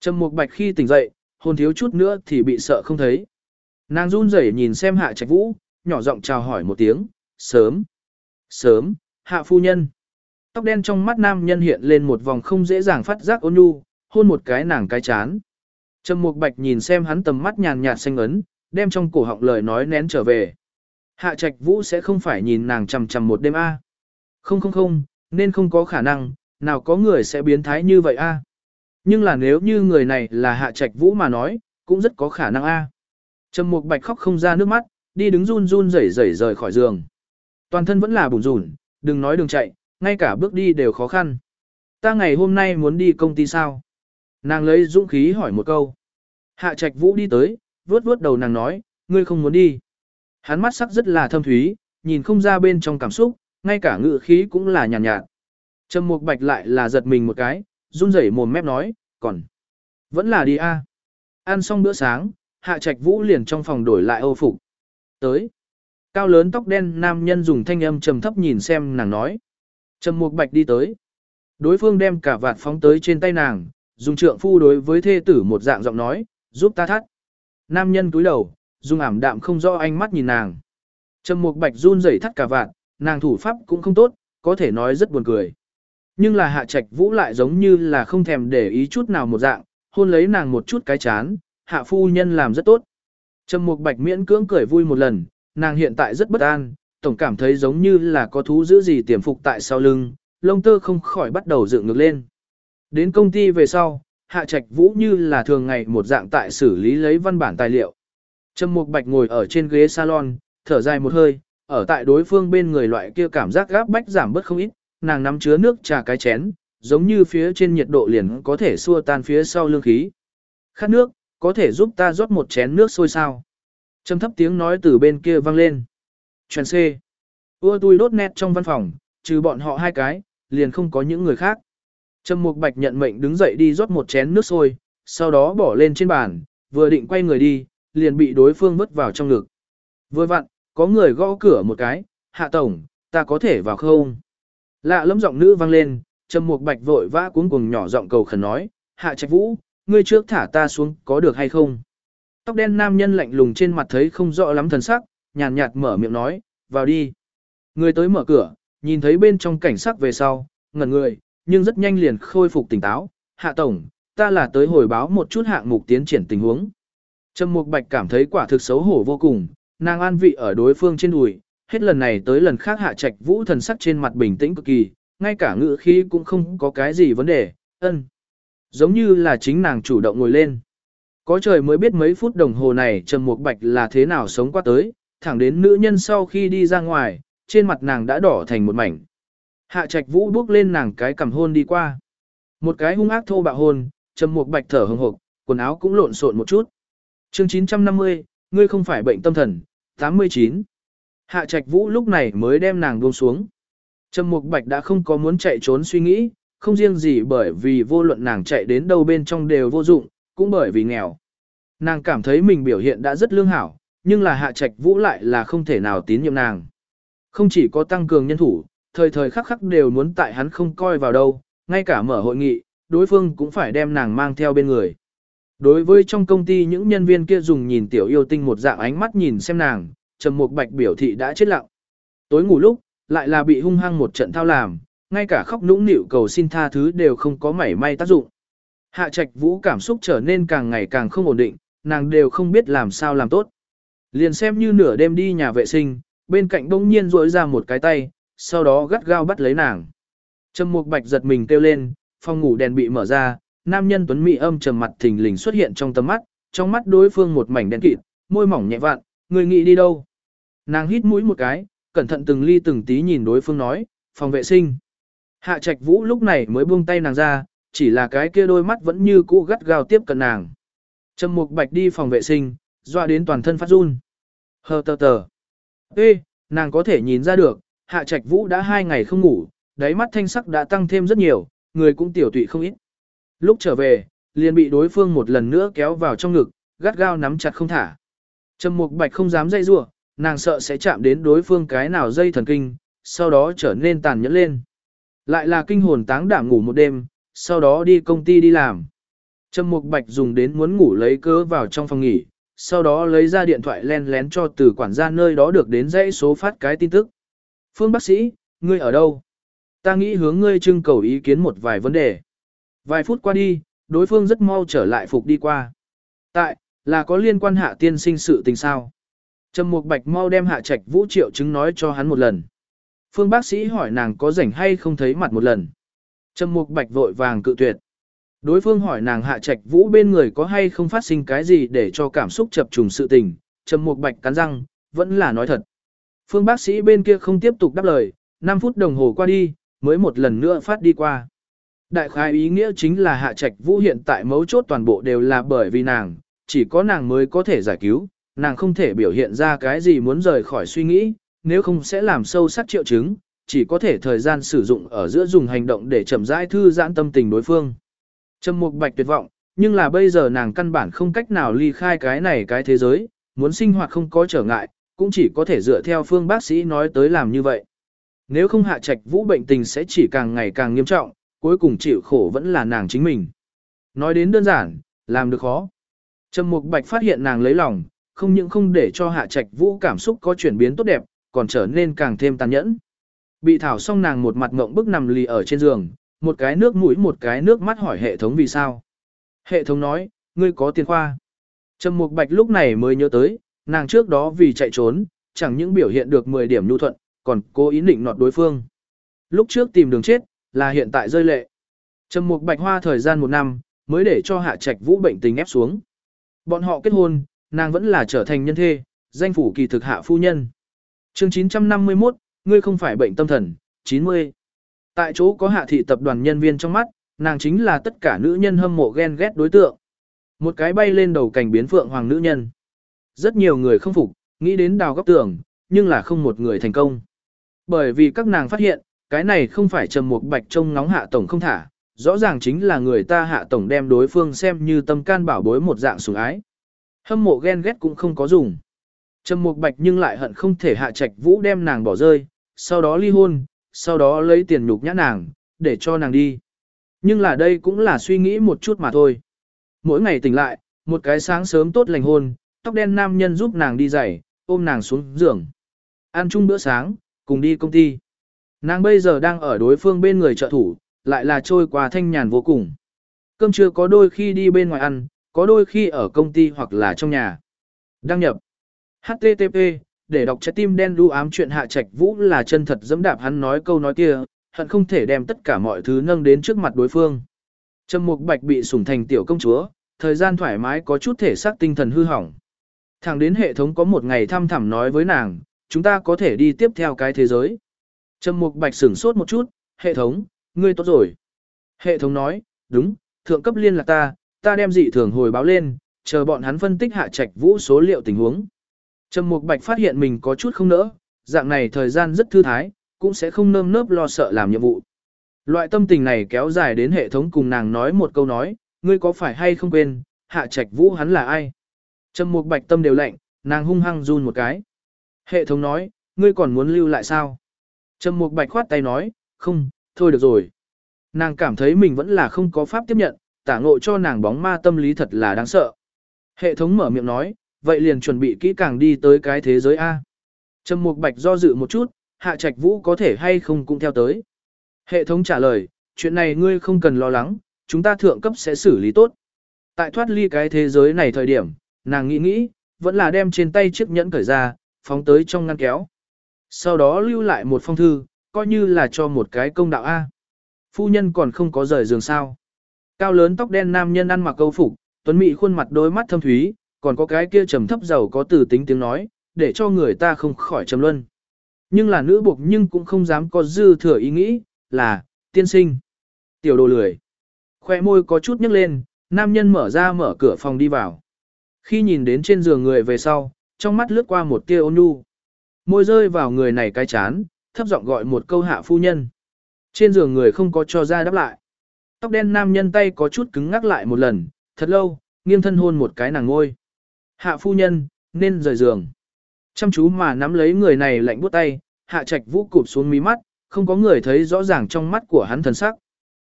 Trầm Mục Bạch khi tỉnh dậy, hồn thiếu chút nữa thì bị sợ không thấy. Nàng run rẩy nhìn xem Hạ Trạch Vũ, nhỏ giọng chào hỏi một tiếng, "Sớm." "Sớm, Hạ phu nhân." Tóc đen trong mắt nam nhân hiện lên một vòng không dễ dàng phát giác ôn nhu, hôn một cái nàng cái chán. Trầm Mục Bạch nhìn xem hắn tầm mắt nhàn nhạt xanh ấn, đem trong cổ họng lời nói nén trở về. Hạ Trạch Vũ sẽ không phải nhìn nàng chằm chằm một đêm a. Không không không, nên không có khả năng, nào có người sẽ biến thái như vậy a. Nhưng là nếu như người này là Hạ Trạch Vũ mà nói, cũng rất có khả năng a. Trầm Mục Bạch khóc không ra nước mắt, đi đứng run run rẩy rẩy rời khỏi giường. Toàn thân vẫn là bùn rùn, đừng nói đường chạy, ngay cả bước đi đều khó khăn. Ta ngày hôm nay muốn đi công ty sao? Nàng lấy dũng khí hỏi một câu. Hạ Trạch Vũ đi tới, vuốt vuốt đầu nàng nói, ngươi không muốn đi. Hắn mắt sắc rất là thâm thúy, nhìn không ra bên trong cảm xúc, ngay cả ngự khí cũng là nhàn nhạt, nhạt. Trầm Mục Bạch lại là giật mình một cái, run rẩy mồm mép nói, còn vẫn là đi a. Ăn xong bữa sáng, Hạ Trạch Vũ liền trong phòng đổi lại ô phục. Tới. Cao lớn tóc đen nam nhân dùng thanh âm trầm thấp nhìn xem nàng nói. Trầm Mục Bạch đi tới. Đối phương đem cả vạt phóng tới trên tay nàng, dùng trượng phu đối với thê tử một dạng giọng nói, giúp ta thắt. Nam nhân cúi đầu, dùng ảm đạm không rõ ánh mắt nhìn nàng. Trầm Mục Bạch run rẩy thắt cả vạt, nàng thủ pháp cũng không tốt, có thể nói rất buồn cười. Nhưng là Hạ Trạch Vũ lại giống như là không thèm để ý chút nào một dạng, hôn lấy nàng một chút cái chán, Hạ phu nhân làm rất tốt. Trầm Mục Bạch miễn cưỡng cười vui một lần, nàng hiện tại rất bất an, tổng cảm thấy giống như là có thú giữ gì tiềm phục tại sau lưng, lông tơ không khỏi bắt đầu dựng ngược lên. Đến công ty về sau, Hạ Trạch Vũ như là thường ngày một dạng tại xử lý lấy văn bản tài liệu. Trầm Mục Bạch ngồi ở trên ghế salon, thở dài một hơi, ở tại đối phương bên người loại kia cảm giác gáp bách giảm bớt không ít, nàng nắm chứa nước trà cái chén, giống như phía trên nhiệt độ liền có thể xua tan phía sau lương khí. Khát nước, có thể giúp ta rót một chén nước sôi sao? Trầm thấp tiếng nói từ bên kia vang lên. Chuyển C. Ua tui đốt nét trong văn phòng, trừ bọn họ hai cái, liền không có những người khác. Trầm Mục Bạch nhận mệnh đứng dậy đi rót một chén nước sôi, sau đó bỏ lên trên bàn, vừa định quay người đi, liền bị đối phương vứt vào trong ngực. Vừa vặn, có người gõ cửa một cái, hạ tổng, ta có thể vào không? Lạ lẫm giọng nữ vang lên, Trầm Mục Bạch vội vã cuống cuồng nhỏ giọng cầu khẩn nói, hạ trạch vũ, ngươi trước thả ta xuống, có được hay không? Tóc đen nam nhân lạnh lùng trên mặt thấy không rõ lắm thần sắc, nhàn nhạt mở miệng nói, vào đi. Người tới mở cửa, nhìn thấy bên trong cảnh sắc về sau, ngẩn người, nhưng rất nhanh liền khôi phục tỉnh táo. Hạ Tổng, ta là tới hồi báo một chút hạng mục tiến triển tình huống. Trầm Mục Bạch cảm thấy quả thực xấu hổ vô cùng, nàng an vị ở đối phương trên đùi, hết lần này tới lần khác hạ trạch vũ thần sắc trên mặt bình tĩnh cực kỳ, ngay cả ngữ khí cũng không có cái gì vấn đề, ân. Giống như là chính nàng chủ động ngồi lên. Có trời mới biết mấy phút đồng hồ này Trầm Mục Bạch là thế nào sống qua tới, thẳng đến nữ nhân sau khi đi ra ngoài, trên mặt nàng đã đỏ thành một mảnh. Hạ Trạch Vũ bước lên nàng cái cầm hôn đi qua. Một cái hung ác thô bạo hôn, Trầm Mục Bạch thở hừng hực, quần áo cũng lộn xộn một chút. Chương 950, ngươi không phải bệnh tâm thần, 89. Hạ Trạch Vũ lúc này mới đem nàng buông xuống. Trầm Mục Bạch đã không có muốn chạy trốn suy nghĩ, không riêng gì bởi vì vô luận nàng chạy đến đâu bên trong đều vô dụng, cũng bởi vì nghèo. Nàng cảm thấy mình biểu hiện đã rất lương hảo, nhưng là Hạ Trạch Vũ lại là không thể nào tín nhiệm nàng. Không chỉ có tăng cường nhân thủ, thời thời khắc khắc đều muốn tại hắn không coi vào đâu, ngay cả mở hội nghị, đối phương cũng phải đem nàng mang theo bên người. Đối với trong công ty những nhân viên kia dùng nhìn tiểu yêu tinh một dạng ánh mắt nhìn xem nàng, Trầm Mục Bạch biểu thị đã chết lặng. Tối ngủ lúc, lại là bị hung hăng một trận thao làm, ngay cả khóc nũng nịu cầu xin tha thứ đều không có mảy may tác dụng. Hạ Trạch Vũ cảm xúc trở nên càng ngày càng không ổn định, nàng đều không biết làm sao làm tốt. Liền xem như nửa đêm đi nhà vệ sinh, bên cạnh bỗng nhiên rỗi ra một cái tay, sau đó gắt gao bắt lấy nàng. Trầm Mục Bạch giật mình kêu lên, phòng ngủ đèn bị mở ra, nam nhân tuấn mỹ âm trầm mặt thình lình xuất hiện trong tầm mắt, trong mắt đối phương một mảnh đen kịt, môi mỏng nhẹ vạn, người nghĩ đi đâu? Nàng hít mũi một cái, cẩn thận từng ly từng tí nhìn đối phương nói, phòng vệ sinh. Hạ Trạch Vũ lúc này mới buông tay nàng ra, chỉ là cái kia đôi mắt vẫn như cũ gắt gao tiếp cận nàng. Trầm Mục Bạch đi phòng vệ sinh, doa đến toàn thân phát run. Hờ tờ tờ. Ê, nàng có thể nhìn ra được, Hạ Trạch Vũ đã hai ngày không ngủ, đáy mắt thanh sắc đã tăng thêm rất nhiều, người cũng tiểu tụy không ít. Lúc trở về, liền bị đối phương một lần nữa kéo vào trong ngực, gắt gao nắm chặt không thả. Trầm Mục Bạch không dám dây rủa, nàng sợ sẽ chạm đến đối phương cái nào dây thần kinh, sau đó trở nên tàn nhẫn lên. Lại là kinh hồn táng đảm ngủ một đêm, sau đó đi công ty đi làm. Trầm Mục Bạch dùng đến muốn ngủ lấy cớ vào trong phòng nghỉ, sau đó lấy ra điện thoại len lén cho từ quản gia nơi đó được đến dãy số phát cái tin tức. Phương bác sĩ, ngươi ở đâu? Ta nghĩ hướng ngươi trưng cầu ý kiến một vài vấn đề. Vài phút qua đi, đối phương rất mau trở lại phục đi qua. Tại, là có liên quan hạ tiên sinh sự tình sao? Trầm Mục Bạch mau đem hạ trạch vũ triệu chứng nói cho hắn một lần. Phương bác sĩ hỏi nàng có rảnh hay không thấy mặt một lần. Trầm Mục Bạch vội vàng cự tuyệt. Đối phương hỏi nàng hạ trạch vũ bên người có hay không phát sinh cái gì để cho cảm xúc chập trùng sự tình. Trầm Mục Bạch cắn răng, vẫn là nói thật. Phương bác sĩ bên kia không tiếp tục đáp lời, 5 phút đồng hồ qua đi, mới một lần nữa phát đi qua. Đại khái ý nghĩa chính là hạ trạch vũ hiện tại mấu chốt toàn bộ đều là bởi vì nàng, chỉ có nàng mới có thể giải cứu, nàng không thể biểu hiện ra cái gì muốn rời khỏi suy nghĩ, nếu không sẽ làm sâu sắc triệu chứng, chỉ có thể thời gian sử dụng ở giữa dùng hành động để chậm rãi thư giãn tâm tình đối phương. Trầm Mục Bạch tuyệt vọng, nhưng là bây giờ nàng căn bản không cách nào ly khai cái này cái thế giới, muốn sinh hoạt không có trở ngại, cũng chỉ có thể dựa theo phương bác sĩ nói tới làm như vậy. Nếu không hạ trạch vũ bệnh tình sẽ chỉ càng ngày càng nghiêm trọng, cuối cùng chịu khổ vẫn là nàng chính mình. Nói đến đơn giản, làm được khó. Trầm Mục Bạch phát hiện nàng lấy lòng, không những không để cho hạ trạch vũ cảm xúc có chuyển biến tốt đẹp, còn trở nên càng thêm tàn nhẫn. Bị thảo xong nàng một mặt ngộng bức nằm lì ở trên giường, một cái nước mũi một cái nước mắt hỏi hệ thống vì sao. Hệ thống nói, ngươi có tiền khoa. Trầm Mục Bạch lúc này mới nhớ tới, nàng trước đó vì chạy trốn, chẳng những biểu hiện được 10 điểm nhu thuận, còn cố ý định nọt đối phương. Lúc trước tìm đường chết, là hiện tại rơi lệ. Trầm Mục Bạch hoa thời gian một năm, mới để cho Hạ Trạch Vũ bệnh tình ép xuống. Bọn họ kết hôn, nàng vẫn là trở thành nhân thê, danh phủ kỳ thực hạ phu nhân. Chương 951, ngươi không phải bệnh tâm thần, 90. Tại chỗ có hạ thị tập đoàn nhân viên trong mắt, nàng chính là tất cả nữ nhân hâm mộ ghen ghét đối tượng. Một cái bay lên đầu cảnh biến phượng hoàng nữ nhân. Rất nhiều người không phục, nghĩ đến đào góc tường, nhưng là không một người thành công. Bởi vì các nàng phát hiện, cái này không phải trầm một bạch trông nóng hạ tổng không thả, rõ ràng chính là người ta hạ tổng đem đối phương xem như tâm can bảo bối một dạng sủng ái. Hâm mộ ghen ghét cũng không có dùng. Trầm Mục Bạch nhưng lại hận không thể hạ trạch vũ đem nàng bỏ rơi, sau đó ly hôn, sau đó lấy tiền nhục nhã nàng, để cho nàng đi. Nhưng là đây cũng là suy nghĩ một chút mà thôi. Mỗi ngày tỉnh lại, một cái sáng sớm tốt lành hôn, tóc đen nam nhân giúp nàng đi giày, ôm nàng xuống giường. Ăn chung bữa sáng, cùng đi công ty. Nàng bây giờ đang ở đối phương bên người trợ thủ, lại là trôi qua thanh nhàn vô cùng. Cơm trưa có đôi khi đi bên ngoài ăn, có đôi khi ở công ty hoặc là trong nhà. Đăng nhập. HTTP, để đọc trái tim đen đu ám chuyện hạ trạch vũ là chân thật dẫm đạp hắn nói câu nói kia, hận không thể đem tất cả mọi thứ nâng đến trước mặt đối phương. Trầm Mục Bạch bị sủng thành tiểu công chúa, thời gian thoải mái có chút thể xác tinh thần hư hỏng. Thẳng đến hệ thống có một ngày thăm thẳm nói với nàng, chúng ta có thể đi tiếp theo cái thế giới. Trầm Mục Bạch sửng sốt một chút, hệ thống, ngươi tốt rồi. Hệ thống nói, đúng, thượng cấp liên lạc ta, ta đem dị thường hồi báo lên, chờ bọn hắn phân tích hạ trạch vũ số liệu tình huống. Trầm Mục Bạch phát hiện mình có chút không nỡ, dạng này thời gian rất thư thái, cũng sẽ không nơm nớp lo sợ làm nhiệm vụ. Loại tâm tình này kéo dài đến hệ thống cùng nàng nói một câu nói, ngươi có phải hay không quên, hạ trạch vũ hắn là ai? Trầm Mục Bạch tâm đều lạnh, nàng hung hăng run một cái. Hệ thống nói, ngươi còn muốn lưu lại sao? Trầm Mục Bạch khoát tay nói, không, thôi được rồi. Nàng cảm thấy mình vẫn là không có pháp tiếp nhận, tả ngộ cho nàng bóng ma tâm lý thật là đáng sợ. Hệ thống mở miệng nói, vậy liền chuẩn bị kỹ càng đi tới cái thế giới A. Trầm Mục Bạch do dự một chút, Hạ Trạch Vũ có thể hay không cũng theo tới. Hệ thống trả lời, chuyện này ngươi không cần lo lắng, chúng ta thượng cấp sẽ xử lý tốt. Tại thoát ly cái thế giới này thời điểm, nàng nghĩ nghĩ, vẫn là đem trên tay chiếc nhẫn cởi ra, phóng tới trong ngăn kéo. Sau đó lưu lại một phong thư, coi như là cho một cái công đạo A. Phu nhân còn không có rời giường sao. Cao lớn tóc đen nam nhân ăn mặc câu phục, tuấn mỹ khuôn mặt đôi mắt thâm thúy, còn có cái kia trầm thấp giàu có từ tính tiếng nói, để cho người ta không khỏi trầm luân. Nhưng là nữ buộc nhưng cũng không dám có dư thừa ý nghĩ, là, tiên sinh. Tiểu đồ lười. Khoe môi có chút nhấc lên, nam nhân mở ra mở cửa phòng đi vào. Khi nhìn đến trên giường người về sau, trong mắt lướt qua một tia ôn nhu. Môi rơi vào người này cái chán, thấp giọng gọi một câu hạ phu nhân. Trên giường người không có cho ra đáp lại. Tóc đen nam nhân tay có chút cứng ngắc lại một lần, thật lâu, nghiêng thân hôn một cái nàng ngôi. Hạ phu nhân, nên rời giường. Chăm chú mà nắm lấy người này lạnh buốt tay, hạ trạch vũ cụp xuống mí mắt, không có người thấy rõ ràng trong mắt của hắn thần sắc.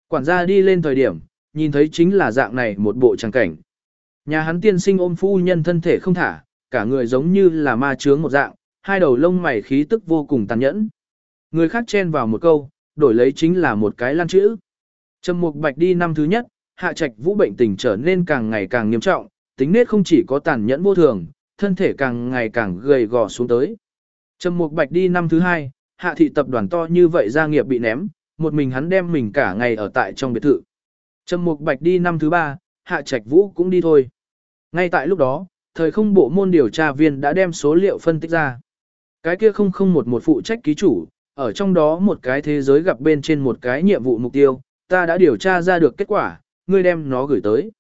Quản gia đi lên thời điểm, nhìn thấy chính là dạng này một bộ trang cảnh. Nhà hắn tiên sinh ôm phu nhân thân thể không thả, cả người giống như là ma chướng một dạng, hai đầu lông mày khí tức vô cùng tàn nhẫn. Người khác chen vào một câu, đổi lấy chính là một cái lan chữ. Trầm Mục Bạch đi năm thứ nhất, hạ trạch vũ bệnh tình trở nên càng ngày càng nghiêm trọng, tính nết không chỉ có tàn nhẫn vô thường, thân thể càng ngày càng gầy gò xuống tới. Trầm Mục Bạch đi năm thứ hai, hạ thị tập đoàn to như vậy gia nghiệp bị ném, một mình hắn đem mình cả ngày ở tại trong biệt thự. Trầm Mục Bạch đi năm thứ ba, hạ trạch vũ cũng đi thôi. Ngay tại lúc đó, thời không bộ môn điều tra viên đã đem số liệu phân tích ra. Cái kia không không một một phụ trách ký chủ, ở trong đó một cái thế giới gặp bên trên một cái nhiệm vụ mục tiêu, ta đã điều tra ra được kết quả, ngươi đem nó gửi tới.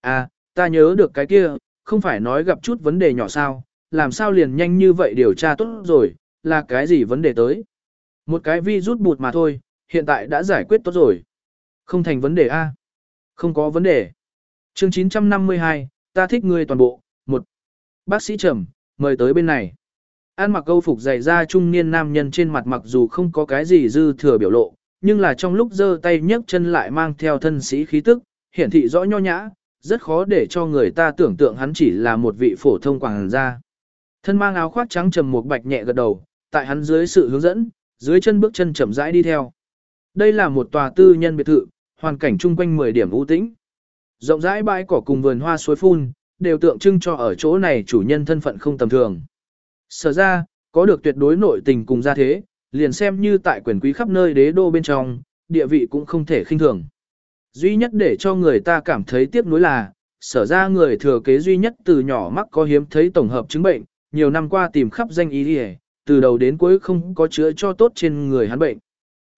À, ta nhớ được cái kia, không phải nói gặp chút vấn đề nhỏ sao, làm sao liền nhanh như vậy điều tra tốt rồi, là cái gì vấn đề tới. Một cái vi rút bụt mà thôi, hiện tại đã giải quyết tốt rồi. Không thành vấn đề A. Không có vấn đề. chương 952, ta thích ngươi toàn bộ. một Bác sĩ Trầm, mời tới bên này. An mặc câu phục dày da trung niên nam nhân trên mặt mặc dù không có cái gì dư thừa biểu lộ, nhưng là trong lúc giơ tay nhấc chân lại mang theo thân sĩ khí tức, hiển thị rõ nho nhã, rất khó để cho người ta tưởng tượng hắn chỉ là một vị phổ thông quảng gia. Thân mang áo khoác trắng trầm một bạch nhẹ gật đầu, tại hắn dưới sự hướng dẫn, dưới chân bước chân chậm rãi đi theo. Đây là một tòa tư nhân biệt thự, hoàn cảnh chung quanh 10 điểm ưu tĩnh. Rộng rãi bãi cỏ cùng vườn hoa suối phun, đều tượng trưng cho ở chỗ này chủ nhân thân phận không tầm thường. Sở ra, có được tuyệt đối nội tình cùng gia thế, liền xem như tại quyền quý khắp nơi đế đô bên trong, địa vị cũng không thể khinh thường. Duy nhất để cho người ta cảm thấy tiếc nuối là, sở ra người thừa kế duy nhất từ nhỏ mắc có hiếm thấy tổng hợp chứng bệnh, nhiều năm qua tìm khắp danh ý đi từ đầu đến cuối không có chữa cho tốt trên người hắn bệnh.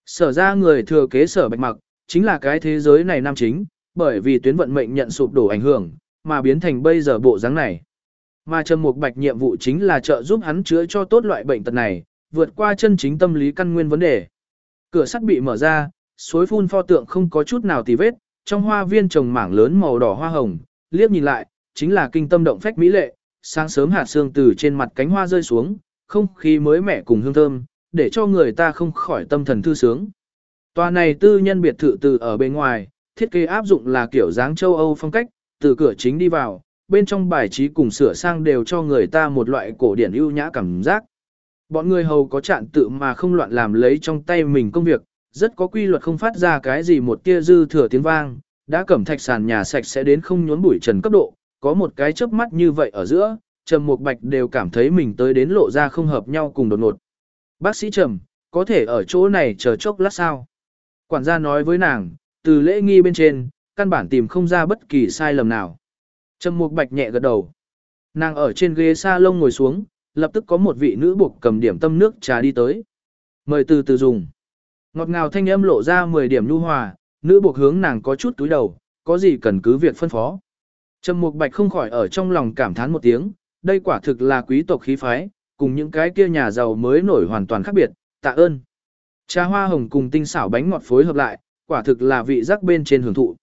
Sở ra người thừa kế sở bạch mặc, chính là cái thế giới này nam chính, bởi vì tuyến vận mệnh nhận sụp đổ ảnh hưởng, mà biến thành bây giờ bộ dáng này. Mà Trầm Mục Bạch nhiệm vụ chính là trợ giúp hắn chữa cho tốt loại bệnh tật này, vượt qua chân chính tâm lý căn nguyên vấn đề. Cửa sắt bị mở ra, suối phun pho tượng không có chút nào tì vết, trong hoa viên trồng mảng lớn màu đỏ hoa hồng, liếc nhìn lại, chính là kinh tâm động phách mỹ lệ, sáng sớm hạt sương từ trên mặt cánh hoa rơi xuống, không khí mới mẻ cùng hương thơm, để cho người ta không khỏi tâm thần thư sướng. Tòa này tư nhân biệt thự từ ở bên ngoài, thiết kế áp dụng là kiểu dáng châu Âu phong cách, từ cửa chính đi vào, bên trong bài trí cùng sửa sang đều cho người ta một loại cổ điển ưu nhã cảm giác. Bọn người hầu có trạng tự mà không loạn làm lấy trong tay mình công việc, rất có quy luật không phát ra cái gì một tia dư thừa tiếng vang, đã cẩm thạch sàn nhà sạch sẽ đến không nhốn bụi trần cấp độ, có một cái chớp mắt như vậy ở giữa, Trầm Mục Bạch đều cảm thấy mình tới đến lộ ra không hợp nhau cùng đột ngột. Bác sĩ Trầm, có thể ở chỗ này chờ chốc lát sao? Quản gia nói với nàng, từ lễ nghi bên trên, căn bản tìm không ra bất kỳ sai lầm nào. Trầm Mục Bạch nhẹ gật đầu. Nàng ở trên ghế salon ngồi xuống, lập tức có một vị nữ buộc cầm điểm tâm nước trà đi tới. Mời từ từ dùng. Ngọt ngào thanh âm lộ ra 10 điểm nhu hòa, nữ buộc hướng nàng có chút túi đầu, có gì cần cứ việc phân phó. Trầm Mục Bạch không khỏi ở trong lòng cảm thán một tiếng, đây quả thực là quý tộc khí phái, cùng những cái kia nhà giàu mới nổi hoàn toàn khác biệt, tạ ơn. Trà hoa hồng cùng tinh xảo bánh ngọt phối hợp lại, quả thực là vị giác bên trên hưởng thụ.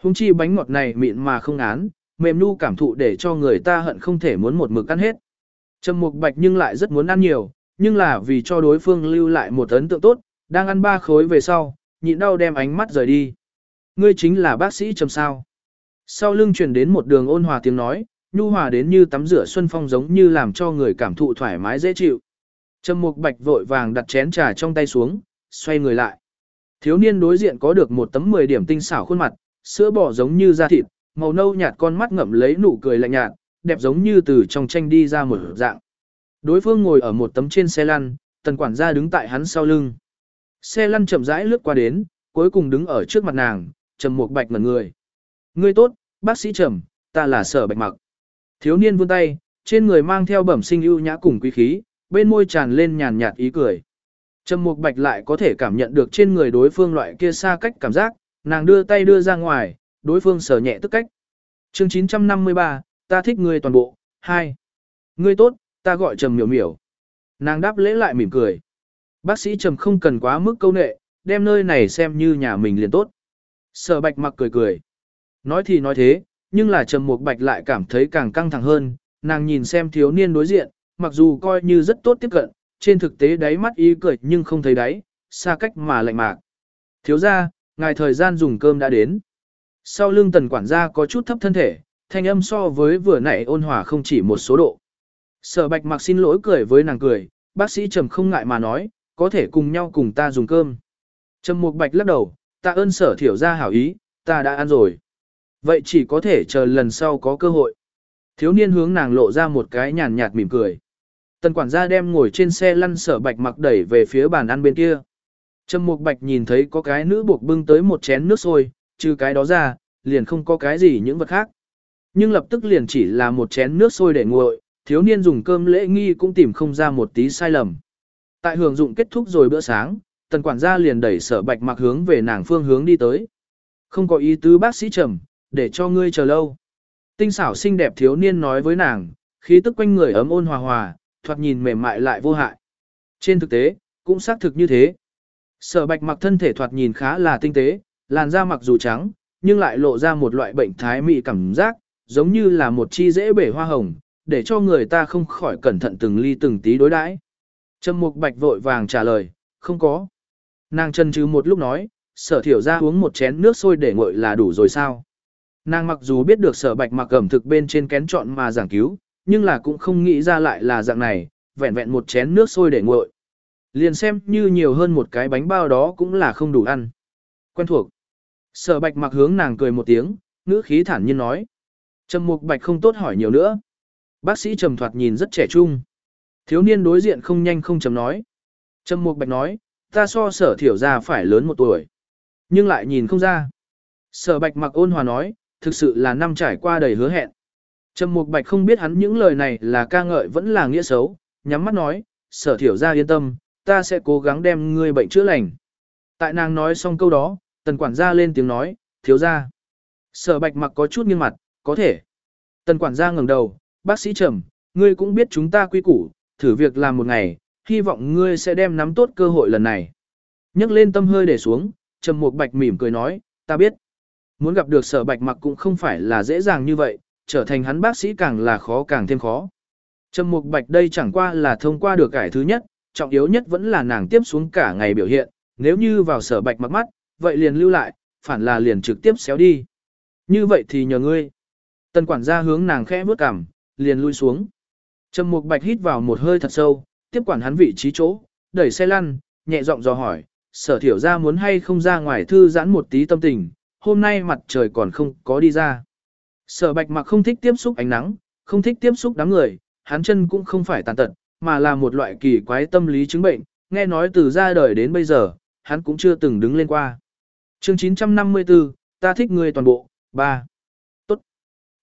Hùng chi bánh ngọt này mịn mà không án, mềm nu cảm thụ để cho người ta hận không thể muốn một mực ăn hết. Trầm Mục Bạch nhưng lại rất muốn ăn nhiều, nhưng là vì cho đối phương lưu lại một ấn tượng tốt, đang ăn ba khối về sau, nhịn đau đem ánh mắt rời đi. Ngươi chính là bác sĩ Trầm sao? Sau lưng truyền đến một đường ôn hòa tiếng nói, nhu hòa đến như tắm rửa xuân phong giống như làm cho người cảm thụ thoải mái dễ chịu. Trầm Mục Bạch vội vàng đặt chén trà trong tay xuống, xoay người lại. Thiếu niên đối diện có được một tấm 10 điểm tinh xảo khuôn mặt, sữa bò giống như da thịt, màu nâu nhạt con mắt ngậm lấy nụ cười lạnh nhạt, đẹp giống như từ trong tranh đi ra một dạng. Đối phương ngồi ở một tấm trên xe lăn, tần quản gia đứng tại hắn sau lưng. Xe lăn chậm rãi lướt qua đến, cuối cùng đứng ở trước mặt nàng, trầm một bạch ngẩn người. Ngươi tốt, bác sĩ trầm, ta là sở bạch mặc. Thiếu niên vươn tay, trên người mang theo bẩm sinh ưu nhã cùng quý khí, bên môi tràn lên nhàn nhạt ý cười. Trầm Mục Bạch lại có thể cảm nhận được trên người đối phương loại kia xa cách cảm giác, nàng đưa tay đưa ra ngoài, đối phương sờ nhẹ tức cách. Chương 953, ta thích ngươi toàn bộ, 2. Ngươi tốt, ta gọi Trầm Miểu Miểu. Nàng đáp lễ lại mỉm cười. Bác sĩ Trầm không cần quá mức câu nệ, đem nơi này xem như nhà mình liền tốt. Sở Bạch mặc cười cười. Nói thì nói thế, nhưng là Trầm Mục Bạch lại cảm thấy càng căng thẳng hơn, nàng nhìn xem thiếu niên đối diện, mặc dù coi như rất tốt tiếp cận, trên thực tế đáy mắt ý cười nhưng không thấy đáy, xa cách mà lạnh mạc. Thiếu ra, ngài thời gian dùng cơm đã đến. Sau lưng tần quản gia có chút thấp thân thể, thanh âm so với vừa nãy ôn hòa không chỉ một số độ. Sở bạch mặc xin lỗi cười với nàng cười, bác sĩ trầm không ngại mà nói, có thể cùng nhau cùng ta dùng cơm. Trầm mục bạch lắc đầu, ta ơn sở thiểu ra hảo ý, ta đã ăn rồi. Vậy chỉ có thể chờ lần sau có cơ hội. Thiếu niên hướng nàng lộ ra một cái nhàn nhạt mỉm cười. Tần quản gia đem ngồi trên xe lăn sở bạch mặc đẩy về phía bàn ăn bên kia. Trầm mục bạch nhìn thấy có cái nữ buộc bưng tới một chén nước sôi, trừ cái đó ra, liền không có cái gì những vật khác. Nhưng lập tức liền chỉ là một chén nước sôi để nguội, thiếu niên dùng cơm lễ nghi cũng tìm không ra một tí sai lầm. Tại hưởng dụng kết thúc rồi bữa sáng, tần quản gia liền đẩy sở bạch mặc hướng về nàng phương hướng đi tới. Không có ý tứ bác sĩ trầm, để cho ngươi chờ lâu. Tinh xảo xinh đẹp thiếu niên nói với nàng, khí tức quanh người ấm ôn hòa hòa, thoạt nhìn mềm mại lại vô hại. Trên thực tế, cũng xác thực như thế. Sở bạch mặc thân thể thoạt nhìn khá là tinh tế, làn da mặc dù trắng, nhưng lại lộ ra một loại bệnh thái mị cảm giác, giống như là một chi dễ bể hoa hồng, để cho người ta không khỏi cẩn thận từng ly từng tí đối đãi. Trầm Mục Bạch vội vàng trả lời, không có. Nàng chân chứ một lúc nói, sở thiểu ra uống một chén nước sôi để nguội là đủ rồi sao. Nàng mặc dù biết được sở bạch mặc ẩm thực bên trên kén chọn mà giảng cứu, nhưng là cũng không nghĩ ra lại là dạng này, vẹn vẹn một chén nước sôi để nguội. Liền xem như nhiều hơn một cái bánh bao đó cũng là không đủ ăn. Quen thuộc. Sở bạch mặc hướng nàng cười một tiếng, ngữ khí thản nhiên nói. Trầm mục bạch không tốt hỏi nhiều nữa. Bác sĩ trầm thoạt nhìn rất trẻ trung. Thiếu niên đối diện không nhanh không chầm nói. Trầm mục bạch nói, ta so sở thiểu ra phải lớn một tuổi. Nhưng lại nhìn không ra. Sở bạch mặc ôn hòa nói, thực sự là năm trải qua đầy hứa hẹn. Trầm mục bạch không biết hắn những lời này là ca ngợi vẫn là nghĩa xấu, nhắm mắt nói, sở thiểu ra yên tâm, ta sẽ cố gắng đem ngươi bệnh chữa lành. Tại nàng nói xong câu đó, tần quản gia lên tiếng nói, thiếu ra. Sở bạch mặc có chút nghiêng mặt, có thể. Tần quản gia ngẩng đầu, bác sĩ trầm, ngươi cũng biết chúng ta quy củ, thử việc làm một ngày, hy vọng ngươi sẽ đem nắm tốt cơ hội lần này. Nhấc lên tâm hơi để xuống, trầm một bạch mỉm cười nói, ta biết. Muốn gặp được sở bạch mặc cũng không phải là dễ dàng như vậy, trở thành hắn bác sĩ càng là khó càng thêm khó. Trầm Mục Bạch đây chẳng qua là thông qua được cải thứ nhất, trọng yếu nhất vẫn là nàng tiếp xuống cả ngày biểu hiện, nếu như vào sở bạch mặc mắt, vậy liền lưu lại, phản là liền trực tiếp xéo đi. Như vậy thì nhờ ngươi. Tần quản gia hướng nàng khẽ bước cằm, liền lui xuống. Trầm Mục Bạch hít vào một hơi thật sâu, tiếp quản hắn vị trí chỗ, đẩy xe lăn, nhẹ giọng dò hỏi, sở thiểu ra muốn hay không ra ngoài thư giãn một tí tâm tình, hôm nay mặt trời còn không có đi ra. Sở bạch mặc không thích tiếp xúc ánh nắng, không thích tiếp xúc đám người, hắn chân cũng không phải tàn tật, mà là một loại kỳ quái tâm lý chứng bệnh, nghe nói từ ra đời đến bây giờ, hắn cũng chưa từng đứng lên qua. chương 954, ta thích người toàn bộ, 3.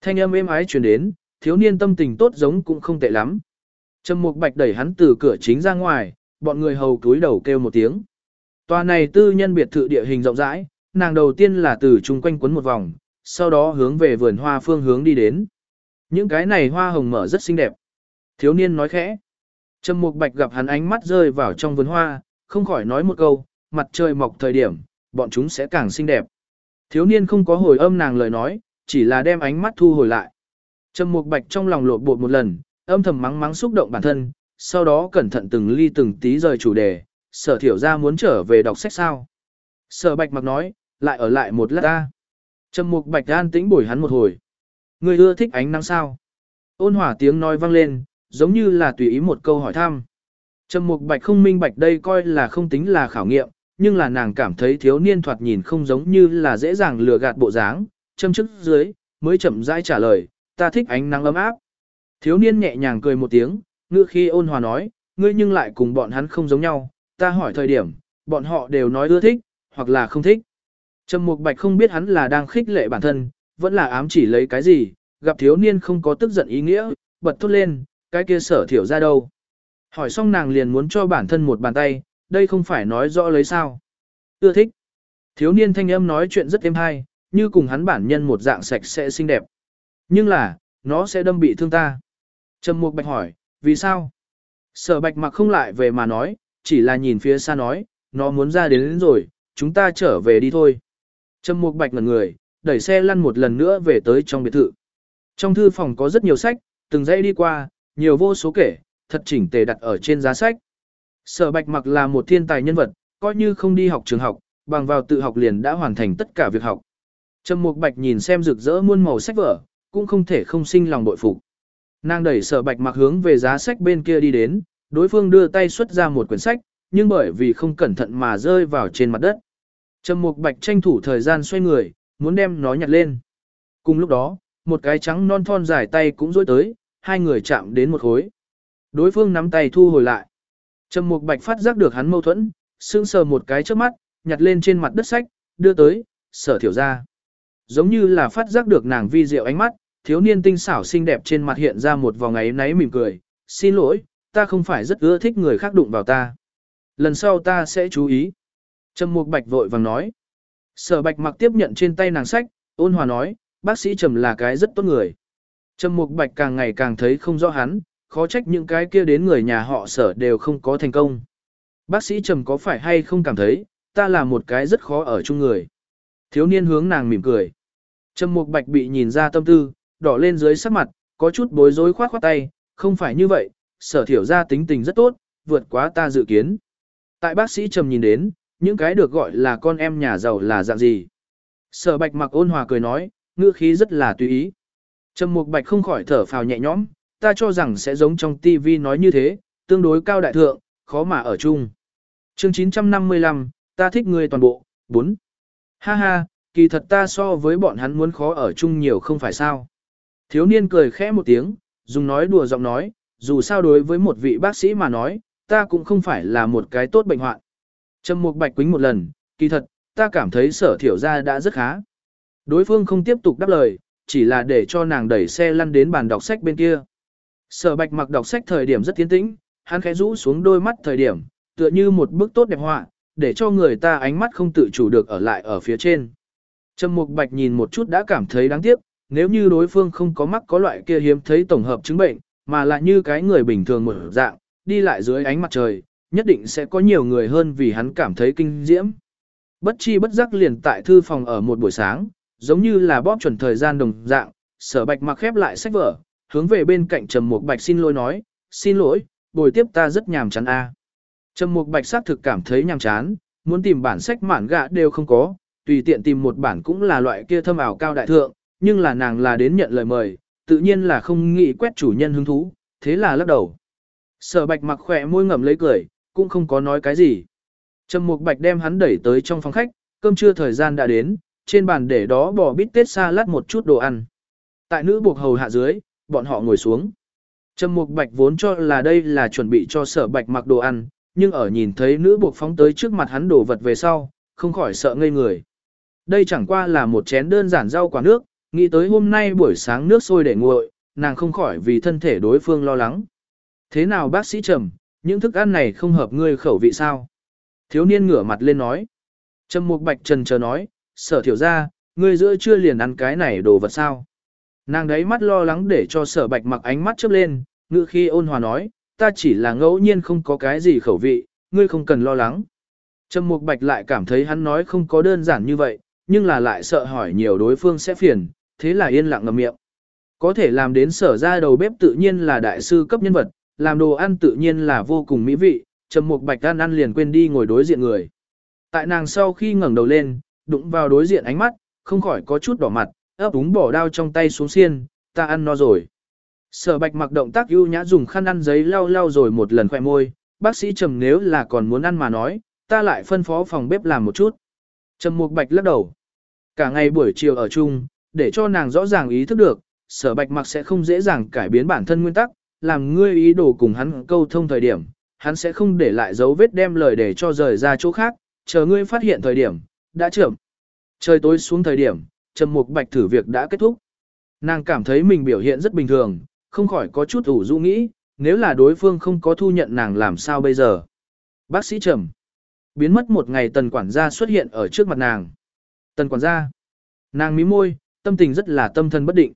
Thanh âm êm ái truyền đến, thiếu niên tâm tình tốt giống cũng không tệ lắm. Trầm Mục Bạch đẩy hắn từ cửa chính ra ngoài, bọn người hầu túi đầu kêu một tiếng. Tòa này tư nhân biệt thự địa hình rộng rãi, nàng đầu tiên là từ chung quanh quấn một vòng, sau đó hướng về vườn hoa phương hướng đi đến. Những cái này hoa hồng mở rất xinh đẹp. Thiếu niên nói khẽ. Trầm Mục Bạch gặp hắn ánh mắt rơi vào trong vườn hoa, không khỏi nói một câu, mặt trời mọc thời điểm, bọn chúng sẽ càng xinh đẹp. Thiếu niên không có hồi âm nàng lời nói, chỉ là đem ánh mắt thu hồi lại. Trầm Mục Bạch trong lòng lộn bột một lần, âm thầm mắng mắng xúc động bản thân, sau đó cẩn thận từng ly từng tí rời chủ đề, sở thiểu ra muốn trở về đọc sách sao. Sở Bạch mặc nói, lại ở lại một lát ta. Trầm Mục Bạch an tĩnh bồi hắn một hồi. Người ưa thích ánh nắng sao? Ôn hỏa tiếng nói vang lên, giống như là tùy ý một câu hỏi thăm. Trầm Mục Bạch không minh bạch đây coi là không tính là khảo nghiệm, nhưng là nàng cảm thấy thiếu niên thoạt nhìn không giống như là dễ dàng lừa gạt bộ dáng, châm chức dưới, mới chậm rãi trả lời, ta thích ánh nắng ấm áp. Thiếu niên nhẹ nhàng cười một tiếng, ngựa khi ôn hòa nói, ngươi nhưng lại cùng bọn hắn không giống nhau, ta hỏi thời điểm, bọn họ đều nói ưa thích, hoặc là không thích. Trầm Mục Bạch không biết hắn là đang khích lệ bản thân, vẫn là ám chỉ lấy cái gì, gặp thiếu niên không có tức giận ý nghĩa, bật thốt lên, cái kia sở thiểu ra đâu. Hỏi xong nàng liền muốn cho bản thân một bàn tay, đây không phải nói rõ lấy sao. Ưa thích. Thiếu niên thanh âm nói chuyện rất êm hay, như cùng hắn bản nhân một dạng sạch sẽ xinh đẹp. Nhưng là, nó sẽ đâm bị thương ta. Trầm Mục Bạch hỏi, vì sao? Sở Bạch mặc không lại về mà nói, chỉ là nhìn phía xa nói, nó muốn ra đến, đến rồi, chúng ta trở về đi thôi. Trầm Mục Bạch ngẩn người, đẩy xe lăn một lần nữa về tới trong biệt thự. Trong thư phòng có rất nhiều sách, từng dãy đi qua, nhiều vô số kể, thật chỉnh tề đặt ở trên giá sách. Sở Bạch Mặc là một thiên tài nhân vật, coi như không đi học trường học, bằng vào tự học liền đã hoàn thành tất cả việc học. Trầm Mục Bạch nhìn xem rực rỡ muôn màu sách vở, cũng không thể không sinh lòng bội phục. Nàng đẩy Sở Bạch Mặc hướng về giá sách bên kia đi đến, đối phương đưa tay xuất ra một quyển sách, nhưng bởi vì không cẩn thận mà rơi vào trên mặt đất. Trầm Mục Bạch tranh thủ thời gian xoay người, muốn đem nó nhặt lên. Cùng lúc đó, một cái trắng non thon dài tay cũng rối tới, hai người chạm đến một khối. Đối phương nắm tay thu hồi lại. Trầm Mục Bạch phát giác được hắn mâu thuẫn, sững sờ một cái trước mắt, nhặt lên trên mặt đất sách, đưa tới, sở thiểu ra. Giống như là phát giác được nàng vi diệu ánh mắt, thiếu niên tinh xảo xinh đẹp trên mặt hiện ra một vòng ấy náy mỉm cười. Xin lỗi, ta không phải rất ưa thích người khác đụng vào ta. Lần sau ta sẽ chú ý. Trầm Mục Bạch vội vàng nói. Sở Bạch mặc tiếp nhận trên tay nàng sách, ôn hòa nói, bác sĩ Trầm là cái rất tốt người. Trầm Mục Bạch càng ngày càng thấy không rõ hắn, khó trách những cái kia đến người nhà họ sở đều không có thành công. Bác sĩ Trầm có phải hay không cảm thấy, ta là một cái rất khó ở chung người. Thiếu niên hướng nàng mỉm cười. Trầm Mục Bạch bị nhìn ra tâm tư, đỏ lên dưới sắc mặt, có chút bối rối khoát khoát tay, không phải như vậy, sở thiểu ra tính tình rất tốt, vượt quá ta dự kiến. Tại bác sĩ Trầm nhìn đến, những cái được gọi là con em nhà giàu là dạng gì. Sở Bạch mặc ôn hòa cười nói, ngữ khí rất là tùy ý. Trầm Mục Bạch không khỏi thở phào nhẹ nhõm, ta cho rằng sẽ giống trong TV nói như thế, tương đối cao đại thượng, khó mà ở chung. Chương 955, ta thích ngươi toàn bộ, 4. Ha ha, kỳ thật ta so với bọn hắn muốn khó ở chung nhiều không phải sao. Thiếu niên cười khẽ một tiếng, dùng nói đùa giọng nói, dù sao đối với một vị bác sĩ mà nói, ta cũng không phải là một cái tốt bệnh hoạn. Trầm Mục Bạch quính một lần, kỳ thật, ta cảm thấy sở thiểu ra đã rất khá. Đối phương không tiếp tục đáp lời, chỉ là để cho nàng đẩy xe lăn đến bàn đọc sách bên kia. Sở Bạch mặc đọc sách thời điểm rất tiến tĩnh, hắn khẽ rũ xuống đôi mắt thời điểm, tựa như một bức tốt đẹp họa, để cho người ta ánh mắt không tự chủ được ở lại ở phía trên. Trầm Mục Bạch nhìn một chút đã cảm thấy đáng tiếc, nếu như đối phương không có mắc có loại kia hiếm thấy tổng hợp chứng bệnh, mà là như cái người bình thường một dạng, đi lại dưới ánh mặt trời, nhất định sẽ có nhiều người hơn vì hắn cảm thấy kinh diễm. Bất chi bất giác liền tại thư phòng ở một buổi sáng, giống như là bóp chuẩn thời gian đồng dạng, sở bạch mặc khép lại sách vở, hướng về bên cạnh Trầm Mục Bạch xin lỗi nói, xin lỗi, buổi tiếp ta rất nhàm chán a. Trầm Mục Bạch xác thực cảm thấy nhàm chán, muốn tìm bản sách mạn gạ đều không có, tùy tiện tìm một bản cũng là loại kia thâm ảo cao đại thượng, nhưng là nàng là đến nhận lời mời, tự nhiên là không nghĩ quét chủ nhân hứng thú, thế là lắc đầu. Sở Bạch mặc khỏe môi ngậm lấy cười, cũng không có nói cái gì. Trầm Mục Bạch đem hắn đẩy tới trong phòng khách, cơm trưa thời gian đã đến, trên bàn để đó bò bít tết xa lát một chút đồ ăn. Tại nữ buộc hầu hạ dưới, bọn họ ngồi xuống. Trầm Mục Bạch vốn cho là đây là chuẩn bị cho Sở Bạch mặc đồ ăn, nhưng ở nhìn thấy nữ buộc phóng tới trước mặt hắn đồ vật về sau, không khỏi sợ ngây người. Đây chẳng qua là một chén đơn giản rau quả nước, nghĩ tới hôm nay buổi sáng nước sôi để nguội, nàng không khỏi vì thân thể đối phương lo lắng. Thế nào bác sĩ Trầm, những thức ăn này không hợp ngươi khẩu vị sao? Thiếu niên ngửa mặt lên nói. Trầm Mục Bạch trần chờ nói, sở thiểu ra, ngươi giữa chưa liền ăn cái này đồ vật sao? Nàng đấy mắt lo lắng để cho sở bạch mặc ánh mắt chớp lên, ngữ khi ôn hòa nói, ta chỉ là ngẫu nhiên không có cái gì khẩu vị, ngươi không cần lo lắng. Trầm Mục Bạch lại cảm thấy hắn nói không có đơn giản như vậy, nhưng là lại sợ hỏi nhiều đối phương sẽ phiền, thế là yên lặng ngậm miệng. Có thể làm đến sở ra đầu bếp tự nhiên là đại sư cấp nhân vật, làm đồ ăn tự nhiên là vô cùng mỹ vị, Trầm Mục Bạch ăn ăn liền quên đi ngồi đối diện người. Tại nàng sau khi ngẩng đầu lên, đụng vào đối diện ánh mắt, không khỏi có chút đỏ mặt, ấp úng bỏ đao trong tay xuống xiên, ta ăn no rồi. Sở Bạch mặc động tác ưu nhã dùng khăn ăn giấy lau lau rồi một lần khoe môi, bác sĩ Trầm nếu là còn muốn ăn mà nói, ta lại phân phó phòng bếp làm một chút. Trầm Mục Bạch lắc đầu. Cả ngày buổi chiều ở chung, để cho nàng rõ ràng ý thức được, Sở Bạch mặc sẽ không dễ dàng cải biến bản thân nguyên tắc, làm ngươi ý đồ cùng hắn câu thông thời điểm, hắn sẽ không để lại dấu vết đem lời để cho rời ra chỗ khác, chờ ngươi phát hiện thời điểm, đã trưởng. Trời tối xuống thời điểm, Trầm Mục Bạch thử việc đã kết thúc. Nàng cảm thấy mình biểu hiện rất bình thường, không khỏi có chút ủ rũ nghĩ, nếu là đối phương không có thu nhận nàng làm sao bây giờ. Bác sĩ Trầm. Biến mất một ngày tần quản gia xuất hiện ở trước mặt nàng. Tần quản gia. Nàng mí môi, tâm tình rất là tâm thần bất định.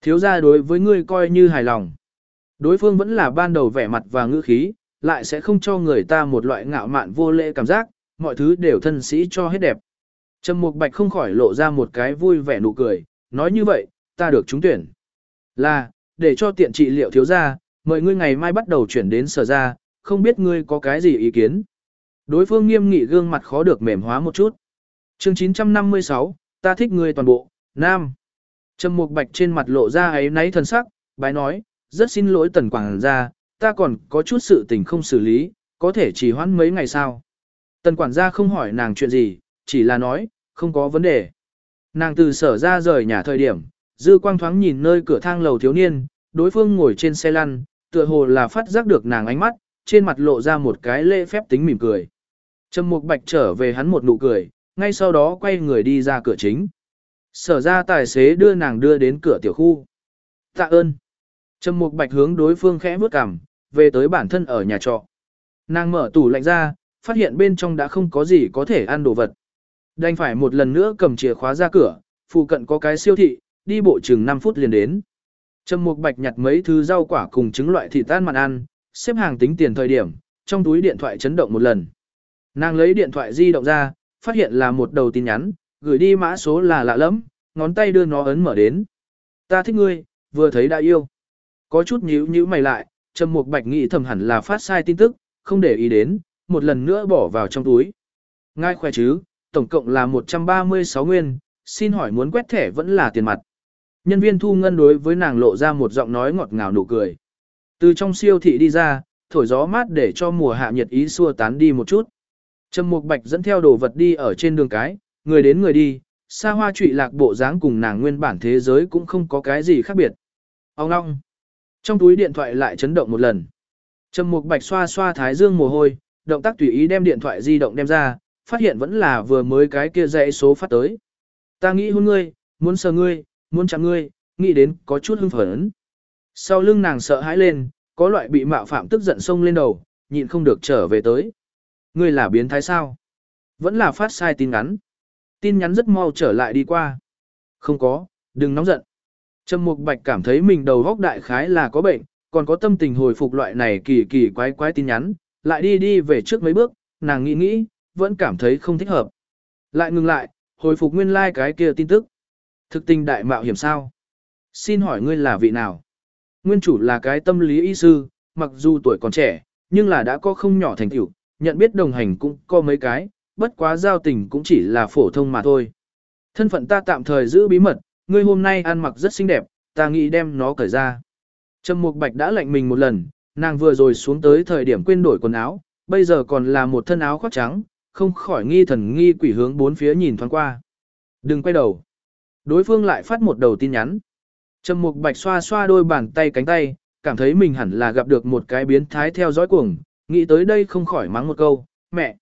Thiếu gia đối với ngươi coi như hài lòng. Đối phương vẫn là ban đầu vẻ mặt và ngữ khí, lại sẽ không cho người ta một loại ngạo mạn vô lễ cảm giác, mọi thứ đều thân sĩ cho hết đẹp. Trầm Mục Bạch không khỏi lộ ra một cái vui vẻ nụ cười, nói như vậy, ta được trúng tuyển. Là, để cho tiện trị liệu thiếu gia, mời ngươi ngày mai bắt đầu chuyển đến sở gia, không biết ngươi có cái gì ý kiến. Đối phương nghiêm nghị gương mặt khó được mềm hóa một chút. Chương 956, ta thích ngươi toàn bộ, nam. Trầm Mục Bạch trên mặt lộ ra ấy náy thần sắc, bái nói, rất xin lỗi tần quảng gia, ta còn có chút sự tình không xử lý, có thể chỉ hoãn mấy ngày sau. Tần quản gia không hỏi nàng chuyện gì, chỉ là nói, không có vấn đề. Nàng từ sở ra rời nhà thời điểm, dư quang thoáng nhìn nơi cửa thang lầu thiếu niên, đối phương ngồi trên xe lăn, tựa hồ là phát giác được nàng ánh mắt, trên mặt lộ ra một cái lễ phép tính mỉm cười. Trầm Mục Bạch trở về hắn một nụ cười, ngay sau đó quay người đi ra cửa chính. Sở ra tài xế đưa nàng đưa đến cửa tiểu khu. Tạ ơn. Trầm Mục Bạch hướng đối phương khẽ bước cằm, về tới bản thân ở nhà trọ. Nàng mở tủ lạnh ra, phát hiện bên trong đã không có gì có thể ăn đồ vật. Đành phải một lần nữa cầm chìa khóa ra cửa, phụ cận có cái siêu thị, đi bộ chừng 5 phút liền đến. Trầm Mục Bạch nhặt mấy thứ rau quả cùng trứng loại thịt tan mặn ăn, xếp hàng tính tiền thời điểm, trong túi điện thoại chấn động một lần. Nàng lấy điện thoại di động ra, phát hiện là một đầu tin nhắn, gửi đi mã số là lạ lắm, ngón tay đưa nó ấn mở đến. Ta thích ngươi, vừa thấy đã yêu. Có chút nhíu nhíu mày lại, Trầm Mục Bạch nghĩ thầm hẳn là phát sai tin tức, không để ý đến, một lần nữa bỏ vào trong túi. Ngay khỏe chứ, tổng cộng là 136 nguyên, xin hỏi muốn quét thẻ vẫn là tiền mặt. Nhân viên thu ngân đối với nàng lộ ra một giọng nói ngọt ngào nụ cười. Từ trong siêu thị đi ra, thổi gió mát để cho mùa hạ nhiệt ý xua tán đi một chút. Trầm Mục Bạch dẫn theo đồ vật đi ở trên đường cái, người đến người đi, xa hoa trụy lạc bộ dáng cùng nàng nguyên bản thế giới cũng không có cái gì khác biệt. Ông Long, Trong túi điện thoại lại chấn động một lần. Trầm Mục Bạch xoa xoa thái dương mồ hôi, động tác tùy ý đem điện thoại di động đem ra, phát hiện vẫn là vừa mới cái kia dãy số phát tới. Ta nghĩ hôn ngươi, muốn sờ ngươi, muốn chạm ngươi, nghĩ đến có chút hưng phấn. Sau lưng nàng sợ hãi lên, có loại bị mạo phạm tức giận sông lên đầu, nhịn không được trở về tới. Ngươi là biến thái sao? Vẫn là phát sai tin nhắn. Tin nhắn rất mau trở lại đi qua. Không có, đừng nóng giận. Trầm Mục Bạch cảm thấy mình đầu góc đại khái là có bệnh, còn có tâm tình hồi phục loại này kỳ kỳ quái quái tin nhắn, lại đi đi về trước mấy bước, nàng nghĩ nghĩ, vẫn cảm thấy không thích hợp. Lại ngừng lại, hồi phục nguyên lai like cái kia tin tức. Thực tình đại mạo hiểm sao? Xin hỏi ngươi là vị nào? Nguyên chủ là cái tâm lý y sư, mặc dù tuổi còn trẻ, nhưng là đã có không nhỏ thành tựu, nhận biết đồng hành cũng có mấy cái, bất quá giao tình cũng chỉ là phổ thông mà thôi. Thân phận ta tạm thời giữ bí mật, ngươi hôm nay ăn mặc rất xinh đẹp, ta nghĩ đem nó cởi ra. Trầm Mục Bạch đã lạnh mình một lần, nàng vừa rồi xuống tới thời điểm quên đổi quần áo, bây giờ còn là một thân áo khoác trắng, không khỏi nghi thần nghi quỷ hướng bốn phía nhìn thoáng qua. Đừng quay đầu. Đối phương lại phát một đầu tin nhắn. Trầm Mục Bạch xoa xoa đôi bàn tay cánh tay, cảm thấy mình hẳn là gặp được một cái biến thái theo dõi cuồng, nghĩ tới đây không khỏi mắng một câu, mẹ.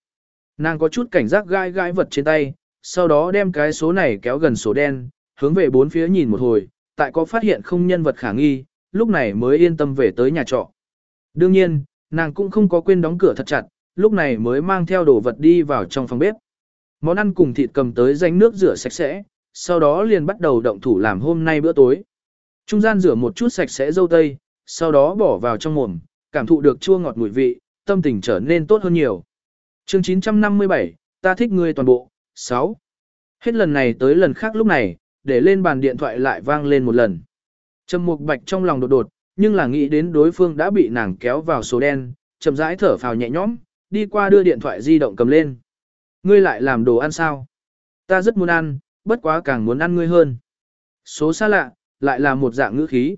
Nàng có chút cảnh giác gai gai vật trên tay, sau đó đem cái số này kéo gần số đen, hướng về bốn phía nhìn một hồi, tại có phát hiện không nhân vật khả nghi, lúc này mới yên tâm về tới nhà trọ. Đương nhiên, nàng cũng không có quên đóng cửa thật chặt, lúc này mới mang theo đồ vật đi vào trong phòng bếp. Món ăn cùng thịt cầm tới danh nước rửa sạch sẽ, sau đó liền bắt đầu động thủ làm hôm nay bữa tối. Trung gian rửa một chút sạch sẽ dâu tây, sau đó bỏ vào trong mồm, cảm thụ được chua ngọt mùi vị, tâm tình trở nên tốt hơn nhiều. Chương 957, ta thích ngươi toàn bộ, 6. Hết lần này tới lần khác lúc này, để lên bàn điện thoại lại vang lên một lần. Trầm Mục Bạch trong lòng đột đột, nhưng là nghĩ đến đối phương đã bị nàng kéo vào số đen, chậm rãi thở phào nhẹ nhõm, đi qua đưa điện thoại di động cầm lên. Ngươi lại làm đồ ăn sao? Ta rất muốn ăn, bất quá càng muốn ăn ngươi hơn. Số xa lạ, lại là một dạng ngữ khí.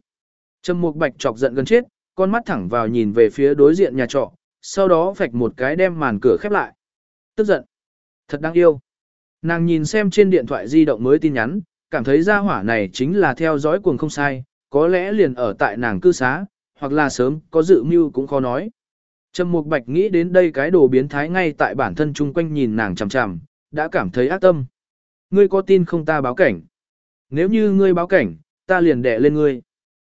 Trầm Mục Bạch chọc giận gần chết, con mắt thẳng vào nhìn về phía đối diện nhà trọ, sau đó vạch một cái đem màn cửa khép lại. Tức giận. Thật đáng yêu. Nàng nhìn xem trên điện thoại di động mới tin nhắn, cảm thấy gia hỏa này chính là theo dõi cuồng không sai, có lẽ liền ở tại nàng cư xá, hoặc là sớm có dự mưu cũng khó nói. Trầm Mục Bạch nghĩ đến đây cái đồ biến thái ngay tại bản thân chung quanh nhìn nàng chằm chằm, đã cảm thấy ác tâm. Ngươi có tin không ta báo cảnh? Nếu như ngươi báo cảnh, ta liền đè lên ngươi.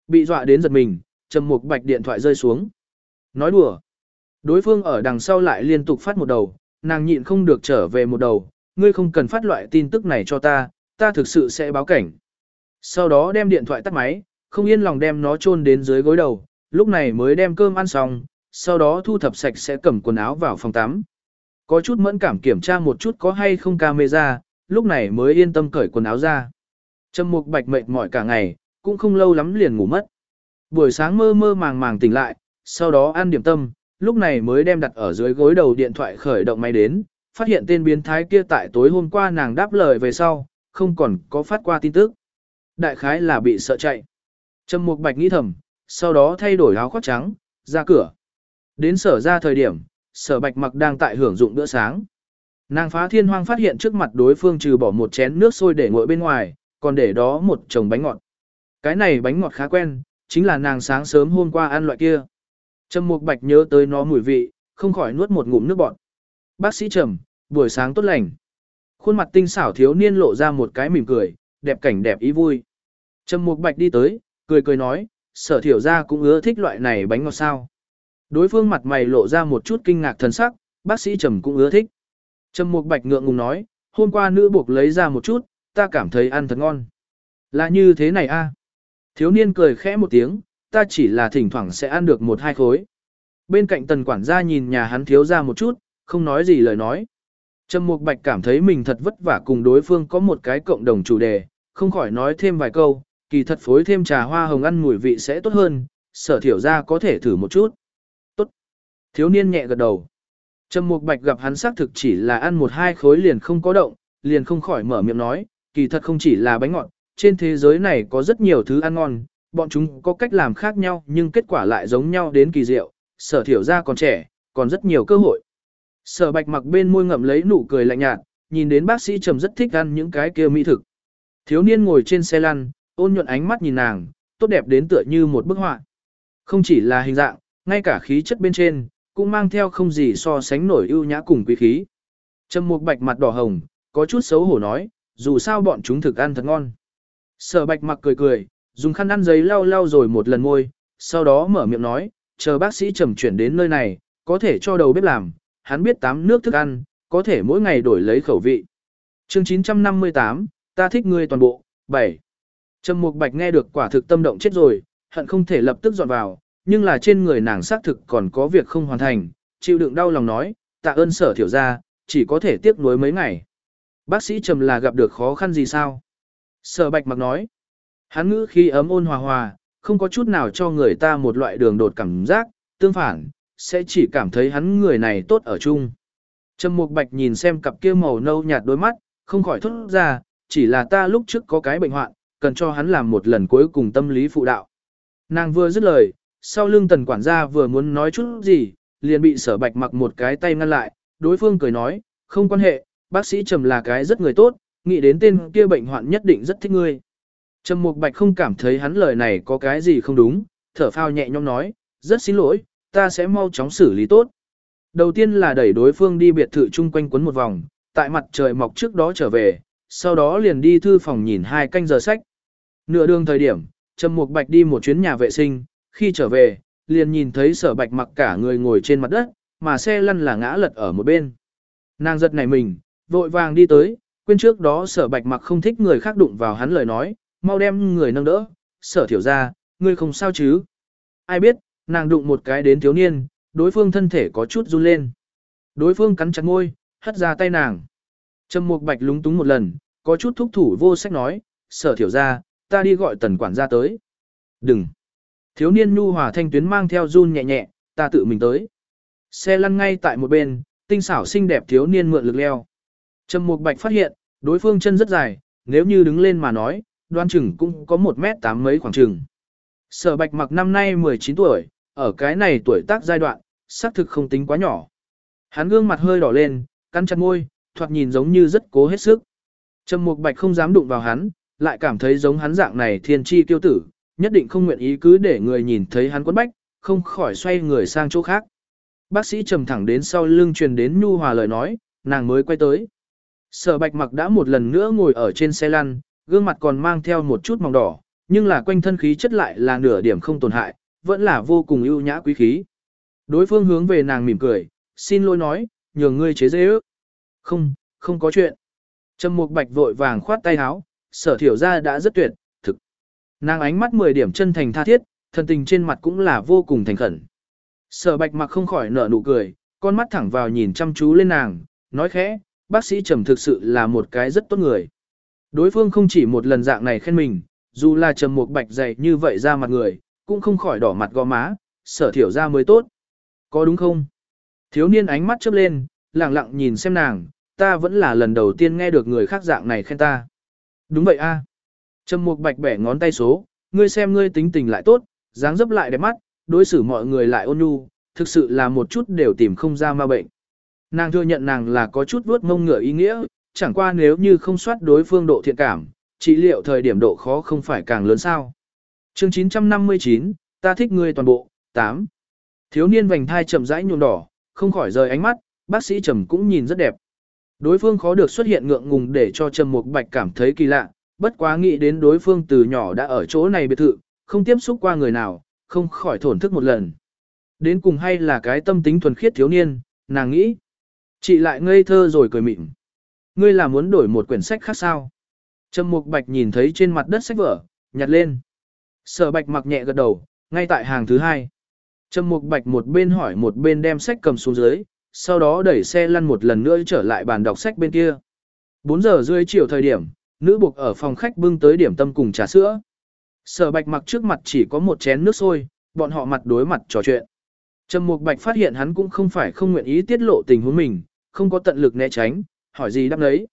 Bị dọa đến giật mình, Trầm Mục Bạch điện thoại rơi xuống. Nói đùa. Đối phương ở đằng sau lại liên tục phát một đầu, nàng nhịn không được trở về một đầu, ngươi không cần phát loại tin tức này cho ta, ta thực sự sẽ báo cảnh. Sau đó đem điện thoại tắt máy, không yên lòng đem nó chôn đến dưới gối đầu, lúc này mới đem cơm ăn xong, sau đó thu thập sạch sẽ cầm quần áo vào phòng tắm. Có chút mẫn cảm kiểm tra một chút có hay không camera, lúc này mới yên tâm cởi quần áo ra. Trầm mục bạch mệt mỏi cả ngày, cũng không lâu lắm liền ngủ mất. Buổi sáng mơ mơ màng màng tỉnh lại, sau đó ăn điểm tâm, lúc này mới đem đặt ở dưới gối đầu điện thoại khởi động máy đến, phát hiện tên biến thái kia tại tối hôm qua nàng đáp lời về sau, không còn có phát qua tin tức. Đại khái là bị sợ chạy. Trầm Mục Bạch nghĩ thầm, sau đó thay đổi áo khoác trắng, ra cửa. Đến sở ra thời điểm, sở bạch mặc đang tại hưởng dụng bữa sáng. Nàng phá thiên hoang phát hiện trước mặt đối phương trừ bỏ một chén nước sôi để nguội bên ngoài, còn để đó một chồng bánh ngọt. Cái này bánh ngọt khá quen, chính là nàng sáng sớm hôm qua ăn loại kia. Trầm Mục Bạch nhớ tới nó mùi vị, không khỏi nuốt một ngụm nước bọt. Bác sĩ Trầm, buổi sáng tốt lành. Khuôn mặt tinh xảo thiếu niên lộ ra một cái mỉm cười, đẹp cảnh đẹp ý vui. Trầm Mục Bạch đi tới, cười cười nói, sở thiểu ra cũng ưa thích loại này bánh ngọt sao. Đối phương mặt mày lộ ra một chút kinh ngạc thần sắc, bác sĩ Trầm cũng ưa thích. Trầm Mục Bạch ngượng ngùng nói, hôm qua nữ buộc lấy ra một chút, ta cảm thấy ăn thật ngon. Là như thế này a Thiếu niên cười khẽ một tiếng, ta chỉ là thỉnh thoảng sẽ ăn được một hai khối. Bên cạnh tần quản gia nhìn nhà hắn thiếu ra một chút, không nói gì lời nói. Trầm Mục Bạch cảm thấy mình thật vất vả cùng đối phương có một cái cộng đồng chủ đề, không khỏi nói thêm vài câu, kỳ thật phối thêm trà hoa hồng ăn mùi vị sẽ tốt hơn, sở thiểu ra có thể thử một chút. Tốt. Thiếu niên nhẹ gật đầu. Trầm Mục Bạch gặp hắn xác thực chỉ là ăn một hai khối liền không có động, liền không khỏi mở miệng nói, kỳ thật không chỉ là bánh ngọt, trên thế giới này có rất nhiều thứ ăn ngon, bọn chúng có cách làm khác nhau nhưng kết quả lại giống nhau đến kỳ diệu, sở thiểu ra còn trẻ, còn rất nhiều cơ hội. Sở bạch mặc bên môi ngậm lấy nụ cười lạnh nhạt, nhìn đến bác sĩ trầm rất thích ăn những cái kia mỹ thực. Thiếu niên ngồi trên xe lăn, ôn nhuận ánh mắt nhìn nàng, tốt đẹp đến tựa như một bức họa. Không chỉ là hình dạng, ngay cả khí chất bên trên, cũng mang theo không gì so sánh nổi ưu nhã cùng quý khí. Trầm mục bạch mặt đỏ hồng, có chút xấu hổ nói, dù sao bọn chúng thực ăn thật ngon. Sở bạch mặc cười cười, dùng khăn ăn giấy lau lau rồi một lần môi, sau đó mở miệng nói, chờ bác sĩ trầm chuyển đến nơi này, có thể cho đầu bếp làm, hắn biết tám nước thức ăn, có thể mỗi ngày đổi lấy khẩu vị. chương 958, ta thích ngươi toàn bộ, 7. Trầm Mục Bạch nghe được quả thực tâm động chết rồi, hận không thể lập tức dọn vào, nhưng là trên người nàng xác thực còn có việc không hoàn thành, chịu đựng đau lòng nói, tạ ơn sở thiểu ra, chỉ có thể tiếc nuối mấy ngày. Bác sĩ Trầm là gặp được khó khăn gì sao? Sở Bạch mặc nói, hắn ngữ khi ấm ôn hòa hòa, không có chút nào cho người ta một loại đường đột cảm giác, tương phản, sẽ chỉ cảm thấy hắn người này tốt ở chung. Trầm Mục Bạch nhìn xem cặp kia màu nâu nhạt đôi mắt, không khỏi thốt ra, chỉ là ta lúc trước có cái bệnh hoạn, cần cho hắn làm một lần cuối cùng tâm lý phụ đạo. Nàng vừa dứt lời, sau lưng tần quản gia vừa muốn nói chút gì, liền bị sở bạch mặc một cái tay ngăn lại, đối phương cười nói, không quan hệ, bác sĩ Trầm là cái rất người tốt, nghĩ đến tên kia bệnh hoạn nhất định rất thích ngươi. Trầm Mục Bạch không cảm thấy hắn lời này có cái gì không đúng, thở phao nhẹ nhõm nói, rất xin lỗi, ta sẽ mau chóng xử lý tốt. Đầu tiên là đẩy đối phương đi biệt thự chung quanh quấn một vòng, tại mặt trời mọc trước đó trở về, sau đó liền đi thư phòng nhìn hai canh giờ sách. Nửa đường thời điểm, Trầm Mục Bạch đi một chuyến nhà vệ sinh, khi trở về, liền nhìn thấy Sở Bạch mặc cả người ngồi trên mặt đất, mà xe lăn là ngã lật ở một bên. Nàng giật nảy mình, vội vàng đi tới, quên trước đó Sở Bạch mặc không thích người khác đụng vào hắn lời nói, mau đem người nâng đỡ, Sở Thiểu ra, ngươi không sao chứ? Ai biết, nàng đụng một cái đến thiếu niên, đối phương thân thể có chút run lên. Đối phương cắn chặt môi, hất ra tay nàng. Trầm Mục Bạch lúng túng một lần, có chút thúc thủ vô sách nói, sở thiểu ra, ta đi gọi tần quản gia tới. Đừng. Thiếu niên nhu hòa thanh tuyến mang theo run nhẹ nhẹ, ta tự mình tới. Xe lăn ngay tại một bên, tinh xảo xinh đẹp thiếu niên mượn lực leo. Trầm Mục Bạch phát hiện, đối phương chân rất dài, nếu như đứng lên mà nói, đoan chừng cũng có một mét tám mấy khoảng chừng. Sở Bạch mặc năm nay 19 tuổi, ở cái này tuổi tác giai đoạn, xác thực không tính quá nhỏ. Hắn gương mặt hơi đỏ lên, căn chặt môi, thoạt nhìn giống như rất cố hết sức. Trầm Mục Bạch không dám đụng vào hắn, lại cảm thấy giống hắn dạng này thiên chi tiêu tử, nhất định không nguyện ý cứ để người nhìn thấy hắn quấn bách, không khỏi xoay người sang chỗ khác. Bác sĩ trầm thẳng đến sau lưng truyền đến nhu hòa lời nói, nàng mới quay tới. Sở Bạch Mặc đã một lần nữa ngồi ở trên xe lăn, gương mặt còn mang theo một chút mỏng đỏ, nhưng là quanh thân khí chất lại là nửa điểm không tổn hại, vẫn là vô cùng ưu nhã quý khí. Đối phương hướng về nàng mỉm cười, xin lỗi nói, nhường ngươi chế dễ ước. Không, không có chuyện. Trầm Mục Bạch vội vàng khoát tay áo, sở thiểu ra đã rất tuyệt, thực. Nàng ánh mắt 10 điểm chân thành tha thiết, thần tình trên mặt cũng là vô cùng thành khẩn. Sở Bạch mặc không khỏi nở nụ cười, con mắt thẳng vào nhìn chăm chú lên nàng, nói khẽ, bác sĩ Trầm thực sự là một cái rất tốt người. Đối phương không chỉ một lần dạng này khen mình, dù là Trầm một Bạch dày như vậy ra mặt người, cũng không khỏi đỏ mặt gò má, sở thiểu ra mới tốt. Có đúng không? Thiếu niên ánh mắt chớp lên, lặng lặng nhìn xem nàng, ta vẫn là lần đầu tiên nghe được người khác dạng này khen ta. Đúng vậy a. À. Trầm Mục Bạch bẻ ngón tay số, ngươi xem ngươi tính tình lại tốt, dáng dấp lại đẹp mắt, đối xử mọi người lại ôn nhu, thực sự là một chút đều tìm không ra ma bệnh. Nàng thừa nhận nàng là có chút vuốt mông ngựa ý nghĩa, chẳng qua nếu như không soát đối phương độ thiện cảm, trị liệu thời điểm độ khó không phải càng lớn sao. Chương 959, ta thích ngươi toàn bộ, 8. Thiếu niên vành thai chậm rãi nhuộm đỏ, không khỏi rời ánh mắt, bác sĩ Trầm cũng nhìn rất đẹp. Đối phương khó được xuất hiện ngượng ngùng để cho Trầm Mục Bạch cảm thấy kỳ lạ, bất quá nghĩ đến đối phương từ nhỏ đã ở chỗ này biệt thự, không tiếp xúc qua người nào, không khỏi thổn thức một lần. Đến cùng hay là cái tâm tính thuần khiết thiếu niên, nàng nghĩ. Chị lại ngây thơ rồi cười mịn. Ngươi là muốn đổi một quyển sách khác sao? Trầm Mục Bạch nhìn thấy trên mặt đất sách vở, nhặt lên. Sở Bạch mặc nhẹ gật đầu, ngay tại hàng thứ hai. Trầm Mục Bạch một bên hỏi một bên đem sách cầm xuống dưới, sau đó đẩy xe lăn một lần nữa trở lại bàn đọc sách bên kia. 4 giờ rưỡi chiều thời điểm, nữ buộc ở phòng khách bưng tới điểm tâm cùng trà sữa. Sở Bạch mặc trước mặt chỉ có một chén nước sôi, bọn họ mặt đối mặt trò chuyện. Trầm Mục Bạch phát hiện hắn cũng không phải không nguyện ý tiết lộ tình huống mình, không có tận lực né tránh, hỏi gì đáp lấy.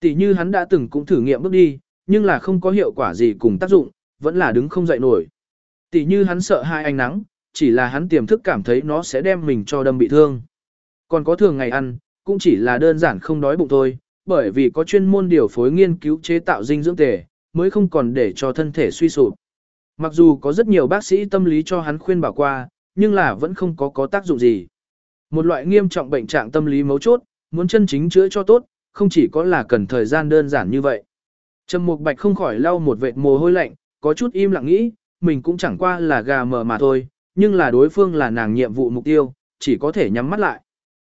Tỷ như hắn đã từng cũng thử nghiệm bước đi, nhưng là không có hiệu quả gì cùng tác dụng, vẫn là đứng không dậy nổi. Tỷ như hắn sợ hai ánh nắng, chỉ là hắn tiềm thức cảm thấy nó sẽ đem mình cho đâm bị thương. Còn có thường ngày ăn, cũng chỉ là đơn giản không đói bụng thôi, bởi vì có chuyên môn điều phối nghiên cứu chế tạo dinh dưỡng tề, mới không còn để cho thân thể suy sụp. Mặc dù có rất nhiều bác sĩ tâm lý cho hắn khuyên bảo qua, nhưng là vẫn không có có tác dụng gì. Một loại nghiêm trọng bệnh trạng tâm lý mấu chốt, muốn chân chính chữa cho tốt, không chỉ có là cần thời gian đơn giản như vậy. Trầm Mục Bạch không khỏi lau một vệt mồ hôi lạnh, có chút im lặng nghĩ, mình cũng chẳng qua là gà mờ mà thôi, nhưng là đối phương là nàng nhiệm vụ mục tiêu, chỉ có thể nhắm mắt lại.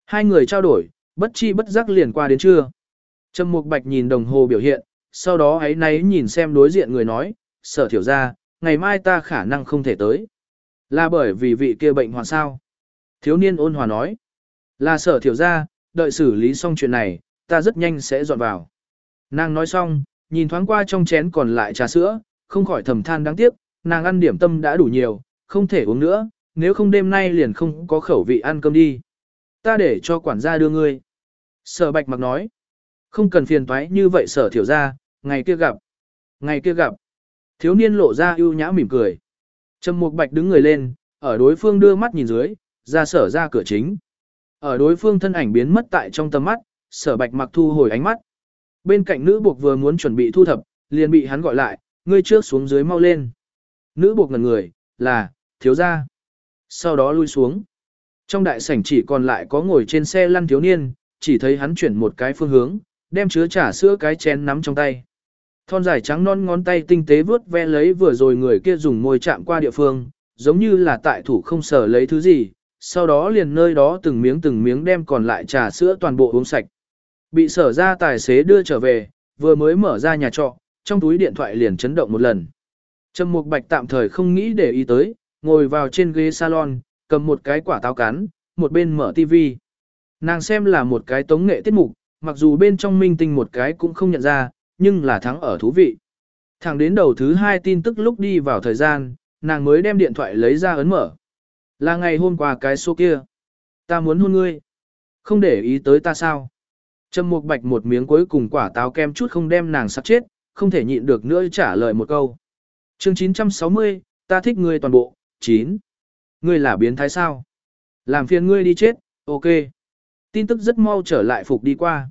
Hai người trao đổi, bất chi bất giác liền qua đến trưa. Trầm Mục Bạch nhìn đồng hồ biểu hiện, sau đó ấy nấy nhìn xem đối diện người nói, sở thiểu ra, ngày mai ta khả năng không thể tới. Là bởi vì vị kia bệnh hoạn sao? Thiếu niên ôn hòa nói, là sở thiểu ra, đợi xử lý xong chuyện này, ta rất nhanh sẽ dọn vào. Nàng nói xong, nhìn thoáng qua trong chén còn lại trà sữa, không khỏi thầm than đáng tiếc, nàng ăn điểm tâm đã đủ nhiều, không thể uống nữa, nếu không đêm nay liền không có khẩu vị ăn cơm đi. Ta để cho quản gia đưa ngươi. Sở bạch mặc nói, không cần phiền toái như vậy sở thiểu ra, ngày kia gặp. Ngày kia gặp. Thiếu niên lộ ra ưu nhã mỉm cười. Trầm Mục Bạch đứng người lên, ở đối phương đưa mắt nhìn dưới, ra sở ra cửa chính. Ở đối phương thân ảnh biến mất tại trong tầm mắt, sở bạch mặc thu hồi ánh mắt. Bên cạnh nữ buộc vừa muốn chuẩn bị thu thập, liền bị hắn gọi lại, ngươi trước xuống dưới mau lên. Nữ buộc ngần người, là, thiếu gia. Sau đó lui xuống. Trong đại sảnh chỉ còn lại có ngồi trên xe lăn thiếu niên, chỉ thấy hắn chuyển một cái phương hướng, đem chứa trà sữa cái chén nắm trong tay. Thon dài trắng non ngón tay tinh tế vướt ve lấy vừa rồi người kia dùng môi chạm qua địa phương, giống như là tại thủ không sở lấy thứ gì, sau đó liền nơi đó từng miếng từng miếng đem còn lại trà sữa toàn bộ uống sạch. Bị sở ra tài xế đưa trở về, vừa mới mở ra nhà trọ, trong túi điện thoại liền chấn động một lần. Trầm Mục Bạch tạm thời không nghĩ để ý tới, ngồi vào trên ghế salon, cầm một cái quả táo cắn, một bên mở tivi. Nàng xem là một cái tống nghệ tiết mục, mặc dù bên trong minh tinh một cái cũng không nhận ra, nhưng là thắng ở thú vị. Thẳng đến đầu thứ hai tin tức lúc đi vào thời gian, nàng mới đem điện thoại lấy ra ấn mở. Là ngày hôm qua cái số kia. Ta muốn hôn ngươi. Không để ý tới ta sao? Trầm Mục Bạch một miếng cuối cùng quả táo kem chút không đem nàng sắp chết, không thể nhịn được nữa trả lời một câu. Chương 960, ta thích ngươi toàn bộ, 9. Ngươi là biến thái sao? Làm phiền ngươi đi chết, ok. Tin tức rất mau trở lại phục đi qua.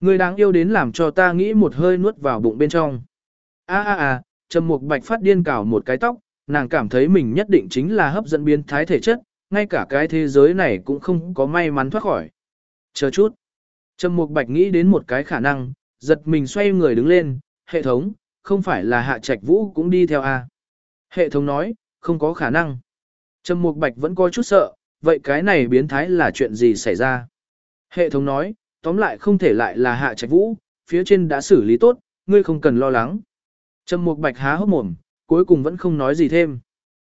Ngươi đáng yêu đến làm cho ta nghĩ một hơi nuốt vào bụng bên trong. A a a, Trầm Mục Bạch phát điên cào một cái tóc, nàng cảm thấy mình nhất định chính là hấp dẫn biến thái thể chất, ngay cả cái thế giới này cũng không có may mắn thoát khỏi. Chờ chút. Trầm Mục Bạch nghĩ đến một cái khả năng, giật mình xoay người đứng lên, hệ thống, không phải là hạ trạch vũ cũng đi theo à. Hệ thống nói, không có khả năng. Trầm Mục Bạch vẫn có chút sợ, vậy cái này biến thái là chuyện gì xảy ra? Hệ thống nói, tóm lại không thể lại là hạ trạch vũ, phía trên đã xử lý tốt, ngươi không cần lo lắng. Trầm Mục Bạch há hốc mồm, cuối cùng vẫn không nói gì thêm.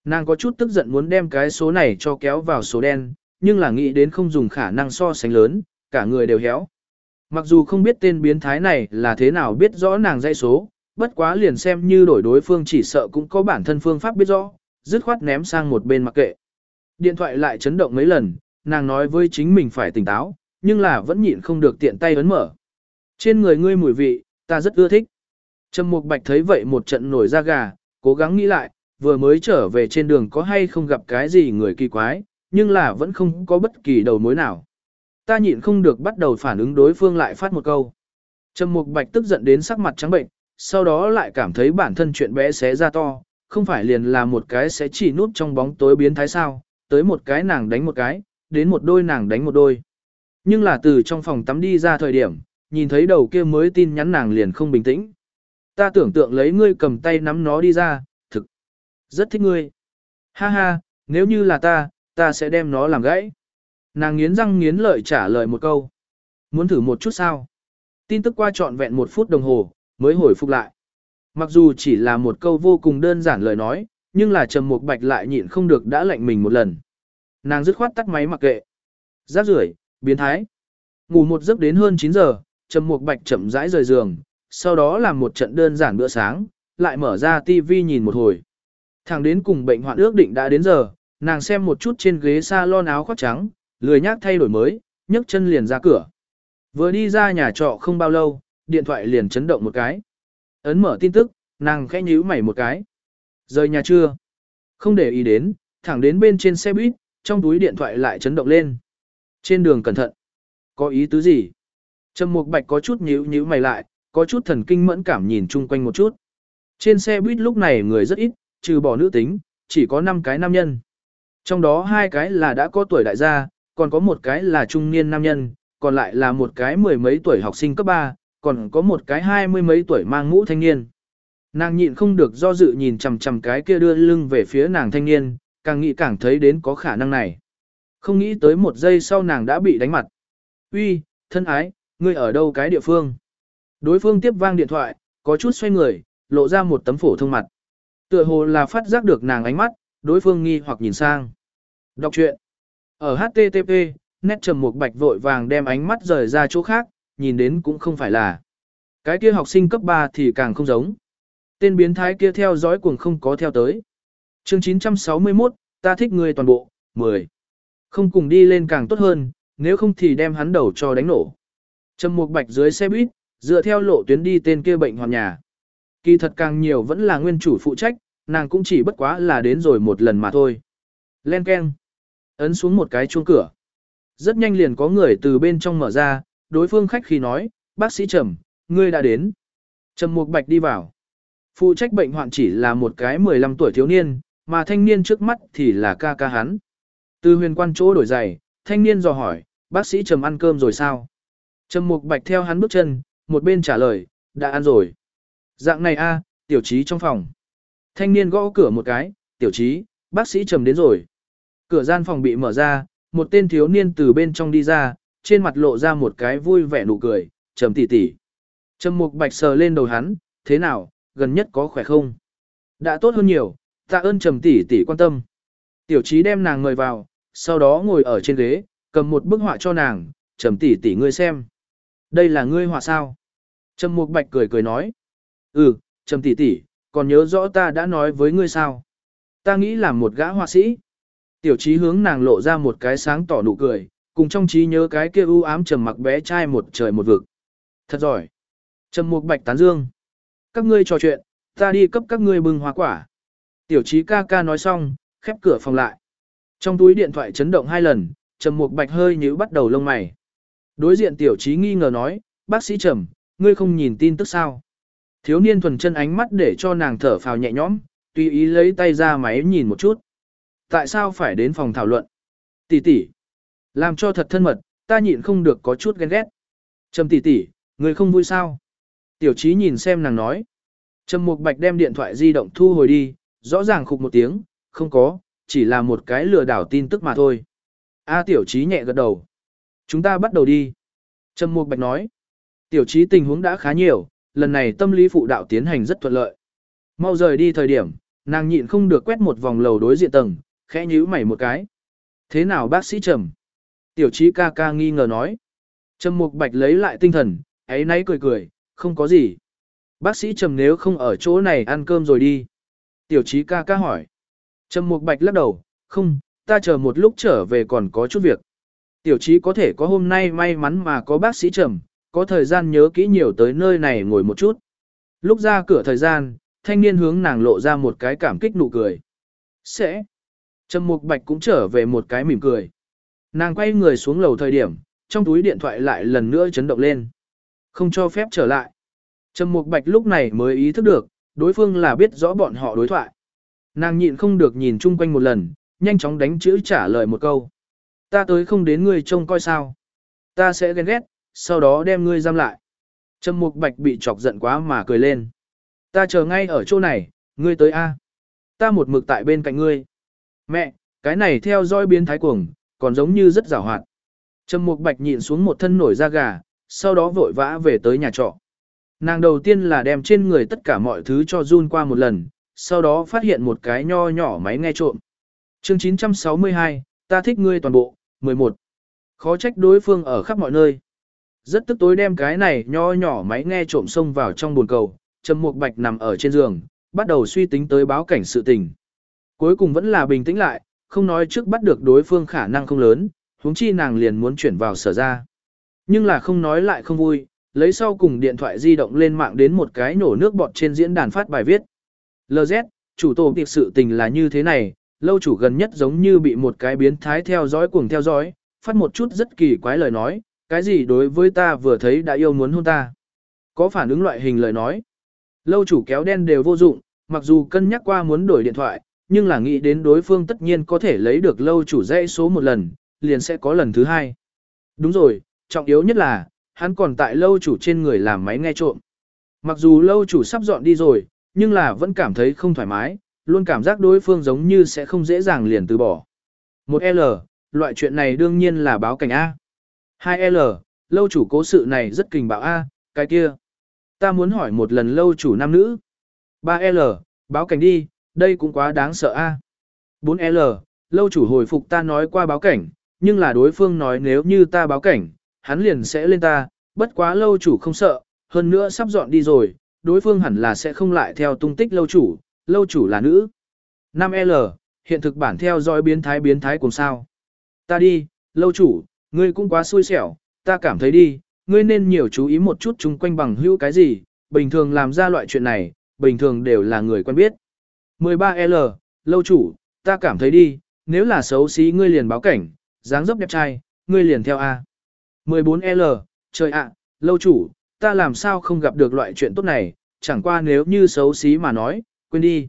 Nàng có chút tức giận muốn đem cái số này cho kéo vào số đen, nhưng là nghĩ đến không dùng khả năng so sánh lớn, cả người đều héo. Mặc dù không biết tên biến thái này là thế nào biết rõ nàng dây số, bất quá liền xem như đổi đối phương chỉ sợ cũng có bản thân phương pháp biết rõ, dứt khoát ném sang một bên mặc kệ. Điện thoại lại chấn động mấy lần, nàng nói với chính mình phải tỉnh táo, nhưng là vẫn nhịn không được tiện tay ấn mở. Trên người ngươi mùi vị, ta rất ưa thích. Trầm Mục Bạch thấy vậy một trận nổi da gà, cố gắng nghĩ lại, vừa mới trở về trên đường có hay không gặp cái gì người kỳ quái, nhưng là vẫn không có bất kỳ đầu mối nào. Ta nhịn không được bắt đầu phản ứng đối phương lại phát một câu. Trầm Mục Bạch tức giận đến sắc mặt trắng bệnh, sau đó lại cảm thấy bản thân chuyện bé xé ra to, không phải liền là một cái sẽ chỉ núp trong bóng tối biến thái sao, tới một cái nàng đánh một cái, đến một đôi nàng đánh một đôi. Nhưng là từ trong phòng tắm đi ra thời điểm, nhìn thấy đầu kia mới tin nhắn nàng liền không bình tĩnh. Ta tưởng tượng lấy ngươi cầm tay nắm nó đi ra, thực. Rất thích ngươi. Ha ha, nếu như là ta, ta sẽ đem nó làm gãy. Nàng nghiến răng nghiến lợi trả lời một câu. Muốn thử một chút sao? Tin tức qua trọn vẹn một phút đồng hồ, mới hồi phục lại. Mặc dù chỉ là một câu vô cùng đơn giản lời nói, nhưng là Trầm Mục Bạch lại nhịn không được đã lạnh mình một lần. Nàng dứt khoát tắt máy mặc kệ. Giác rưởi, biến thái. Ngủ một giấc đến hơn 9 giờ, Trầm Mục Bạch chậm rãi rời giường, sau đó làm một trận đơn giản bữa sáng, lại mở ra TV nhìn một hồi. Thằng đến cùng bệnh hoạn ước định đã đến giờ, nàng xem một chút trên ghế salon áo khoác trắng, lười nhác thay đổi mới, nhấc chân liền ra cửa. Vừa đi ra nhà trọ không bao lâu, điện thoại liền chấn động một cái. Ấn mở tin tức, nàng khẽ nhíu mày một cái. Rời nhà chưa? Không để ý đến, thẳng đến bên trên xe buýt, trong túi điện thoại lại chấn động lên. Trên đường cẩn thận. Có ý tứ gì? Trầm Mục Bạch có chút nhíu nhíu mày lại, có chút thần kinh mẫn cảm nhìn chung quanh một chút. Trên xe buýt lúc này người rất ít, trừ bỏ nữ tính, chỉ có 5 cái nam nhân. Trong đó hai cái là đã có tuổi đại gia, còn có một cái là trung niên nam nhân, còn lại là một cái mười mấy tuổi học sinh cấp 3, còn có một cái hai mươi mấy tuổi mang mũ thanh niên. Nàng nhịn không được do dự nhìn chằm chằm cái kia đưa lưng về phía nàng thanh niên, càng nghĩ càng thấy đến có khả năng này. Không nghĩ tới một giây sau nàng đã bị đánh mặt. Uy, thân ái, ngươi ở đâu cái địa phương? Đối phương tiếp vang điện thoại, có chút xoay người, lộ ra một tấm phổ thông mặt. Tựa hồ là phát giác được nàng ánh mắt, đối phương nghi hoặc nhìn sang. Đọc truyện. Ở HTTP, nét trầm một bạch vội vàng đem ánh mắt rời ra chỗ khác, nhìn đến cũng không phải là. Cái kia học sinh cấp 3 thì càng không giống. Tên biến thái kia theo dõi cuồng không có theo tới. Chương 961, ta thích người toàn bộ, 10. Không cùng đi lên càng tốt hơn, nếu không thì đem hắn đầu cho đánh nổ. Trầm Mục Bạch dưới xe buýt, dựa theo lộ tuyến đi tên kia bệnh hoàn nhà. Kỳ thật càng nhiều vẫn là nguyên chủ phụ trách, nàng cũng chỉ bất quá là đến rồi một lần mà thôi. Len keng. Ấn xuống một cái chuông cửa. Rất nhanh liền có người từ bên trong mở ra, đối phương khách khi nói, bác sĩ Trầm, ngươi đã đến. Trầm Mục Bạch đi vào. Phụ trách bệnh hoạn chỉ là một cái 15 tuổi thiếu niên, mà thanh niên trước mắt thì là ca ca hắn. Từ huyền quan chỗ đổi giày, thanh niên dò hỏi, bác sĩ Trầm ăn cơm rồi sao? Trầm Mục Bạch theo hắn bước chân, một bên trả lời, đã ăn rồi. Dạng này a, tiểu trí trong phòng. Thanh niên gõ cửa một cái, tiểu trí, bác sĩ Trầm đến rồi. Cửa gian phòng bị mở ra, một tên thiếu niên từ bên trong đi ra, trên mặt lộ ra một cái vui vẻ nụ cười, trầm tỉ tỉ. Trầm mục bạch sờ lên đầu hắn, thế nào, gần nhất có khỏe không? Đã tốt hơn nhiều, tạ ơn trầm tỉ tỉ quan tâm. Tiểu trí đem nàng mời vào, sau đó ngồi ở trên ghế, cầm một bức họa cho nàng, trầm tỉ tỉ ngươi xem. Đây là ngươi họa sao? Trầm mục bạch cười cười nói. Ừ, trầm tỉ tỉ, còn nhớ rõ ta đã nói với ngươi sao? Ta nghĩ là một gã họa sĩ. Tiểu trí hướng nàng lộ ra một cái sáng tỏ nụ cười, cùng trong trí nhớ cái kia u ám trầm mặc bé trai một trời một vực. Thật giỏi. Trầm mục bạch tán dương. Các ngươi trò chuyện, ta đi cấp các ngươi bưng hoa quả. Tiểu trí ca ca nói xong, khép cửa phòng lại. Trong túi điện thoại chấn động hai lần, trầm mục bạch hơi nhíu bắt đầu lông mày. Đối diện tiểu trí nghi ngờ nói, bác sĩ trầm, ngươi không nhìn tin tức sao. Thiếu niên thuần chân ánh mắt để cho nàng thở phào nhẹ nhõm, tùy ý lấy tay ra máy nhìn một chút. Tại sao phải đến phòng thảo luận? Tỷ tỷ, làm cho thật thân mật, ta nhịn không được có chút ghen ghét. Trầm tỷ tỷ, người không vui sao? Tiểu trí nhìn xem nàng nói. Trầm Mục Bạch đem điện thoại di động thu hồi đi, rõ ràng khục một tiếng, không có, chỉ là một cái lừa đảo tin tức mà thôi. A tiểu trí nhẹ gật đầu. Chúng ta bắt đầu đi. Trầm Mục Bạch nói. Tiểu trí tình huống đã khá nhiều, lần này tâm lý phụ đạo tiến hành rất thuận lợi. Mau rời đi thời điểm, nàng nhịn không được quét một vòng lầu đối diện tầng, khẽ nhíu mày một cái. Thế nào bác sĩ Trầm? Tiểu trí ca ca nghi ngờ nói. Trầm Mục Bạch lấy lại tinh thần, ấy nấy cười cười, không có gì. Bác sĩ Trầm nếu không ở chỗ này ăn cơm rồi đi. Tiểu trí ca ca hỏi. Trầm Mục Bạch lắc đầu, không, ta chờ một lúc trở về còn có chút việc. Tiểu trí có thể có hôm nay may mắn mà có bác sĩ Trầm, có thời gian nhớ kỹ nhiều tới nơi này ngồi một chút. Lúc ra cửa thời gian, thanh niên hướng nàng lộ ra một cái cảm kích nụ cười. Sẽ. Trầm Mục Bạch cũng trở về một cái mỉm cười. Nàng quay người xuống lầu thời điểm, trong túi điện thoại lại lần nữa chấn động lên. Không cho phép trở lại. Trầm Mục Bạch lúc này mới ý thức được, đối phương là biết rõ bọn họ đối thoại. Nàng nhịn không được nhìn chung quanh một lần, nhanh chóng đánh chữ trả lời một câu. Ta tới không đến ngươi trông coi sao. Ta sẽ ghen ghét, sau đó đem ngươi giam lại. Trầm Mục Bạch bị chọc giận quá mà cười lên. Ta chờ ngay ở chỗ này, ngươi tới A. Ta một mực tại bên cạnh ngươi. Mẹ, cái này theo dõi biến thái cuồng, còn giống như rất giàu hoạt. Trầm Mục Bạch nhịn xuống một thân nổi da gà, sau đó vội vã về tới nhà trọ. Nàng đầu tiên là đem trên người tất cả mọi thứ cho run qua một lần, sau đó phát hiện một cái nho nhỏ máy nghe trộm. Chương 962, ta thích ngươi toàn bộ, 11. Khó trách đối phương ở khắp mọi nơi. Rất tức tối đem cái này nho nhỏ máy nghe trộm xông vào trong buồn cầu, Trầm Mục Bạch nằm ở trên giường, bắt đầu suy tính tới báo cảnh sự tình. Cuối cùng vẫn là bình tĩnh lại, không nói trước bắt được đối phương khả năng không lớn, huống chi nàng liền muốn chuyển vào sở ra. Nhưng là không nói lại không vui, lấy sau cùng điện thoại di động lên mạng đến một cái nổ nước bọt trên diễn đàn phát bài viết. LZ, chủ tổ tiệc sự tình là như thế này, lâu chủ gần nhất giống như bị một cái biến thái theo dõi cuồng theo dõi, phát một chút rất kỳ quái lời nói, cái gì đối với ta vừa thấy đã yêu muốn hôn ta. Có phản ứng loại hình lời nói. Lâu chủ kéo đen đều vô dụng, mặc dù cân nhắc qua muốn đổi điện thoại, nhưng là nghĩ đến đối phương tất nhiên có thể lấy được lâu chủ dãy số một lần, liền sẽ có lần thứ hai. Đúng rồi, trọng yếu nhất là, hắn còn tại lâu chủ trên người làm máy nghe trộm. Mặc dù lâu chủ sắp dọn đi rồi, nhưng là vẫn cảm thấy không thoải mái, luôn cảm giác đối phương giống như sẽ không dễ dàng liền từ bỏ. Một L, loại chuyện này đương nhiên là báo cảnh A. 2L, lâu chủ cố sự này rất kình bạo A, cái kia. Ta muốn hỏi một lần lâu chủ nam nữ. 3L, báo cảnh đi, đây cũng quá đáng sợ A. 4L, lâu chủ hồi phục ta nói qua báo cảnh, nhưng là đối phương nói nếu như ta báo cảnh, hắn liền sẽ lên ta, bất quá lâu chủ không sợ, hơn nữa sắp dọn đi rồi, đối phương hẳn là sẽ không lại theo tung tích lâu chủ, lâu chủ là nữ. 5L, hiện thực bản theo dõi biến thái biến thái cùng sao. Ta đi, lâu chủ, ngươi cũng quá xui xẻo, ta cảm thấy đi, ngươi nên nhiều chú ý một chút chung quanh bằng hữu cái gì, bình thường làm ra loại chuyện này, bình thường đều là người quen biết. 13L, lâu chủ, ta cảm thấy đi, nếu là xấu xí ngươi liền báo cảnh, dáng dấp đẹp trai, ngươi liền theo A. 14L, trời ạ, lâu chủ, ta làm sao không gặp được loại chuyện tốt này, chẳng qua nếu như xấu xí mà nói, quên đi.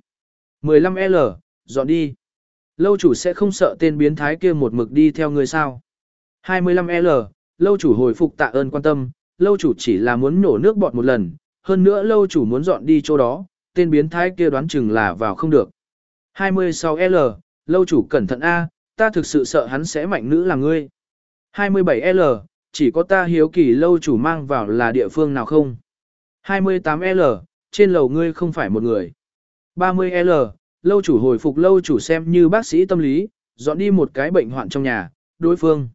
15L, dọn đi. Lâu chủ sẽ không sợ tên biến thái kia một mực đi theo người sao. 25L, lâu chủ hồi phục tạ ơn quan tâm, lâu chủ chỉ là muốn nổ nước bọt một lần, hơn nữa lâu chủ muốn dọn đi chỗ đó, tên biến thái kia đoán chừng là vào không được. 26L, lâu chủ cẩn thận A, ta thực sự sợ hắn sẽ mạnh nữ là ngươi. 27L, chỉ có ta hiếu kỳ lâu chủ mang vào là địa phương nào không? 28L, trên lầu ngươi không phải một người. 30L, lâu chủ hồi phục lâu chủ xem như bác sĩ tâm lý, dọn đi một cái bệnh hoạn trong nhà, đối phương.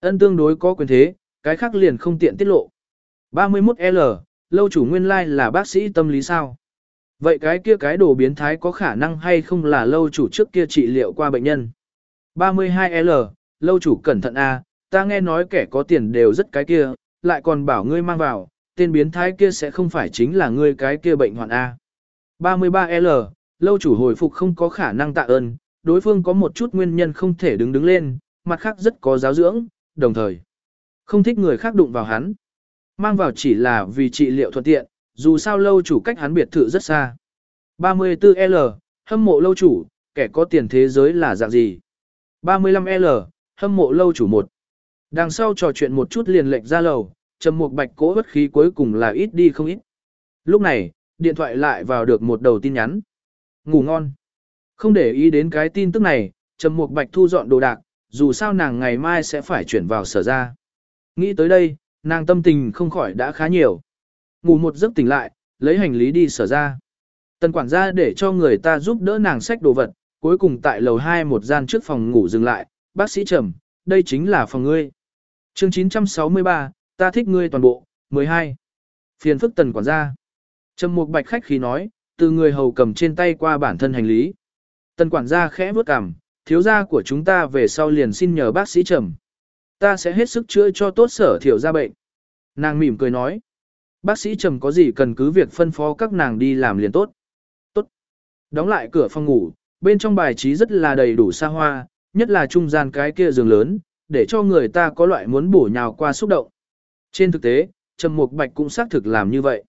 Ân tương đối có quyền thế, cái khác liền không tiện tiết lộ. 31L, lâu chủ nguyên lai like là bác sĩ tâm lý sao? Vậy cái kia cái đồ biến thái có khả năng hay không là lâu chủ trước kia trị liệu qua bệnh nhân? 32L, lâu chủ cẩn thận A, ta nghe nói kẻ có tiền đều rất cái kia, lại còn bảo ngươi mang vào, tên biến thái kia sẽ không phải chính là ngươi cái kia bệnh hoạn à. A. 33L, lâu chủ hồi phục không có khả năng tạ ơn, đối phương có một chút nguyên nhân không thể đứng đứng lên, mặt khác rất có giáo dưỡng, đồng thời không thích người khác đụng vào hắn. Mang vào chỉ là vì trị liệu thuận tiện, dù sao lâu chủ cách hắn biệt thự rất xa. 34L, hâm mộ lâu chủ, kẻ có tiền thế giới là dạng gì? 35L, hâm mộ lâu chủ một. Đằng sau trò chuyện một chút liền lệnh ra lầu, trầm một bạch cố bất khí cuối cùng là ít đi không ít. Lúc này, điện thoại lại vào được một đầu tin nhắn. Ngủ ngon. Không để ý đến cái tin tức này, trầm một bạch thu dọn đồ đạc, dù sao nàng ngày mai sẽ phải chuyển vào sở ra. Nghĩ tới đây, nàng tâm tình không khỏi đã khá nhiều. Ngủ một giấc tỉnh lại, lấy hành lý đi sở ra. Tần quản gia để cho người ta giúp đỡ nàng xách đồ vật, cuối cùng tại lầu 2 một gian trước phòng ngủ dừng lại, bác sĩ trầm, đây chính là phòng ngươi. Chương 963, ta thích ngươi toàn bộ, 12. Phiền phức tần quản gia. Trầm Mục Bạch khách khí nói, từ người hầu cầm trên tay qua bản thân hành lý. Tần quản gia khẽ vuốt cằm, thiếu gia của chúng ta về sau liền xin nhờ bác sĩ Trầm. Ta sẽ hết sức chữa cho tốt sở thiểu gia bệnh. Nàng mỉm cười nói. bác sĩ Trầm có gì cần cứ việc phân phó các nàng đi làm liền tốt. Tốt. Đóng lại cửa phòng ngủ, bên trong bài trí rất là đầy đủ xa hoa, nhất là trung gian cái kia giường lớn, để cho người ta có loại muốn bổ nhào qua xúc động. Trên thực tế, Trầm Mục Bạch cũng xác thực làm như vậy.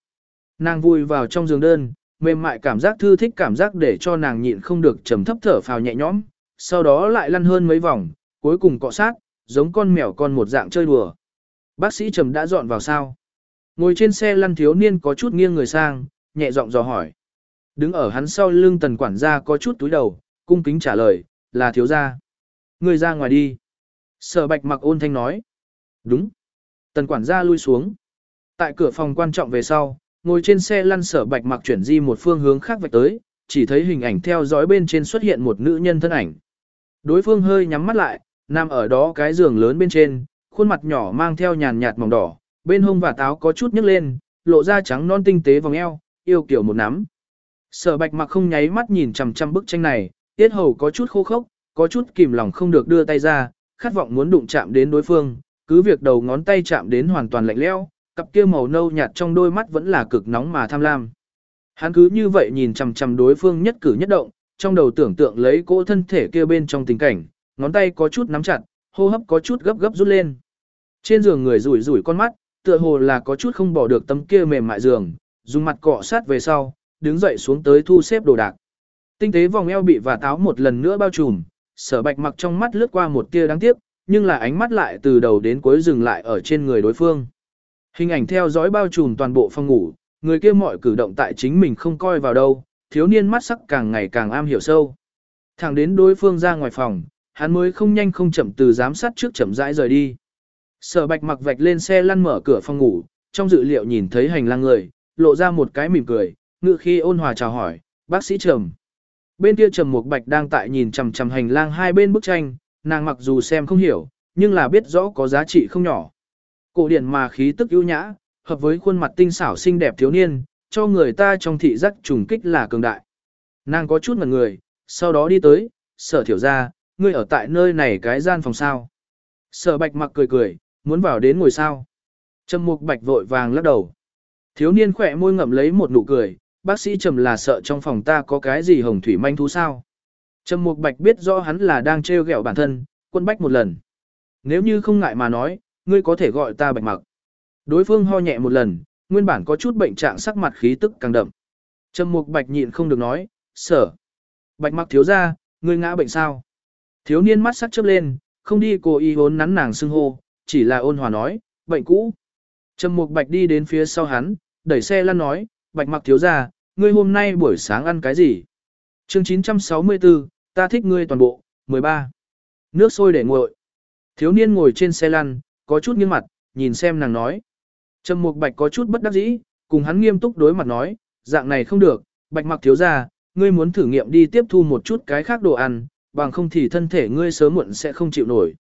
Nàng vui vào trong giường đơn, mềm mại cảm giác thư thích cảm giác để cho nàng nhịn không được trầm thấp thở phào nhẹ nhõm, sau đó lại lăn hơn mấy vòng, cuối cùng cọ sát, giống con mèo con một dạng chơi đùa. Bác sĩ Trầm đã dọn vào sao? Ngồi trên xe lăn thiếu niên có chút nghiêng người sang, nhẹ giọng dò hỏi. Đứng ở hắn sau lưng tần quản gia có chút túi đầu, cung kính trả lời, là thiếu gia. Người ra ngoài đi. Sở bạch mặc ôn thanh nói. Đúng. Tần quản gia lui xuống. Tại cửa phòng quan trọng về sau, ngồi trên xe lăn sở bạch mặc chuyển di một phương hướng khác vạch tới, chỉ thấy hình ảnh theo dõi bên trên xuất hiện một nữ nhân thân ảnh. Đối phương hơi nhắm mắt lại, nằm ở đó cái giường lớn bên trên, khuôn mặt nhỏ mang theo nhàn nhạt mỏng đỏ, bên hông và táo có chút nhấc lên, lộ ra trắng non tinh tế vòng eo, yêu kiểu một nắm. Sở bạch mặc không nháy mắt nhìn chằm chằm bức tranh này, tiết hầu có chút khô khốc, có chút kìm lòng không được đưa tay ra, khát vọng muốn đụng chạm đến đối phương, cứ việc đầu ngón tay chạm đến hoàn toàn lạnh lẽo, cặp kia màu nâu nhạt trong đôi mắt vẫn là cực nóng mà tham lam. Hắn cứ như vậy nhìn chằm chằm đối phương nhất cử nhất động, trong đầu tưởng tượng lấy cỗ thân thể kia bên trong tình cảnh, ngón tay có chút nắm chặt, hô hấp có chút gấp gấp rút lên. Trên giường người rủi rủi con mắt, tựa hồ là có chút không bỏ được tấm kia mềm mại giường, dùng mặt cọ sát về sau, đứng dậy xuống tới thu xếp đồ đạc. Tinh tế vòng eo bị và táo một lần nữa bao trùm, sở bạch mặc trong mắt lướt qua một tia đáng tiếc, nhưng là ánh mắt lại từ đầu đến cuối dừng lại ở trên người đối phương. Hình ảnh theo dõi bao trùm toàn bộ phòng ngủ, người kia mọi cử động tại chính mình không coi vào đâu, thiếu niên mắt sắc càng ngày càng am hiểu sâu. Thẳng đến đối phương ra ngoài phòng, hắn mới không nhanh không chậm từ giám sát trước chậm rãi rời đi. Sở bạch mặc vạch lên xe lăn mở cửa phòng ngủ, trong dự liệu nhìn thấy hành lang người, lộ ra một cái mỉm cười, ngự khi ôn hòa chào hỏi, bác sĩ trầm. Bên kia trầm Mục bạch đang tại nhìn chằm chằm hành lang hai bên bức tranh, nàng mặc dù xem không hiểu, nhưng là biết rõ có giá trị không nhỏ. Cổ điển mà khí tức ưu nhã, hợp với khuôn mặt tinh xảo xinh đẹp thiếu niên, cho người ta trong thị giác trùng kích là cường đại. Nàng có chút ngần người, sau đó đi tới, sở thiểu ra, ngươi ở tại nơi này cái gian phòng sao. Sở bạch mặc cười cười, muốn vào đến ngồi sao. Trầm mục bạch vội vàng lắc đầu. Thiếu niên khỏe môi ngậm lấy một nụ cười, bác sĩ trầm là sợ trong phòng ta có cái gì hồng thủy manh thú sao. Trầm mục bạch biết rõ hắn là đang trêu ghẹo bản thân, quân bách một lần. Nếu như không ngại mà nói, ngươi có thể gọi ta bạch mặc. Đối phương ho nhẹ một lần, nguyên bản có chút bệnh trạng sắc mặt khí tức càng đậm. Trầm mục bạch nhịn không được nói, sở. Bạch mặc thiếu ra, ngươi ngã bệnh sao? Thiếu niên mắt sắc chớp lên, không đi cố ý hốn nắn nàng xưng hô, chỉ là ôn hòa nói, bệnh cũ. Trầm mục bạch đi đến phía sau hắn, đẩy xe lăn nói, bạch mặc thiếu ra, ngươi hôm nay buổi sáng ăn cái gì? chương 964, ta thích ngươi toàn bộ, 13. Nước sôi để nguội. Thiếu niên ngồi trên xe lăn, có chút nghiêng mặt, nhìn xem nàng nói. Trầm Mục Bạch có chút bất đắc dĩ, cùng hắn nghiêm túc đối mặt nói, dạng này không được, Bạch Mặc thiếu gia, ngươi muốn thử nghiệm đi tiếp thu một chút cái khác đồ ăn, bằng không thì thân thể ngươi sớm muộn sẽ không chịu nổi.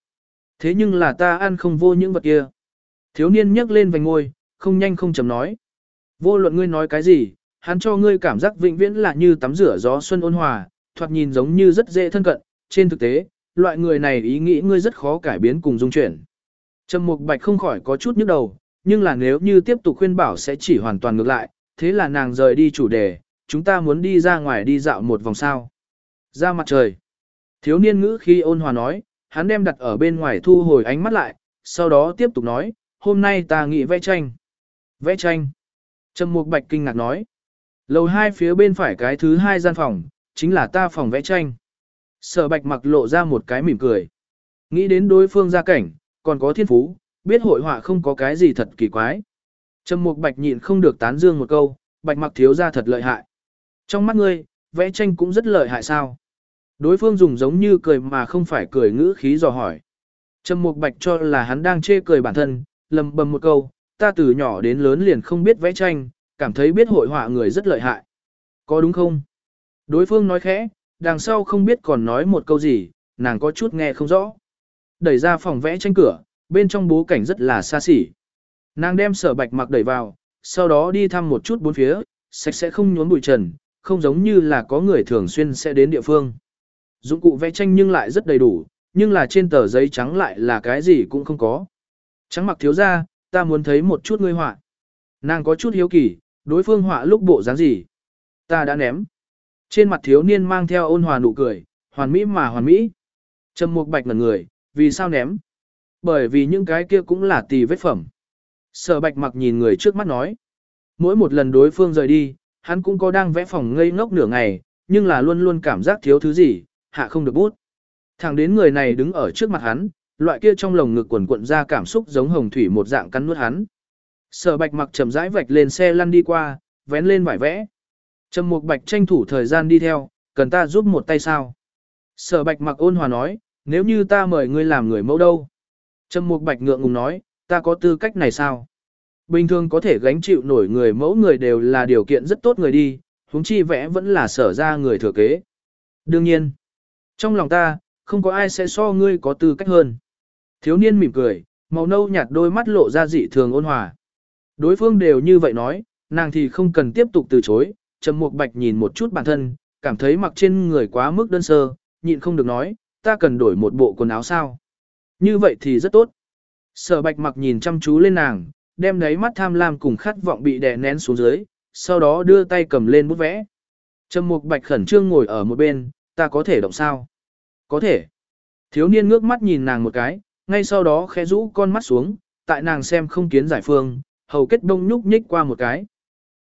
Thế nhưng là ta ăn không vô những vật kia. Thiếu niên nhấc lên vành ngôi, không nhanh không chậm nói. Vô luận ngươi nói cái gì, hắn cho ngươi cảm giác vĩnh viễn là như tắm rửa gió xuân ôn hòa, thoạt nhìn giống như rất dễ thân cận, trên thực tế, loại người này ý nghĩ ngươi rất khó cải biến cùng dung chuyển. Trầm Mục Bạch không khỏi có chút nhức đầu, nhưng là nếu như tiếp tục khuyên bảo sẽ chỉ hoàn toàn ngược lại, thế là nàng rời đi chủ đề, chúng ta muốn đi ra ngoài đi dạo một vòng sao. Ra mặt trời. Thiếu niên ngữ khi ôn hòa nói, hắn đem đặt ở bên ngoài thu hồi ánh mắt lại, sau đó tiếp tục nói, hôm nay ta nghĩ vẽ tranh. Vẽ tranh. Trầm Mục Bạch kinh ngạc nói. Lầu hai phía bên phải cái thứ hai gian phòng, chính là ta phòng vẽ tranh. Sở Bạch mặc lộ ra một cái mỉm cười. Nghĩ đến đối phương gia cảnh, còn có thiên phú, biết hội họa không có cái gì thật kỳ quái. Trầm Mục Bạch nhịn không được tán dương một câu, Bạch mặc thiếu gia thật lợi hại. Trong mắt ngươi, vẽ tranh cũng rất lợi hại sao? Đối phương dùng giống như cười mà không phải cười ngữ khí dò hỏi. Trầm Mục Bạch cho là hắn đang chê cười bản thân, lầm bầm một câu, ta từ nhỏ đến lớn liền không biết vẽ tranh, cảm thấy biết hội họa người rất lợi hại. Có đúng không? Đối phương nói khẽ, đằng sau không biết còn nói một câu gì, nàng có chút nghe không rõ. Đẩy ra phòng vẽ tranh cửa, bên trong bố cảnh rất là xa xỉ. Nàng đem sở bạch mặc đẩy vào, sau đó đi thăm một chút bốn phía, sạch sẽ không nhốn bụi trần, không giống như là có người thường xuyên sẽ đến địa phương. Dụng cụ vẽ tranh nhưng lại rất đầy đủ, nhưng là trên tờ giấy trắng lại là cái gì cũng không có. Trắng mặc thiếu ra, ta muốn thấy một chút ngươi họa. Nàng có chút hiếu kỳ, đối phương họa lúc bộ dáng gì. Ta đã ném. Trên mặt thiếu niên mang theo ôn hòa nụ cười, hoàn mỹ mà hoàn mỹ. Trầm Mục Bạch ngẩn người, vì sao ném? Bởi vì những cái kia cũng là tì vết phẩm. Sở Bạch mặc nhìn người trước mắt nói. Mỗi một lần đối phương rời đi, hắn cũng có đang vẽ phòng ngây ngốc nửa ngày, nhưng là luôn luôn cảm giác thiếu thứ gì, hạ không được bút. Thẳng đến người này đứng ở trước mặt hắn, loại kia trong lồng ngực quần cuộn ra cảm xúc giống hồng thủy một dạng cắn nuốt hắn. Sở Bạch mặc chậm rãi vạch lên xe lăn đi qua, vén lên vải vẽ. Trầm Mục Bạch tranh thủ thời gian đi theo, cần ta giúp một tay sao? Sở Bạch mặc ôn hòa nói, nếu như ta mời ngươi làm người mẫu đâu? Trầm Mục Bạch ngượng ngùng nói, ta có tư cách này sao? Bình thường có thể gánh chịu nổi người mẫu người đều là điều kiện rất tốt người đi, huống chi vẽ vẫn là sở ra người thừa kế. Đương nhiên, trong lòng ta, không có ai sẽ so ngươi có tư cách hơn. Thiếu niên mỉm cười, màu nâu nhạt đôi mắt lộ ra dị thường ôn hòa. Đối phương đều như vậy nói, nàng thì không cần tiếp tục từ chối, Trầm Mục Bạch nhìn một chút bản thân, cảm thấy mặc trên người quá mức đơn sơ, nhịn không được nói, ta cần đổi một bộ quần áo sao. Như vậy thì rất tốt. Sở Bạch mặc nhìn chăm chú lên nàng, đem đáy mắt tham lam cùng khát vọng bị đè nén xuống dưới, sau đó đưa tay cầm lên bút vẽ. Trầm Mục Bạch khẩn trương ngồi ở một bên, ta có thể động sao? Có thể. Thiếu niên ngước mắt nhìn nàng một cái, ngay sau đó khẽ rũ con mắt xuống, tại nàng xem không kiến giải phương, hầu kết đông nhúc nhích qua một cái.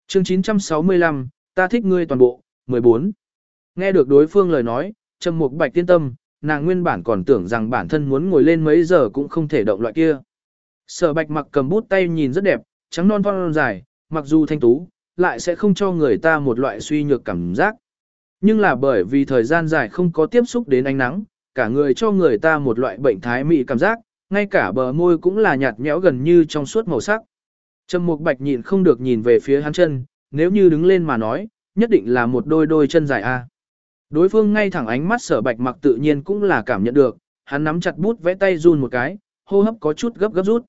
Chương 965, ta thích ngươi toàn bộ, 14. Nghe được đối phương lời nói, Trầm Mục Bạch tiên tâm, nàng nguyên bản còn tưởng rằng bản thân muốn ngồi lên mấy giờ cũng không thể động loại kia. Sở Bạch mặc cầm bút tay nhìn rất đẹp, trắng non thon dài, mặc dù thanh tú, lại sẽ không cho người ta một loại suy nhược cảm giác. Nhưng là bởi vì thời gian dài không có tiếp xúc đến ánh nắng, cả người cho người ta một loại bệnh thái mị cảm giác, ngay cả bờ môi cũng là nhạt nhẽo gần như trong suốt màu sắc. Trầm Mục Bạch nhịn không được nhìn về phía hắn chân, nếu như đứng lên mà nói, nhất định là một đôi đôi chân dài a. Đối phương ngay thẳng ánh mắt Sở Bạch Mặc tự nhiên cũng là cảm nhận được, hắn nắm chặt bút vẽ tay run một cái, hô hấp có chút gấp gấp rút.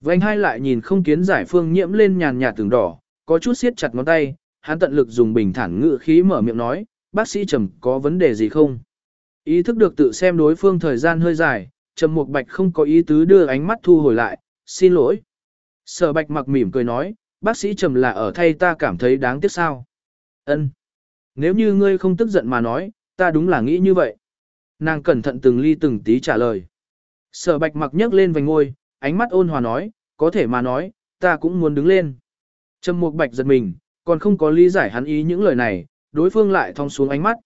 Vành hai lại nhìn không kiến giải phương nhiễm lên nhàn nhạt từng đỏ, có chút siết chặt ngón tay, hắn tận lực dùng bình thản ngữ khí mở miệng nói, bác sĩ Trầm có vấn đề gì không? Ý thức được tự xem đối phương thời gian hơi dài, Trầm Mục Bạch không có ý tứ đưa ánh mắt thu hồi lại, xin lỗi. Sở Bạch mặc mỉm cười nói, bác sĩ Trầm là ở thay ta cảm thấy đáng tiếc sao? Ân. Nếu như ngươi không tức giận mà nói, ta đúng là nghĩ như vậy. Nàng cẩn thận từng ly từng tí trả lời. Sở Bạch mặc nhấc lên vành ngôi, ánh mắt ôn hòa nói, có thể mà nói, ta cũng muốn đứng lên. Trầm Mục Bạch giật mình, còn không có lý giải hắn ý những lời này, đối phương lại thong xuống ánh mắt.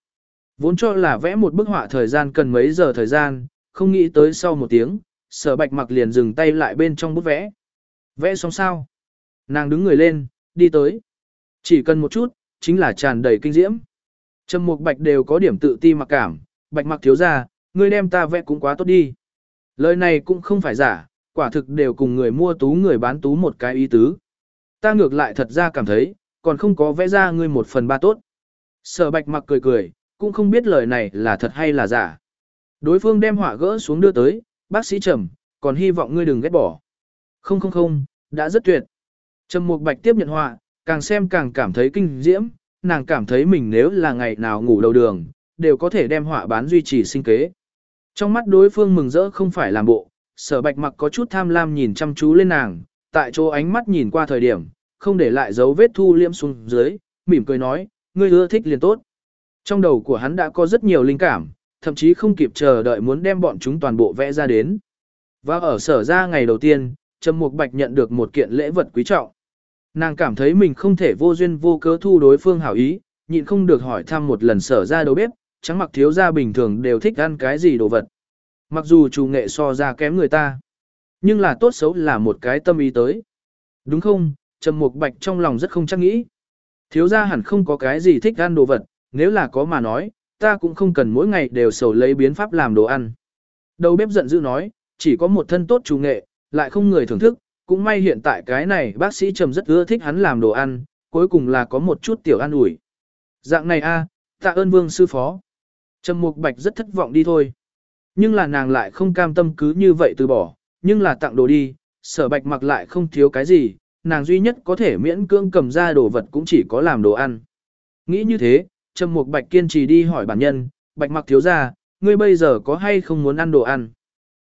Vốn cho là vẽ một bức họa thời gian cần mấy giờ thời gian, không nghĩ tới sau một tiếng, sở bạch mặc liền dừng tay lại bên trong bút vẽ. Vẽ xong sao? Nàng đứng người lên, đi tới. Chỉ cần một chút, chính là tràn đầy kinh diễm. Trầm mục bạch đều có điểm tự ti mặc cảm, bạch mặc thiếu gia, ngươi đem ta vẽ cũng quá tốt đi. Lời này cũng không phải giả, quả thực đều cùng người mua tú người bán tú một cái ý tứ. Ta ngược lại thật ra cảm thấy, còn không có vẽ ra ngươi một phần ba tốt. Sở bạch mặc cười cười, cũng không biết lời này là thật hay là giả. Đối phương đem họa gỡ xuống đưa tới, bác sĩ Trầm, còn hy vọng ngươi đừng ghét bỏ. Không không không, đã rất tuyệt. Trầm Mục Bạch tiếp nhận họa, càng xem càng cảm thấy kinh diễm, nàng cảm thấy mình nếu là ngày nào ngủ đầu đường, đều có thể đem họa bán duy trì sinh kế. Trong mắt đối phương mừng rỡ không phải làm bộ, sở bạch mặc có chút tham lam nhìn chăm chú lên nàng, tại chỗ ánh mắt nhìn qua thời điểm, không để lại dấu vết thu liễm xuống dưới, mỉm cười nói, ngươi ưa thích liền tốt. Trong đầu của hắn đã có rất nhiều linh cảm, thậm chí không kịp chờ đợi muốn đem bọn chúng toàn bộ vẽ ra đến. Và ở sở ra ngày đầu tiên, Trầm Mục Bạch nhận được một kiện lễ vật quý trọng. Nàng cảm thấy mình không thể vô duyên vô cớ thu đối phương hảo ý, nhịn không được hỏi thăm một lần sở ra đầu bếp, trắng mặc thiếu gia bình thường đều thích ăn cái gì đồ vật. Mặc dù chủ nghệ so ra kém người ta, nhưng là tốt xấu là một cái tâm ý tới. Đúng không? Trầm Mục Bạch trong lòng rất không chắc nghĩ. Thiếu gia hẳn không có cái gì thích ăn đồ vật, nếu là có mà nói, ta cũng không cần mỗi ngày đều sầu lấy biến pháp làm đồ ăn. Đầu bếp giận dữ nói, chỉ có một thân tốt chủ nghệ, lại không người thưởng thức, cũng may hiện tại cái này bác sĩ Trầm rất ưa thích hắn làm đồ ăn, cuối cùng là có một chút tiểu ăn ủi. Dạng này a, tạ ơn vương sư phó. Trầm Mục Bạch rất thất vọng đi thôi. Nhưng là nàng lại không cam tâm cứ như vậy từ bỏ, nhưng là tặng đồ đi, sở bạch mặc lại không thiếu cái gì, nàng duy nhất có thể miễn cưỡng cầm ra đồ vật cũng chỉ có làm đồ ăn. Nghĩ như thế, Trầm Mục Bạch kiên trì đi hỏi bản nhân, Bạch Mặc thiếu gia, ngươi bây giờ có hay không muốn ăn đồ ăn?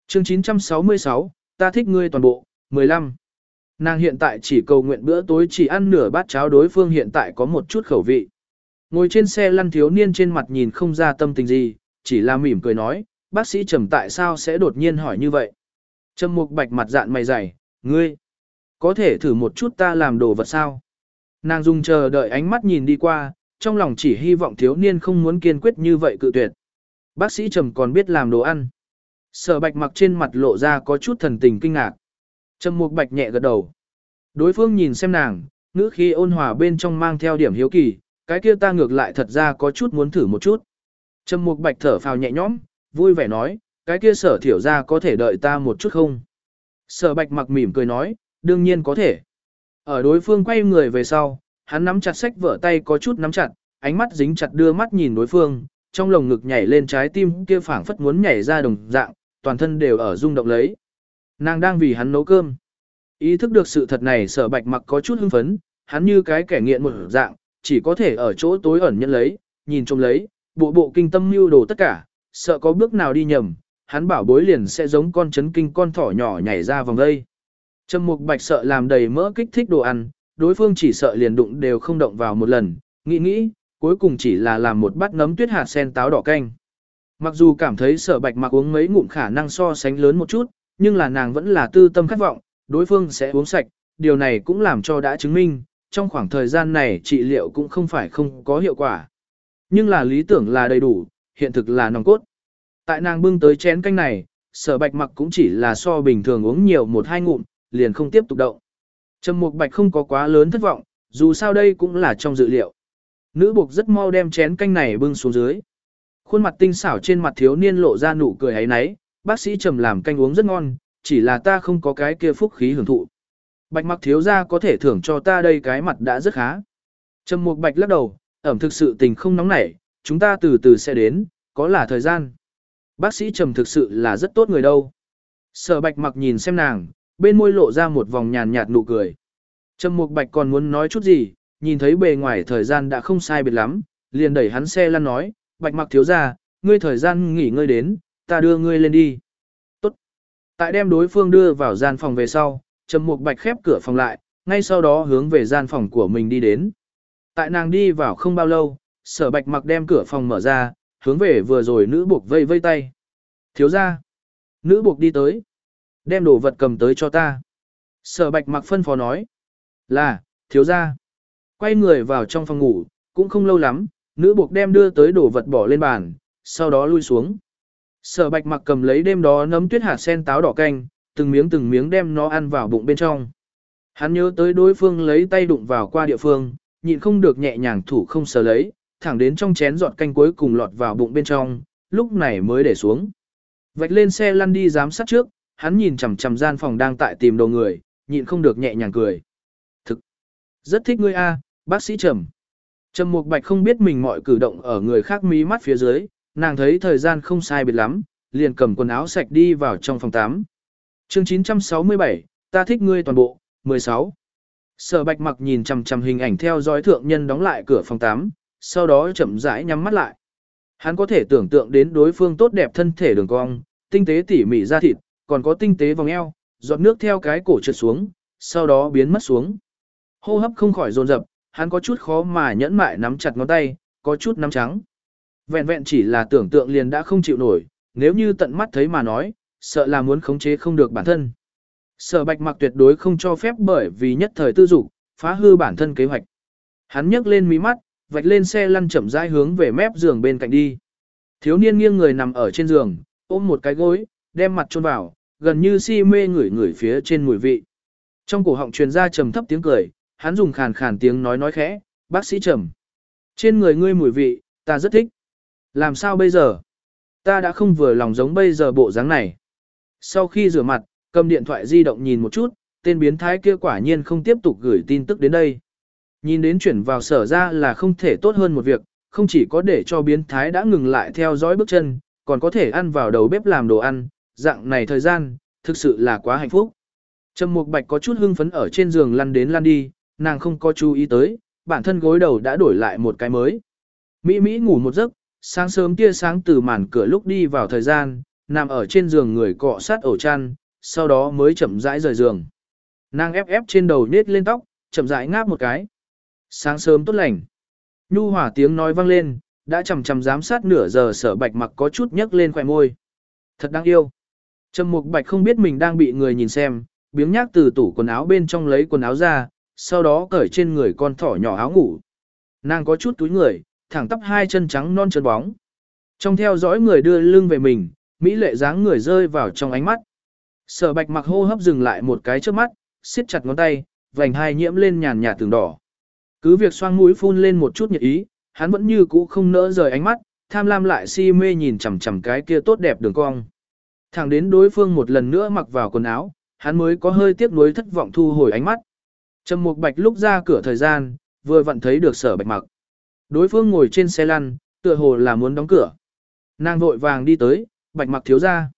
Chương 966, ta thích ngươi toàn bộ, 15. Nàng hiện tại chỉ cầu nguyện bữa tối chỉ ăn nửa bát cháo đối phương hiện tại có một chút khẩu vị. Ngồi trên xe lăn thiếu niên trên mặt nhìn không ra tâm tình gì, chỉ là mỉm cười nói, bác sĩ Trầm tại sao sẽ đột nhiên hỏi như vậy. Trầm mục bạch mặt dạn mày dày, ngươi, có thể thử một chút ta làm đồ vật sao? Nàng dùng chờ đợi ánh mắt nhìn đi qua, trong lòng chỉ hy vọng thiếu niên không muốn kiên quyết như vậy cự tuyệt. Bác sĩ Trầm còn biết làm đồ ăn. Sở bạch mặc trên mặt lộ ra có chút thần tình kinh ngạc. Trầm mục bạch nhẹ gật đầu. Đối phương nhìn xem nàng, ngữ khí ôn hòa bên trong mang theo điểm hiếu kỳ, cái kia ta ngược lại thật ra có chút muốn thử một chút. Trầm mục bạch thở phào nhẹ nhõm, vui vẻ nói, cái kia sở thiểu ra có thể đợi ta một chút không? Sở bạch mặc mỉm cười nói, đương nhiên có thể. Ở đối phương quay người về sau, hắn nắm chặt sách vở tay có chút nắm chặt, ánh mắt dính chặt đưa mắt nhìn đối phương, trong lồng ngực nhảy lên trái tim kia phảng phất muốn nhảy ra đồng dạng, toàn thân đều ở rung động lấy. Nàng đang vì hắn nấu cơm. Ý thức được sự thật này sở bạch mặc có chút hưng phấn, hắn như cái kẻ nghiện một dạng, chỉ có thể ở chỗ tối ẩn nhận lấy, nhìn trông lấy, bộ bộ kinh tâm mưu đồ tất cả, sợ có bước nào đi nhầm, hắn bảo bối liền sẽ giống con chấn kinh con thỏ nhỏ nhảy ra vòng đây. Trầm mục bạch sợ làm đầy mỡ kích thích đồ ăn, đối phương chỉ sợ liền đụng đều không động vào một lần, nghĩ nghĩ, cuối cùng chỉ là làm một bát nấm tuyết hạt sen táo đỏ canh. Mặc dù cảm thấy sở bạch mặc uống mấy ngụm khả năng so sánh lớn một chút, nhưng là nàng vẫn là tư tâm khát vọng, đối phương sẽ uống sạch, điều này cũng làm cho đã chứng minh, trong khoảng thời gian này trị liệu cũng không phải không có hiệu quả. Nhưng là lý tưởng là đầy đủ, hiện thực là nòng cốt. Tại nàng bưng tới chén canh này, sở bạch mặc cũng chỉ là so bình thường uống nhiều một hai ngụm, liền không tiếp tục động. Trầm mục bạch không có quá lớn thất vọng, dù sao đây cũng là trong dự liệu. Nữ buộc rất mau đem chén canh này bưng xuống dưới. Khuôn mặt tinh xảo trên mặt thiếu niên lộ ra nụ cười ấy nấy, bác sĩ trầm làm canh uống rất ngon, chỉ là ta không có cái kia phúc khí hưởng thụ. Bạch mặc thiếu gia có thể thưởng cho ta đây cái mặt đã rất khá. Trầm mục bạch lắc đầu, ẩm thực sự tình không nóng nảy, chúng ta từ từ sẽ đến, có là thời gian. Bác sĩ trầm thực sự là rất tốt người đâu. Sở bạch mặc nhìn xem nàng, bên môi lộ ra một vòng nhàn nhạt nụ cười. Trầm mục bạch còn muốn nói chút gì, nhìn thấy bề ngoài thời gian đã không sai biệt lắm, liền đẩy hắn xe lăn nói, bạch mặc thiếu gia, ngươi thời gian nghỉ ngơi đến, ta đưa ngươi lên đi. Tốt. Tại đem đối phương đưa vào gian phòng về sau, Trầm Mục Bạch khép cửa phòng lại, ngay sau đó hướng về gian phòng của mình đi đến. Tại nàng đi vào không bao lâu, Sở Bạch Mặc đem cửa phòng mở ra, hướng về vừa rồi nữ buộc vây vây tay. Thiếu gia. Nữ buộc đi tới. Đem đồ vật cầm tới cho ta. Sở Bạch Mặc phân phó nói. Là, thiếu gia. Quay người vào trong phòng ngủ, cũng không lâu lắm, nữ buộc đem đưa tới đồ vật bỏ lên bàn, sau đó lui xuống. Sở bạch mặc cầm lấy đêm đó nấm tuyết hạt sen táo đỏ canh, từng miếng từng miếng đem nó ăn vào bụng bên trong. Hắn nhớ tới đối phương lấy tay đụng vào qua địa phương, nhịn không được nhẹ nhàng thủ không sờ lấy, thẳng đến trong chén giọt canh cuối cùng lọt vào bụng bên trong, lúc này mới để xuống. Vạch lên xe lăn đi giám sát trước, hắn nhìn chằm chằm gian phòng đang tại tìm đồ người, nhịn không được nhẹ nhàng cười. Thực, rất thích ngươi a, bác sĩ Trầm. Trầm Mục Bạch không biết mình mọi cử động ở người khác mí mắt phía dưới, nàng thấy thời gian không sai biệt lắm, liền cầm quần áo sạch đi vào trong phòng 8. Chương 967, ta thích ngươi toàn bộ, 16. Sở Bạch Mặc nhìn chằm chằm hình ảnh theo dõi thượng nhân đóng lại cửa phòng 8, sau đó chậm rãi nhắm mắt lại. Hắn có thể tưởng tượng đến đối phương tốt đẹp thân thể đường cong, tinh tế tỉ mỉ da thịt, còn có tinh tế vòng eo, giọt nước theo cái cổ trượt xuống, sau đó biến mất xuống. Hô hấp không khỏi dồn dập, hắn có chút khó mà nhẫn mại nắm chặt ngón tay, có chút nắm trắng. Vẹn vẹn chỉ là tưởng tượng liền đã không chịu nổi, nếu như tận mắt thấy mà nói, sợ là muốn khống chế không được bản thân. Sở bạch mặc tuyệt đối không cho phép bởi vì nhất thời tư dục phá hư bản thân kế hoạch. Hắn nhấc lên mí mắt, vạch lên xe lăn chậm rãi hướng về mép giường bên cạnh đi. Thiếu niên nghiêng người nằm ở trên giường, ôm một cái gối, đem mặt chôn vào, gần như si mê ngửi ngửi phía trên mùi vị. Trong cổ họng truyền ra trầm thấp tiếng cười, hắn dùng khàn khàn tiếng nói nói khẽ, bác sĩ trầm. Trên người ngươi mùi vị, ta rất thích. Làm sao bây giờ? Ta đã không vừa lòng giống bây giờ bộ dáng này. Sau khi rửa mặt, cầm điện thoại di động nhìn một chút, tên biến thái kia quả nhiên không tiếp tục gửi tin tức đến đây. Nhìn đến chuyển vào sở ra là không thể tốt hơn một việc, không chỉ có để cho biến thái đã ngừng lại theo dõi bước chân, còn có thể ăn vào đầu bếp làm đồ ăn, dạng này thời gian, thực sự là quá hạnh phúc. Trầm Mục Bạch có chút hưng phấn ở trên giường lăn đến lăn đi, nàng không có chú ý tới, bản thân gối đầu đã đổi lại một cái mới. Mỹ Mỹ ngủ một giấc, sáng sớm tia sáng từ màn cửa lúc đi vào thời gian, nằm ở trên giường người cọ sát ổ chăn, sau đó mới chậm rãi rời giường. Nàng ép ép trên đầu nết lên tóc, chậm rãi ngáp một cái. Sáng sớm tốt lành. Nhu hỏa tiếng nói vang lên, đã chầm chầm giám sát nửa giờ sở bạch mặc có chút nhấc lên khỏe môi. Thật đáng yêu. Trầm mục bạch không biết mình đang bị người nhìn xem, biếng nhác từ tủ quần áo bên trong lấy quần áo ra, sau đó cởi trên người con thỏ nhỏ áo ngủ. Nàng có chút túi người, thẳng tắp hai chân trắng non trơn bóng. Trong theo dõi người đưa lưng về mình, Mỹ lệ dáng người rơi vào trong ánh mắt. Sở bạch mặc hô hấp dừng lại một cái trước mắt, siết chặt ngón tay, vành hai nhiễm lên nhàn nhạt tường đỏ. Cứ việc xoang mũi phun lên một chút nhiệt ý, hắn vẫn như cũ không nỡ rời ánh mắt, tham lam lại si mê nhìn chằm chằm cái kia tốt đẹp đường cong. Thẳng đến đối phương một lần nữa mặc vào quần áo, hắn mới có hơi tiếc nuối thất vọng thu hồi ánh mắt. Trầm Mục Bạch lúc ra cửa thời gian, vừa vặn thấy được Sở Bạch Mặc. Đối phương ngồi trên xe lăn, tựa hồ là muốn đóng cửa. Nàng vội vàng đi tới, Bạch Mặc thiếu ra.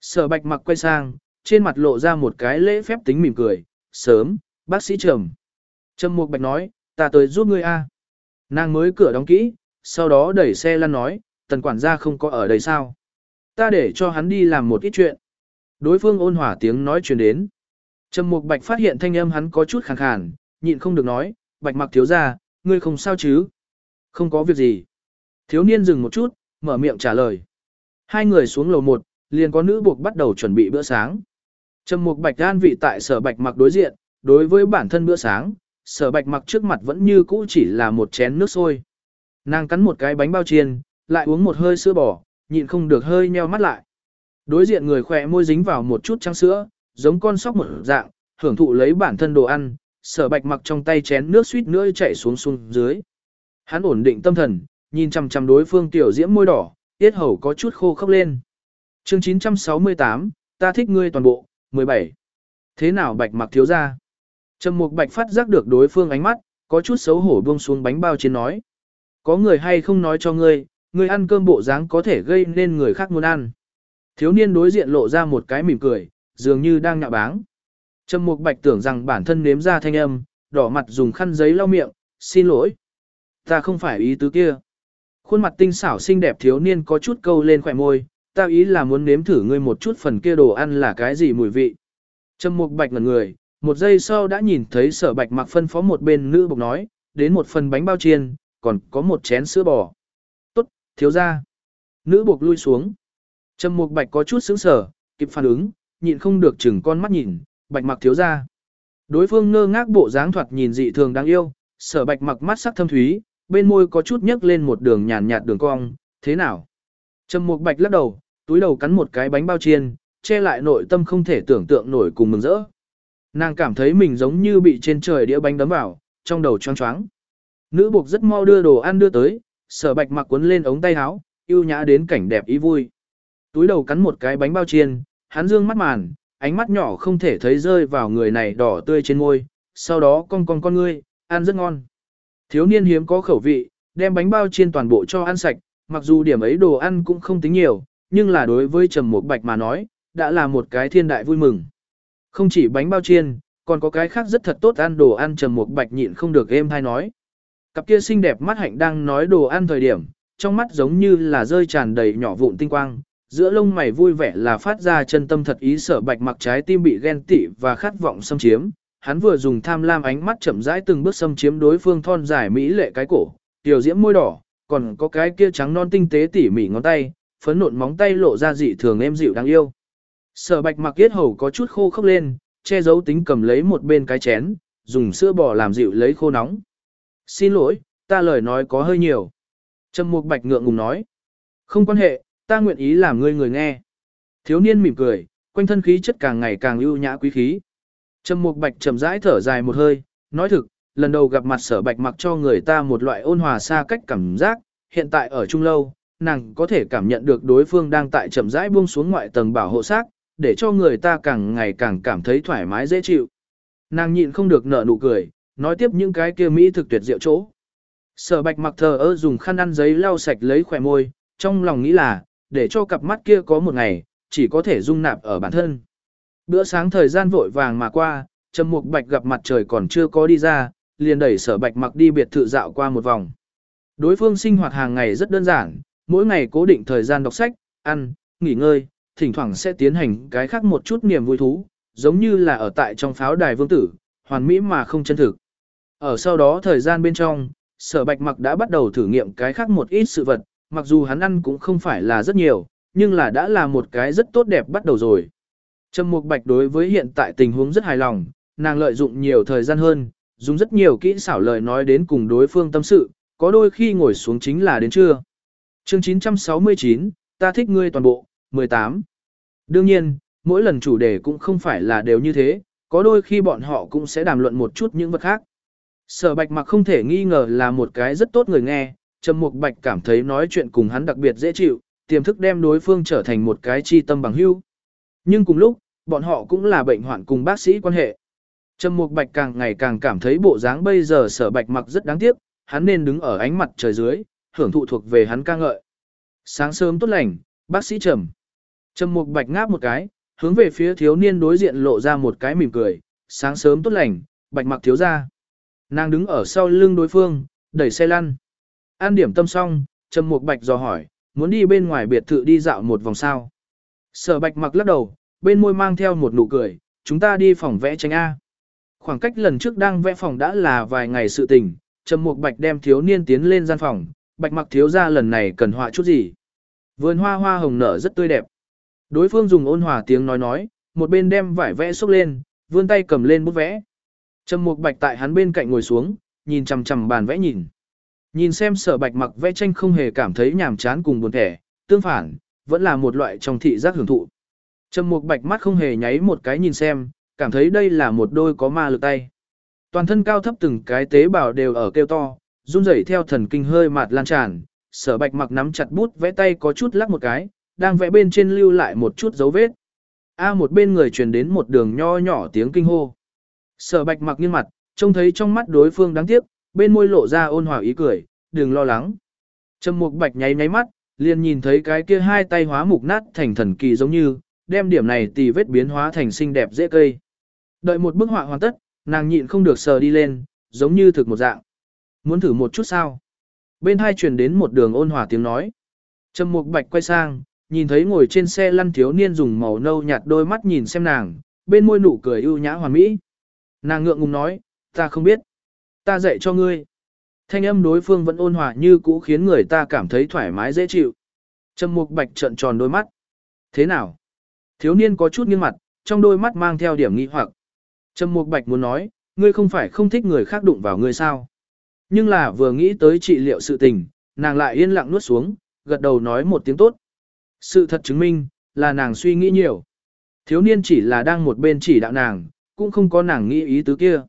Sở Bạch Mặc quay sang, trên mặt lộ ra một cái lễ phép tính mỉm cười, "Sớm, bác sĩ Trầm." Trầm Mục Bạch nói, "Ta tới giúp ngươi a." Nàng mới cửa đóng kỹ, sau đó đẩy xe lăn nói, "Tần quản gia không có ở đây sao? Ta để cho hắn đi làm một ít chuyện." Đối phương ôn hòa tiếng nói truyền đến. Trầm Mục Bạch phát hiện thanh âm hắn có chút khàn khàn, nhịn không được nói, Bạch Mặc thiếu gia, ngươi không sao chứ? Không có việc gì. Thiếu niên dừng một chút, mở miệng trả lời. Hai người xuống lầu một, liền có nữ buộc bắt đầu chuẩn bị bữa sáng. Trầm Mục Bạch an vị tại Sở Bạch Mặc đối diện, đối với bản thân bữa sáng, Sở Bạch Mặc trước mặt vẫn như cũ chỉ là một chén nước sôi. Nàng cắn một cái bánh bao chiên, lại uống một hơi sữa bò, nhịn không được hơi nheo mắt lại. Đối diện người khỏe môi dính vào một chút trắng sữa, giống con sóc một dạng, hưởng thụ lấy bản thân đồ ăn, sở bạch mặc trong tay chén nước suýt nữa chảy xuống xuống dưới. Hắn ổn định tâm thần, nhìn chằm chằm đối phương tiểu diễm môi đỏ, tiết hầu có chút khô khốc lên. Chương 968, ta thích ngươi toàn bộ, 17. Thế nào bạch mặc thiếu gia. Trầm mục bạch phát giác được đối phương ánh mắt, có chút xấu hổ buông xuống bánh bao trên nói. Có người hay không nói cho ngươi, ngươi ăn cơm bộ dáng có thể gây nên người khác muốn ăn. Thiếu niên đối diện lộ ra một cái mỉm cười, dường như đang nhạo báng. Trầm Mục Bạch tưởng rằng bản thân nếm ra thanh âm, đỏ mặt dùng khăn giấy lau miệng, xin lỗi. Ta không phải ý tứ kia. Khuôn mặt tinh xảo xinh đẹp thiếu niên có chút câu lên khỏe môi, ta ý là muốn nếm thử ngươi một chút phần kia đồ ăn là cái gì mùi vị. Trầm Mục Bạch ngẩn người, một giây sau đã nhìn thấy sở bạch mặc phân phó một bên nữ bộc nói, đến một phần bánh bao chiên, còn có một chén sữa bò. Tốt, thiếu ra. Nữ bộc lui xuống. Trầm Mục Bạch có chút sững sờ, kịp phản ứng, nhịn không được chừng con mắt nhìn, Bạch Mặc thiếu gia. Đối phương ngơ ngác bộ dáng thoạt nhìn dị thường đáng yêu, Sở Bạch Mặc mắt sắc thâm thúy, bên môi có chút nhấc lên một đường nhàn nhạt đường cong, thế nào? Trầm Mục Bạch lắc đầu, túi đầu cắn một cái bánh bao chiên, che lại nội tâm không thể tưởng tượng nổi cùng mừng rỡ. Nàng cảm thấy mình giống như bị trên trời đĩa bánh đấm vào, trong đầu choáng choáng. Nữ buộc rất mau đưa đồ ăn đưa tới, Sở Bạch Mặc cuốn lên ống tay áo, yêu nhã đến cảnh đẹp ý vui túi đầu cắn một cái bánh bao chiên, hắn dương mắt màn, ánh mắt nhỏ không thể thấy rơi vào người này đỏ tươi trên môi, sau đó cong cong con ngươi, ăn rất ngon. Thiếu niên hiếm có khẩu vị, đem bánh bao chiên toàn bộ cho ăn sạch, mặc dù điểm ấy đồ ăn cũng không tính nhiều, nhưng là đối với Trầm Mục Bạch mà nói, đã là một cái thiên đại vui mừng. Không chỉ bánh bao chiên, còn có cái khác rất thật tốt ăn đồ ăn Trầm Mục Bạch nhịn không được êm hay nói. Cặp kia xinh đẹp mắt hạnh đang nói đồ ăn thời điểm, trong mắt giống như là rơi tràn đầy nhỏ vụn tinh quang, giữa lông mày vui vẻ là phát ra chân tâm thật ý sở bạch mặc trái tim bị ghen tị và khát vọng xâm chiếm. Hắn vừa dùng tham lam ánh mắt chậm rãi từng bước xâm chiếm đối phương thon dài mỹ lệ cái cổ, tiểu diễm môi đỏ, còn có cái kia trắng non tinh tế tỉ mỉ ngón tay, phấn nộn móng tay lộ ra dị thường êm dịu đáng yêu. Sở bạch mặc Kiết hầu có chút khô khốc lên, che giấu tính cầm lấy một bên cái chén, dùng sữa bò làm dịu lấy khô nóng. Xin lỗi, ta lời nói có hơi nhiều. Trầm mục bạch ngượng ngùng nói. Không quan hệ, ta nguyện ý làm ngươi người nghe. Thiếu niên mỉm cười, quanh thân khí chất càng ngày càng ưu nhã quý khí. Trầm Mục Bạch chậm rãi thở dài một hơi, nói thực, lần đầu gặp mặt Sở Bạch mặc cho người ta một loại ôn hòa xa cách cảm giác, hiện tại ở Chung lâu, nàng có thể cảm nhận được đối phương đang tại chậm rãi buông xuống ngoại tầng bảo hộ xác, để cho người ta càng ngày càng cảm thấy thoải mái dễ chịu. Nàng nhịn không được nở nụ cười, nói tiếp những cái kia mỹ thực tuyệt diệu chỗ. Sở Bạch mặc thờ ơ dùng khăn ăn giấy lau sạch lấy khỏe môi, trong lòng nghĩ là, để cho cặp mắt kia có một ngày, chỉ có thể dung nạp ở bản thân. Bữa sáng thời gian vội vàng mà qua, Trầm Mục Bạch gặp mặt trời còn chưa có đi ra, liền đẩy Sở Bạch mặc đi biệt thự dạo qua một vòng. Đối phương sinh hoạt hàng ngày rất đơn giản, mỗi ngày cố định thời gian đọc sách, ăn, nghỉ ngơi, thỉnh thoảng sẽ tiến hành cái khác một chút niềm vui thú, giống như là ở tại trong pháo đài vương tử, hoàn mỹ mà không chân thực. Ở sau đó thời gian bên trong, sở bạch mặc đã bắt đầu thử nghiệm cái khác một ít sự vật, mặc dù hắn ăn cũng không phải là rất nhiều, nhưng là đã là một cái rất tốt đẹp bắt đầu rồi. Trầm Mục Bạch đối với hiện tại tình huống rất hài lòng, nàng lợi dụng nhiều thời gian hơn, dùng rất nhiều kỹ xảo lời nói đến cùng đối phương tâm sự, có đôi khi ngồi xuống chính là đến trưa. Chương 969, ta thích ngươi toàn bộ, 18. Đương nhiên, mỗi lần chủ đề cũng không phải là đều như thế, có đôi khi bọn họ cũng sẽ đàm luận một chút những vật khác. Sở Bạch Mặc không thể nghi ngờ là một cái rất tốt người nghe, Trầm Mục Bạch cảm thấy nói chuyện cùng hắn đặc biệt dễ chịu, tiềm thức đem đối phương trở thành một cái chi tâm bằng hữu. Nhưng cùng lúc, bọn họ cũng là bệnh hoạn cùng bác sĩ quan hệ. Trầm Mục Bạch càng ngày càng cảm thấy bộ dáng bây giờ Sở Bạch Mặc rất đáng tiếc, hắn nên đứng ở ánh mặt trời dưới, hưởng thụ thuộc về hắn ca ngợi. Sáng sớm tốt lành, bác sĩ Trầm. Trầm Mục Bạch ngáp một cái, hướng về phía thiếu niên đối diện lộ ra một cái mỉm cười, sáng sớm tốt lành, Bạch Mặc thiếu gia. Nàng đứng ở sau lưng đối phương, đẩy xe lăn. An điểm tâm xong, Trầm Mục Bạch dò hỏi, muốn đi bên ngoài biệt thự đi dạo một vòng sao. Sở Bạch mặc lắc đầu, bên môi mang theo một nụ cười, chúng ta đi phòng vẽ tranh A. Khoảng cách lần trước đang vẽ phòng đã là vài ngày sự tình, Trầm Mục Bạch đem thiếu niên tiến lên gian phòng, Bạch mặc thiếu ra lần này cần họa chút gì. Vườn hoa hoa hồng nở rất tươi đẹp. Đối phương dùng ôn hòa tiếng nói nói, một bên đem vải vẽ xúc lên, vươn tay cầm lên bút vẽ. Trầm Mục Bạch tại hắn bên cạnh ngồi xuống, nhìn chằm chằm bàn vẽ nhìn. Nhìn xem sở bạch mặc vẽ tranh không hề cảm thấy nhàm chán cùng buồn thẻ, tương phản, vẫn là một loại trong thị giác hưởng thụ. Trầm mục bạch mắt không hề nháy một cái nhìn xem, cảm thấy đây là một đôi có ma lực tay. Toàn thân cao thấp từng cái tế bào đều ở kêu to, run rẩy theo thần kinh hơi mạt lan tràn, sở bạch mặc nắm chặt bút vẽ tay có chút lắc một cái, đang vẽ bên trên lưu lại một chút dấu vết. A một bên người truyền đến một đường nho nhỏ tiếng kinh hô. Sở bạch mặc nghiêng mặt, trông thấy trong mắt đối phương đáng tiếc, bên môi lộ ra ôn hòa ý cười, đừng lo lắng. Trầm Mục Bạch nháy nháy mắt, liền nhìn thấy cái kia hai tay hóa mục nát thành thần kỳ giống như, đem điểm này tì vết biến hóa thành xinh đẹp dễ cây. Đợi một bức họa hoàn tất, nàng nhịn không được sờ đi lên, giống như thực một dạng. Muốn thử một chút sao? Bên hai truyền đến một đường ôn hòa tiếng nói. Trầm Mục Bạch quay sang, nhìn thấy ngồi trên xe lăn thiếu niên dùng màu nâu nhạt đôi mắt nhìn xem nàng, bên môi nụ cười ưu nhã hoàn mỹ. Nàng ngượng ngùng nói, ta không biết. Ta dạy cho ngươi. Thanh âm đối phương vẫn ôn hòa như cũ khiến người ta cảm thấy thoải mái dễ chịu. Trầm Mục Bạch trợn tròn đôi mắt. Thế nào? Thiếu niên có chút nghiêng mặt, trong đôi mắt mang theo điểm nghi hoặc. Trầm Mục Bạch muốn nói, ngươi không phải không thích người khác đụng vào ngươi sao? Nhưng là vừa nghĩ tới trị liệu sự tình, nàng lại yên lặng nuốt xuống, gật đầu nói một tiếng tốt. Sự thật chứng minh, là nàng suy nghĩ nhiều. Thiếu niên chỉ là đang một bên chỉ đạo nàng, cũng không có nàng nghĩ ý tứ kia.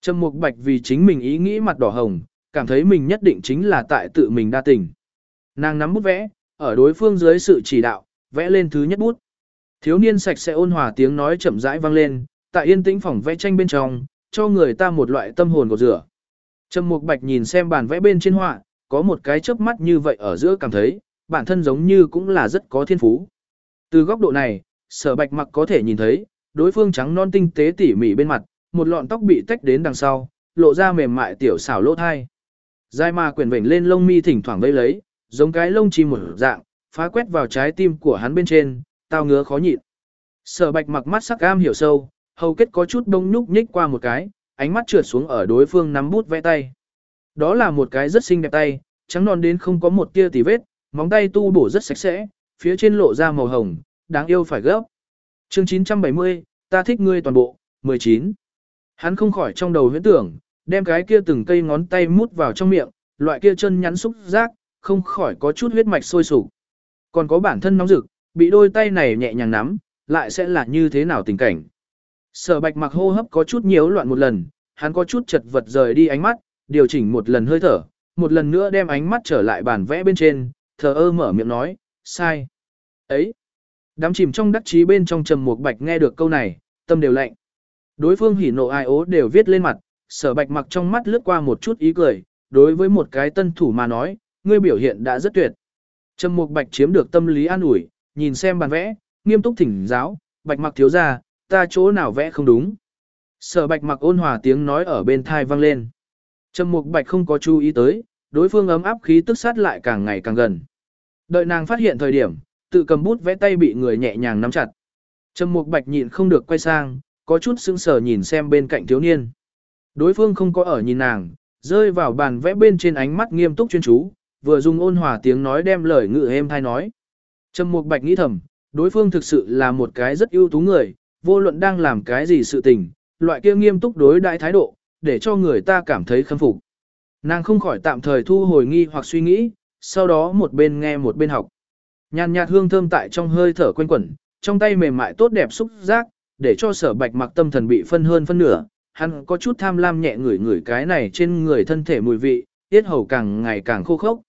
Trầm Mục Bạch vì chính mình ý nghĩ mặt đỏ hồng, cảm thấy mình nhất định chính là tại tự mình đa tình. Nàng nắm bút vẽ, ở đối phương dưới sự chỉ đạo, vẽ lên thứ nhất bút. Thiếu niên sạch sẽ ôn hòa tiếng nói chậm rãi vang lên, tại yên tĩnh phòng vẽ tranh bên trong, cho người ta một loại tâm hồn của rửa. Trầm Mục Bạch nhìn xem bản vẽ bên trên họa, có một cái chớp mắt như vậy ở giữa cảm thấy, bản thân giống như cũng là rất có thiên phú. Từ góc độ này, Sở Bạch Mặc có thể nhìn thấy, đối phương trắng non tinh tế tỉ mỉ bên mặt, một lọn tóc bị tách đến đằng sau, lộ ra mềm mại tiểu xảo lỗ thai. Dài mà quyển vểnh lên lông mi thỉnh thoảng vây lấy, giống cái lông chim một dạng, phá quét vào trái tim của hắn bên trên, tao ngứa khó nhịn. Sở Bạch mặc mắt sắc cam hiểu sâu, hầu kết có chút đông nhúc nhích qua một cái, ánh mắt trượt xuống ở đối phương nắm bút vẽ tay. Đó là một cái rất xinh đẹp tay, trắng non đến không có một tia tì vết, móng tay tu bổ rất sạch sẽ, phía trên lộ ra màu hồng, đáng yêu phải gấp. Chương 970, ta thích ngươi toàn bộ, 19. Hắn không khỏi trong đầu huyễn tưởng, đem cái kia từng cây ngón tay mút vào trong miệng, loại kia chân nhắn xúc giác, không khỏi có chút huyết mạch sôi sục. Còn có bản thân nóng rực, bị đôi tay này nhẹ nhàng nắm, lại sẽ là như thế nào tình cảnh. Sở bạch mặc hô hấp có chút nhiễu loạn một lần, hắn có chút chật vật rời đi ánh mắt, điều chỉnh một lần hơi thở, một lần nữa đem ánh mắt trở lại bàn vẽ bên trên, thờ ơ mở miệng nói, sai. Ấy! Đám chìm trong đắc chí bên trong trầm một bạch nghe được câu này, tâm đều lạnh. Đối phương hỉ nộ ai ố đều viết lên mặt, sở bạch mặc trong mắt lướt qua một chút ý cười, đối với một cái tân thủ mà nói, ngươi biểu hiện đã rất tuyệt. Trầm mục bạch chiếm được tâm lý an ủi, nhìn xem bàn vẽ, nghiêm túc thỉnh giáo, bạch mặc thiếu ra, ta chỗ nào vẽ không đúng. Sở bạch mặc ôn hòa tiếng nói ở bên thai vang lên. Trầm mục bạch không có chú ý tới, đối phương ấm áp khí tức sát lại càng ngày càng gần. Đợi nàng phát hiện thời điểm, tự cầm bút vẽ tay bị người nhẹ nhàng nắm chặt. Trầm Mục Bạch nhịn không được quay sang, có chút sững sờ nhìn xem bên cạnh thiếu niên. Đối phương không có ở nhìn nàng, rơi vào bàn vẽ bên trên ánh mắt nghiêm túc chuyên chú, vừa dùng ôn hòa tiếng nói đem lời ngự êm thai nói. Trầm Mục Bạch nghĩ thầm, đối phương thực sự là một cái rất ưu tú người, vô luận đang làm cái gì sự tình, loại kia nghiêm túc đối đại thái độ, để cho người ta cảm thấy khâm phục. Nàng không khỏi tạm thời thu hồi nghi hoặc suy nghĩ, sau đó một bên nghe một bên học. Nhàn nhạt hương thơm tại trong hơi thở quanh quẩn, trong tay mềm mại tốt đẹp xúc giác, để cho sở bạch mặc tâm thần bị phân hơn phân nửa, hắn có chút tham lam nhẹ ngửi ngửi cái này trên người thân thể mùi vị, tiết hầu càng ngày càng khô khốc.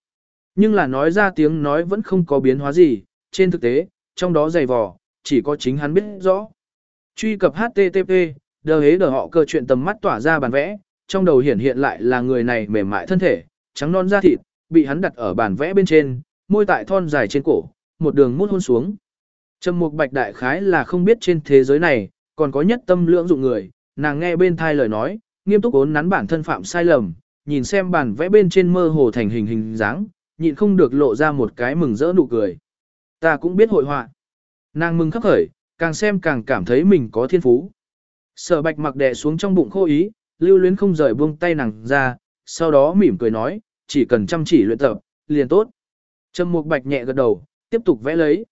Nhưng là nói ra tiếng nói vẫn không có biến hóa gì, trên thực tế, trong đó dày vò, chỉ có chính hắn biết rõ. Truy cập HTTP, đờ hế đờ họ cơ chuyện tầm mắt tỏa ra bàn vẽ, trong đầu hiển hiện lại là người này mềm mại thân thể, trắng non da thịt, bị hắn đặt ở bàn vẽ bên trên, môi tại thon dài trên cổ, một đường mút hôn xuống. Trầm Mục Bạch đại khái là không biết trên thế giới này còn có nhất tâm lưỡng dụng người, nàng nghe bên thai lời nói, nghiêm túc ốn nắn bản thân phạm sai lầm, nhìn xem bản vẽ bên trên mơ hồ thành hình hình dáng, nhịn không được lộ ra một cái mừng rỡ nụ cười. Ta cũng biết hội họa. Nàng mừng khắc khởi, càng xem càng cảm thấy mình có thiên phú. Sở Bạch mặc đè xuống trong bụng khô ý, lưu luyến không rời buông tay nàng ra, sau đó mỉm cười nói, chỉ cần chăm chỉ luyện tập, liền tốt. Trầm Mục Bạch nhẹ gật đầu, tiếp tục vẽ lấy.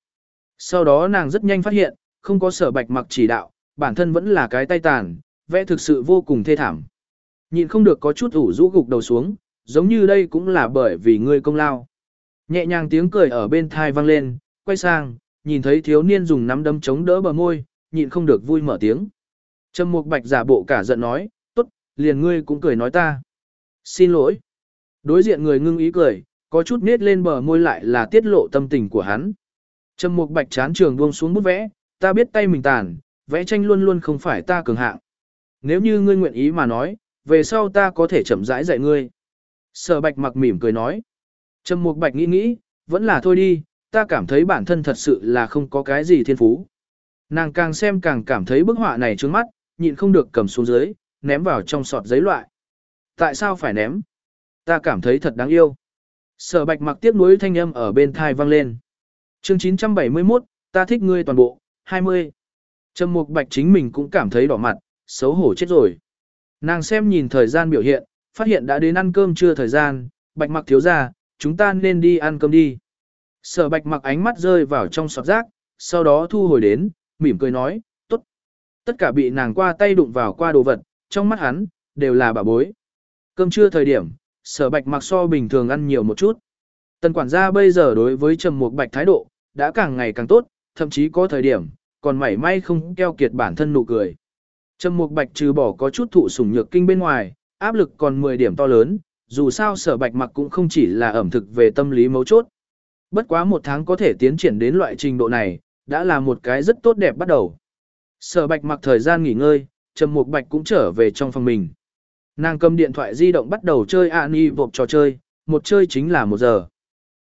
Sau đó nàng rất nhanh phát hiện, không có sở bạch mặc chỉ đạo, bản thân vẫn là cái tay tàn, vẽ thực sự vô cùng thê thảm. Nhìn không được có chút ủ rũ gục đầu xuống, giống như đây cũng là bởi vì ngươi công lao. Nhẹ nhàng tiếng cười ở bên thai vang lên, quay sang, nhìn thấy thiếu niên dùng nắm đấm chống đỡ bờ môi, nhịn không được vui mở tiếng. Trầm Mục Bạch giả bộ cả giận nói, tốt, liền ngươi cũng cười nói ta. Xin lỗi. Đối diện người ngưng ý cười, có chút nết lên bờ môi lại là tiết lộ tâm tình của hắn. Trầm Mục Bạch chán trường buông xuống bút vẽ, ta biết tay mình tàn, vẽ tranh luôn luôn không phải ta cường hạng. Nếu như ngươi nguyện ý mà nói, về sau ta có thể chậm rãi dạy ngươi. Sở Bạch mặc mỉm cười nói. Trầm Mục Bạch nghĩ nghĩ, vẫn là thôi đi, ta cảm thấy bản thân thật sự là không có cái gì thiên phú. Nàng càng xem càng cảm thấy bức họa này trướng mắt, nhịn không được cầm xuống dưới, ném vào trong sọt giấy loại. Tại sao phải ném? Ta cảm thấy thật đáng yêu. Sở Bạch mặc tiếc nuối thanh âm ở bên thai vang lên. Chương 971, ta thích ngươi toàn bộ, 20. Trầm Mục Bạch chính mình cũng cảm thấy đỏ mặt, xấu hổ chết rồi. Nàng xem nhìn thời gian biểu hiện, phát hiện đã đến ăn cơm trưa thời gian, Bạch Mặc thiếu gia, chúng ta nên đi ăn cơm đi. Sở Bạch Mặc ánh mắt rơi vào trong sọt rác, sau đó thu hồi đến, mỉm cười nói, tốt. Tất cả bị nàng qua tay đụng vào qua đồ vật, trong mắt hắn, đều là bà bối. Cơm trưa thời điểm, sở Bạch Mặc so bình thường ăn nhiều một chút. Tần quản gia bây giờ đối với Trầm Mục Bạch thái độ, đã càng ngày càng tốt, thậm chí có thời điểm, còn mảy may không keo kiệt bản thân nụ cười. Trầm Mục Bạch trừ bỏ có chút thụ sủng nhược kinh bên ngoài, áp lực còn 10 điểm to lớn, dù sao sở bạch mặc cũng không chỉ là ẩm thực về tâm lý mấu chốt. Bất quá một tháng có thể tiến triển đến loại trình độ này, đã là một cái rất tốt đẹp bắt đầu. Sở bạch mặc thời gian nghỉ ngơi, Trầm Mục Bạch cũng trở về trong phòng mình. Nàng cầm điện thoại di động bắt đầu chơi Ani vộp trò chơi, một chơi chính là một giờ.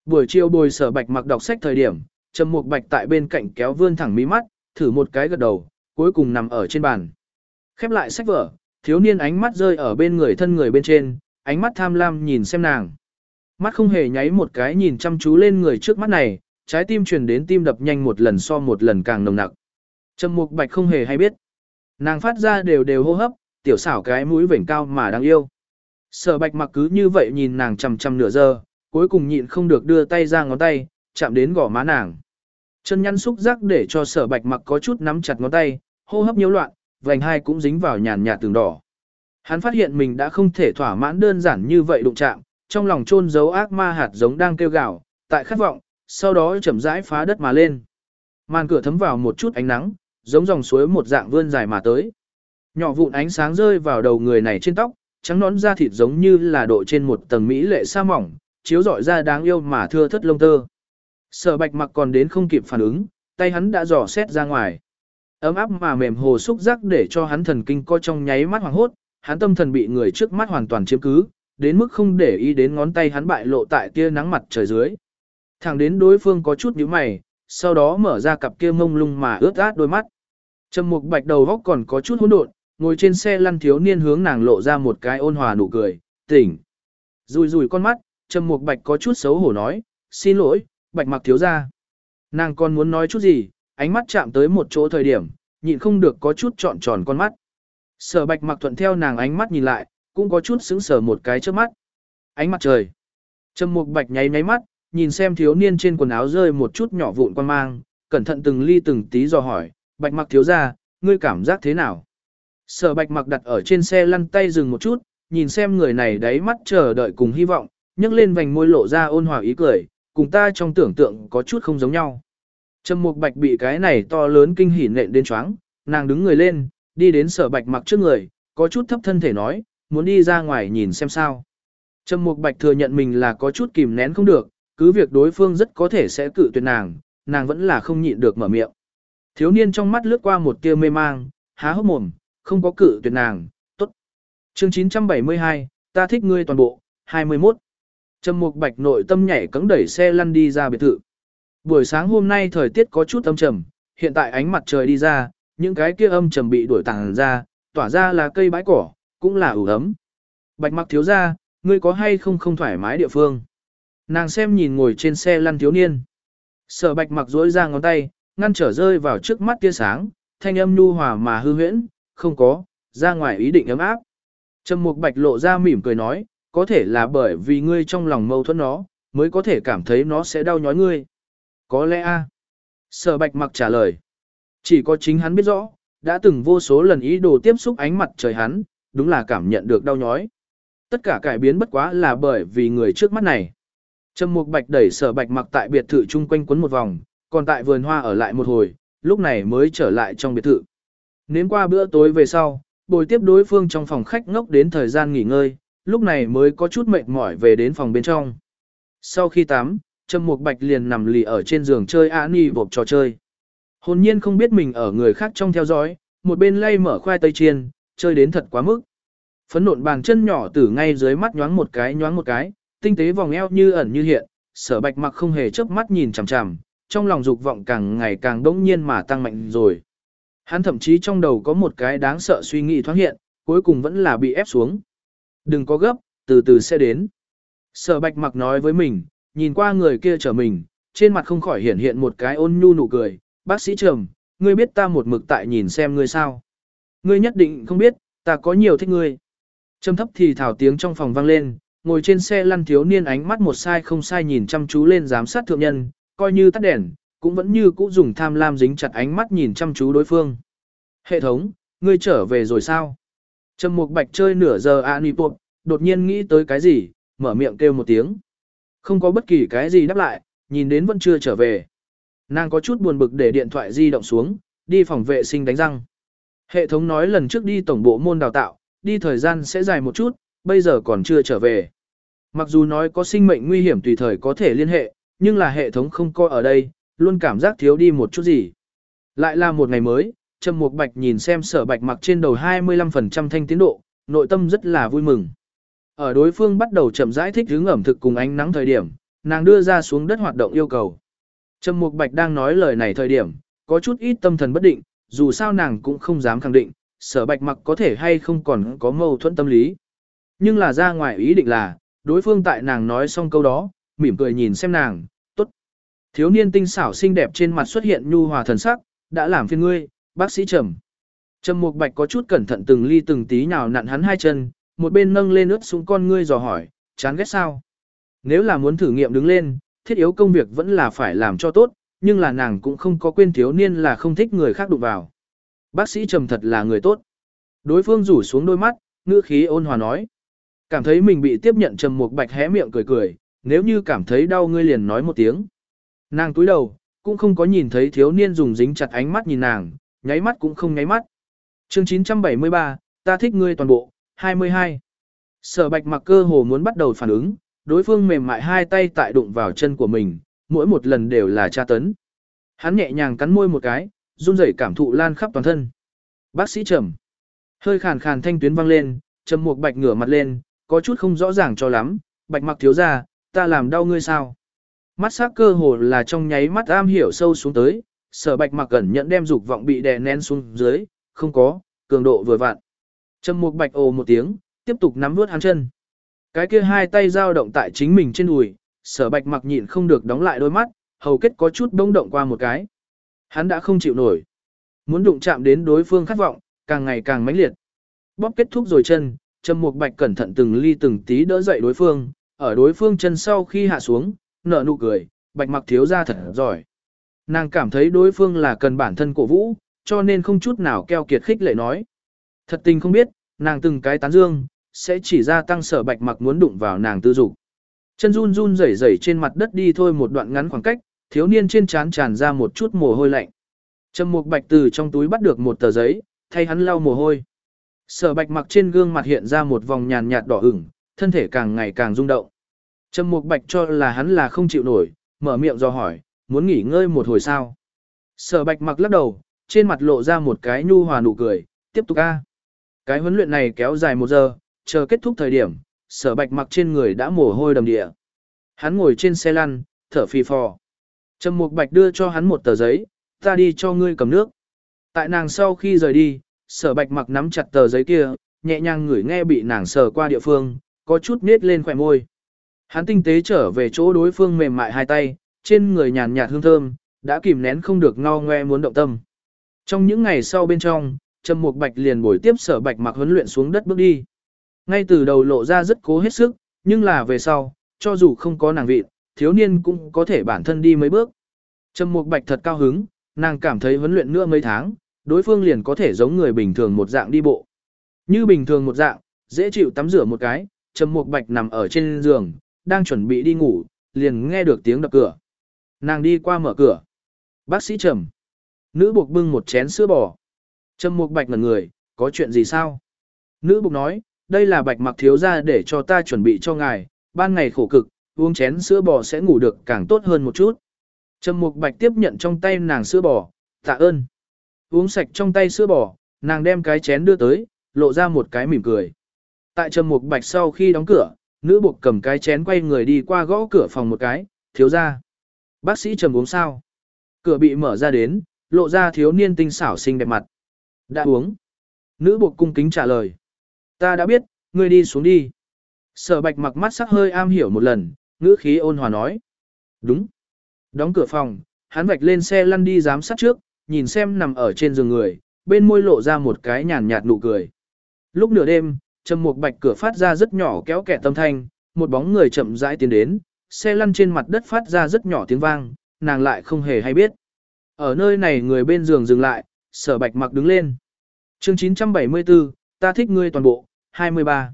Buổi chiều bồi sở bạch mặc đọc sách thời điểm, Trầm Mục Bạch tại bên cạnh kéo vươn thẳng mí mắt, thử một cái gật đầu, cuối cùng nằm ở trên bàn. Khép lại sách vở, thiếu niên ánh mắt rơi ở bên người thân người bên trên, ánh mắt tham lam nhìn xem nàng. Mắt không hề nháy một cái nhìn chăm chú lên người trước mắt này, trái tim truyền đến tim đập nhanh một lần so một lần càng nồng nặc. Trầm Mục Bạch không hề hay biết. Nàng phát ra đều đều hô hấp, tiểu xảo cái mũi vểnh cao mà đáng yêu. Sở Bạch mặc cứ như vậy nhìn nàng chằm chằm nửa giờ, cuối cùng nhịn không được đưa tay ra ngón tay, chạm đến gò má nàng. Chân nhăn xúc giác để cho sở bạch mặc có chút nắm chặt ngón tay, hô hấp nhiễu loạn, vành hai cũng dính vào nhàn nhạt tường đỏ. Hắn phát hiện mình đã không thể thỏa mãn đơn giản như vậy đụng chạm, trong lòng chôn giấu ác ma hạt giống đang kêu gào, tại khát vọng, sau đó chậm rãi phá đất mà lên. Màn cửa thấm vào một chút ánh nắng, giống dòng suối một dạng vươn dài mà tới. Nhỏ vụn ánh sáng rơi vào đầu người này trên tóc, trắng nón da thịt giống như là độ trên một tầng mỹ lệ sa mỏng, chiếu rọi ra đáng yêu mà thưa thất lông tơ. Sở bạch mặc còn đến không kịp phản ứng, tay hắn đã dò xét ra ngoài. Ấm áp mà mềm hồ xúc giác để cho hắn thần kinh co trong nháy mắt hoàng hốt, hắn tâm thần bị người trước mắt hoàn toàn chiếm cứ, đến mức không để ý đến ngón tay hắn bại lộ tại tia nắng mặt trời dưới. Thẳng đến đối phương có chút nhíu mày, sau đó mở ra cặp kia mông lung mà ướt át đôi mắt. Trầm Mục Bạch đầu góc còn có chút hỗn độn, ngồi trên xe lăn thiếu niên hướng nàng lộ ra một cái ôn hòa nụ cười, "Tỉnh." Rùi rùi con mắt, Trầm Mục Bạch có chút xấu hổ nói, "Xin lỗi, bạch mặc thiếu ra. Nàng còn muốn nói chút gì, ánh mắt chạm tới một chỗ thời điểm, nhịn không được có chút trọn tròn con mắt. Sở bạch mặc thuận theo nàng ánh mắt nhìn lại, cũng có chút sững sờ một cái trước mắt. Ánh mặt trời. Trầm mục bạch nháy nháy mắt, nhìn xem thiếu niên trên quần áo rơi một chút nhỏ vụn quan mang, cẩn thận từng ly từng tí dò hỏi, bạch mặc thiếu gia ngươi cảm giác thế nào? Sở bạch mặc đặt ở trên xe lăn tay dừng một chút, nhìn xem người này đáy mắt chờ đợi cùng hy vọng, nhấc lên vành môi lộ ra ôn hòa ý cười, cùng ta trong tưởng tượng có chút không giống nhau. Trầm Mục Bạch bị cái này to lớn kinh hỉ nện đến choáng, nàng đứng người lên, đi đến Sở Bạch mặc trước người, có chút thấp thân thể nói, muốn đi ra ngoài nhìn xem sao. Trầm Mục Bạch thừa nhận mình là có chút kìm nén không được, cứ việc đối phương rất có thể sẽ cự tuyệt nàng, nàng vẫn là không nhịn được mở miệng. Thiếu niên trong mắt lướt qua một tia mê mang, há hốc mồm, không có cự tuyệt nàng, tốt. Chương 972, ta thích ngươi toàn bộ, 21. Trầm Mục Bạch nội tâm nhảy cẫng đẩy xe lăn đi ra biệt thự. Buổi sáng hôm nay thời tiết có chút âm trầm, hiện tại ánh mặt trời đi ra, những cái kia âm trầm bị đuổi tàng ra, tỏa ra là cây bãi cỏ, cũng là ủ ấm. Bạch mặc thiếu ra, ngươi có hay không không thoải mái địa phương. Nàng xem nhìn ngồi trên xe lăn thiếu niên. Sở bạch mặc dối ra ngón tay, ngăn trở rơi vào trước mắt tia sáng, thanh âm nhu hòa mà hư huyễn, không có, ra ngoài ý định ấm áp. Trầm mục bạch lộ ra mỉm cười nói, có thể là bởi vì ngươi trong lòng mâu thuẫn nó, mới có thể cảm thấy nó sẽ đau nhói ngươi. Có lẽ a. Sở bạch mặc trả lời. Chỉ có chính hắn biết rõ, đã từng vô số lần ý đồ tiếp xúc ánh mặt trời hắn, đúng là cảm nhận được đau nhói. Tất cả cải biến bất quá là bởi vì người trước mắt này. Trầm Mục Bạch đẩy Sở Bạch mặc tại biệt thự chung quanh quấn một vòng, còn tại vườn hoa ở lại một hồi, lúc này mới trở lại trong biệt thự. Nếm qua bữa tối về sau, bồi tiếp đối phương trong phòng khách ngốc đến thời gian nghỉ ngơi, lúc này mới có chút mệt mỏi về đến phòng bên trong. Sau khi tắm, Trầm Mục Bạch liền nằm lì ở trên giường chơi Ani bộp trò chơi. Hồn nhiên không biết mình ở người khác trong theo dõi, một bên lay mở khoai tây chiên, chơi đến thật quá mức. Phấn nộn bàn chân nhỏ từ ngay dưới mắt nhoáng một cái nhoáng một cái, tinh tế vòng eo như ẩn như hiện, sở bạch mặc không hề chớp mắt nhìn chằm chằm, trong lòng dục vọng càng ngày càng đống nhiên mà tăng mạnh rồi. Hắn thậm chí trong đầu có một cái đáng sợ suy nghĩ thoáng hiện, cuối cùng vẫn là bị ép xuống. Đừng có gấp, từ từ sẽ đến. Sở bạch mặc nói với mình, nhìn qua người kia trở mình, trên mặt không khỏi hiện hiện một cái ôn nhu nụ cười, bác sĩ trầm, ngươi biết ta một mực tại nhìn xem ngươi sao. Ngươi nhất định không biết, ta có nhiều thích ngươi. Trầm thấp thì thảo tiếng trong phòng vang lên, ngồi trên xe lăn thiếu niên ánh mắt một sai không sai nhìn chăm chú lên giám sát thượng nhân, coi như tắt đèn, cũng vẫn như cũ dùng tham lam dính chặt ánh mắt nhìn chăm chú đối phương. Hệ thống, ngươi trở về rồi sao? Trầm Mục Bạch chơi nửa giờ Anipop, đột nhiên nghĩ tới cái gì, mở miệng kêu một tiếng. Không có bất kỳ cái gì đáp lại, nhìn đến vẫn chưa trở về. Nàng có chút buồn bực để điện thoại di động xuống, đi phòng vệ sinh đánh răng. Hệ thống nói lần trước đi tổng bộ môn đào tạo, đi thời gian sẽ dài một chút, bây giờ còn chưa trở về. Mặc dù nói có sinh mệnh nguy hiểm tùy thời có thể liên hệ, nhưng là hệ thống không coi ở đây, luôn cảm giác thiếu đi một chút gì. Lại là một ngày mới, Trầm Mục Bạch nhìn xem sở bạch mặc trên đầu 25% thanh tiến độ, nội tâm rất là vui mừng. Ở đối phương bắt đầu chậm rãi thích hướng ẩm thực cùng ánh nắng thời điểm, nàng đưa ra xuống đất hoạt động yêu cầu. Trầm Mục Bạch đang nói lời này thời điểm, có chút ít tâm thần bất định, dù sao nàng cũng không dám khẳng định, sở bạch mặc có thể hay không còn có mâu thuẫn tâm lý. Nhưng là ra ngoài ý định là, đối phương tại nàng nói xong câu đó, mỉm cười nhìn xem nàng, tốt. Thiếu niên tinh xảo xinh đẹp trên mặt xuất hiện nhu hòa thần sắc, đã làm phiền ngươi, bác sĩ Trầm. Trầm Mục Bạch có chút cẩn thận từng ly từng tí nào nặn hắn hai chân, một bên nâng lên ướt xuống con ngươi dò hỏi, chán ghét sao? Nếu là muốn thử nghiệm đứng lên, thiết yếu công việc vẫn là phải làm cho tốt, nhưng là nàng cũng không có quên thiếu niên là không thích người khác đụng vào. Bác sĩ Trầm thật là người tốt. Đối phương rủ xuống đôi mắt, ngữ khí ôn hòa nói. Cảm thấy mình bị tiếp nhận Trầm một Bạch hé miệng cười cười, nếu như cảm thấy đau ngươi liền nói một tiếng. Nàng túi đầu, cũng không có nhìn thấy thiếu niên dùng dính chặt ánh mắt nhìn nàng, nháy mắt cũng không nháy mắt. Chương 973, ta thích ngươi toàn bộ, 22. Sở Bạch mặc cơ hồ muốn bắt đầu phản ứng, đối phương mềm mại hai tay tại đụng vào chân của mình, mỗi một lần đều là tra tấn. Hắn nhẹ nhàng cắn môi một cái, run rẩy cảm thụ lan khắp toàn thân. Bác sĩ trầm. Hơi khàn khàn thanh tuyến vang lên, trầm mục bạch ngửa mặt lên, có chút không rõ ràng cho lắm, bạch mặc thiếu ra, ta làm đau ngươi sao? Mắt sắc cơ hồ là trong nháy mắt am hiểu sâu xuống tới, sở bạch mặc cẩn nhận đem dục vọng bị đè nén xuống dưới, không có, cường độ vừa vặn. Trầm mục bạch ồ một tiếng, tiếp tục nắm vuốt hắn chân. Cái kia hai tay dao động tại chính mình trên đùi, sở bạch mặc nhịn không được đóng lại đôi mắt, hầu kết có chút bông động qua một cái. Hắn đã không chịu nổi. Muốn đụng chạm đến đối phương khát vọng, càng ngày càng mãnh liệt. Bóp kết thúc rồi chân, Trầm Mục Bạch cẩn thận từng ly từng tí đỡ dậy đối phương, ở đối phương chân sau khi hạ xuống, nở nụ cười, Bạch Mặc thiếu ra thật giỏi. Nàng cảm thấy đối phương là cần bản thân cổ vũ, cho nên không chút nào keo kiệt khích lệ nói. Thật tình không biết, nàng từng cái tán dương, sẽ chỉ ra tăng sở Bạch Mặc muốn đụng vào nàng tư dục. Chân run run rẩy rẩy trên mặt đất đi thôi một đoạn ngắn khoảng cách, thiếu niên trên trán tràn ra một chút mồ hôi lạnh. Trầm Mục Bạch từ trong túi bắt được một tờ giấy, thay hắn lau mồ hôi. Sở Bạch mặc trên gương mặt hiện ra một vòng nhàn nhạt đỏ ửng, thân thể càng ngày càng rung động. Trầm Mục Bạch cho là hắn là không chịu nổi, mở miệng do hỏi, muốn nghỉ ngơi một hồi sao? Sở Bạch mặc lắc đầu, trên mặt lộ ra một cái nhu hòa nụ cười, tiếp tục a. Cái huấn luyện này kéo dài một giờ, chờ kết thúc thời điểm, Sở Bạch mặc trên người đã mồ hôi đầm địa. Hắn ngồi trên xe lăn, thở phì phò. Trầm Mục Bạch đưa cho hắn một tờ giấy, ta đi cho ngươi cầm nước. Tại nàng sau khi rời đi, sở bạch mặc nắm chặt tờ giấy kia, nhẹ nhàng ngửi nghe bị nàng sờ qua địa phương, có chút nết lên khỏe môi. Hắn tinh tế trở về chỗ đối phương mềm mại hai tay, trên người nhàn nhạt hương thơm, đã kìm nén không được ngao ngoe muốn động tâm. Trong những ngày sau bên trong, Trầm Mục Bạch liền bồi tiếp Sở Bạch Mặc huấn luyện xuống đất bước đi. Ngay từ đầu lộ ra rất cố hết sức, nhưng là về sau, cho dù không có nàng vị, thiếu niên cũng có thể bản thân đi mấy bước. Trầm Mục Bạch thật cao hứng, nàng cảm thấy huấn luyện nữa mấy tháng, đối phương liền có thể giống người bình thường một dạng đi bộ. Như bình thường một dạng, dễ chịu tắm rửa một cái, Trầm Mục Bạch nằm ở trên giường, đang chuẩn bị đi ngủ, liền nghe được tiếng đập cửa. Nàng đi qua mở cửa. Bác sĩ Trầm. Nữ buộc bưng một chén sữa bò. Trầm Mục Bạch ngẩn người, có chuyện gì sao? Nữ buộc nói, đây là Bạch mặc thiếu ra để cho ta chuẩn bị cho ngài, ban ngày khổ cực, uống chén sữa bò sẽ ngủ được càng tốt hơn một chút. Trầm Mục Bạch tiếp nhận trong tay nàng sữa bò, tạ ơn. Uống sạch trong tay sữa bò, nàng đem cái chén đưa tới, lộ ra một cái mỉm cười. Tại Trầm Mục Bạch sau khi đóng cửa, nữ buộc cầm cái chén quay người đi qua gõ cửa phòng một cái, thiếu ra. Bác sĩ Trầm uống sao? Cửa bị mở ra đến, lộ ra thiếu niên tinh xảo xinh đẹp mặt. Đã uống. Nữ buộc cung kính trả lời. Ta đã biết, ngươi đi xuống đi. Sở bạch mặc mắt sắc hơi am hiểu một lần, ngữ khí ôn hòa nói. Đúng. Đóng cửa phòng, hắn vạch lên xe lăn đi giám sát trước, nhìn xem nằm ở trên giường người, bên môi lộ ra một cái nhàn nhạt nụ cười. Lúc nửa đêm, trầm một bạch cửa phát ra rất nhỏ kéo kẻ tâm thanh, một bóng người chậm rãi tiến đến, xe lăn trên mặt đất phát ra rất nhỏ tiếng vang, nàng lại không hề hay biết. Ở nơi này người bên giường dừng lại, sở bạch mặc đứng lên. chương 974, ta thích ngươi toàn bộ, 23.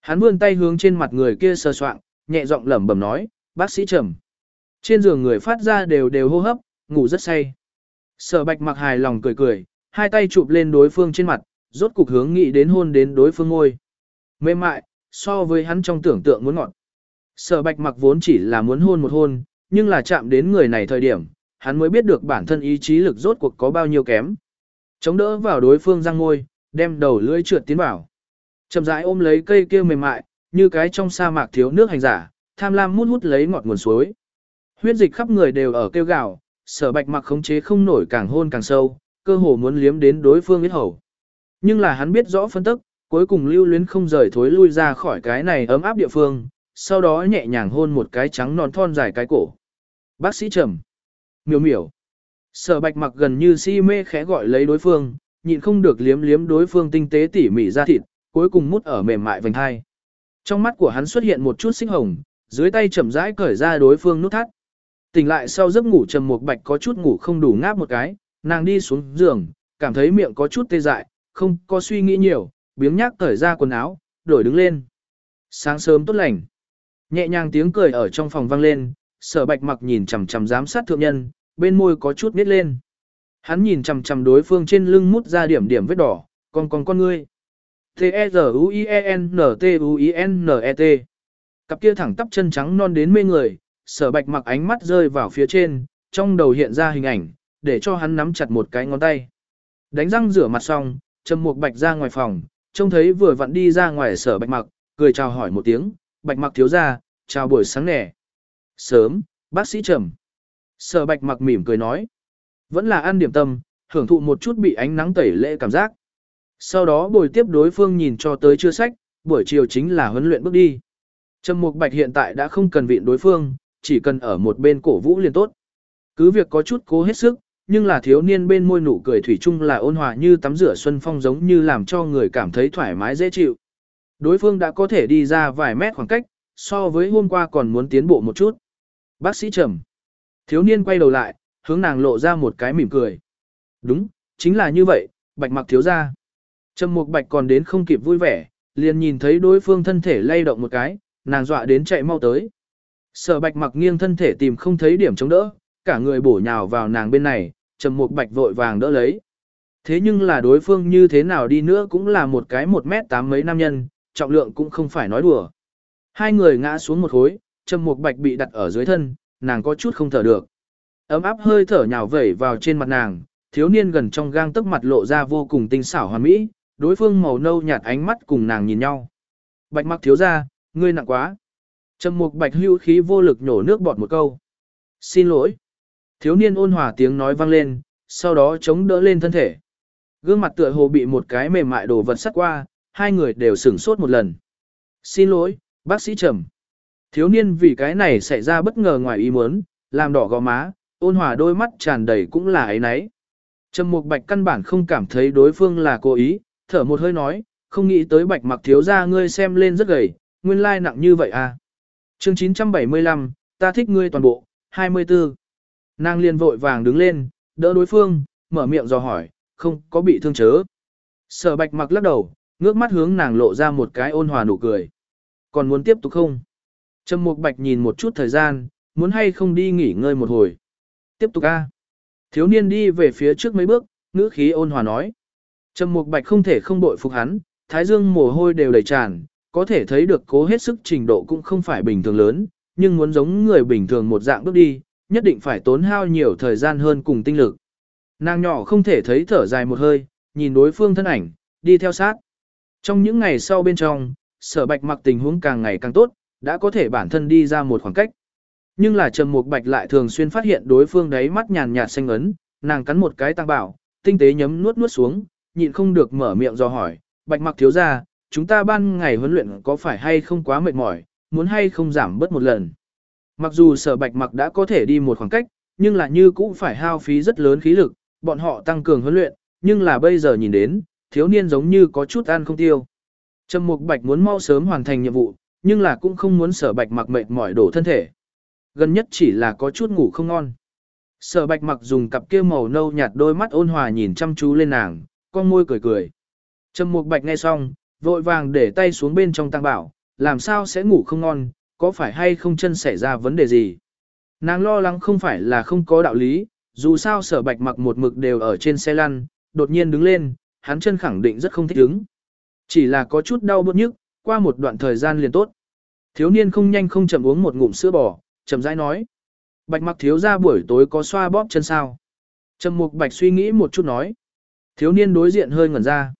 Hắn vươn tay hướng trên mặt người kia sờ soạng, nhẹ giọng lẩm bẩm nói, bác sĩ trầm. Trên giường người phát ra đều đều hô hấp, ngủ rất say. Sở bạch mặc hài lòng cười cười, hai tay chụp lên đối phương trên mặt, rốt cục hướng nghĩ đến hôn đến đối phương ngôi. Mềm mại, so với hắn trong tưởng tượng muốn ngọt. Sở bạch mặc vốn chỉ là muốn hôn một hôn, nhưng là chạm đến người này thời điểm, hắn mới biết được bản thân ý chí lực rốt cuộc có bao nhiêu kém. Chống đỡ vào đối phương răng ngôi, đem đầu lưỡi trượt tiến vào. Chậm rãi ôm lấy cây kia mềm mại, như cái trong sa mạc thiếu nước hành giả, tham lam mút hút lấy ngọt nguồn suối. Huyết dịch khắp người đều ở kêu gào, sở bạch mặc khống chế không nổi càng hôn càng sâu, cơ hồ muốn liếm đến đối phương ít hầu. Nhưng là hắn biết rõ phân tức, cuối cùng lưu luyến không rời thối lui ra khỏi cái này ấm áp địa phương, sau đó nhẹ nhàng hôn một cái trắng non thon dài cái cổ. Bác sĩ trầm. Miểu miểu. Sở bạch mặc gần như si mê khẽ gọi lấy đối phương, nhịn không được liếm liếm đối phương tinh tế tỉ mỉ ra thịt, cuối cùng mút ở mềm mại vành hai. Trong mắt của hắn xuất hiện một chút xích hồng, dưới tay chậm rãi cởi ra đối phương nút thắt. Tỉnh lại sau giấc ngủ trầm một bạch có chút ngủ không đủ ngáp một cái, nàng đi xuống giường, cảm thấy miệng có chút tê dại, không có suy nghĩ nhiều, biếng nhác cởi ra quần áo, đổi đứng lên. Sáng sớm tốt lành. Nhẹ nhàng tiếng cười ở trong phòng vang lên, sở bạch mặc nhìn chằm chằm giám sát thượng nhân, bên môi có chút nít lên. Hắn nhìn chằm chằm đối phương trên lưng mút ra điểm điểm vết đỏ, còn còn con ngươi. T-E-Z-U-I-E-N-T-U-I-N-E-T e Cặp kia thẳng tắp chân trắng non đến mê người, sở bạch mặc ánh mắt rơi vào phía trên, trong đầu hiện ra hình ảnh, để cho hắn nắm chặt một cái ngón tay. Đánh răng rửa mặt xong, trầm một bạch ra ngoài phòng, trông thấy vừa vặn đi ra ngoài sở bạch mặc, cười chào hỏi một tiếng, bạch mặc thiếu ra, chào buổi sáng nẻ. Sớm, bác sĩ trầm. Sở bạch mặc mỉm cười nói. Vẫn là ăn điểm tâm, hưởng thụ một chút bị ánh nắng tẩy lệ cảm giác. Sau đó buổi tiếp đối phương nhìn cho tới chưa sách, buổi chiều chính là huấn luyện bước đi. Trầm Mục Bạch hiện tại đã không cần vịn đối phương, chỉ cần ở một bên cổ vũ liền tốt. Cứ việc có chút cố hết sức, nhưng là thiếu niên bên môi nụ cười thủy chung là ôn hòa như tắm rửa xuân phong giống như làm cho người cảm thấy thoải mái dễ chịu. Đối phương đã có thể đi ra vài mét khoảng cách, so với hôm qua còn muốn tiến bộ một chút. Bác sĩ trầm. Thiếu niên quay đầu lại, hướng nàng lộ ra một cái mỉm cười. Đúng, chính là như vậy, bạch mặc thiếu ra. Trầm mục bạch còn đến không kịp vui vẻ, liền nhìn thấy đối phương thân thể lay động một cái, nàng dọa đến chạy mau tới. Sở bạch mặc nghiêng thân thể tìm không thấy điểm chống đỡ, cả người bổ nhào vào nàng bên này, trầm mục bạch vội vàng đỡ lấy. Thế nhưng là đối phương như thế nào đi nữa cũng là một cái một mét tám mấy nam nhân, trọng lượng cũng không phải nói đùa. Hai người ngã xuống một khối, trầm mục bạch bị đặt ở dưới thân, nàng có chút không thở được. Ấm áp hơi thở nhào vẩy vào trên mặt nàng, thiếu niên gần trong gang tức mặt lộ ra vô cùng tinh xảo hoàn mỹ, đối phương màu nâu nhạt ánh mắt cùng nàng nhìn nhau. Bạch mặc thiếu ra, ngươi nặng quá. Trầm mục bạch hưu khí vô lực nhổ nước bọt một câu. Xin lỗi. Thiếu niên ôn hòa tiếng nói vang lên, sau đó chống đỡ lên thân thể. Gương mặt tựa hồ bị một cái mềm mại đồ vật sắt qua, hai người đều sửng sốt một lần. Xin lỗi, bác sĩ Trầm. Thiếu niên vì cái này xảy ra bất ngờ ngoài ý muốn, làm đỏ gò má, ôn hòa đôi mắt tràn đầy cũng là ấy nấy. Trầm Mục Bạch căn bản không cảm thấy đối phương là cố ý, thở một hơi nói, không nghĩ tới Bạch Mặc thiếu gia ngươi xem lên rất gầy, nguyên lai nặng như vậy à. Chương 975, ta thích ngươi toàn bộ, 24. Nàng liền vội vàng đứng lên, đỡ đối phương, mở miệng dò hỏi, không có bị thương chớ. Sở Bạch Mặc lắc đầu, ngước mắt hướng nàng lộ ra một cái ôn hòa nụ cười. Còn muốn tiếp tục không? Trầm Mục Bạch nhìn một chút thời gian, muốn hay không đi nghỉ ngơi một hồi. Tiếp tục a. Thiếu niên đi về phía trước mấy bước, ngữ khí ôn hòa nói. Trầm Mục Bạch không thể không bội phục hắn, thái dương mồ hôi đều đầy tràn, có thể thấy được cố hết sức trình độ cũng không phải bình thường lớn, nhưng muốn giống người bình thường một dạng bước đi, nhất định phải tốn hao nhiều thời gian hơn cùng tinh lực. Nàng nhỏ không thể thấy thở dài một hơi, nhìn đối phương thân ảnh, đi theo sát. Trong những ngày sau bên trong, sở bạch mặc tình huống càng ngày càng tốt, đã có thể bản thân đi ra một khoảng cách. Nhưng là Trầm Mục Bạch lại thường xuyên phát hiện đối phương đấy mắt nhàn nhạt xanh ấn, nàng cắn một cái tăng bảo, tinh tế nhấm nuốt nuốt xuống, nhịn không được mở miệng do hỏi, Bạch Mặc thiếu gia, chúng ta ban ngày huấn luyện có phải hay không quá mệt mỏi, muốn hay không giảm bớt một lần. Mặc dù sở Bạch Mặc đã có thể đi một khoảng cách, nhưng là như cũng phải hao phí rất lớn khí lực, bọn họ tăng cường huấn luyện, nhưng là bây giờ nhìn đến, thiếu niên giống như có chút ăn không tiêu. Trầm Mục Bạch muốn mau sớm hoàn thành nhiệm vụ, nhưng là cũng không muốn sở Bạch Mặc mệt mỏi đổ thân thể gần nhất chỉ là có chút ngủ không ngon. Sở bạch mặc dùng cặp kia màu nâu nhạt đôi mắt ôn hòa nhìn chăm chú lên nàng, con môi cười cười. Trầm mục bạch nghe xong, vội vàng để tay xuống bên trong tăng bảo, làm sao sẽ ngủ không ngon, có phải hay không chân xảy ra vấn đề gì. Nàng lo lắng không phải là không có đạo lý, dù sao sở bạch mặc một mực đều ở trên xe lăn, đột nhiên đứng lên, hắn chân khẳng định rất không thích ứng. Chỉ là có chút đau bớt nhức, qua một đoạn thời gian liền tốt. Thiếu niên không nhanh không chậm uống một ngụm sữa bò, chậm rãi nói. Bạch mặc thiếu ra buổi tối có xoa bóp chân sao. Trầm mục bạch suy nghĩ một chút nói. Thiếu niên đối diện hơi ngẩn ra.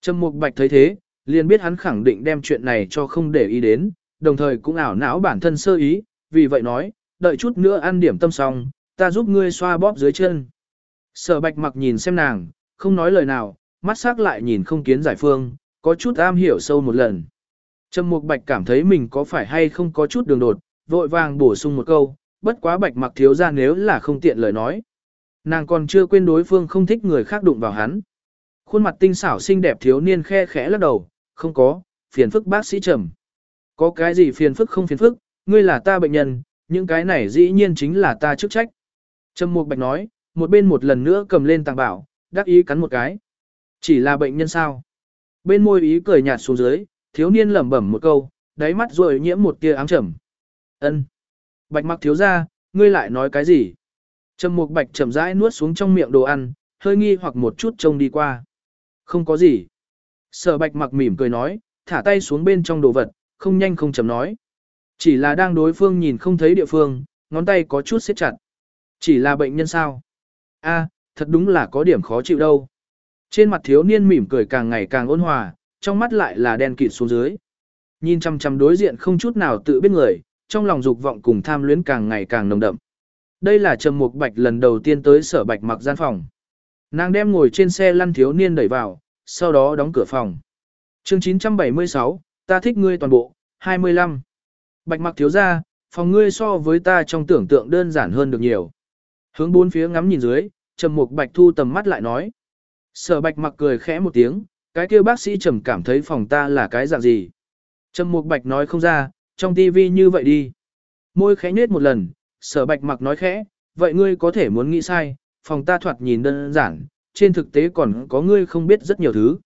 Trầm mục bạch thấy thế, liền biết hắn khẳng định đem chuyện này cho không để ý đến, đồng thời cũng ảo não bản thân sơ ý, vì vậy nói, đợi chút nữa ăn điểm tâm xong, ta giúp ngươi xoa bóp dưới chân. Sở bạch mặc nhìn xem nàng, không nói lời nào, mắt sắc lại nhìn không kiến giải phương, có chút am hiểu sâu một lần. Trầm mục bạch cảm thấy mình có phải hay không có chút đường đột, vội vàng bổ sung một câu, bất quá bạch mặc thiếu ra nếu là không tiện lời nói. Nàng còn chưa quên đối phương không thích người khác đụng vào hắn. Khuôn mặt tinh xảo xinh đẹp thiếu niên khe khẽ lắc đầu, không có, phiền phức bác sĩ trầm. Có cái gì phiền phức không phiền phức, ngươi là ta bệnh nhân, những cái này dĩ nhiên chính là ta chức trách. Trầm Mục Bạch nói, một bên một lần nữa cầm lên tàng bảo, đắc ý cắn một cái. Chỉ là bệnh nhân sao? Bên môi ý cười nhạt xuống dưới, thiếu niên lẩm bẩm một câu, đáy mắt rồi nhiễm một tia áng trầm. Ân. Bạch mặc thiếu ra, ngươi lại nói cái gì? Trầm mục bạch chậm rãi nuốt xuống trong miệng đồ ăn, hơi nghi hoặc một chút trông đi qua. Không có gì. Sở bạch mặc mỉm cười nói, thả tay xuống bên trong đồ vật, không nhanh không chậm nói. Chỉ là đang đối phương nhìn không thấy địa phương, ngón tay có chút siết chặt. Chỉ là bệnh nhân sao? A, thật đúng là có điểm khó chịu đâu. Trên mặt thiếu niên mỉm cười càng ngày càng ôn hòa, trong mắt lại là đen kịt xuống dưới. Nhìn chăm chăm đối diện không chút nào tự biết người, trong lòng dục vọng cùng tham luyến càng ngày càng nồng đậm. Đây là Trầm Mục Bạch lần đầu tiên tới sở Bạch mặc gian phòng. Nàng đem ngồi trên xe lăn thiếu niên đẩy vào, sau đó đóng cửa phòng. Chương 976, ta thích ngươi toàn bộ, 25. Bạch mặc thiếu ra, phòng ngươi so với ta trong tưởng tượng đơn giản hơn được nhiều. Hướng bốn phía ngắm nhìn dưới, Trầm Mục Bạch thu tầm mắt lại nói. Sở Bạch mặc cười khẽ một tiếng, cái kia bác sĩ Trầm cảm thấy phòng ta là cái dạng gì. Trầm Mục Bạch nói không ra, trong tivi như vậy đi. Môi khẽ nhếch một lần, Sở Bạch mặc nói khẽ, vậy ngươi có thể muốn nghĩ sai, phòng ta thoạt nhìn đơn giản, trên thực tế còn có ngươi không biết rất nhiều thứ.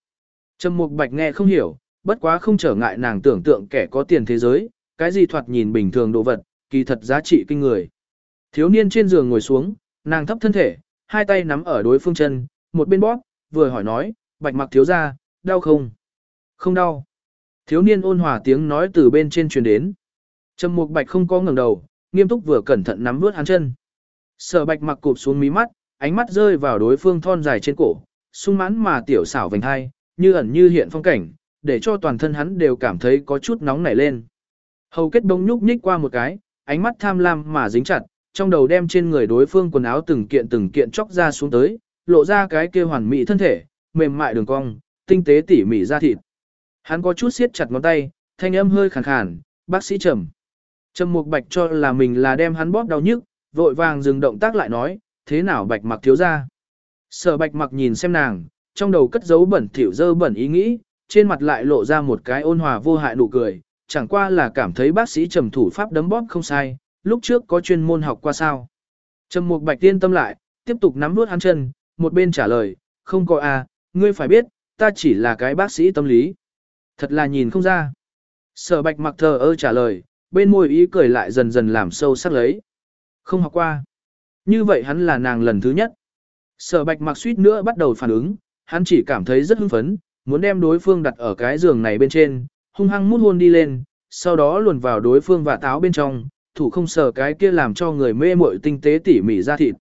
Trầm Mục Bạch nghe không hiểu, bất quá không trở ngại nàng tưởng tượng kẻ có tiền thế giới, cái gì thoạt nhìn bình thường đồ vật, kỳ thật giá trị kinh người. Thiếu niên trên giường ngồi xuống, nàng thấp thân thể, hai tay nắm ở đối phương chân, một bên bóp, vừa hỏi nói, bạch mặc thiếu ra, đau không? Không đau. Thiếu niên ôn hòa tiếng nói từ bên trên truyền đến. Trầm mục bạch không có ngẩng đầu, nghiêm túc vừa cẩn thận nắm vớt hắn chân. Sở bạch mặc cụp xuống mí mắt, ánh mắt rơi vào đối phương thon dài trên cổ, sung mãn mà tiểu xảo vành hai, như ẩn như hiện phong cảnh, để cho toàn thân hắn đều cảm thấy có chút nóng nảy lên. Hầu kết bông nhúc nhích qua một cái, ánh mắt tham lam mà dính chặt, trong đầu đem trên người đối phương quần áo từng kiện từng kiện chóc ra xuống tới, lộ ra cái kia hoàn mỹ thân thể, mềm mại đường cong, tinh tế tỉ mỉ da thịt. Hắn có chút siết chặt ngón tay, thanh âm hơi khàn khàn, bác sĩ trầm. Trầm Mục Bạch cho là mình là đem hắn bóp đau nhức, vội vàng dừng động tác lại nói, thế nào Bạch Mặc thiếu ra. Sở Bạch Mặc nhìn xem nàng, trong đầu cất giấu bẩn thỉu dơ bẩn ý nghĩ, trên mặt lại lộ ra một cái ôn hòa vô hại nụ cười, chẳng qua là cảm thấy bác sĩ trầm thủ pháp đấm bóp không sai, lúc trước có chuyên môn học qua sao. Trầm Mục Bạch tiên tâm lại, tiếp tục nắm nuốt hắn chân, một bên trả lời, không có à, ngươi phải biết, ta chỉ là cái bác sĩ tâm lý. Thật là nhìn không ra. Sở Bạch mặc thờ ơ trả lời, bên môi ý cười lại dần dần làm sâu sắc lấy. Không học qua. Như vậy hắn là nàng lần thứ nhất. Sở Bạch mặc suýt nữa bắt đầu phản ứng, hắn chỉ cảm thấy rất hưng phấn, muốn đem đối phương đặt ở cái giường này bên trên, hung hăng mút hôn đi lên, sau đó luồn vào đối phương và táo bên trong, thủ không sờ cái kia làm cho người mê muội tinh tế tỉ mỉ ra thịt.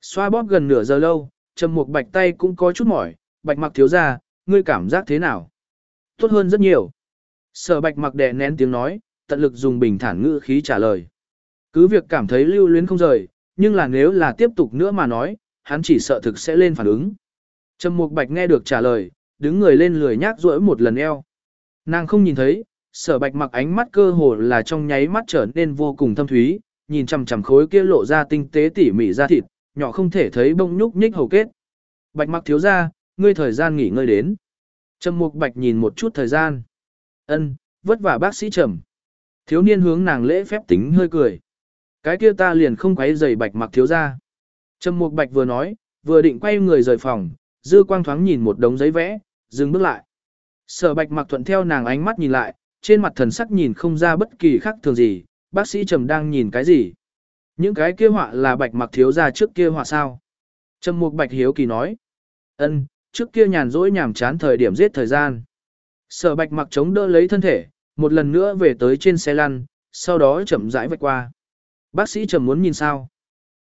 Xoa bóp gần nửa giờ lâu, Trầm Mục Bạch tay cũng có chút mỏi, Bạch Mặc thiếu gia, ngươi cảm giác thế nào? Tốt hơn rất nhiều. Sở Bạch Mặc đè nén tiếng nói, tận lực dùng bình thản ngữ khí trả lời. Cứ việc cảm thấy lưu luyến không rời, nhưng là nếu là tiếp tục nữa mà nói, hắn chỉ sợ thực sẽ lên phản ứng. Trầm Mục Bạch nghe được trả lời, đứng người lên lười nhác duỗi một lần eo. Nàng không nhìn thấy, sở bạch mặc ánh mắt cơ hồ là trong nháy mắt trở nên vô cùng thâm thúy, nhìn chằm chằm khối kia lộ ra tinh tế tỉ mỉ ra thịt, nhỏ không thể thấy bông nhúc nhích hầu kết. Bạch mặc thiếu ra, ngươi thời gian nghỉ ngơi đến. Trầm mục bạch nhìn một chút thời gian. ân vất vả bác sĩ trầm. Thiếu niên hướng nàng lễ phép tính hơi cười. Cái kia ta liền không quấy giày bạch mặc thiếu ra. Trầm mục bạch vừa nói, vừa định quay người rời phòng, dư quang thoáng nhìn một đống giấy vẽ, dừng bước lại. Sở bạch mặc thuận theo nàng ánh mắt nhìn lại, trên mặt thần sắc nhìn không ra bất kỳ khác thường gì, bác sĩ Trầm đang nhìn cái gì. Những cái kia họa là bạch mặc thiếu ra trước kia họa sao. Trầm mục bạch hiếu kỳ nói. ân trước kia nhàn rỗi nhàm chán thời điểm giết thời gian. Sở bạch mặc chống đỡ lấy thân thể, một lần nữa về tới trên xe lăn, sau đó chậm rãi vạch qua. Bác sĩ Trầm muốn nhìn sao?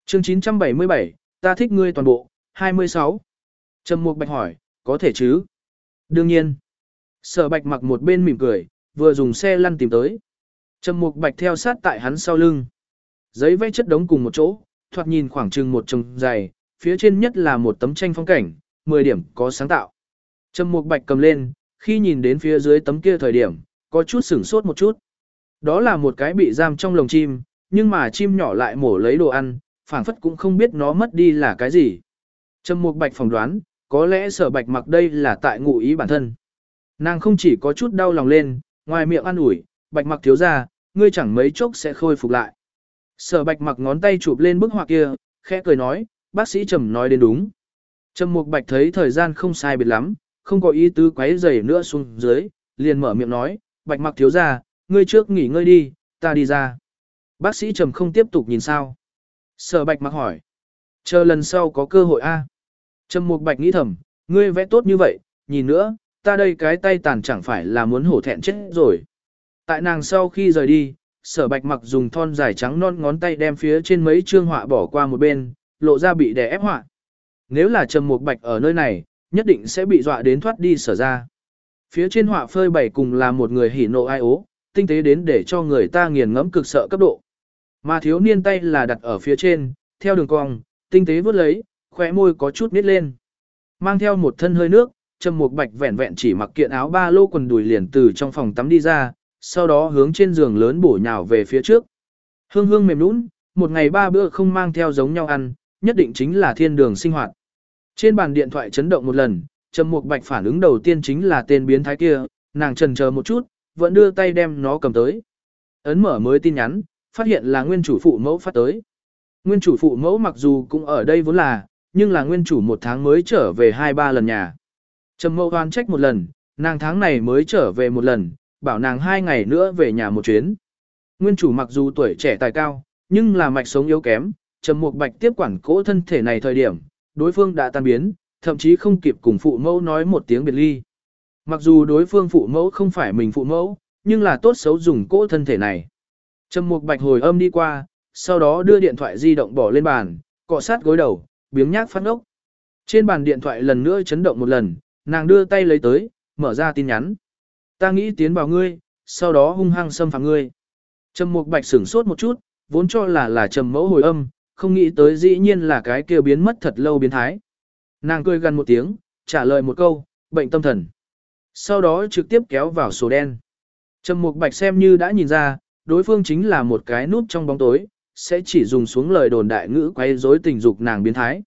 chương 977, ta thích ngươi toàn bộ, 26. Trầm mục bạch hỏi, có thể chứ? Đương nhiên. Sở bạch mặc một bên mỉm cười, vừa dùng xe lăn tìm tới. Trầm mục bạch theo sát tại hắn sau lưng. Giấy vẽ chất đống cùng một chỗ, thoạt nhìn khoảng chừng một chồng dày, phía trên nhất là một tấm tranh phong cảnh, 10 điểm có sáng tạo. Trầm mục bạch cầm lên, khi nhìn đến phía dưới tấm kia thời điểm, có chút sửng sốt một chút. Đó là một cái bị giam trong lồng chim, nhưng mà chim nhỏ lại mổ lấy đồ ăn, phảng phất cũng không biết nó mất đi là cái gì. Trầm mục bạch phỏng đoán, có lẽ sở bạch mặc đây là tại ngụ ý bản thân. Nàng không chỉ có chút đau lòng lên, ngoài miệng ăn ủi, bạch mặc thiếu ra, ngươi chẳng mấy chốc sẽ khôi phục lại. Sở bạch mặc ngón tay chụp lên bức họa kia, khẽ cười nói, bác sĩ Trầm nói đến đúng. Trầm mục bạch thấy thời gian không sai biệt lắm, không có ý tứ quấy rầy nữa xuống dưới, liền mở miệng nói, bạch mặc thiếu ra, ngươi trước nghỉ ngơi đi, ta đi ra. Bác sĩ Trầm không tiếp tục nhìn sao. Sở bạch mặc hỏi, chờ lần sau có cơ hội a. Trầm mục bạch nghĩ thầm, ngươi vẽ tốt như vậy, nhìn nữa, ta đây cái tay tàn chẳng phải là muốn hổ thẹn chết rồi. Tại nàng sau khi rời đi, sở bạch mặc dùng thon dài trắng non ngón tay đem phía trên mấy chương họa bỏ qua một bên, lộ ra bị đè ép họa. Nếu là trầm mục bạch ở nơi này, nhất định sẽ bị dọa đến thoát đi sở ra. Phía trên họa phơi bày cùng là một người hỉ nộ ai ố, tinh tế đến để cho người ta nghiền ngẫm cực sợ cấp độ. Mà thiếu niên tay là đặt ở phía trên, theo đường cong, tinh tế vớt lấy, khóe môi có chút nít lên. Mang theo một thân hơi nước, Trầm Mục Bạch vẹn vẹn chỉ mặc kiện áo ba lô quần đùi liền từ trong phòng tắm đi ra, sau đó hướng trên giường lớn bổ nhào về phía trước. Hương hương mềm nũng, một ngày ba bữa không mang theo giống nhau ăn, nhất định chính là thiên đường sinh hoạt. Trên bàn điện thoại chấn động một lần, Trầm Mục Bạch phản ứng đầu tiên chính là tên biến thái kia, nàng chần chờ một chút, vẫn đưa tay đem nó cầm tới. Ấn mở mới tin nhắn, phát hiện là nguyên chủ phụ mẫu phát tới. Nguyên chủ phụ mẫu mặc dù cũng ở đây vốn là, nhưng là nguyên chủ một tháng mới trở về hai ba lần nhà. Trầm mẫu oan trách một lần, nàng tháng này mới trở về một lần, bảo nàng hai ngày nữa về nhà một chuyến. Nguyên chủ mặc dù tuổi trẻ tài cao, nhưng là mạch sống yếu kém, Trầm Mục Bạch tiếp quản cỗ thân thể này thời điểm, đối phương đã tan biến, thậm chí không kịp cùng phụ mẫu nói một tiếng biệt ly. Mặc dù đối phương phụ mẫu không phải mình phụ mẫu, nhưng là tốt xấu dùng cỗ thân thể này. Trầm Mục Bạch hồi âm đi qua, sau đó đưa điện thoại di động bỏ lên bàn, cọ sát gối đầu, biếng nhác phát ốc. Trên bàn điện thoại lần nữa chấn động một lần, nàng đưa tay lấy tới, mở ra tin nhắn. Ta nghĩ tiến vào ngươi, sau đó hung hăng xâm phạm ngươi. Trầm Mục Bạch sửng sốt một chút, vốn cho là là trầm mẫu hồi âm, không nghĩ tới dĩ nhiên là cái kia biến mất thật lâu biến thái. Nàng cười gần một tiếng, trả lời một câu, bệnh tâm thần. Sau đó trực tiếp kéo vào sổ đen. Trầm Mục Bạch xem như đã nhìn ra, đối phương chính là một cái nút trong bóng tối, sẽ chỉ dùng xuống lời đồn đại ngữ quay rối tình dục nàng biến thái.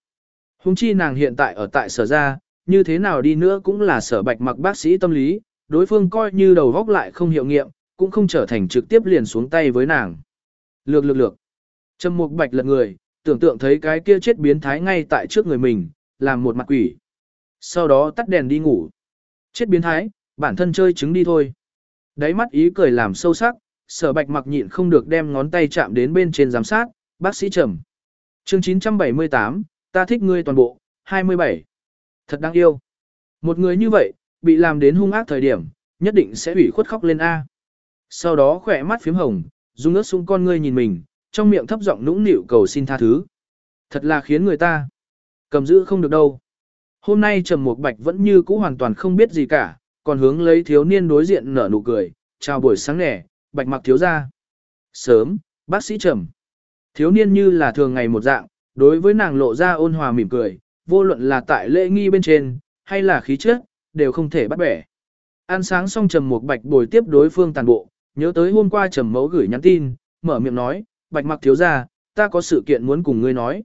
Hùng chi nàng hiện tại ở tại sở ra, như thế nào đi nữa cũng là sở bạch mặc bác sĩ tâm lý, đối phương coi như đầu góc lại không hiệu nghiệm, cũng không trở thành trực tiếp liền xuống tay với nàng. Lược lược lược. Trầm mục bạch lật người, tưởng tượng thấy cái kia chết biến thái ngay tại trước người mình, làm một mặt quỷ. Sau đó tắt đèn đi ngủ. Chết biến thái, bản thân chơi trứng đi thôi. Đáy mắt ý cười làm sâu sắc, sở bạch mặc nhịn không được đem ngón tay chạm đến bên trên giám sát, bác sĩ trầm. Chương 978, ta thích ngươi toàn bộ, 27. Thật đáng yêu. Một người như vậy, bị làm đến hung ác thời điểm, nhất định sẽ ủy khuất khóc lên A. Sau đó khỏe mắt phím hồng, dung ớt sung con ngươi nhìn mình, trong miệng thấp giọng nũng nịu cầu xin tha thứ. Thật là khiến người ta cầm giữ không được đâu. Hôm nay Trầm Mục Bạch vẫn như cũ hoàn toàn không biết gì cả, còn hướng lấy thiếu niên đối diện nở nụ cười, chào buổi sáng nẻ, Bạch mặc thiếu ra. Sớm, bác sĩ Trầm. Thiếu niên như là thường ngày một dạng, đối với nàng lộ ra ôn hòa mỉm cười, vô luận là tại lễ nghi bên trên, hay là khí chất, đều không thể bắt bẻ. Ăn sáng xong Trầm Mục Bạch bồi tiếp đối phương tàn bộ, nhớ tới hôm qua Trầm Mẫu gửi nhắn tin, mở miệng nói, Bạch Mặc thiếu gia, ta có sự kiện muốn cùng ngươi nói.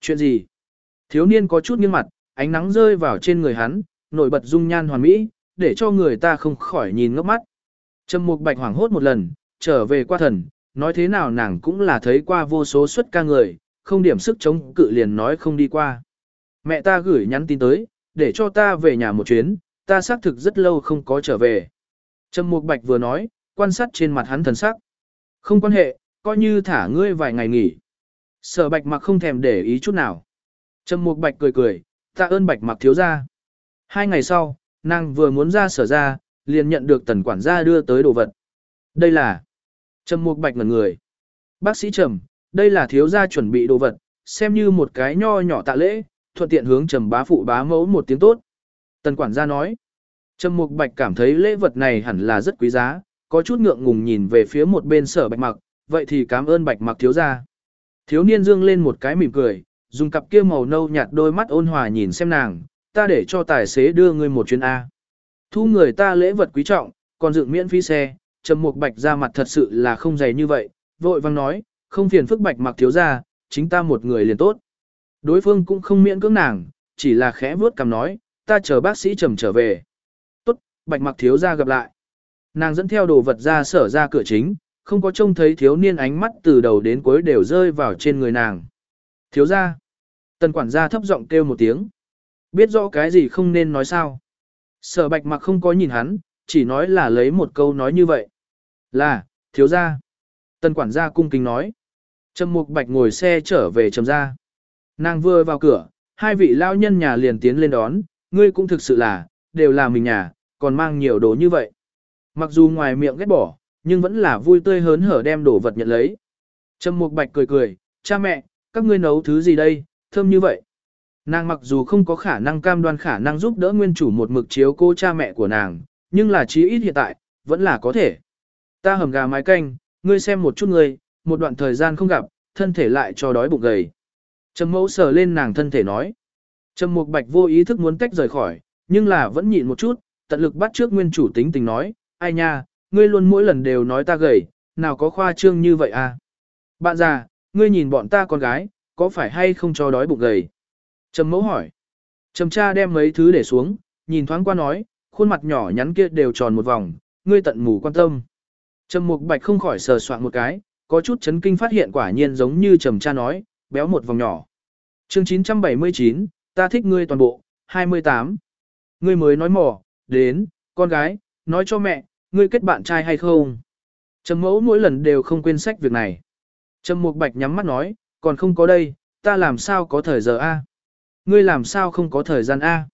Chuyện gì? Thiếu niên có chút nghiêng mặt, ánh nắng rơi vào trên người hắn, nổi bật dung nhan hoàn mỹ, để cho người ta không khỏi nhìn ngốc mắt. Trầm Mục Bạch hoảng hốt một lần, trở về qua thần, nói thế nào nàng cũng là thấy qua vô số suất ca người, không điểm sức chống cự liền nói không đi qua. Mẹ ta gửi nhắn tin tới, để cho ta về nhà một chuyến, ta xác thực rất lâu không có trở về. Trầm Mục Bạch vừa nói, quan sát trên mặt hắn thần sắc. Không quan hệ, coi như thả ngươi vài ngày nghỉ. Sở Bạch mặc không thèm để ý chút nào. Trầm Mục Bạch cười cười, ta ơn Bạch mặc thiếu gia. Hai ngày sau, nàng vừa muốn ra sở ra, liền nhận được tần quản gia đưa tới đồ vật. Đây là Trầm Mục Bạch ngẩn người. Bác sĩ Trầm, đây là thiếu gia chuẩn bị đồ vật, xem như một cái nho nhỏ tạ lễ, thuận tiện hướng Trầm bá phụ bá mẫu một tiếng tốt. Tần quản gia nói. Trầm Mục Bạch cảm thấy lễ vật này hẳn là rất quý giá, có chút ngượng ngùng nhìn về phía một bên sở Bạch Mặc, vậy thì cảm ơn Bạch Mặc thiếu gia. Thiếu niên dương lên một cái mỉm cười, dùng cặp kia màu nâu nhạt đôi mắt ôn hòa nhìn xem nàng, ta để cho tài xế đưa ngươi một chuyến A. Thu người ta lễ vật quý trọng, còn dựng miễn phí xe, Trầm Mục Bạch ra mặt thật sự là không dày như vậy, vội vang nói, không phiền phức Bạch Mặc thiếu gia, chính ta một người liền tốt. Đối phương cũng không miễn cưỡng nàng, chỉ là khẽ vuốt cằm nói, ta chờ bác sĩ Trầm trở về. Tốt, Bạch Mặc thiếu gia gặp lại. Nàng dẫn theo đồ vật ra sở ra cửa chính, không có trông thấy thiếu niên ánh mắt từ đầu đến cuối đều rơi vào trên người nàng. Thiếu gia. Tần quản gia thấp giọng kêu một tiếng. Biết rõ cái gì không nên nói sao. Sở bạch mặc không có nhìn hắn, chỉ nói là lấy một câu nói như vậy. Là, thiếu gia. Tần quản gia cung kính nói. Trầm mục bạch ngồi xe trở về trầm gia. Nàng vừa vào cửa, hai vị lao nhân nhà liền tiến lên đón, ngươi cũng thực sự là, đều là mình nhà, còn mang nhiều đồ như vậy. Mặc dù ngoài miệng ghét bỏ, nhưng vẫn là vui tươi hớn hở đem đồ vật nhận lấy. Trầm mục bạch cười cười, cha mẹ, các ngươi nấu thứ gì đây, thơm như vậy. Nàng mặc dù không có khả năng cam đoan khả năng giúp đỡ nguyên chủ một mực chiếu cô cha mẹ của nàng, nhưng là chí ít hiện tại, vẫn là có thể. Ta hầm gà mái canh, ngươi xem một chút ngươi, một đoạn thời gian không gặp, thân thể lại cho đói bụng gầy. Trầm mẫu sờ lên nàng thân thể nói. Trầm mục bạch vô ý thức muốn tách rời khỏi, nhưng là vẫn nhịn một chút, tận lực bắt trước nguyên chủ tính tình nói, ai nha, ngươi luôn mỗi lần đều nói ta gầy, nào có khoa trương như vậy à. Bạn già, ngươi nhìn bọn ta con gái, có phải hay không cho đói bụng gầy? Trầm mẫu hỏi. Trầm cha đem mấy thứ để xuống, nhìn thoáng qua nói, khuôn mặt nhỏ nhắn kia đều tròn một vòng, ngươi tận mù quan tâm. Trầm mục bạch không khỏi sờ soạn một cái, có chút chấn kinh phát hiện quả nhiên giống như trầm cha nói, béo một vòng nhỏ. chương 979, ta thích ngươi toàn bộ, 28. Ngươi mới nói mỏ, đến, con gái, nói cho mẹ, ngươi kết bạn trai hay không? Trầm mẫu mỗi lần đều không quên sách việc này. Trầm mục bạch nhắm mắt nói, còn không có đây, ta làm sao có thời giờ A? Ngươi làm sao không có thời gian A?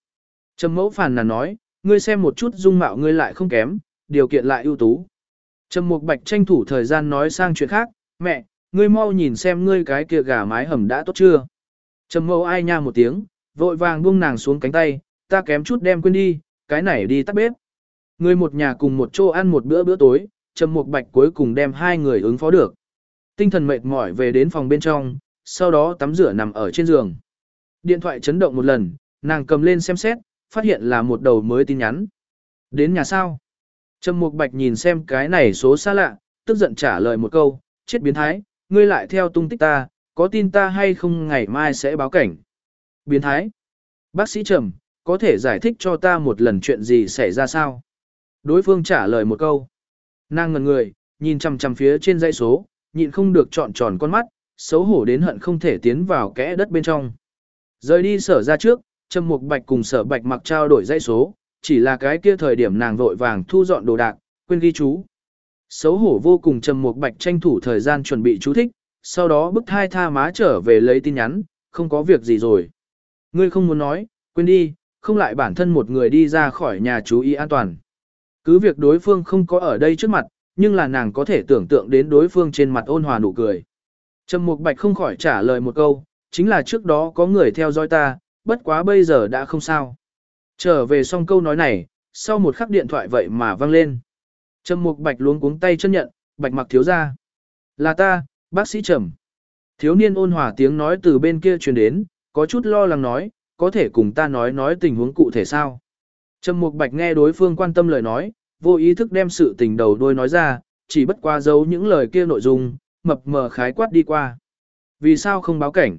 Trầm mẫu phản là nói, ngươi xem một chút dung mạo ngươi lại không kém, điều kiện lại ưu tú. Trầm mục bạch tranh thủ thời gian nói sang chuyện khác, mẹ, ngươi mau nhìn xem ngươi cái kia gà mái hầm đã tốt chưa? Trầm mẫu ai nha một tiếng, vội vàng buông nàng xuống cánh tay, ta kém chút đem quên đi, cái này đi tắt bếp. Người một nhà cùng một chỗ ăn một bữa bữa tối, Trầm Mục Bạch cuối cùng đem hai người ứng phó được. Tinh thần mệt mỏi về đến phòng bên trong, sau đó tắm rửa nằm ở trên giường. Điện thoại chấn động một lần, nàng cầm lên xem xét, phát hiện là một đầu mới tin nhắn. Đến nhà sao? Trầm Mục Bạch nhìn xem cái này số xa lạ, tức giận trả lời một câu, chết biến thái, ngươi lại theo tung tích ta, có tin ta hay không ngày mai sẽ báo cảnh. Biến thái. Bác sĩ Trầm, có thể giải thích cho ta một lần chuyện gì xảy ra sao? Đối phương trả lời một câu. Nàng ngần người, nhìn chằm chằm phía trên dãy số, nhịn không được trọn tròn con mắt, xấu hổ đến hận không thể tiến vào kẽ đất bên trong. Rời đi sở ra trước, Trầm Mục Bạch cùng sở Bạch mặc trao đổi dãy số, chỉ là cái kia thời điểm nàng vội vàng thu dọn đồ đạc, quên ghi chú. Xấu hổ vô cùng Trầm Mục Bạch tranh thủ thời gian chuẩn bị chú thích, sau đó bức thai tha má trở về lấy tin nhắn, không có việc gì rồi. Ngươi không muốn nói, quên đi, không lại bản thân một người đi ra khỏi nhà chú ý an toàn. Cứ việc đối phương không có ở đây trước mặt, nhưng là nàng có thể tưởng tượng đến đối phương trên mặt ôn hòa nụ cười. Trầm Mục Bạch không khỏi trả lời một câu, chính là trước đó có người theo dõi ta, bất quá bây giờ đã không sao. Trở về xong câu nói này, sau một khắc điện thoại vậy mà vang lên. Trầm Mục Bạch luống cuống tay chân nhận, Bạch mặc thiếu ra. Là ta, bác sĩ Trầm. Thiếu niên ôn hòa tiếng nói từ bên kia truyền đến, có chút lo lắng nói, có thể cùng ta nói nói tình huống cụ thể sao. Trầm Mục Bạch nghe đối phương quan tâm lời nói, vô ý thức đem sự tình đầu đôi nói ra, chỉ bất qua giấu những lời kia nội dung, mập mờ khái quát đi qua. Vì sao không báo cảnh?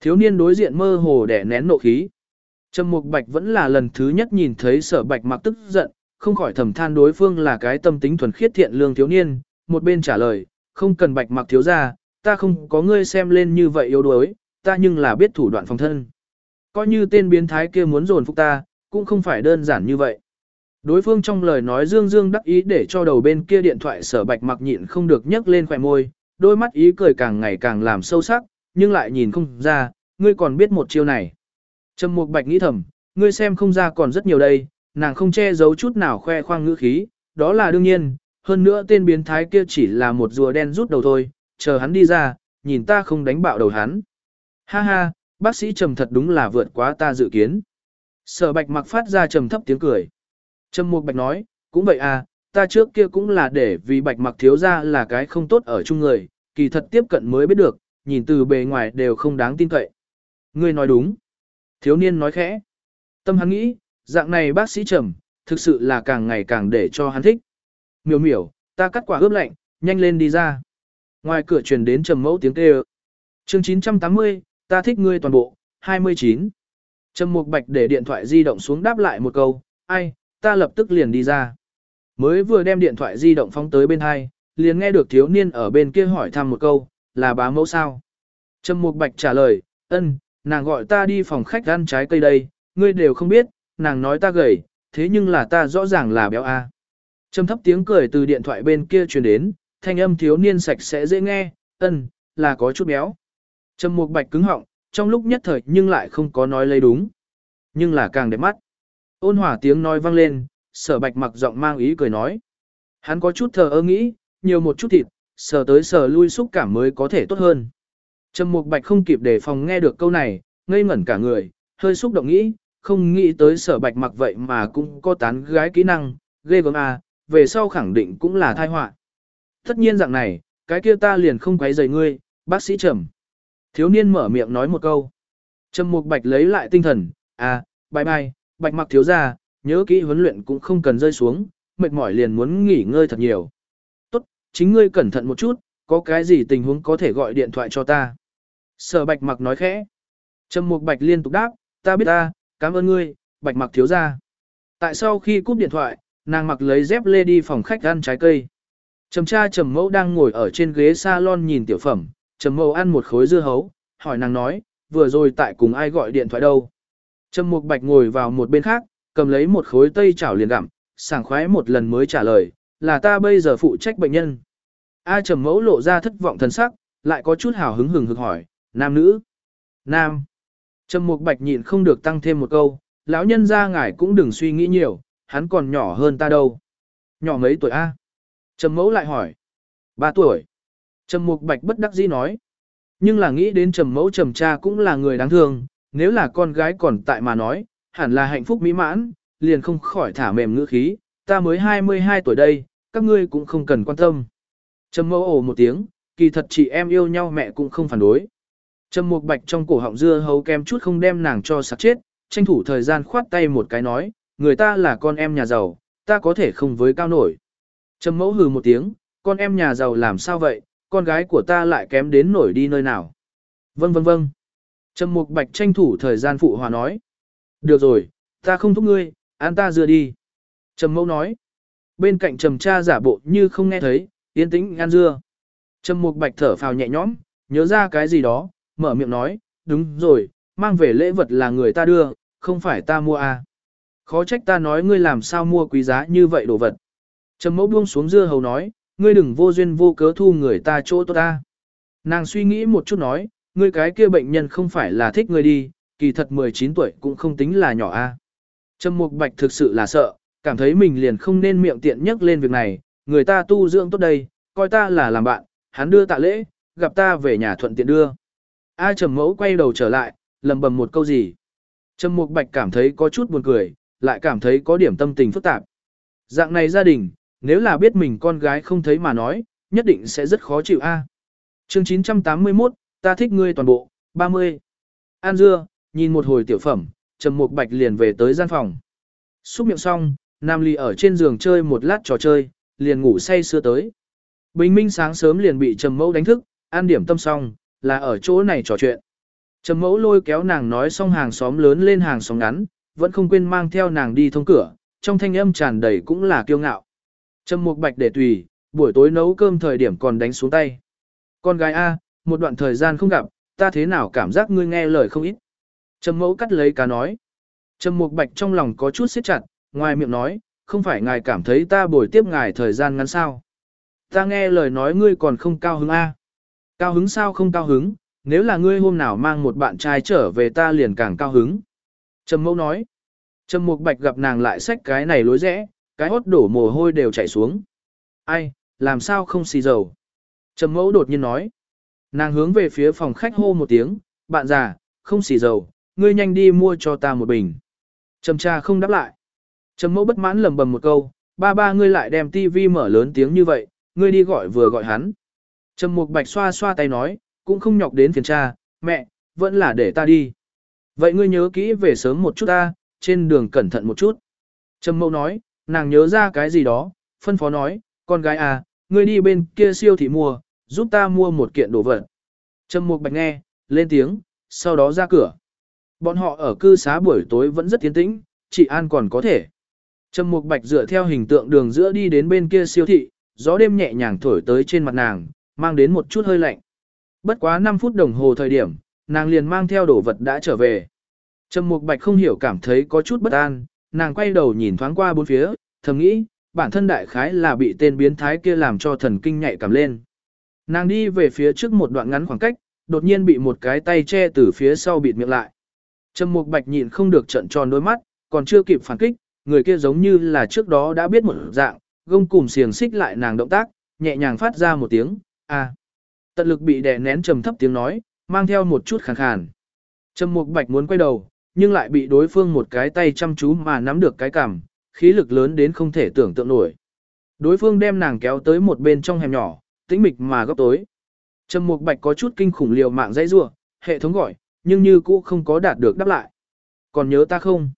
Thiếu niên đối diện mơ hồ đẻ nén nộ khí. Trầm Mục Bạch vẫn là lần thứ nhất nhìn thấy sở bạch mặc tức giận, không khỏi thầm than đối phương là cái tâm tính thuần khiết thiện lương thiếu niên, một bên trả lời, không cần bạch mặc thiếu ra, ta không có ngươi xem lên như vậy yếu đuối, ta nhưng là biết thủ đoạn phòng thân. Coi như tên biến thái kia muốn dồn phục ta, cũng không phải đơn giản như vậy. Đối phương trong lời nói dương dương đắc ý để cho đầu bên kia điện thoại sở bạch mặc nhịn không được nhấc lên khỏe môi, đôi mắt ý cười càng ngày càng làm sâu sắc, nhưng lại nhìn không ra, ngươi còn biết một chiêu này. Trầm Mục Bạch nghĩ thầm, ngươi xem không ra còn rất nhiều đây, nàng không che giấu chút nào khoe khoang ngữ khí, đó là đương nhiên, hơn nữa tên biến thái kia chỉ là một rùa đen rút đầu thôi, chờ hắn đi ra, nhìn ta không đánh bạo đầu hắn. Ha ha, bác sĩ Trầm thật đúng là vượt quá ta dự kiến. Sở Bạch mặc phát ra trầm thấp tiếng cười. Trầm Mục Bạch nói, cũng vậy à, ta trước kia cũng là để vì Bạch mặc thiếu gia là cái không tốt ở chung người, kỳ thật tiếp cận mới biết được, nhìn từ bề ngoài đều không đáng tin cậy. Ngươi nói đúng. Thiếu niên nói khẽ. Tâm hắn nghĩ, dạng này bác sĩ trầm, thực sự là càng ngày càng để cho hắn thích. Miểu miểu, ta cắt quả ướp lạnh, nhanh lên đi ra. Ngoài cửa truyền đến trầm mẫu tiếng kêu. Chương 980, ta thích ngươi toàn bộ, 29. Trầm Mục Bạch để điện thoại di động xuống đáp lại một câu, ai, ta lập tức liền đi ra. Mới vừa đem điện thoại di động phóng tới bên hai, liền nghe được thiếu niên ở bên kia hỏi thăm một câu, là bá mẫu sao? Trầm Mục Bạch trả lời, ân, nàng gọi ta đi phòng khách ăn trái cây đây, ngươi đều không biết, nàng nói ta gầy, thế nhưng là ta rõ ràng là béo a. Trầm thấp tiếng cười từ điện thoại bên kia truyền đến, thanh âm thiếu niên sạch sẽ dễ nghe, ân, là có chút béo. Trầm Mục Bạch cứng họng, trong lúc nhất thời nhưng lại không có nói lấy đúng. Nhưng là càng đẹp mắt. Ôn hòa tiếng nói vang lên, sở bạch mặc giọng mang ý cười nói. Hắn có chút thờ ơ nghĩ, nhiều một chút thịt, sờ tới sờ lui xúc cảm mới có thể tốt hơn. Trầm mục bạch không kịp để phòng nghe được câu này, ngây ngẩn cả người, hơi xúc động nghĩ, không nghĩ tới sở bạch mặc vậy mà cũng có tán gái kỹ năng, ghê gớm à, về sau khẳng định cũng là thai họa. Tất nhiên dạng này, cái kia ta liền không quấy rầy ngươi, bác sĩ Trầm. Thiếu niên mở miệng nói một câu. Trầm Mục Bạch lấy lại tinh thần, à, bye bye, Bạch mặc thiếu ra, nhớ kỹ huấn luyện cũng không cần rơi xuống, mệt mỏi liền muốn nghỉ ngơi thật nhiều. Tốt, chính ngươi cẩn thận một chút, có cái gì tình huống có thể gọi điện thoại cho ta. Sở Bạch Mặc nói khẽ. Trầm Mục Bạch liên tục đáp, ta biết ta, cảm ơn ngươi, Bạch Mặc thiếu gia. Tại sau khi cúp điện thoại, nàng mặc lấy dép lê đi phòng khách ăn trái cây. Trầm cha Trầm Mẫu đang ngồi ở trên ghế salon nhìn tiểu phẩm, Trầm Mẫu ăn một khối dưa hấu, hỏi nàng nói, vừa rồi tại cùng ai gọi điện thoại đâu. Trầm Mục Bạch ngồi vào một bên khác, cầm lấy một khối tây chảo liền gặm, sảng khoái một lần mới trả lời, là ta bây giờ phụ trách bệnh nhân. A Trầm Mẫu lộ ra thất vọng thần sắc, lại có chút hào hứng hừng hực hỏi, nam nữ? Nam. Trầm Mục Bạch nhịn không được tăng thêm một câu, lão nhân gia ngài cũng đừng suy nghĩ nhiều, hắn còn nhỏ hơn ta đâu. Nhỏ mấy tuổi a? Trầm Mẫu lại hỏi. Ba tuổi. Trầm Mục Bạch bất đắc dĩ nói. Nhưng là nghĩ đến Trầm Mẫu Trầm cha cũng là người đáng thương, nếu là con gái còn tại mà nói, hẳn là hạnh phúc mỹ mãn, liền không khỏi thả mềm ngữ khí, ta mới 22 tuổi đây, các ngươi cũng không cần quan tâm. Trầm Mẫu ồ một tiếng, kỳ thật chị em yêu nhau mẹ cũng không phản đối. Trầm Mục Bạch trong cổ họng dưa hấu kem chút không đem nàng cho sặc chết, tranh thủ thời gian khoát tay một cái nói, người ta là con em nhà giàu, ta có thể không với cao nổi. Trầm Mẫu hừ một tiếng, con em nhà giàu làm sao vậy, con gái của ta lại kém đến nổi đi nơi nào. Vâng vâng vâng. Trầm Mục Bạch tranh thủ thời gian phụ hòa nói. Được rồi, ta không thúc ngươi, ăn ta dưa đi. Trầm Mẫu nói. Bên cạnh Trầm cha giả bộ như không nghe thấy, yên tĩnh ăn dưa. Trầm Mục Bạch thở phào nhẹ nhõm, nhớ ra cái gì đó, mở miệng nói, đúng rồi, mang về lễ vật là người ta đưa, không phải ta mua à. Khó trách ta nói ngươi làm sao mua quý giá như vậy đồ vật. Trầm mẫu buông xuống dưa hầu nói, ngươi đừng vô duyên vô cớ thu người ta chỗ tốt ta. Nàng suy nghĩ một chút nói, ngươi cái kia bệnh nhân không phải là thích ngươi đi, kỳ thật 19 tuổi cũng không tính là nhỏ a. À. Trầm Mục Bạch thực sự là sợ, cảm thấy mình liền không nên miệng tiện nhắc lên việc này, người ta tu dưỡng tốt đây, coi ta là làm bạn, hắn đưa tạ lễ, gặp ta về nhà thuận tiện đưa. A Trầm Mẫu quay đầu trở lại, lầm bầm một câu gì. Trầm Mục Bạch cảm thấy có chút buồn cười, lại cảm thấy có điểm tâm tình phức tạp. Dạng này gia đình, nếu là biết mình con gái không thấy mà nói, nhất định sẽ rất khó chịu a. Chương 981, ta thích ngươi toàn bộ, 30. An dưa, nhìn một hồi tiểu phẩm, Trầm Mục Bạch liền về tới gian phòng. Xúc miệng xong, Nam Ly ở trên giường chơi một lát trò chơi, liền ngủ say sưa tới. Bình minh sáng sớm liền bị Trầm Mẫu đánh thức, an điểm tâm xong, là ở chỗ này trò chuyện. Trầm Mẫu lôi kéo nàng nói xong hàng xóm lớn lên hàng xóm ngắn, vẫn không quên mang theo nàng đi thông cửa, trong thanh âm tràn đầy cũng là kiêu ngạo. Trầm Mục Bạch để tùy, buổi tối nấu cơm thời điểm còn đánh xuống tay. Con gái A, một đoạn thời gian không gặp, ta thế nào cảm giác ngươi nghe lời không ít. Trầm Mẫu cắt lấy cá nói. Trầm Mục Bạch trong lòng có chút siết chặt, ngoài miệng nói, không phải ngài cảm thấy ta bồi tiếp ngài thời gian ngắn sao. Ta nghe lời nói ngươi còn không cao hứng A. Cao hứng sao không cao hứng, nếu là ngươi hôm nào mang một bạn trai trở về ta liền càng cao hứng. Trầm mẫu nói. Trầm mục bạch gặp nàng lại xách cái này lối rẽ, cái hốt đổ mồ hôi đều chảy xuống. Ai, làm sao không xì dầu? Trầm mẫu đột nhiên nói. Nàng hướng về phía phòng khách hô một tiếng, bạn già, không xì dầu, ngươi nhanh đi mua cho ta một bình. Trầm cha không đáp lại. Trầm mẫu bất mãn lầm bầm một câu, ba ba ngươi lại đem tivi mở lớn tiếng như vậy, ngươi đi gọi vừa gọi hắn. Trầm mục bạch xoa xoa tay nói, cũng không nhọc đến phiền cha, mẹ, vẫn là để ta đi. Vậy ngươi nhớ kỹ về sớm một chút ta, trên đường cẩn thận một chút. Trầm mẫu nói, nàng nhớ ra cái gì đó, phân phó nói, con gái à, ngươi đi bên kia siêu thị mua, giúp ta mua một kiện đồ vật. Trầm mục bạch nghe, lên tiếng, sau đó ra cửa. Bọn họ ở cư xá buổi tối vẫn rất tiến tĩnh, chị An còn có thể. Trầm mục bạch dựa theo hình tượng đường giữa đi đến bên kia siêu thị, gió đêm nhẹ nhàng thổi tới trên mặt nàng, mang đến một chút hơi lạnh. Bất quá 5 phút đồng hồ thời điểm, nàng liền mang theo đồ vật đã trở về. Trầm Mục Bạch không hiểu cảm thấy có chút bất an, nàng quay đầu nhìn thoáng qua bốn phía, thầm nghĩ, bản thân đại khái là bị tên biến thái kia làm cho thần kinh nhạy cảm lên. Nàng đi về phía trước một đoạn ngắn khoảng cách, đột nhiên bị một cái tay che từ phía sau bịt miệng lại. Trầm Mục Bạch nhịn không được trận tròn đôi mắt, còn chưa kịp phản kích, người kia giống như là trước đó đã biết một dạng, gông cùng xiềng xích lại nàng động tác, nhẹ nhàng phát ra một tiếng, a. Tận lực bị đè nén trầm thấp tiếng nói, mang theo một chút khàn khàn. Trầm Mục Bạch muốn quay đầu, nhưng lại bị đối phương một cái tay chăm chú mà nắm được cái cằm, khí lực lớn đến không thể tưởng tượng nổi. Đối phương đem nàng kéo tới một bên trong hẻm nhỏ, tĩnh mịch mà góc tối. Trầm Mục Bạch có chút kinh khủng liều mạng dãy rủa, hệ thống gọi, nhưng như cũ không có đạt được đáp lại. Còn nhớ ta không?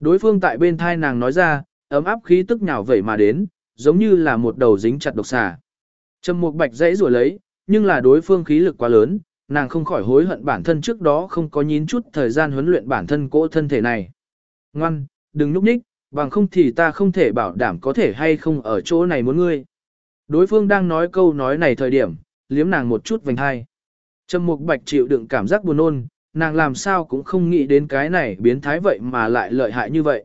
Đối phương tại bên thai nàng nói ra, ấm áp khí tức nhào vẩy mà đến, giống như là một đầu dính chặt độc xà. Trầm Mục Bạch dãy rủa lấy, nhưng là đối phương khí lực quá lớn, nàng không khỏi hối hận bản thân trước đó không có nhín chút thời gian huấn luyện bản thân cỗ thân thể này. Ngoan, đừng núp nhích, bằng không thì ta không thể bảo đảm có thể hay không ở chỗ này muốn ngươi. Đối phương đang nói câu nói này thời điểm, liếm nàng một chút vành hai. Trầm Mục Bạch chịu đựng cảm giác buồn nôn, nàng làm sao cũng không nghĩ đến cái này biến thái vậy mà lại lợi hại như vậy.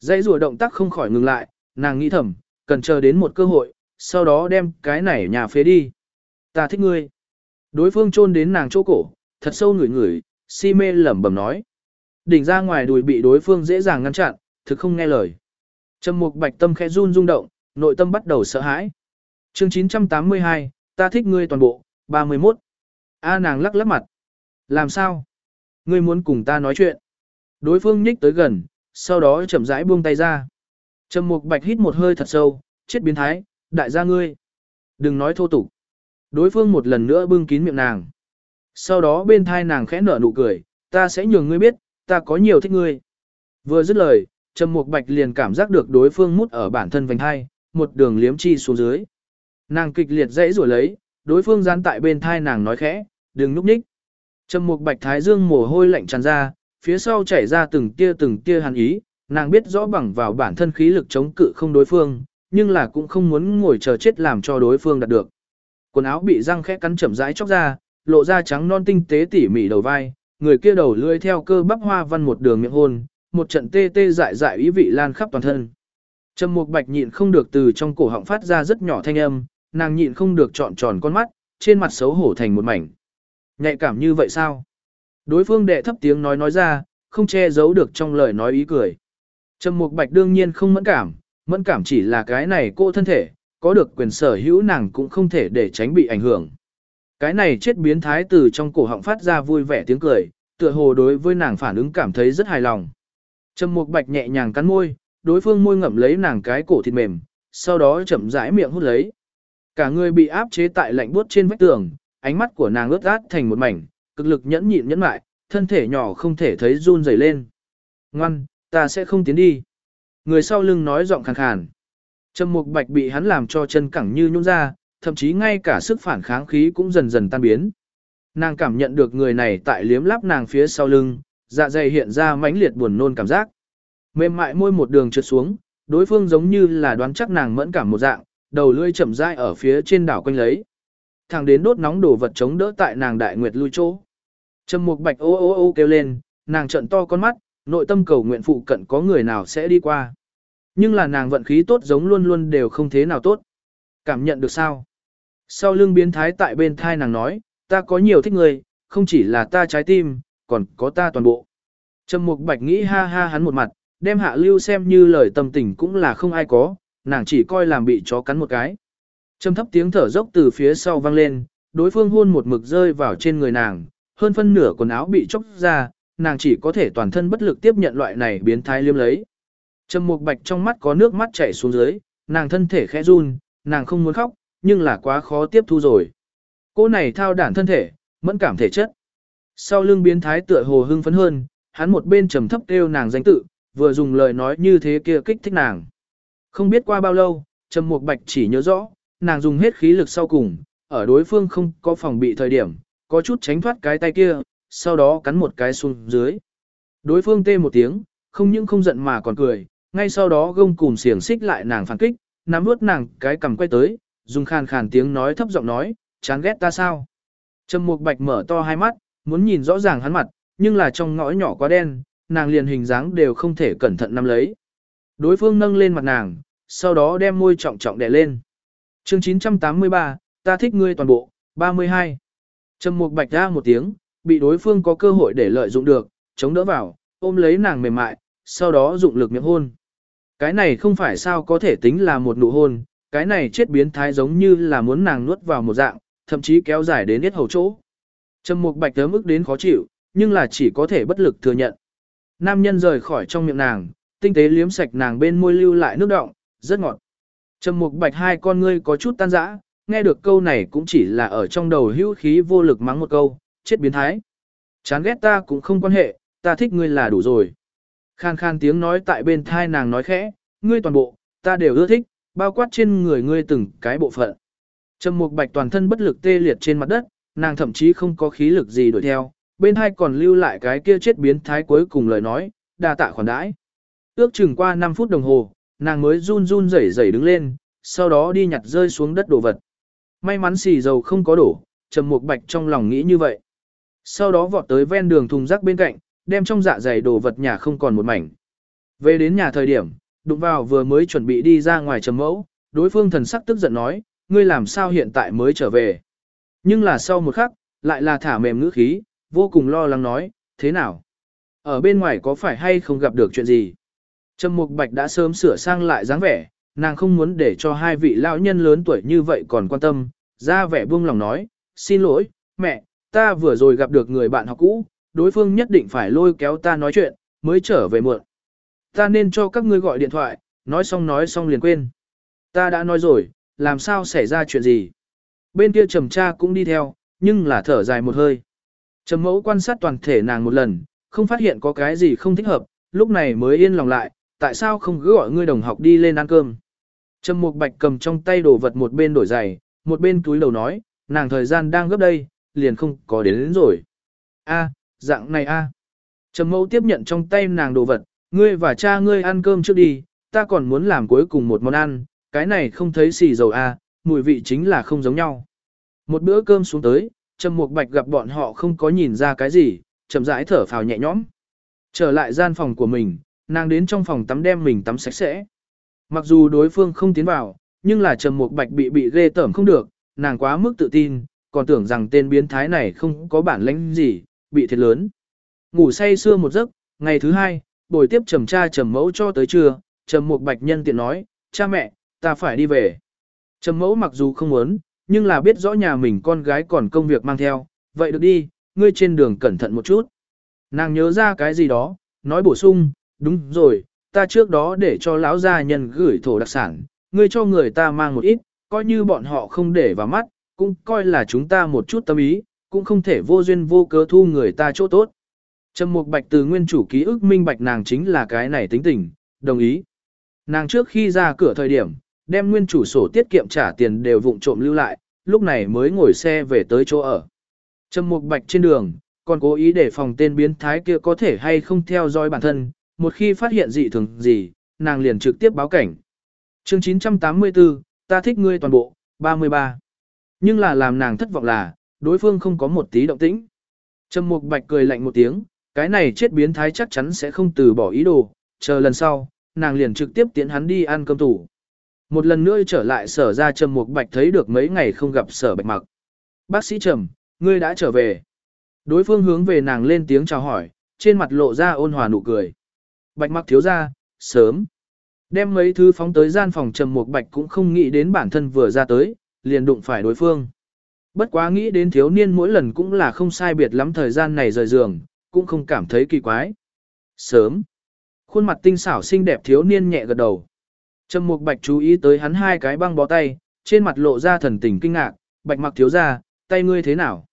Dãy rùa động tác không khỏi ngừng lại, nàng nghĩ thầm, cần chờ đến một cơ hội, sau đó đem cái này nhà phế đi. Ta thích ngươi. Đối phương chôn đến nàng chỗ cổ, thật sâu ngửi ngửi, si mê lẩm bẩm nói. Đỉnh ra ngoài đùi bị đối phương dễ dàng ngăn chặn, thực không nghe lời. Trầm Mục Bạch tâm khẽ run rung động, nội tâm bắt đầu sợ hãi. Chương 982, ta thích ngươi toàn bộ, 31. A nàng lắc lắc mặt. Làm sao? Ngươi muốn cùng ta nói chuyện. Đối phương nhích tới gần, sau đó chậm rãi buông tay ra. Trầm Mục Bạch hít một hơi thật sâu, chết biến thái, đại gia ngươi. Đừng nói thô tục. Đối phương một lần nữa bưng kín miệng nàng. Sau đó bên thai nàng khẽ nở nụ cười, ta sẽ nhường ngươi biết, ta có nhiều thích ngươi. Vừa dứt lời, Trầm Mục Bạch liền cảm giác được đối phương mút ở bản thân vành hai, một đường liếm chi xuống dưới. Nàng kịch liệt dãy rủa lấy, đối phương gián tại bên thai nàng nói khẽ, đừng núp nhích. Trầm Mục Bạch thái dương mồ hôi lạnh tràn ra, phía sau chảy ra từng tia từng tia hàn ý, nàng biết rõ bằng vào bản thân khí lực chống cự không đối phương, nhưng là cũng không muốn ngồi chờ chết làm cho đối phương đạt được. Quần áo bị răng khẽ cắn chậm rãi chóc ra, lộ ra trắng non tinh tế tỉ mỉ đầu vai, người kia đầu lưỡi theo cơ bắp hoa văn một đường miệng hôn, một trận tê tê dại dại ý vị lan khắp toàn thân. Trầm Mục Bạch nhịn không được từ trong cổ họng phát ra rất nhỏ thanh âm, nàng nhịn không được trọn tròn con mắt, trên mặt xấu hổ thành một mảnh. Nhạy cảm như vậy sao? Đối phương đệ thấp tiếng nói nói ra, không che giấu được trong lời nói ý cười. Trầm Mục Bạch đương nhiên không mẫn cảm, mẫn cảm chỉ là cái này cô thân thể, có được quyền sở hữu nàng cũng không thể để tránh bị ảnh hưởng. Cái này chết biến thái từ trong cổ họng phát ra vui vẻ tiếng cười, tựa hồ đối với nàng phản ứng cảm thấy rất hài lòng. Trầm Mục Bạch nhẹ nhàng cắn môi, đối phương môi ngậm lấy nàng cái cổ thịt mềm, sau đó chậm rãi miệng hút lấy. Cả người bị áp chế tại lạnh buốt trên vách tường, ánh mắt của nàng ướt át thành một mảnh, cực lực nhẫn nhịn nhẫn lại, thân thể nhỏ không thể thấy run rẩy lên. Ngoan, ta sẽ không tiến đi. Người sau lưng nói giọng khàn khàn. Trầm Mục Bạch bị hắn làm cho chân cẳng như nhũn ra, thậm chí ngay cả sức phản kháng khí cũng dần dần tan biến. Nàng cảm nhận được người này tại liếm lắp nàng phía sau lưng, dạ dày hiện ra mãnh liệt buồn nôn cảm giác. Mềm mại môi một đường trượt xuống, đối phương giống như là đoán chắc nàng mẫn cảm một dạng, đầu lưỡi chậm rãi ở phía trên đảo quanh lấy. Thằng đến đốt nóng đồ vật chống đỡ tại nàng đại nguyệt lui chỗ. Trầm Mục Bạch ô ô ô kêu lên, nàng trợn to con mắt, nội tâm cầu nguyện phụ cận có người nào sẽ đi qua. Nhưng là nàng vận khí tốt giống luôn luôn đều không thế nào tốt. Cảm nhận được sao? Sau lưng biến thái tại bên thai nàng nói, ta có nhiều thích người, không chỉ là ta trái tim, còn có ta toàn bộ. Trầm Mục Bạch nghĩ ha ha hắn một mặt, đem hạ lưu xem như lời tâm tình cũng là không ai có, nàng chỉ coi làm bị chó cắn một cái. Trầm thấp tiếng thở dốc từ phía sau vang lên, đối phương hôn một mực rơi vào trên người nàng, hơn phân nửa quần áo bị chóc ra, nàng chỉ có thể toàn thân bất lực tiếp nhận loại này biến thái liêm lấy. Trầm Mục Bạch trong mắt có nước mắt chảy xuống dưới, nàng thân thể khẽ run, nàng không muốn khóc, nhưng là quá khó tiếp thu rồi. Cô này thao đản thân thể, mẫn cảm thể chất. Sau lưng biến thái tựa hồ hưng phấn hơn, hắn một bên trầm thấp kêu nàng danh tự, vừa dùng lời nói như thế kia kích thích nàng. Không biết qua bao lâu, Trầm Mục Bạch chỉ nhớ rõ, nàng dùng hết khí lực sau cùng, ở đối phương không có phòng bị thời điểm, có chút tránh thoát cái tay kia, sau đó cắn một cái xuống dưới. Đối phương tê một tiếng, không những không giận mà còn cười, ngay sau đó gông cùm xiềng xích lại nàng phản kích, nắm nuốt nàng cái cầm quay tới, dùng khàn khàn tiếng nói thấp giọng nói, chán ghét ta sao? Trầm Mục Bạch mở to hai mắt, muốn nhìn rõ ràng hắn mặt, nhưng là trong ngõ nhỏ quá đen, nàng liền hình dáng đều không thể cẩn thận nắm lấy. Đối phương nâng lên mặt nàng, sau đó đem môi trọng trọng đè lên. Chương 983, ta thích ngươi toàn bộ, 32. Trầm Mục Bạch ra một tiếng, bị đối phương có cơ hội để lợi dụng được, chống đỡ vào, ôm lấy nàng mềm mại, sau đó dụng lực miệng hôn. Cái này không phải sao có thể tính là một nụ hôn, cái này chết biến thái giống như là muốn nàng nuốt vào một dạng, thậm chí kéo dài đến hết hầu chỗ. Trầm Mục Bạch tớ mức đến khó chịu, nhưng là chỉ có thể bất lực thừa nhận. Nam nhân rời khỏi trong miệng nàng, tinh tế liếm sạch nàng bên môi lưu lại nước động, rất ngọt. Trầm Mục Bạch hai con ngươi có chút tan rã, nghe được câu này cũng chỉ là ở trong đầu hữu khí vô lực mắng một câu, chết biến thái. Chán ghét ta cũng không quan hệ, ta thích ngươi là đủ rồi. Khan khan tiếng nói tại bên thai nàng nói khẽ, ngươi toàn bộ, ta đều ưa thích, bao quát trên người ngươi từng cái bộ phận. Trầm Mục Bạch toàn thân bất lực tê liệt trên mặt đất, nàng thậm chí không có khí lực gì đuổi theo, bên hai còn lưu lại cái kia chết biến thái cuối cùng lời nói, đa tạ khoản đãi. Ước chừng qua 5 phút đồng hồ, nàng mới run run rẩy rẩy đứng lên, sau đó đi nhặt rơi xuống đất đồ vật. May mắn xì dầu không có đổ, Trầm Mục Bạch trong lòng nghĩ như vậy. Sau đó vọt tới ven đường thùng rác bên cạnh, đem trong dạ dày đồ vật nhà không còn một mảnh. Về đến nhà thời điểm, đụng vào vừa mới chuẩn bị đi ra ngoài trầm mẫu, đối phương thần sắc tức giận nói, ngươi làm sao hiện tại mới trở về. Nhưng là sau một khắc, lại là thả mềm ngữ khí, vô cùng lo lắng nói, thế nào? Ở bên ngoài có phải hay không gặp được chuyện gì? Trầm Mục Bạch đã sớm sửa sang lại dáng vẻ, nàng không muốn để cho hai vị lão nhân lớn tuổi như vậy còn quan tâm, ra vẻ buông lòng nói, xin lỗi, mẹ, ta vừa rồi gặp được người bạn học cũ, đối phương nhất định phải lôi kéo ta nói chuyện, mới trở về muộn. Ta nên cho các ngươi gọi điện thoại, nói xong nói xong liền quên. Ta đã nói rồi, làm sao xảy ra chuyện gì? Bên kia trầm cha cũng đi theo, nhưng là thở dài một hơi. Trầm mẫu quan sát toàn thể nàng một lần, không phát hiện có cái gì không thích hợp, lúc này mới yên lòng lại, tại sao không cứ gọi ngươi đồng học đi lên ăn cơm. Trầm mục bạch cầm trong tay đồ vật một bên đổi giày, một bên túi đầu nói, nàng thời gian đang gấp đây, liền không có đến, đến rồi. A, dạng này a. Trầm mẫu tiếp nhận trong tay nàng đồ vật, ngươi và cha ngươi ăn cơm trước đi, ta còn muốn làm cuối cùng một món ăn, cái này không thấy xì dầu a, mùi vị chính là không giống nhau. Một bữa cơm xuống tới, Trầm Mục Bạch gặp bọn họ không có nhìn ra cái gì, chậm rãi thở phào nhẹ nhõm. Trở lại gian phòng của mình, nàng đến trong phòng tắm đem mình tắm sạch sẽ. Mặc dù đối phương không tiến vào, nhưng là Trầm Mục Bạch bị bị ghê tởm không được, nàng quá mức tự tin, còn tưởng rằng tên biến thái này không có bản lĩnh gì, bị thiệt lớn. Ngủ say sưa một giấc, ngày thứ hai, buổi tiếp trầm cha trầm mẫu cho tới trưa, trầm Mục Bạch nhân tiện nói, cha mẹ, ta phải đi về. Trầm mẫu mặc dù không muốn, nhưng là biết rõ nhà mình con gái còn công việc mang theo, vậy được đi, ngươi trên đường cẩn thận một chút. Nàng nhớ ra cái gì đó, nói bổ sung, đúng rồi, ta trước đó để cho lão gia nhân gửi thổ đặc sản, ngươi cho người ta mang một ít, coi như bọn họ không để vào mắt, cũng coi là chúng ta một chút tâm ý, cũng không thể vô duyên vô cớ thu người ta chỗ tốt. Trầm Mục Bạch từ nguyên chủ ký ức minh bạch nàng chính là cái này tính tình, đồng ý. Nàng trước khi ra cửa thời điểm, đem nguyên chủ sổ tiết kiệm trả tiền đều vụng trộm lưu lại, lúc này mới ngồi xe về tới chỗ ở. Trầm Mục Bạch trên đường, còn cố ý để phòng tên biến thái kia có thể hay không theo dõi bản thân, một khi phát hiện dị thường gì, nàng liền trực tiếp báo cảnh. Chương 984, ta thích ngươi toàn bộ, 33. Nhưng là làm nàng thất vọng là, đối phương không có một tí động tĩnh. Trầm Mục Bạch cười lạnh một tiếng, cái này chết biến thái chắc chắn sẽ không từ bỏ ý đồ, chờ lần sau, nàng liền trực tiếp tiễn hắn đi ăn cơm tủ. Một lần nữa trở lại sở ra Trầm Mục Bạch thấy được mấy ngày không gặp sở bạch mặc. Bác sĩ Trầm, ngươi đã trở về. Đối phương hướng về nàng lên tiếng chào hỏi, trên mặt lộ ra ôn hòa nụ cười. Bạch mặc thiếu ra, sớm. Đem mấy thứ phóng tới gian phòng Trầm Mục Bạch cũng không nghĩ đến bản thân vừa ra tới, liền đụng phải đối phương. Bất quá nghĩ đến thiếu niên mỗi lần cũng là không sai biệt lắm thời gian này rời giường, cũng không cảm thấy kỳ quái. Sớm. Khuôn mặt tinh xảo xinh đẹp thiếu niên nhẹ gật đầu. Trầm Mục Bạch chú ý tới hắn hai cái băng bó tay, trên mặt lộ ra thần tình kinh ngạc, Bạch Mặc thiếu gia, tay ngươi thế nào?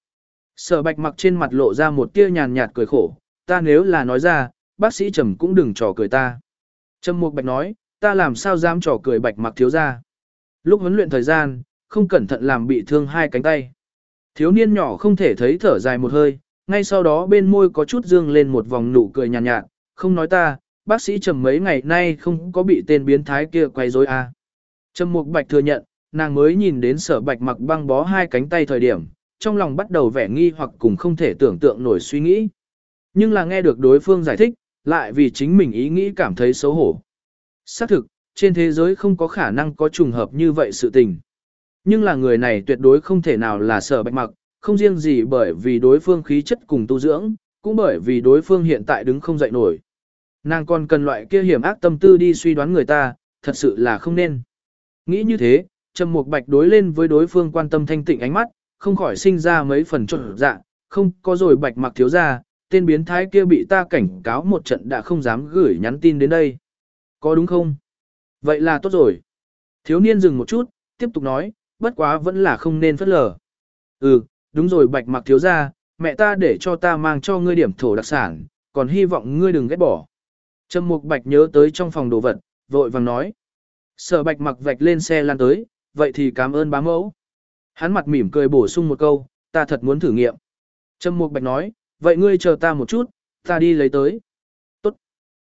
Sở Bạch Mặc trên mặt lộ ra một tia nhàn nhạt cười khổ, ta nếu là nói ra, bác sĩ Trầm cũng đừng trò cười ta. Trầm Mục Bạch nói, ta làm sao dám trò cười Bạch Mặc thiếu gia? Lúc huấn luyện thời gian, không cẩn thận làm bị thương hai cánh tay. Thiếu niên nhỏ không thể thấy thở dài một hơi, ngay sau đó bên môi có chút dương lên một vòng nụ cười nhàn nhạt, nhạt, không nói ta, bác sĩ trầm mấy ngày nay không có bị tên biến thái kia quay rối à. Trầm Mục Bạch thừa nhận, nàng mới nhìn đến sở bạch mặc băng bó hai cánh tay thời điểm, trong lòng bắt đầu vẻ nghi hoặc cùng không thể tưởng tượng nổi suy nghĩ. Nhưng là nghe được đối phương giải thích, lại vì chính mình ý nghĩ cảm thấy xấu hổ. Xác thực, trên thế giới không có khả năng có trùng hợp như vậy sự tình. Nhưng là người này tuyệt đối không thể nào là sở bạch mặc, không riêng gì bởi vì đối phương khí chất cùng tu dưỡng, cũng bởi vì đối phương hiện tại đứng không dậy nổi. Nàng còn cần loại kia hiểm ác tâm tư đi suy đoán người ta, thật sự là không nên. Nghĩ như thế, Trầm Mục Bạch đối lên với đối phương quan tâm thanh tịnh ánh mắt, không khỏi sinh ra mấy phần trộn dạ, không có rồi Bạch Mặc thiếu ra, tên biến thái kia bị ta cảnh cáo một trận đã không dám gửi nhắn tin đến đây. Có đúng không? Vậy là tốt rồi. Thiếu niên dừng một chút, tiếp tục nói, bất quá vẫn là không nên phất lờ. Ừ, đúng rồi Bạch Mặc thiếu ra, mẹ ta để cho ta mang cho ngươi điểm thổ đặc sản, còn hy vọng ngươi đừng ghét bỏ. Trầm Mục Bạch nhớ tới trong phòng đồ vật, vội vàng nói. Sở Bạch mặc vạch lên xe lan tới, vậy thì cảm ơn bá mẫu. Hắn mặt mỉm cười bổ sung một câu, ta thật muốn thử nghiệm. Trầm Mục Bạch nói, vậy ngươi chờ ta một chút, ta đi lấy tới. Tốt.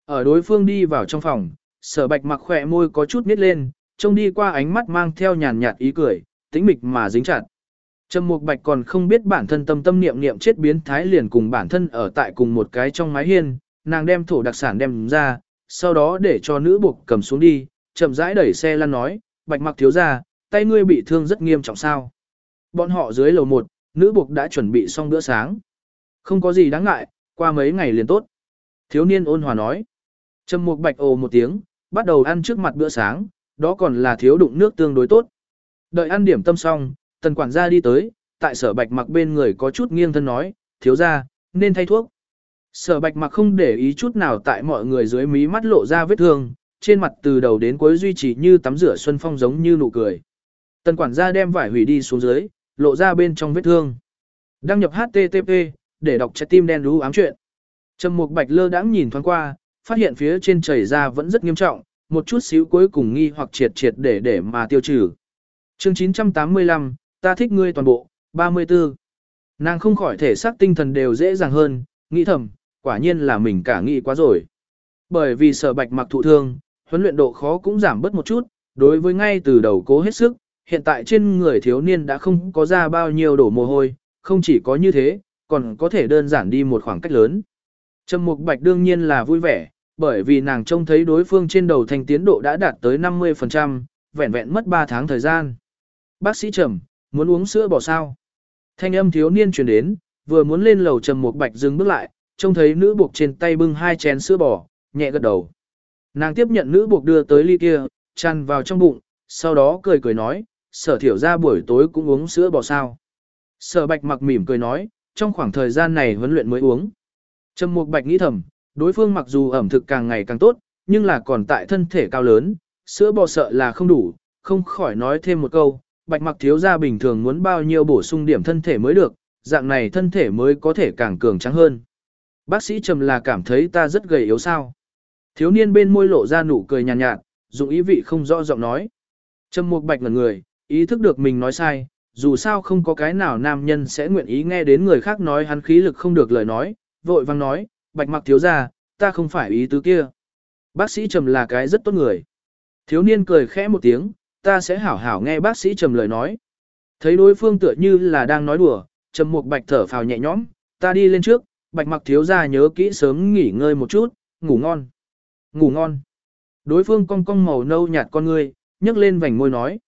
Ở đối phương đi vào trong phòng, sở bạch mặc khỏe môi có chút nít lên, trông đi qua ánh mắt mang theo nhàn nhạt ý cười, tĩnh mịch mà dính chặt. Trầm Mục Bạch còn không biết bản thân tâm tâm niệm niệm chết biến thái liền cùng bản thân ở tại cùng một cái trong mái hiên, nàng đem thổ đặc sản đem ra, sau đó để cho nữ buộc cầm xuống đi, chậm rãi đẩy xe lăn nói, Bạch Mặc thiếu gia, tay ngươi bị thương rất nghiêm trọng sao? Bọn họ dưới lầu một, nữ buộc đã chuẩn bị xong bữa sáng. Không có gì đáng ngại, qua mấy ngày liền tốt. Thiếu niên ôn hòa nói. Trầm Mục Bạch ồ một tiếng, bắt đầu ăn trước mặt bữa sáng, đó còn là thiếu đụng nước tương đối tốt. Đợi ăn điểm tâm xong, tần quản gia đi tới, tại sở bạch mặc bên người có chút nghiêng thân nói, thiếu gia, nên thay thuốc. Sở bạch mặc không để ý chút nào tại mọi người dưới mí mắt lộ ra vết thương, trên mặt từ đầu đến cuối duy trì như tắm rửa xuân phong giống như nụ cười. Tần quản gia đem vải hủy đi xuống dưới, lộ ra bên trong vết thương. Đăng nhập HTTP, để đọc trái tim đen đú ám chuyện. Trầm Mục Bạch lơ đãng nhìn thoáng qua, phát hiện phía trên chảy ra vẫn rất nghiêm trọng, một chút xíu cuối cùng nghi hoặc triệt triệt để để mà tiêu trừ. Chương 985, ta thích ngươi toàn bộ, 34. Nàng không khỏi thể xác tinh thần đều dễ dàng hơn, nghĩ thầm, quả nhiên là mình cả nghĩ quá rồi. Bởi vì sở bạch mặc thụ thương, huấn luyện độ khó cũng giảm bớt một chút, đối với ngay từ đầu cố hết sức, hiện tại trên người thiếu niên đã không có ra bao nhiêu đổ mồ hôi, không chỉ có như thế, còn có thể đơn giản đi một khoảng cách lớn. Trầm Mục Bạch đương nhiên là vui vẻ, bởi vì nàng trông thấy đối phương trên đầu thành tiến độ đã đạt tới 50%, vẹn vẹn mất 3 tháng thời gian. Bác sĩ Trầm, muốn uống sữa bò sao? Thanh âm thiếu niên truyền đến, vừa muốn lên lầu Trầm Mục Bạch dừng bước lại, trông thấy nữ buộc trên tay bưng hai chén sữa bò, nhẹ gật đầu. Nàng tiếp nhận nữ buộc đưa tới ly kia, chăn vào trong bụng, sau đó cười cười nói, sở thiểu ra buổi tối cũng uống sữa bò sao. Sở bạch mặc mỉm cười nói, trong khoảng thời gian này huấn luyện mới uống. Trầm mục bạch nghĩ thầm, đối phương mặc dù ẩm thực càng ngày càng tốt, nhưng là còn tại thân thể cao lớn, sữa bò sợ là không đủ, không khỏi nói thêm một câu, bạch mặc thiếu gia bình thường muốn bao nhiêu bổ sung điểm thân thể mới được, dạng này thân thể mới có thể càng cường trắng hơn. Bác sĩ Trầm là cảm thấy ta rất gầy yếu sao. Thiếu niên bên môi lộ ra nụ cười nhàn nhạt, nhạt, dụng ý vị không rõ giọng nói. Trầm mục bạch ngẩn người, ý thức được mình nói sai, dù sao không có cái nào nam nhân sẽ nguyện ý nghe đến người khác nói hắn khí lực không được lời nói, vội vang nói, bạch mặc thiếu ra, ta không phải ý tứ kia. Bác sĩ Trầm là cái rất tốt người. Thiếu niên cười khẽ một tiếng, ta sẽ hảo hảo nghe bác sĩ Trầm lời nói. Thấy đối phương tựa như là đang nói đùa, Trầm Mục Bạch thở phào nhẹ nhõm, ta đi lên trước, Bạch Mặc thiếu gia nhớ kỹ sớm nghỉ ngơi một chút, ngủ ngon. Ngủ ngon. Đối phương cong cong màu nâu nhạt con ngươi, nhấc lên vành môi nói.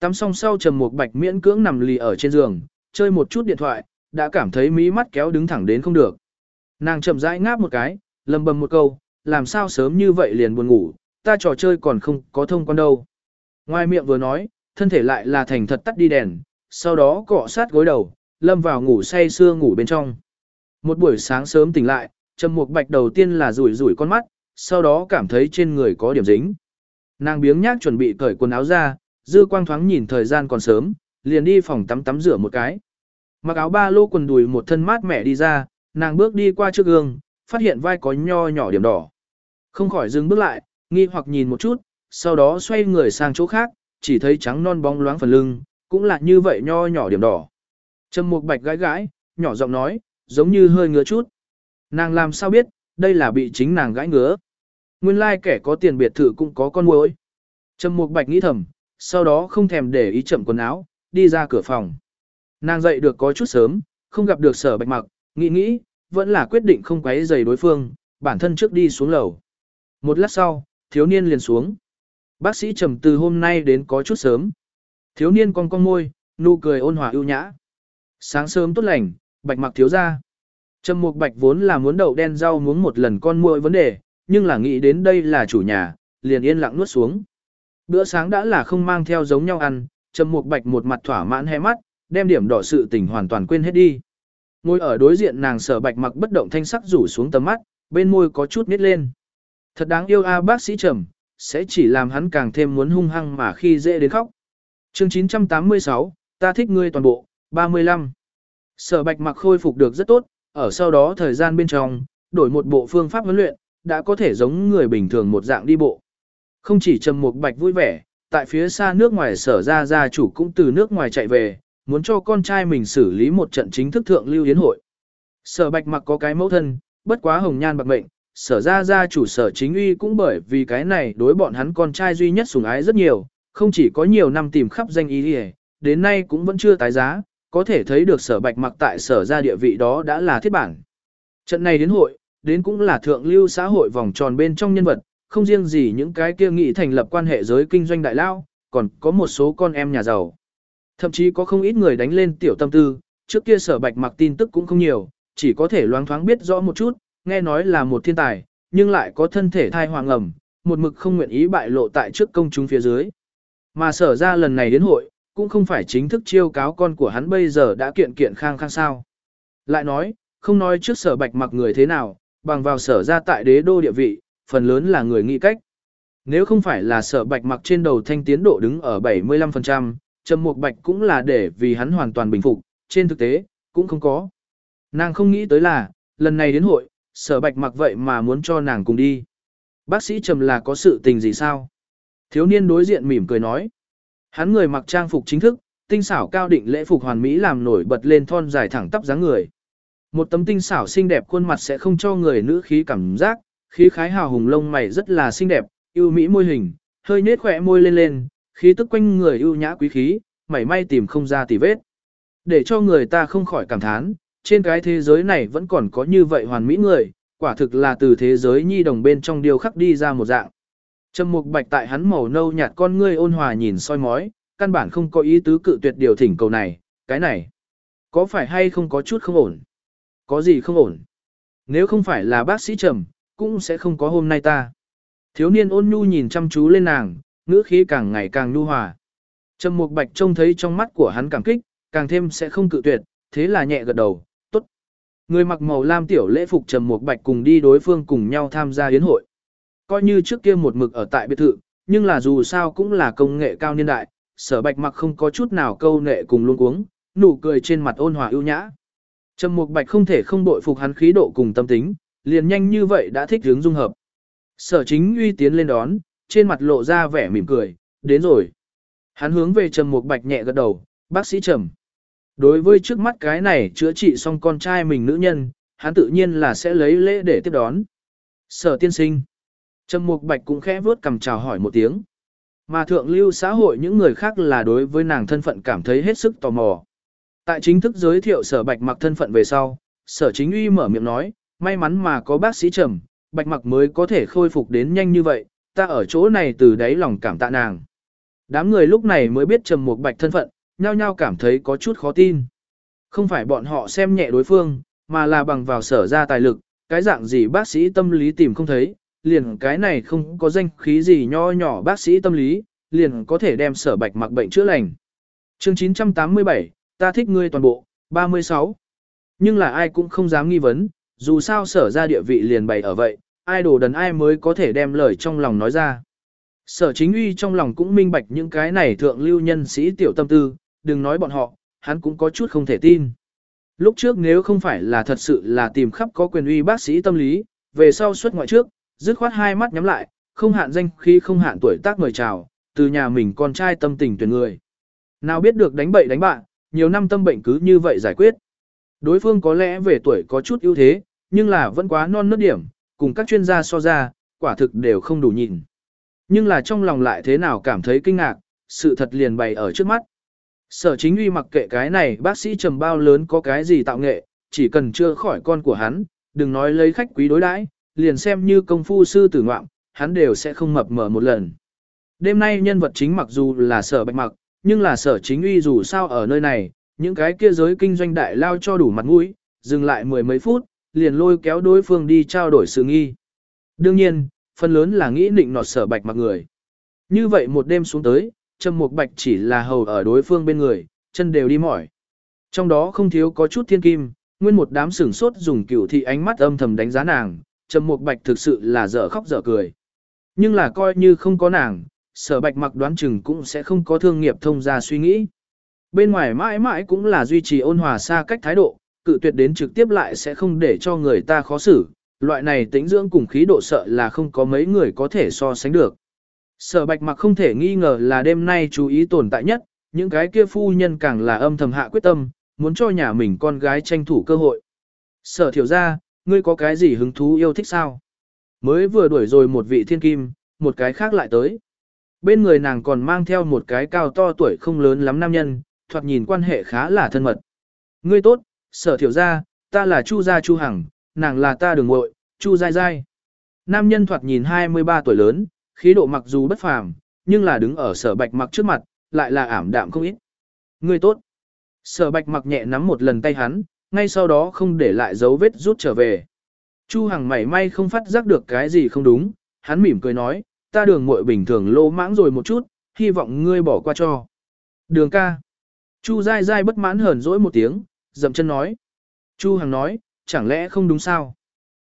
Tắm xong sau Trầm Mục Bạch miễn cưỡng nằm lì ở trên giường, chơi một chút điện thoại, đã cảm thấy mí mắt kéo đứng thẳng đến không được. Nàng chậm rãi ngáp một cái, lầm bầm một câu, làm sao sớm như vậy liền buồn ngủ, ta trò chơi còn không có thông quan đâu. Ngoài miệng vừa nói, thân thể lại là thành thật tắt đi đèn, sau đó cọ sát gối đầu, lâm vào ngủ say sưa ngủ bên trong. Một buổi sáng sớm tỉnh lại, Trầm Mục Bạch đầu tiên là rủi rủi con mắt, sau đó cảm thấy trên người có điểm dính. Nàng biếng nhác chuẩn bị cởi quần áo ra, dư quang thoáng nhìn thời gian còn sớm, liền đi phòng tắm tắm rửa một cái. Mặc áo ba lô quần đùi một thân mát mẻ đi ra, nàng bước đi qua trước gương, phát hiện vai có nho nhỏ điểm đỏ. Không khỏi dừng bước lại, nghi hoặc nhìn một chút, sau đó xoay người sang chỗ khác, chỉ thấy trắng non bóng loáng phần lưng, cũng là như vậy nho nhỏ điểm đỏ. Trầm Mục Bạch gãi gãi, nhỏ giọng nói, giống như hơi ngứa chút. Nàng làm sao biết, đây là bị chính nàng gãi ngứa. Nguyên lai like kẻ có tiền biệt thự cũng có con muỗi. Trầm Mục Bạch nghĩ thầm, sau đó không thèm để ý chậm quần áo, đi ra cửa phòng. Nàng dậy được có chút sớm, không gặp được sở bạch mặc, nghĩ nghĩ, vẫn là quyết định không quấy giày đối phương, bản thân trước đi xuống lầu. Một lát sau, thiếu niên liền xuống. Bác sĩ trầm từ hôm nay đến có chút sớm. Thiếu niên cong cong môi, nụ cười ôn hòa ưu nhã. Sáng sớm tốt lành, bạch mặc thiếu ra. Trầm mục bạch vốn là muốn đậu đen rau muốn một lần con muội vấn đề, nhưng là nghĩ đến đây là chủ nhà, liền yên lặng nuốt xuống. Bữa sáng đã là không mang theo giống nhau ăn, Trầm Mục Bạch một mặt thỏa mãn hé mắt, đem điểm đỏ sự tình hoàn toàn quên hết đi. Ngồi ở đối diện nàng Sở Bạch mặc bất động thanh sắc rủ xuống tầm mắt, bên môi có chút nít lên. Thật đáng yêu a bác sĩ Trầm, sẽ chỉ làm hắn càng thêm muốn hung hăng mà khi dễ đến khóc. Chương 986, ta thích ngươi toàn bộ, 35. Sở Bạch mặc khôi phục được rất tốt, ở sau đó thời gian bên trong, đổi một bộ phương pháp huấn luyện, đã có thể giống người bình thường một dạng đi bộ. Không chỉ Trầm Mục Bạch vui vẻ, tại phía xa nước ngoài sở ra gia chủ cũng từ nước ngoài chạy về, muốn cho con trai mình xử lý một trận chính thức thượng lưu yến hội. Sở bạch mặc có cái mẫu thân, bất quá hồng nhan bạc mệnh, sở ra gia chủ sở chính uy cũng bởi vì cái này đối bọn hắn con trai duy nhất sủng ái rất nhiều, không chỉ có nhiều năm tìm khắp danh ý đi đến nay cũng vẫn chưa tái giá, có thể thấy được sở bạch mặc tại sở ra địa vị đó đã là thiết bản. Trận này đến hội, đến cũng là thượng lưu xã hội vòng tròn bên trong nhân vật, không riêng gì những cái kia nghị thành lập quan hệ giới kinh doanh đại lao, còn có một số con em nhà giàu. Thậm chí có không ít người đánh lên tiểu tâm tư, trước kia sở bạch mặc tin tức cũng không nhiều, chỉ có thể loáng thoáng biết rõ một chút, nghe nói là một thiên tài, nhưng lại có thân thể thai hoàng ẩm, một mực không nguyện ý bại lộ tại trước công chúng phía dưới. Mà sở ra lần này đến hội, cũng không phải chính thức chiêu cáo con của hắn bây giờ đã kiện kiện khang khang sao. Lại nói, không nói trước sở bạch mặc người thế nào, bằng vào sở ra tại đế đô địa vị, phần lớn là người nghĩ cách. Nếu không phải là sở bạch mặc trên đầu thanh tiến độ đứng ở 75%, trầm mục bạch cũng là để vì hắn hoàn toàn bình phục, trên thực tế, cũng không có. Nàng không nghĩ tới là, lần này đến hội, sở bạch mặc vậy mà muốn cho nàng cùng đi. Bác sĩ trầm là có sự tình gì sao? Thiếu niên đối diện mỉm cười nói. Hắn người mặc trang phục chính thức, tinh xảo cao định lễ phục hoàn mỹ làm nổi bật lên thon dài thẳng tắp dáng người. Một tấm tinh xảo xinh đẹp khuôn mặt sẽ không cho người nữ khí cảm giác, khí khái hào hùng lông mày rất là xinh đẹp, yêu mỹ môi hình, hơi nết khỏe môi lên lên, khí tức quanh người ưu nhã quý khí, mảy may tìm không ra tì vết. Để cho người ta không khỏi cảm thán, trên cái thế giới này vẫn còn có như vậy hoàn mỹ người, quả thực là từ thế giới nhi đồng bên trong điều khắc đi ra một dạng. Trầm mục bạch tại hắn màu nâu nhạt con ngươi ôn hòa nhìn soi mói, căn bản không có ý tứ cự tuyệt điều thỉnh cầu này, cái này. Có phải hay không có chút không ổn? Có gì không ổn? Nếu không phải là bác sĩ trầm, cũng sẽ không có hôm nay ta. Thiếu niên ôn nhu nhìn chăm chú lên nàng, ngữ khí càng ngày càng nhu hòa. Trầm mục bạch trông thấy trong mắt của hắn cảm kích, càng thêm sẽ không cự tuyệt, thế là nhẹ gật đầu, tốt. Người mặc màu lam tiểu lễ phục trầm mục bạch cùng đi đối phương cùng nhau tham gia yến hội coi như trước kia một mực ở tại biệt thự, nhưng là dù sao cũng là công nghệ cao niên đại, sở bạch mặc không có chút nào câu nệ cùng luôn uống, nụ cười trên mặt ôn hòa ưu nhã. Trầm mục bạch không thể không bội phục hắn khí độ cùng tâm tính, liền nhanh như vậy đã thích hướng dung hợp. Sở chính uy tiến lên đón, trên mặt lộ ra vẻ mỉm cười, đến rồi. Hắn hướng về trầm mục bạch nhẹ gật đầu, bác sĩ trầm. Đối với trước mắt cái này chữa trị xong con trai mình nữ nhân, hắn tự nhiên là sẽ lấy lễ để tiếp đón. Sở tiên sinh. Trầm Mục Bạch cũng khẽ vuốt cầm chào hỏi một tiếng. Mà thượng lưu xã hội những người khác là đối với nàng thân phận cảm thấy hết sức tò mò. Tại chính thức giới thiệu sở Bạch mặc thân phận về sau, sở chính uy mở miệng nói, may mắn mà có bác sĩ Trầm, Bạch mặc mới có thể khôi phục đến nhanh như vậy, ta ở chỗ này từ đáy lòng cảm tạ nàng. Đám người lúc này mới biết Trầm một Bạch thân phận, nhao nhao cảm thấy có chút khó tin. Không phải bọn họ xem nhẹ đối phương, mà là bằng vào sở ra tài lực, cái dạng gì bác sĩ tâm lý tìm không thấy, liền cái này không có danh khí gì nho nhỏ bác sĩ tâm lý, liền có thể đem sở bạch mặc bệnh chữa lành. chương 987, ta thích ngươi toàn bộ, 36. Nhưng là ai cũng không dám nghi vấn, dù sao sở ra địa vị liền bày ở vậy, ai đồ đần ai mới có thể đem lời trong lòng nói ra. Sở chính uy trong lòng cũng minh bạch những cái này thượng lưu nhân sĩ tiểu tâm tư, đừng nói bọn họ, hắn cũng có chút không thể tin. Lúc trước nếu không phải là thật sự là tìm khắp có quyền uy bác sĩ tâm lý, về sau xuất ngoại trước, dứt khoát hai mắt nhắm lại, không hạn danh khi không hạn tuổi tác mời chào, từ nhà mình con trai tâm tình tuyển người. Nào biết được đánh bậy đánh bạn, nhiều năm tâm bệnh cứ như vậy giải quyết. Đối phương có lẽ về tuổi có chút ưu thế, nhưng là vẫn quá non nớt điểm, cùng các chuyên gia so ra, quả thực đều không đủ nhìn. Nhưng là trong lòng lại thế nào cảm thấy kinh ngạc, sự thật liền bày ở trước mắt. Sở chính uy mặc kệ cái này bác sĩ trầm bao lớn có cái gì tạo nghệ, chỉ cần chưa khỏi con của hắn, đừng nói lấy khách quý đối đãi, liền xem như công phu sư tử ngoạm, hắn đều sẽ không mập mở một lần. Đêm nay nhân vật chính mặc dù là sở bạch mặc, nhưng là sở chính uy dù sao ở nơi này, những cái kia giới kinh doanh đại lao cho đủ mặt mũi, dừng lại mười mấy phút, liền lôi kéo đối phương đi trao đổi sự nghi. Đương nhiên, phần lớn là nghĩ định nọt sở bạch mặc người. Như vậy một đêm xuống tới, Trầm Mục Bạch chỉ là hầu ở đối phương bên người, chân đều đi mỏi. Trong đó không thiếu có chút thiên kim, nguyên một đám sửng sốt dùng cửu thị ánh mắt âm thầm đánh giá nàng, Trầm Mục Bạch thực sự là dở khóc dở cười. Nhưng là coi như không có nàng, sở bạch mặc đoán chừng cũng sẽ không có thương nghiệp thông ra suy nghĩ. Bên ngoài mãi mãi cũng là duy trì ôn hòa xa cách thái độ, cự tuyệt đến trực tiếp lại sẽ không để cho người ta khó xử. Loại này tính dưỡng cùng khí độ sợ là không có mấy người có thể so sánh được. Sở bạch mặc không thể nghi ngờ là đêm nay chú ý tồn tại nhất, những cái kia phu nhân càng là âm thầm hạ quyết tâm, muốn cho nhà mình con gái tranh thủ cơ hội. Sở thiểu ra, ngươi có cái gì hứng thú yêu thích sao? Mới vừa đuổi rồi một vị thiên kim, một cái khác lại tới. Bên người nàng còn mang theo một cái cao to tuổi không lớn lắm nam nhân, thoạt nhìn quan hệ khá là thân mật. Ngươi tốt, sở thiểu ra, ta là Chu Gia Chu Hằng, nàng là ta đường muội Chu Giai Giai. Nam nhân thoạt nhìn 23 tuổi lớn, khí độ mặc dù bất phàm, nhưng là đứng ở sở bạch mặc trước mặt, lại là ảm đạm không ít. người tốt. Sở bạch mặc nhẹ nắm một lần tay hắn, ngay sau đó không để lại dấu vết rút trở về. Chu Hằng mảy may không phát giác được cái gì không đúng, hắn mỉm cười nói, ta đường muội bình thường lô mãng rồi một chút, hy vọng ngươi bỏ qua cho. Đường ca. Chu dai dai bất mãn hờn dỗi một tiếng, dậm chân nói. Chu Hằng nói, chẳng lẽ không đúng sao?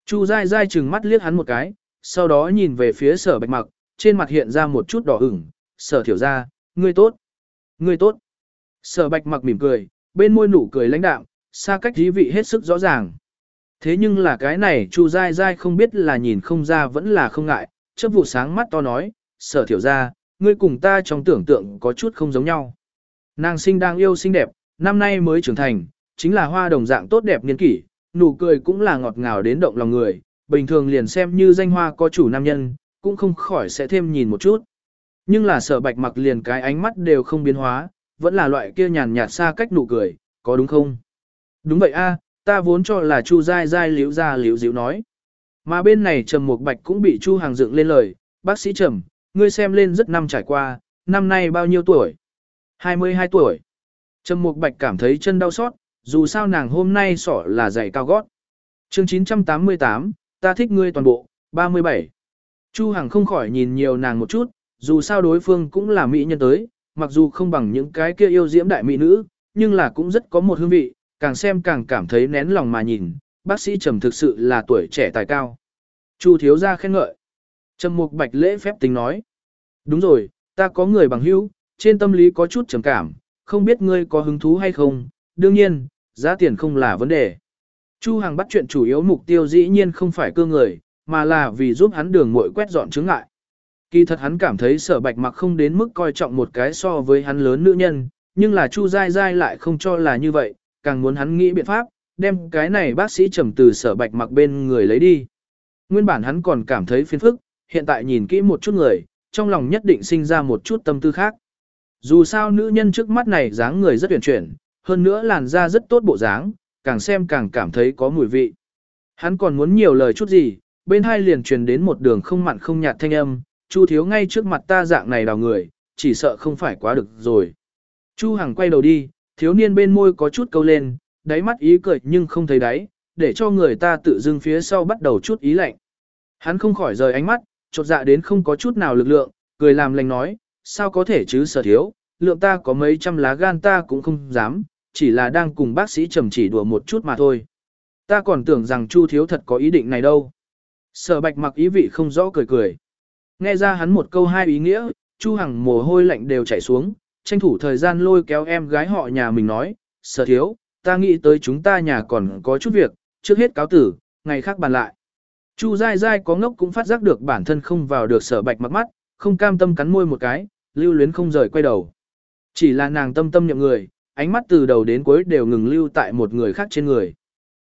Chu dai dai chừng mắt liếc hắn một cái, sau đó nhìn về phía sở bạch mặc, trên mặt hiện ra một chút đỏ ửng, sở thiểu ra, ngươi tốt. Ngươi tốt. Sở bạch mặc mỉm cười, bên môi nụ cười lãnh đạm, xa cách dí vị hết sức rõ ràng. Thế nhưng là cái này Chu dai dai không biết là nhìn không ra vẫn là không ngại, chớp vụ sáng mắt to nói, sở thiểu ra, ngươi cùng ta trong tưởng tượng có chút không giống nhau. Nàng sinh đang yêu xinh đẹp, năm nay mới trưởng thành, chính là hoa đồng dạng tốt đẹp niên kỷ, nụ cười cũng là ngọt ngào đến động lòng người, bình thường liền xem như danh hoa có chủ nam nhân, cũng không khỏi sẽ thêm nhìn một chút. Nhưng là sở bạch mặc liền cái ánh mắt đều không biến hóa, vẫn là loại kia nhàn nhạt xa cách nụ cười, có đúng không? Đúng vậy a, ta vốn cho là Chu dai dai liễu ra liễu Dịu nói. Mà bên này Trầm Mục Bạch cũng bị Chu Hàng dựng lên lời, bác sĩ Trầm, ngươi xem lên rất năm trải qua, năm nay bao nhiêu tuổi? 22 tuổi. Trầm Mục Bạch cảm thấy chân đau xót, dù sao nàng hôm nay sỏ là giày cao gót. Chương 988, ta thích ngươi toàn bộ, 37. Chu Hằng không khỏi nhìn nhiều nàng một chút, dù sao đối phương cũng là mỹ nhân tới, mặc dù không bằng những cái kia yêu diễm đại mỹ nữ, nhưng là cũng rất có một hương vị, càng xem càng cảm thấy nén lòng mà nhìn, bác sĩ Trầm thực sự là tuổi trẻ tài cao. Chu thiếu gia khen ngợi. Trầm Mục Bạch lễ phép tính nói. Đúng rồi, ta có người bằng hữu, trên tâm lý có chút trầm cảm, không biết ngươi có hứng thú hay không, đương nhiên, giá tiền không là vấn đề. Chu Hằng bắt chuyện chủ yếu mục tiêu dĩ nhiên không phải cơ người, mà là vì giúp hắn đường muội quét dọn chứng ngại. Kỳ thật hắn cảm thấy sở bạch mặc không đến mức coi trọng một cái so với hắn lớn nữ nhân, nhưng là Chu Giai Giai lại không cho là như vậy, càng muốn hắn nghĩ biện pháp, đem cái này bác sĩ trầm từ sở bạch mặc bên người lấy đi. Nguyên bản hắn còn cảm thấy phiền phức, hiện tại nhìn kỹ một chút người, trong lòng nhất định sinh ra một chút tâm tư khác. Dù sao nữ nhân trước mắt này dáng người rất tuyển chuyển, hơn nữa làn da rất tốt bộ dáng, càng xem càng cảm thấy có mùi vị. Hắn còn muốn nhiều lời chút gì, bên hai liền truyền đến một đường không mặn không nhạt thanh âm, Chu thiếu ngay trước mặt ta dạng này đào người, chỉ sợ không phải quá được rồi. Chu Hằng quay đầu đi, thiếu niên bên môi có chút câu lên, đáy mắt ý cười nhưng không thấy đáy, để cho người ta tự dưng phía sau bắt đầu chút ý lạnh. Hắn không khỏi rời ánh mắt, chột dạ đến không có chút nào lực lượng, cười làm lành nói, sao có thể chứ sở thiếu, lượng ta có mấy trăm lá gan ta cũng không dám, chỉ là đang cùng bác sĩ trầm chỉ đùa một chút mà thôi. Ta còn tưởng rằng Chu thiếu thật có ý định này đâu. Sở bạch mặc ý vị không rõ cười cười. Nghe ra hắn một câu hai ý nghĩa, Chu Hằng mồ hôi lạnh đều chảy xuống, tranh thủ thời gian lôi kéo em gái họ nhà mình nói, sở thiếu, ta nghĩ tới chúng ta nhà còn có chút việc, trước hết cáo tử, ngày khác bàn lại. Chu dai dai có ngốc cũng phát giác được bản thân không vào được sở bạch mặc mắt, không cam tâm cắn môi một cái, lưu luyến không rời quay đầu. Chỉ là nàng tâm tâm nhậm người, ánh mắt từ đầu đến cuối đều ngừng lưu tại một người khác trên người.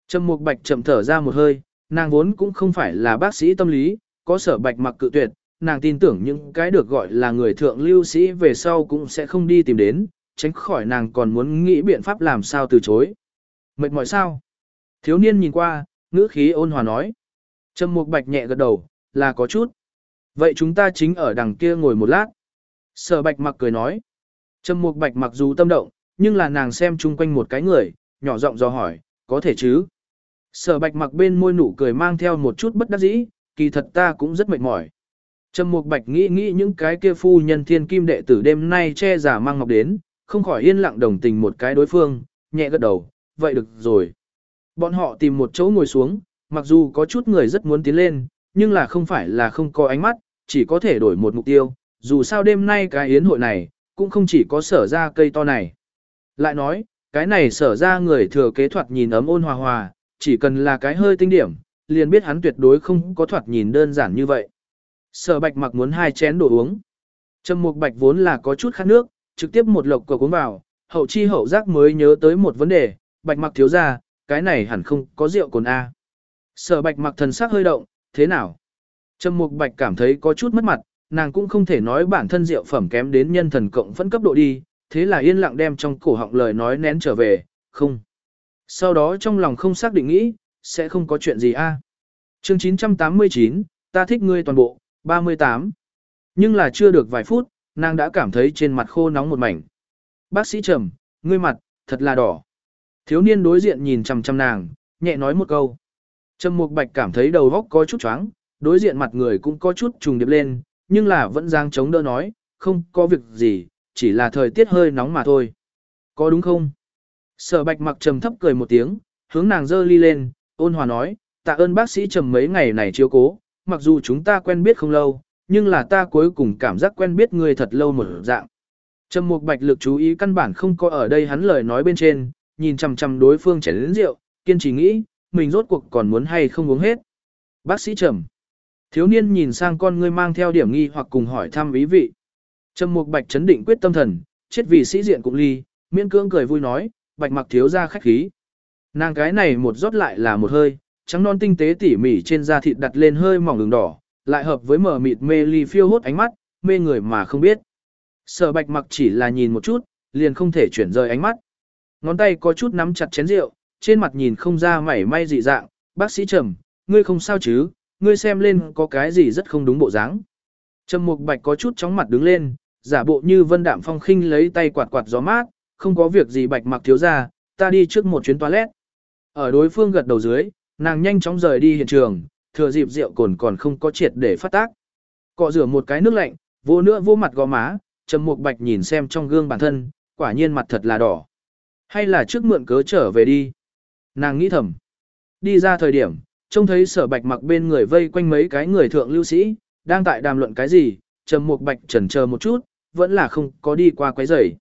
Trầm Mục Bạch chậm thở ra một hơi, nàng vốn cũng không phải là bác sĩ tâm lý, có sở bạch mặc cự tuyệt, nàng tin tưởng những cái được gọi là người thượng lưu sĩ về sau cũng sẽ không đi tìm đến, tránh khỏi nàng còn muốn nghĩ biện pháp làm sao từ chối. Mệt mỏi sao? Thiếu niên nhìn qua, ngữ khí ôn hòa nói. Trầm Mục Bạch nhẹ gật đầu, là có chút. Vậy chúng ta chính ở đằng kia ngồi một lát. Sở Bạch mặc cười nói. Trầm Mục Bạch mặc dù tâm động, nhưng là nàng xem chung quanh một cái người, nhỏ giọng do hỏi, có thể chứ? Sở Bạch mặc bên môi nụ cười mang theo một chút bất đắc dĩ, kỳ thật ta cũng rất mệt mỏi. Trầm Mục Bạch nghĩ nghĩ những cái kia phu nhân thiên kim đệ tử đêm nay che giả mang ngọc đến, không khỏi yên lặng đồng tình một cái đối phương, nhẹ gật đầu, vậy được rồi. Bọn họ tìm một chỗ ngồi xuống, mặc dù có chút người rất muốn tiến lên, nhưng là không phải là không có ánh mắt, chỉ có thể đổi một mục tiêu, dù sao đêm nay cái yến hội này, cũng không chỉ có sở ra cây to này. Lại nói, cái này sở ra người thừa kế thoạt nhìn ấm ôn hòa hòa, chỉ cần là cái hơi tinh điểm, liền biết hắn tuyệt đối không có thoạt nhìn đơn giản như vậy. Sở bạch mặc muốn hai chén đồ uống. Trầm mục bạch vốn là có chút khát nước, trực tiếp một lộc cờ cuốn vào, hậu chi hậu giác mới nhớ tới một vấn đề, bạch mặc thiếu ra, cái này hẳn không có rượu cồn A. Sở bạch mặc thần sắc hơi động, thế nào? Trầm mục bạch cảm thấy có chút mất mặt, nàng cũng không thể nói bản thân rượu phẩm kém đến nhân thần cộng phân cấp độ đi, thế là yên lặng đem trong cổ họng lời nói nén trở về, không. Sau đó trong lòng không xác định nghĩ, sẽ không có chuyện gì a. Chương 989, ta thích ngươi toàn bộ, 38. Nhưng là chưa được vài phút, nàng đã cảm thấy trên mặt khô nóng một mảnh. Bác sĩ trầm, ngươi mặt, thật là đỏ. Thiếu niên đối diện nhìn chằm chằm nàng, nhẹ nói một câu. Trầm Mục Bạch cảm thấy đầu óc có chút choáng, đối diện mặt người cũng có chút trùng điệp lên, nhưng là vẫn giang chống đỡ nói, không có việc gì, chỉ là thời tiết hơi nóng mà thôi. Có đúng không? Sở Bạch mặc trầm thấp cười một tiếng, hướng nàng dơ ly lên, ôn hòa nói, tạ ơn bác sĩ trầm mấy ngày này chiếu cố, mặc dù chúng ta quen biết không lâu, nhưng là ta cuối cùng cảm giác quen biết người thật lâu một dạng. Trầm Mục Bạch lực chú ý căn bản không có ở đây hắn lời nói bên trên, nhìn chằm chằm đối phương chén lớn rượu, kiên trì nghĩ, mình rốt cuộc còn muốn hay không uống hết. Bác sĩ Trầm. Thiếu niên nhìn sang con ngươi mang theo điểm nghi hoặc cùng hỏi thăm ý vị. Trầm Mục Bạch chấn định quyết tâm thần, chết vì sĩ diện cũng ly, miễn cưỡng cười vui nói, Bạch Mặc thiếu ra khách khí. Nàng cái này một rót lại là một hơi, trắng non tinh tế tỉ mỉ trên da thịt đặt lên hơi mỏng đường đỏ, lại hợp với mờ mịt mê ly phiêu hốt ánh mắt, mê người mà không biết. Sở Bạch Mặc chỉ là nhìn một chút, liền không thể chuyển rời ánh mắt. Ngón tay có chút nắm chặt chén rượu, trên mặt nhìn không ra mảy may dị dạng, bác sĩ trầm, ngươi không sao chứ, ngươi xem lên có cái gì rất không đúng bộ dáng. Trầm Mục Bạch có chút chóng mặt đứng lên, giả bộ như Vân Đạm Phong khinh lấy tay quạt quạt gió mát, không có việc gì Bạch Mặc thiếu ra, ta đi trước một chuyến toilet. Ở đối phương gật đầu dưới, nàng nhanh chóng rời đi hiện trường, thừa dịp rượu cồn còn không có triệt để phát tác. Cọ rửa một cái nước lạnh, vô nữa vô mặt gò má, Trầm Mục Bạch nhìn xem trong gương bản thân, quả nhiên mặt thật là đỏ. Hay là trước mượn cớ trở về đi. Nàng nghĩ thầm. Đi ra thời điểm, trông thấy sở bạch mặc bên người vây quanh mấy cái người thượng lưu sĩ, đang tại đàm luận cái gì, trầm một bạch chần chờ một chút, vẫn là không có đi qua quấy rầy.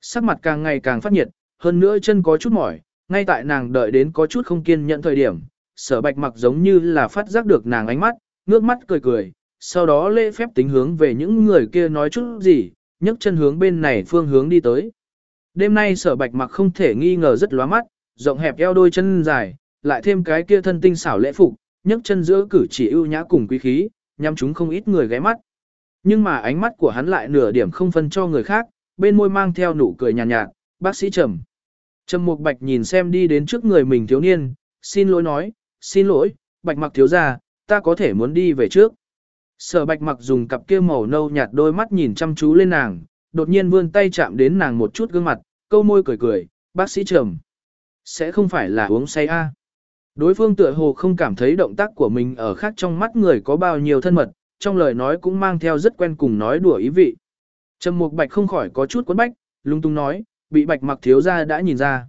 Sắc mặt càng ngày càng phát nhiệt, hơn nữa chân có chút mỏi, ngay tại nàng đợi đến có chút không kiên nhẫn thời điểm, sở bạch mặc giống như là phát giác được nàng ánh mắt, ngước mắt cười cười, sau đó lễ phép tính hướng về những người kia nói chút gì, nhấc chân hướng bên này phương hướng đi tới. Đêm nay sở bạch mặc không thể nghi ngờ rất lóa mắt, rộng hẹp eo đôi chân dài, lại thêm cái kia thân tinh xảo lễ phục, nhấc chân giữa cử chỉ ưu nhã cùng quý khí, nhằm chúng không ít người ghé mắt. Nhưng mà ánh mắt của hắn lại nửa điểm không phân cho người khác, bên môi mang theo nụ cười nhàn nhạt, nhạt, bác sĩ Trầm. Trầm Mục Bạch nhìn xem đi đến trước người mình thiếu niên, xin lỗi nói, xin lỗi, Bạch mặc thiếu gia, ta có thể muốn đi về trước. Sở Bạch mặc dùng cặp kia màu nâu nhạt đôi mắt nhìn chăm chú lên nàng, đột nhiên vươn tay chạm đến nàng một chút gương mặt, câu môi cười cười, bác sĩ Trầm. Sẽ không phải là uống say a Đối phương tựa hồ không cảm thấy động tác của mình ở khác trong mắt người có bao nhiêu thân mật, trong lời nói cũng mang theo rất quen cùng nói đùa ý vị. Trầm Mục Bạch không khỏi có chút quấn bách, lung tung nói, bị Bạch Mặc thiếu gia đã nhìn ra.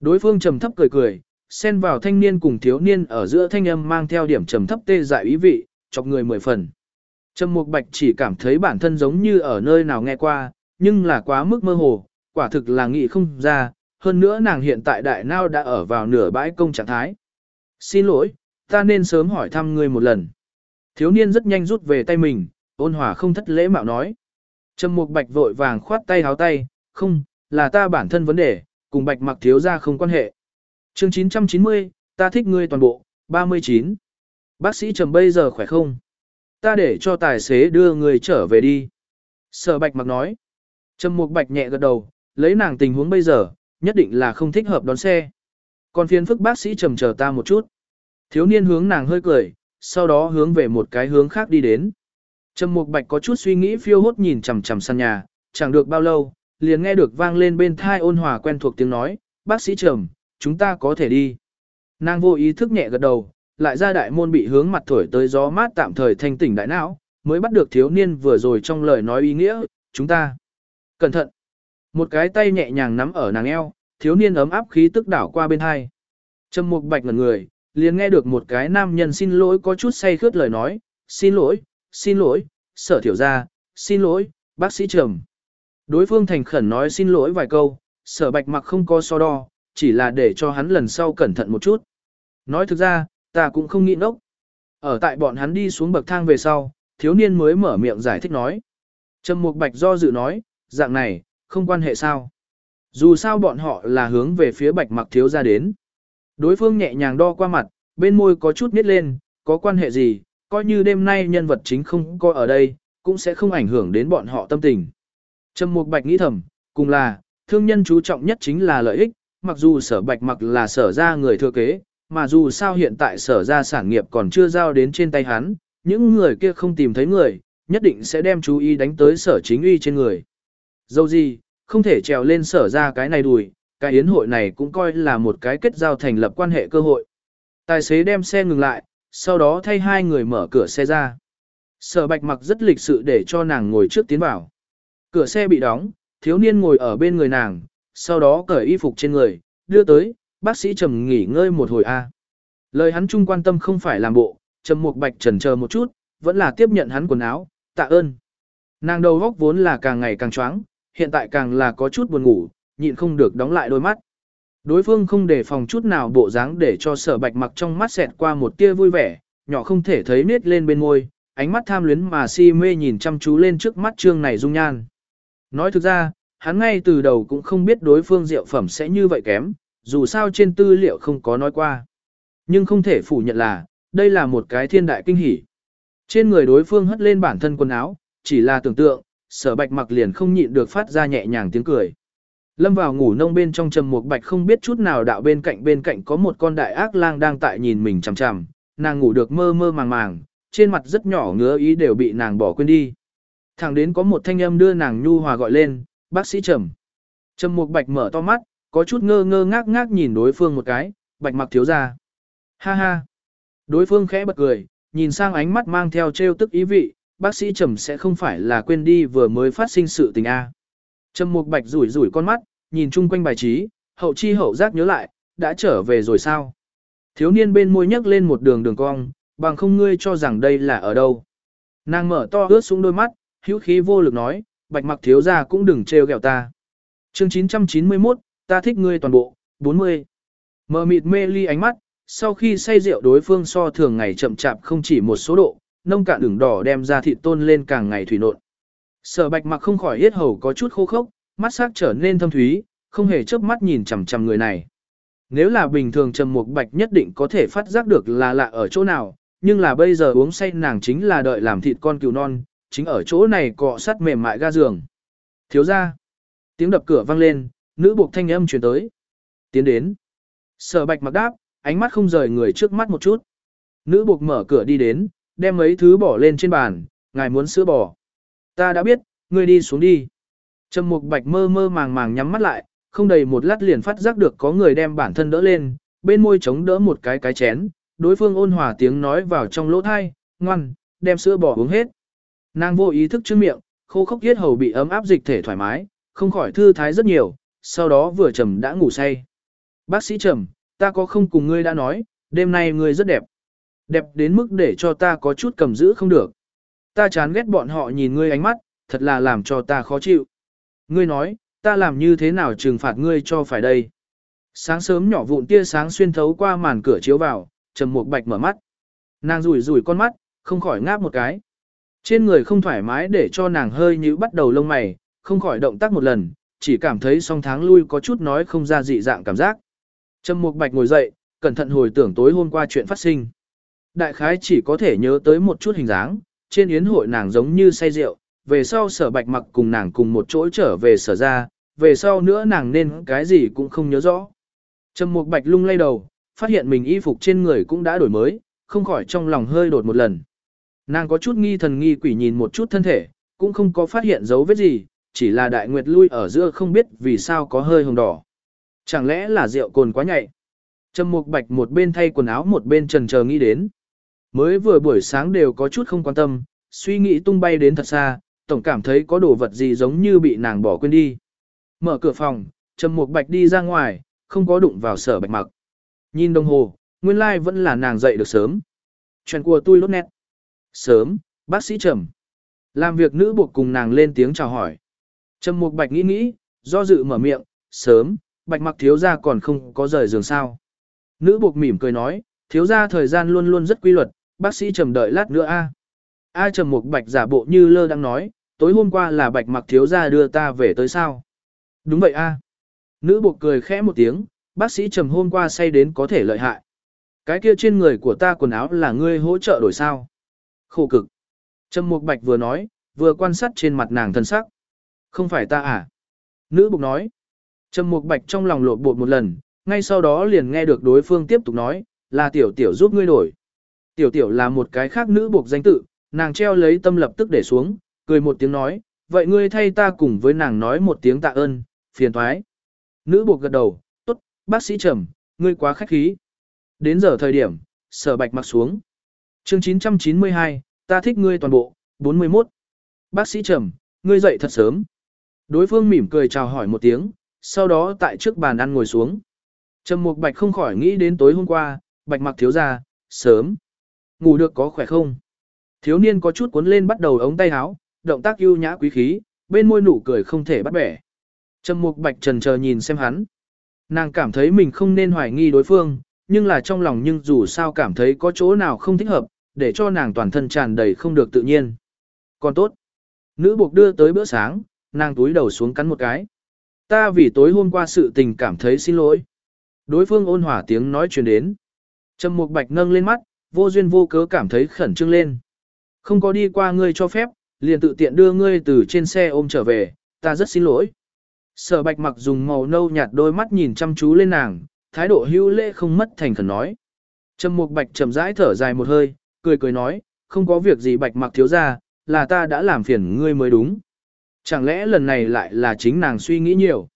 Đối phương trầm thấp cười cười, xen vào thanh niên cùng thiếu niên ở giữa thanh âm mang theo điểm trầm thấp tê dại ý vị, chọc người mười phần. Trầm Mục Bạch chỉ cảm thấy bản thân giống như ở nơi nào nghe qua, nhưng là quá mức mơ hồ, quả thực là nghĩ không ra, hơn nữa nàng hiện tại đại nao đã ở vào nửa bãi công trạng thái. Xin lỗi, ta nên sớm hỏi thăm ngươi một lần. Thiếu niên rất nhanh rút về tay mình, ôn hòa không thất lễ mạo nói. Trầm mục bạch vội vàng khoát tay háo tay, không, là ta bản thân vấn đề, cùng bạch mặc thiếu ra không quan hệ. chương 990, ta thích ngươi toàn bộ, 39. Bác sĩ Trầm bây giờ khỏe không? Ta để cho tài xế đưa người trở về đi. Sở bạch mặc nói. Trầm mục bạch nhẹ gật đầu, lấy nàng tình huống bây giờ, nhất định là không thích hợp đón xe. Còn phiền phức bác sĩ trầm chờ ta một chút. Thiếu niên hướng nàng hơi cười, sau đó hướng về một cái hướng khác đi đến. Trầm Mục Bạch có chút suy nghĩ phiêu hốt nhìn chằm chằm sân nhà, chẳng được bao lâu, liền nghe được vang lên bên thai ôn hòa quen thuộc tiếng nói, bác sĩ Trầm, chúng ta có thể đi. Nàng vô ý thức nhẹ gật đầu, lại ra đại môn bị hướng mặt thổi tới gió mát tạm thời thanh tỉnh đại não, mới bắt được thiếu niên vừa rồi trong lời nói ý nghĩa, chúng ta. Cẩn thận. Một cái tay nhẹ nhàng nắm ở nàng eo, thiếu niên ấm áp khí tức đảo qua bên hai. Trầm Mục Bạch ngẩn người, liền nghe được một cái nam nhân xin lỗi có chút say khướt lời nói, "Xin lỗi, xin lỗi, Sở Thiểu gia, xin lỗi, bác sĩ Trầm." Đối phương thành khẩn nói xin lỗi vài câu, Sở Bạch Mặc không có so đo, chỉ là để cho hắn lần sau cẩn thận một chút. Nói thực ra, ta cũng không nghĩ nốc. Ở tại bọn hắn đi xuống bậc thang về sau, thiếu niên mới mở miệng giải thích nói. Trầm Mục Bạch do dự nói, dạng này, không quan hệ sao. Dù sao bọn họ là hướng về phía bạch mặc thiếu ra đến. Đối phương nhẹ nhàng đo qua mặt, bên môi có chút nít lên, có quan hệ gì, coi như đêm nay nhân vật chính không có ở đây, cũng sẽ không ảnh hưởng đến bọn họ tâm tình. Trầm Mục Bạch nghĩ thầm, cùng là, thương nhân chú trọng nhất chính là lợi ích, mặc dù sở bạch mặc là sở ra người thừa kế, mà dù sao hiện tại sở ra sản nghiệp còn chưa giao đến trên tay hắn, những người kia không tìm thấy người, nhất định sẽ đem chú ý đánh tới sở chính uy trên người. Dâu gì, không thể trèo lên sở ra cái này đùi, cái yến hội này cũng coi là một cái kết giao thành lập quan hệ cơ hội. Tài xế đem xe ngừng lại, sau đó thay hai người mở cửa xe ra. Sở bạch mặc rất lịch sự để cho nàng ngồi trước tiến vào. Cửa xe bị đóng, thiếu niên ngồi ở bên người nàng, sau đó cởi y phục trên người, đưa tới, bác sĩ trầm nghỉ ngơi một hồi a. Lời hắn chung quan tâm không phải làm bộ, trầm mục bạch trần chờ một chút, vẫn là tiếp nhận hắn quần áo, tạ ơn. Nàng đầu góc vốn là càng ngày càng choáng, hiện tại càng là có chút buồn ngủ, nhịn không được đóng lại đôi mắt. Đối phương không để phòng chút nào bộ dáng để cho sở bạch mặc trong mắt xẹt qua một tia vui vẻ, nhỏ không thể thấy nết lên bên môi, ánh mắt tham luyến mà si mê nhìn chăm chú lên trước mắt trương này dung nhan. Nói thực ra, hắn ngay từ đầu cũng không biết đối phương rượu phẩm sẽ như vậy kém, dù sao trên tư liệu không có nói qua. Nhưng không thể phủ nhận là, đây là một cái thiên đại kinh hỉ. Trên người đối phương hất lên bản thân quần áo, chỉ là tưởng tượng, sở bạch mặc liền không nhịn được phát ra nhẹ nhàng tiếng cười. Lâm vào ngủ nông bên trong trầm một bạch không biết chút nào đạo bên cạnh bên cạnh có một con đại ác lang đang tại nhìn mình chằm chằm, nàng ngủ được mơ mơ màng màng, trên mặt rất nhỏ ngứa ý đều bị nàng bỏ quên đi. Thẳng đến có một thanh âm đưa nàng nhu hòa gọi lên, bác sĩ trầm. Trầm một bạch mở to mắt, có chút ngơ ngơ ngác ngác nhìn đối phương một cái, bạch mặc thiếu ra. Ha ha. Đối phương khẽ bật cười, nhìn sang ánh mắt mang theo trêu tức ý vị, bác sĩ trầm sẽ không phải là quên đi vừa mới phát sinh sự tình A. Trầm mục bạch rủi rủi con mắt, nhìn chung quanh bài trí, hậu chi hậu giác nhớ lại, đã trở về rồi sao? Thiếu niên bên môi nhấc lên một đường đường cong, bằng không ngươi cho rằng đây là ở đâu. Nàng mở to ướt xuống đôi mắt, hữu khí vô lực nói, bạch mặc thiếu ra cũng đừng trêu ghẹo ta. chương 991, ta thích ngươi toàn bộ, 40. Mở mịt mê ly ánh mắt, sau khi say rượu đối phương so thường ngày chậm chạp không chỉ một số độ, nông cạn đường đỏ đem ra thịt tôn lên càng ngày thủy nộn. Sở bạch mặc không khỏi yết hầu có chút khô khốc, mắt sắc trở nên thâm thúy, không hề chớp mắt nhìn chằm chằm người này. Nếu là bình thường trầm mục bạch nhất định có thể phát giác được là lạ ở chỗ nào, nhưng là bây giờ uống say nàng chính là đợi làm thịt con cừu non, chính ở chỗ này cọ sắt mềm mại ga giường. Thiếu ra. Tiếng đập cửa vang lên, nữ buộc thanh âm truyền tới. Tiến đến. Sở bạch mặc đáp, ánh mắt không rời người trước mắt một chút. Nữ buộc mở cửa đi đến, đem mấy thứ bỏ lên trên bàn, ngài muốn sữa bò. Ta đã biết, ngươi đi xuống đi. Trầm mục bạch mơ mơ màng màng nhắm mắt lại, không đầy một lát liền phát giác được có người đem bản thân đỡ lên, bên môi chống đỡ một cái cái chén, đối phương ôn hòa tiếng nói vào trong lỗ thai, ngoan, đem sữa bỏ uống hết. Nàng vô ý thức trước miệng, khô khốc yết hầu bị ấm áp dịch thể thoải mái, không khỏi thư thái rất nhiều, sau đó vừa trầm đã ngủ say. Bác sĩ trầm, ta có không cùng ngươi đã nói, đêm nay ngươi rất đẹp. Đẹp đến mức để cho ta có chút cầm giữ không được. Ta chán ghét bọn họ nhìn ngươi ánh mắt, thật là làm cho ta khó chịu. Ngươi nói, ta làm như thế nào trừng phạt ngươi cho phải đây. Sáng sớm nhỏ vụn tia sáng xuyên thấu qua màn cửa chiếu vào, trầm Mục bạch mở mắt. Nàng rủi rủi con mắt, không khỏi ngáp một cái. Trên người không thoải mái để cho nàng hơi như bắt đầu lông mày, không khỏi động tác một lần, chỉ cảm thấy song tháng lui có chút nói không ra dị dạng cảm giác. Trầm Mục Bạch ngồi dậy, cẩn thận hồi tưởng tối hôm qua chuyện phát sinh. Đại khái chỉ có thể nhớ tới một chút hình dáng, trên yến hội nàng giống như say rượu, về sau sở bạch mặc cùng nàng cùng một chỗ trở về sở ra, về sau nữa nàng nên cái gì cũng không nhớ rõ. Trầm Mục Bạch lung lay đầu, phát hiện mình y phục trên người cũng đã đổi mới, không khỏi trong lòng hơi đột một lần. Nàng có chút nghi thần nghi quỷ nhìn một chút thân thể, cũng không có phát hiện dấu vết gì, chỉ là đại nguyệt lui ở giữa không biết vì sao có hơi hồng đỏ. Chẳng lẽ là rượu cồn quá nhạy? Trầm Mục Bạch một bên thay quần áo một bên trần chờ nghĩ đến. Mới vừa buổi sáng đều có chút không quan tâm, suy nghĩ tung bay đến thật xa, tổng cảm thấy có đồ vật gì giống như bị nàng bỏ quên đi. Mở cửa phòng, Trầm Mục Bạch đi ra ngoài, không có đụng vào sở bạch mặc. Nhìn đồng hồ, nguyên lai like vẫn là nàng dậy được sớm. Chuyện của tôi lốt nét. Sớm, bác sĩ Trầm. Làm việc nữ buộc cùng nàng lên tiếng chào hỏi. Trầm Mục Bạch nghĩ nghĩ, do dự mở miệng, sớm, Bạch mặc thiếu gia còn không có rời giường sao. Nữ buộc mỉm cười nói, thiếu gia thời gian luôn luôn rất quy luật, bác sĩ Trầm đợi lát nữa a. A Trầm Mục Bạch giả bộ như lơ đang nói, tối hôm qua là Bạch mặc thiếu gia đưa ta về tới sao. Đúng vậy a. Nữ buộc cười khẽ một tiếng, bác sĩ trầm hôm qua say đến có thể lợi hại. Cái kia trên người của ta quần áo là ngươi hỗ trợ đổi sao. Khổ cực. Trầm Mục Bạch vừa nói, vừa quan sát trên mặt nàng thân sắc. Không phải ta à? Nữ buộc nói. Trầm Mục Bạch trong lòng lột bột một lần, ngay sau đó liền nghe được đối phương tiếp tục nói, là tiểu tiểu giúp ngươi đổi. Tiểu tiểu là một cái khác nữ buộc danh tự, nàng treo lấy tâm lập tức để xuống, cười một tiếng nói, vậy ngươi thay ta cùng với nàng nói một tiếng tạ ơn, phiền thoái. Nữ buộc gật đầu, tốt, bác sĩ trầm, ngươi quá khách khí. Đến giờ thời điểm, sở bạch mặc xuống. chương 992, ta thích ngươi toàn bộ, 41. Bác sĩ trầm, ngươi dậy thật sớm. Đối phương mỉm cười chào hỏi một tiếng, sau đó tại trước bàn ăn ngồi xuống. Trầm Mục Bạch không khỏi nghĩ đến tối hôm qua, Bạch mặc thiếu ra, sớm. Ngủ được có khỏe không? Thiếu niên có chút cuốn lên bắt đầu ống tay áo, động tác ưu nhã quý khí, bên môi nụ cười không thể bắt bẻ. Trầm Mục Bạch trần chờ nhìn xem hắn. Nàng cảm thấy mình không nên hoài nghi đối phương, nhưng là trong lòng nhưng dù sao cảm thấy có chỗ nào không thích hợp, để cho nàng toàn thân tràn đầy không được tự nhiên. Còn tốt. Nữ buộc đưa tới bữa sáng, nàng túi đầu xuống cắn một cái. Ta vì tối hôm qua sự tình cảm thấy xin lỗi. Đối phương ôn hòa tiếng nói truyền đến. Trầm Mục Bạch nâng lên mắt, vô duyên vô cớ cảm thấy khẩn trương lên. Không có đi qua ngươi cho phép, liền tự tiện đưa ngươi từ trên xe ôm trở về, ta rất xin lỗi. Sở Bạch mặc dùng màu nâu nhạt đôi mắt nhìn chăm chú lên nàng, thái độ hữu lễ không mất thành khẩn nói. Trầm Mục Bạch chậm rãi thở dài một hơi, cười cười nói, không có việc gì Bạch mặc thiếu ra, là ta đã làm phiền ngươi mới đúng. Chẳng lẽ lần này lại là chính nàng suy nghĩ nhiều?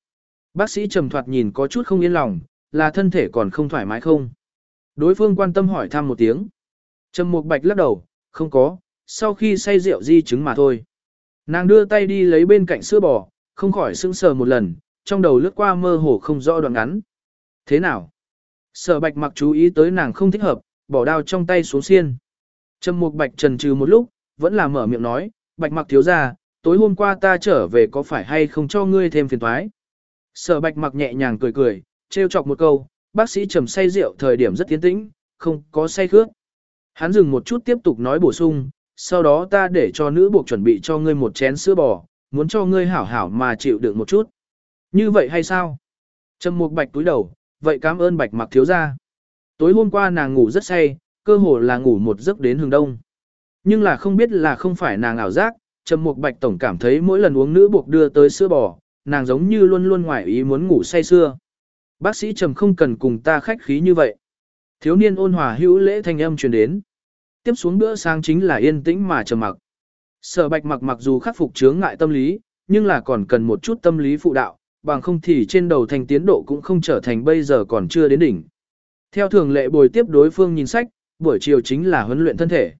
Bác sĩ trầm thoạt nhìn có chút không yên lòng, là thân thể còn không thoải mái không? Đối phương quan tâm hỏi thăm một tiếng. Trầm Mục Bạch lắc đầu, không có, sau khi say rượu di chứng mà thôi. Nàng đưa tay đi lấy bên cạnh sữa bò, không khỏi sững sờ một lần, trong đầu lướt qua mơ hồ không rõ đoạn ngắn. Thế nào? Sở Bạch mặc chú ý tới nàng không thích hợp, bỏ đao trong tay xuống xiên. Trầm Mục Bạch trần trừ một lúc, vẫn là mở miệng nói, Bạch mặc thiếu ra, tối hôm qua ta trở về có phải hay không cho ngươi thêm phiền thoái? Sở Bạch mặc nhẹ nhàng cười cười, trêu chọc một câu, bác sĩ trầm say rượu thời điểm rất tiến tĩnh, không có say khước. Hắn dừng một chút tiếp tục nói bổ sung, sau đó ta để cho nữ buộc chuẩn bị cho ngươi một chén sữa bò, muốn cho ngươi hảo hảo mà chịu đựng một chút. Như vậy hay sao? Trầm Mục Bạch túi đầu, vậy cảm ơn Bạch Mặc thiếu gia. Tối hôm qua nàng ngủ rất say, cơ hồ là ngủ một giấc đến hừng đông. Nhưng là không biết là không phải nàng ảo giác, Trầm Mục Bạch tổng cảm thấy mỗi lần uống nữ buộc đưa tới sữa bò, nàng giống như luôn luôn ngoài ý muốn ngủ say sưa. Bác sĩ Trầm không cần cùng ta khách khí như vậy. Thiếu niên ôn hòa hữu lễ thanh âm truyền đến. Tiếp xuống bữa sáng chính là yên tĩnh mà trầm mặc. Sở Bạch mặc mặc dù khắc phục chướng ngại tâm lý, nhưng là còn cần một chút tâm lý phụ đạo, bằng không thì trên đầu thành tiến độ cũng không trở thành bây giờ còn chưa đến đỉnh. Theo thường lệ bồi tiếp đối phương nhìn sách, buổi chiều chính là huấn luyện thân thể.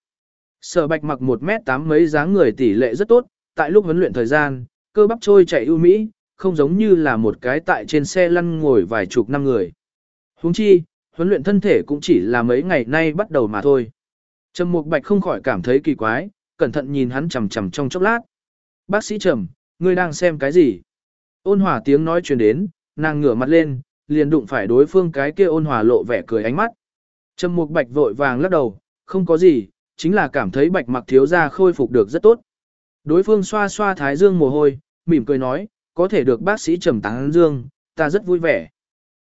Sở Bạch mặc 1 mét 8 mấy dáng người tỷ lệ rất tốt, tại lúc huấn luyện thời gian, cơ bắp trôi chạy ưu mỹ, không giống như là một cái tại trên xe lăn ngồi vài chục năm người. Huống chi, huấn luyện thân thể cũng chỉ là mấy ngày nay bắt đầu mà thôi. Trầm Mục Bạch không khỏi cảm thấy kỳ quái, cẩn thận nhìn hắn chằm chằm trong chốc lát. Bác sĩ Trầm, ngươi đang xem cái gì? Ôn hòa tiếng nói truyền đến, nàng ngửa mặt lên, liền đụng phải đối phương cái kia ôn hòa lộ vẻ cười ánh mắt. Trầm Mục Bạch vội vàng lắc đầu, không có gì, chính là cảm thấy Bạch Mặc thiếu gia khôi phục được rất tốt. Đối phương xoa xoa thái dương mồ hôi, mỉm cười nói, có thể được bác sĩ Trầm tán dương, ta rất vui vẻ.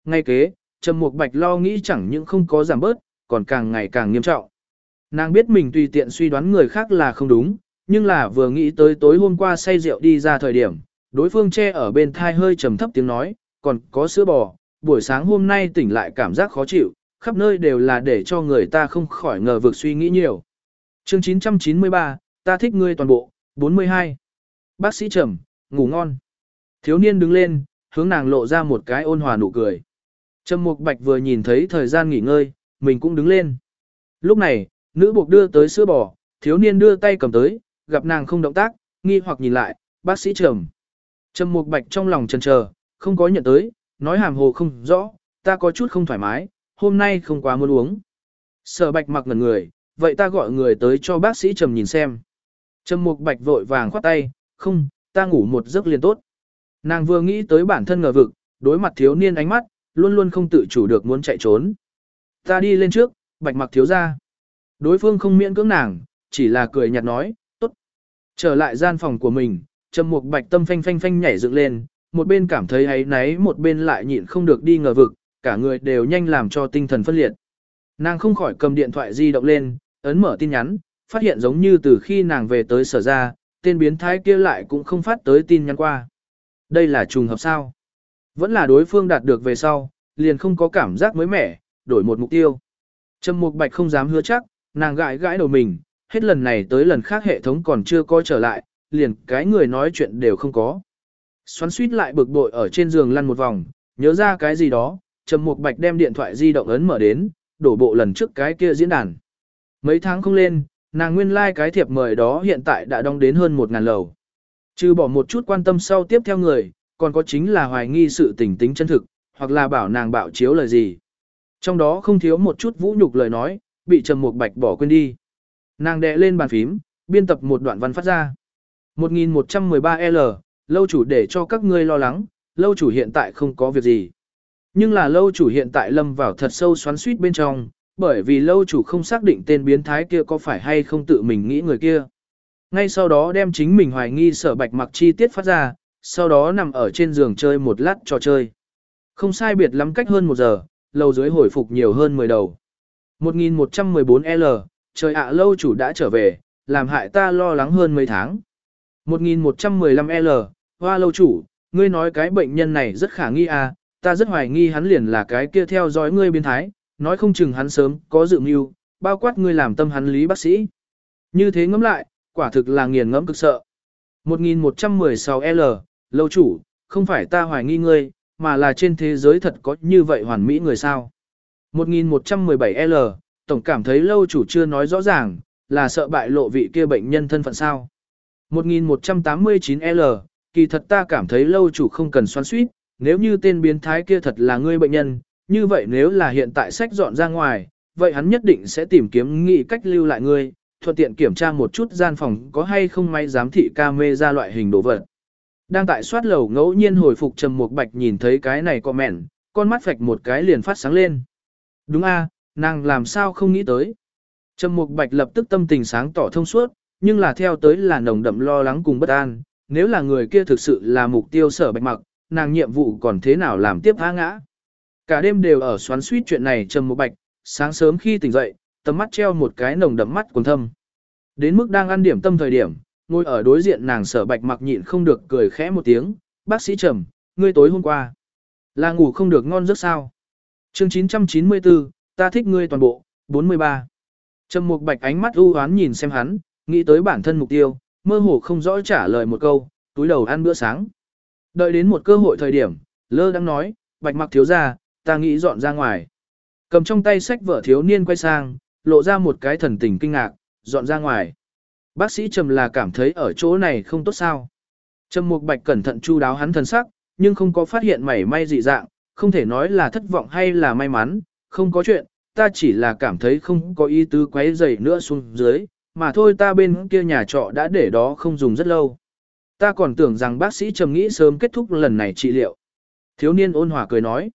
Ngay kế, Trầm Mục Bạch lo nghĩ chẳng những không có giảm bớt, còn càng ngày càng nghiêm trọng. Nàng biết mình tùy tiện suy đoán người khác là không đúng, nhưng là vừa nghĩ tới tối hôm qua say rượu đi ra thời điểm, đối phương che ở bên thai hơi trầm thấp tiếng nói, còn có sữa bò, buổi sáng hôm nay tỉnh lại cảm giác khó chịu, khắp nơi đều là để cho người ta không khỏi ngờ vực suy nghĩ nhiều. Chương 993, ta thích ngươi toàn bộ, 42. Bác sĩ trầm, ngủ ngon. Thiếu niên đứng lên, hướng nàng lộ ra một cái ôn hòa nụ cười. Trầm Mục Bạch vừa nhìn thấy thời gian nghỉ ngơi, mình cũng đứng lên. Lúc này, Nữ buộc đưa tới sữa bò, thiếu niên đưa tay cầm tới, gặp nàng không động tác, nghi hoặc nhìn lại, bác sĩ trầm. Trầm Mục Bạch trong lòng chần chờ, không có nhận tới, nói hàm hồ không rõ, ta có chút không thoải mái, hôm nay không quá muốn uống. Sở Bạch mặc ngẩn người, vậy ta gọi người tới cho bác sĩ Trầm nhìn xem. Trầm Mục Bạch vội vàng khoát tay, không, ta ngủ một giấc liền tốt. Nàng vừa nghĩ tới bản thân ngờ vực, đối mặt thiếu niên ánh mắt, luôn luôn không tự chủ được muốn chạy trốn. Ta đi lên trước, Bạch mặc thiếu ra. Đối phương không miễn cưỡng nàng, chỉ là cười nhạt nói, tốt. Trở lại gian phòng của mình, Trầm Mục Bạch tâm phanh phanh phanh nhảy dựng lên, một bên cảm thấy ấy náy một bên lại nhịn không được đi ngờ vực, cả người đều nhanh làm cho tinh thần phân liệt. Nàng không khỏi cầm điện thoại di động lên, ấn mở tin nhắn, phát hiện giống như từ khi nàng về tới sở ra, tên biến thái kia lại cũng không phát tới tin nhắn qua. Đây là trùng hợp sao? Vẫn là đối phương đạt được về sau, liền không có cảm giác mới mẻ, đổi một mục tiêu. Trầm Mục Bạch không dám hứa chắc, nàng gãi gãi đầu mình, hết lần này tới lần khác hệ thống còn chưa coi trở lại, liền cái người nói chuyện đều không có. Xoắn suýt lại bực bội ở trên giường lăn một vòng, nhớ ra cái gì đó, Trầm Mục Bạch đem điện thoại di động ấn mở đến, đổ bộ lần trước cái kia diễn đàn. Mấy tháng không lên, nàng nguyên lai like cái thiệp mời đó hiện tại đã đong đến hơn một ngàn lầu. Trừ bỏ một chút quan tâm sau tiếp theo người, còn có chính là hoài nghi sự tình tính chân thực, hoặc là bảo nàng bạo chiếu lời gì. Trong đó không thiếu một chút vũ nhục lời nói, bị Trầm Mục Bạch bỏ quên đi. Nàng đè lên bàn phím, biên tập một đoạn văn phát ra. 1113L, lâu chủ để cho các ngươi lo lắng, lâu chủ hiện tại không có việc gì. Nhưng là lâu chủ hiện tại lâm vào thật sâu xoắn suýt bên trong, bởi vì lâu chủ không xác định tên biến thái kia có phải hay không tự mình nghĩ người kia. Ngay sau đó đem chính mình hoài nghi sở bạch mặc chi tiết phát ra, sau đó nằm ở trên giường chơi một lát trò chơi. Không sai biệt lắm cách hơn một giờ, lầu dưới hồi phục nhiều hơn 10 đầu. 1114L, trời ạ lâu chủ đã trở về, làm hại ta lo lắng hơn mấy tháng. 1115L, hoa lâu chủ, ngươi nói cái bệnh nhân này rất khả nghi à, ta rất hoài nghi hắn liền là cái kia theo dõi ngươi biến thái, nói không chừng hắn sớm có dự mưu, bao quát ngươi làm tâm hắn lý bác sĩ. Như thế ngẫm lại, quả thực là nghiền ngẫm cực sợ. 1116L, lâu chủ, không phải ta hoài nghi ngươi, mà là trên thế giới thật có như vậy hoàn mỹ người sao. 1117L, tổng cảm thấy lâu chủ chưa nói rõ ràng, là sợ bại lộ vị kia bệnh nhân thân phận sao. 1189L, kỳ thật ta cảm thấy lâu chủ không cần xoắn suýt, nếu như tên biến thái kia thật là ngươi bệnh nhân, như vậy nếu là hiện tại sách dọn ra ngoài, vậy hắn nhất định sẽ tìm kiếm nghị cách lưu lại ngươi, thuận tiện kiểm tra một chút gian phòng có hay không may giám thị camera loại hình đồ vật. Đang tại soát lầu ngẫu nhiên hồi phục Trầm Mục Bạch nhìn thấy cái này comment, con mắt phạch một cái liền phát sáng lên. Đúng a, nàng làm sao không nghĩ tới. Trầm Mục Bạch lập tức tâm tình sáng tỏ thông suốt, nhưng là theo tới là nồng đậm lo lắng cùng bất an, nếu là người kia thực sự là mục tiêu sở Bạch Mặc, nàng nhiệm vụ còn thế nào làm tiếp há ngã. Cả đêm đều ở xoắn suýt chuyện này Trầm Mục Bạch, sáng sớm khi tỉnh dậy, tầm mắt treo một cái nồng đậm mắt quần thâm. Đến mức đang ăn điểm tâm thời điểm, ngồi ở đối diện nàng sở bạch mặc nhịn không được cười khẽ một tiếng, bác sĩ trầm, ngươi tối hôm qua, là ngủ không được ngon giấc sao. chương 994, ta thích ngươi toàn bộ, 43. Trầm mục bạch ánh mắt u hoán nhìn xem hắn, nghĩ tới bản thân mục tiêu, mơ hồ không rõ trả lời một câu, túi đầu ăn bữa sáng. Đợi đến một cơ hội thời điểm, lơ đang nói, bạch mặc thiếu ra, ta nghĩ dọn ra ngoài. Cầm trong tay sách vở thiếu niên quay sang, lộ ra một cái thần tình kinh ngạc, dọn ra ngoài. Bác sĩ Trầm là cảm thấy ở chỗ này không tốt sao. Trầm Mục Bạch cẩn thận chu đáo hắn thần sắc, nhưng không có phát hiện mảy may dị dạng, không thể nói là thất vọng hay là may mắn, không có chuyện, ta chỉ là cảm thấy không có ý tứ quấy rầy nữa xuống dưới, mà thôi ta bên kia nhà trọ đã để đó không dùng rất lâu. Ta còn tưởng rằng bác sĩ Trầm nghĩ sớm kết thúc lần này trị liệu. Thiếu niên ôn hòa cười nói.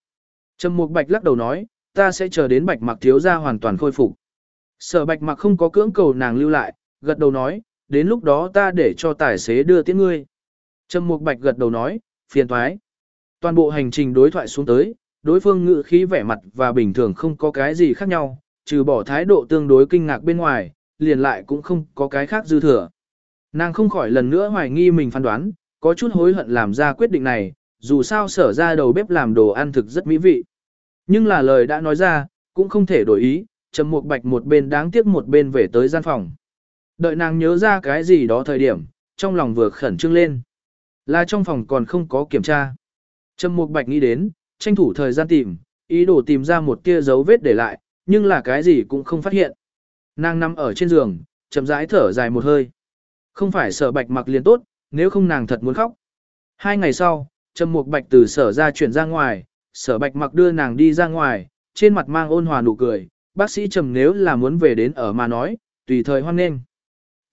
Trầm Mục Bạch lắc đầu nói, ta sẽ chờ đến Bạch Mặc thiếu gia hoàn toàn khôi phục. Sở Bạch Mặc không có cưỡng cầu nàng lưu lại, gật đầu nói, đến lúc đó ta để cho tài xế đưa tiễn ngươi. Trầm Mục Bạch gật đầu nói, phiền thoái. Toàn bộ hành trình đối thoại xuống tới, đối phương ngự khí vẻ mặt và bình thường không có cái gì khác nhau, trừ bỏ thái độ tương đối kinh ngạc bên ngoài, liền lại cũng không có cái khác dư thừa. Nàng không khỏi lần nữa hoài nghi mình phán đoán, có chút hối hận làm ra quyết định này, dù sao sở ra đầu bếp làm đồ ăn thực rất mỹ vị. Nhưng là lời đã nói ra, cũng không thể đổi ý, Trầm Mục Bạch một bên đáng tiếc một bên về tới gian phòng. Đợi nàng nhớ ra cái gì đó thời điểm, trong lòng vừa khẩn trương lên. Là trong phòng còn không có kiểm tra. Trầm Mục Bạch nghĩ đến, tranh thủ thời gian tìm, ý đồ tìm ra một tia dấu vết để lại, nhưng là cái gì cũng không phát hiện. Nàng nằm ở trên giường, chậm rãi thở dài một hơi. Không phải sở bạch mặc liền tốt, nếu không nàng thật muốn khóc. Hai ngày sau, Trầm Mục Bạch từ sở ra chuyển ra ngoài, sở bạch mặc đưa nàng đi ra ngoài, trên mặt mang ôn hòa nụ cười, bác sĩ Trầm nếu là muốn về đến ở mà nói, tùy thời hoan nghênh.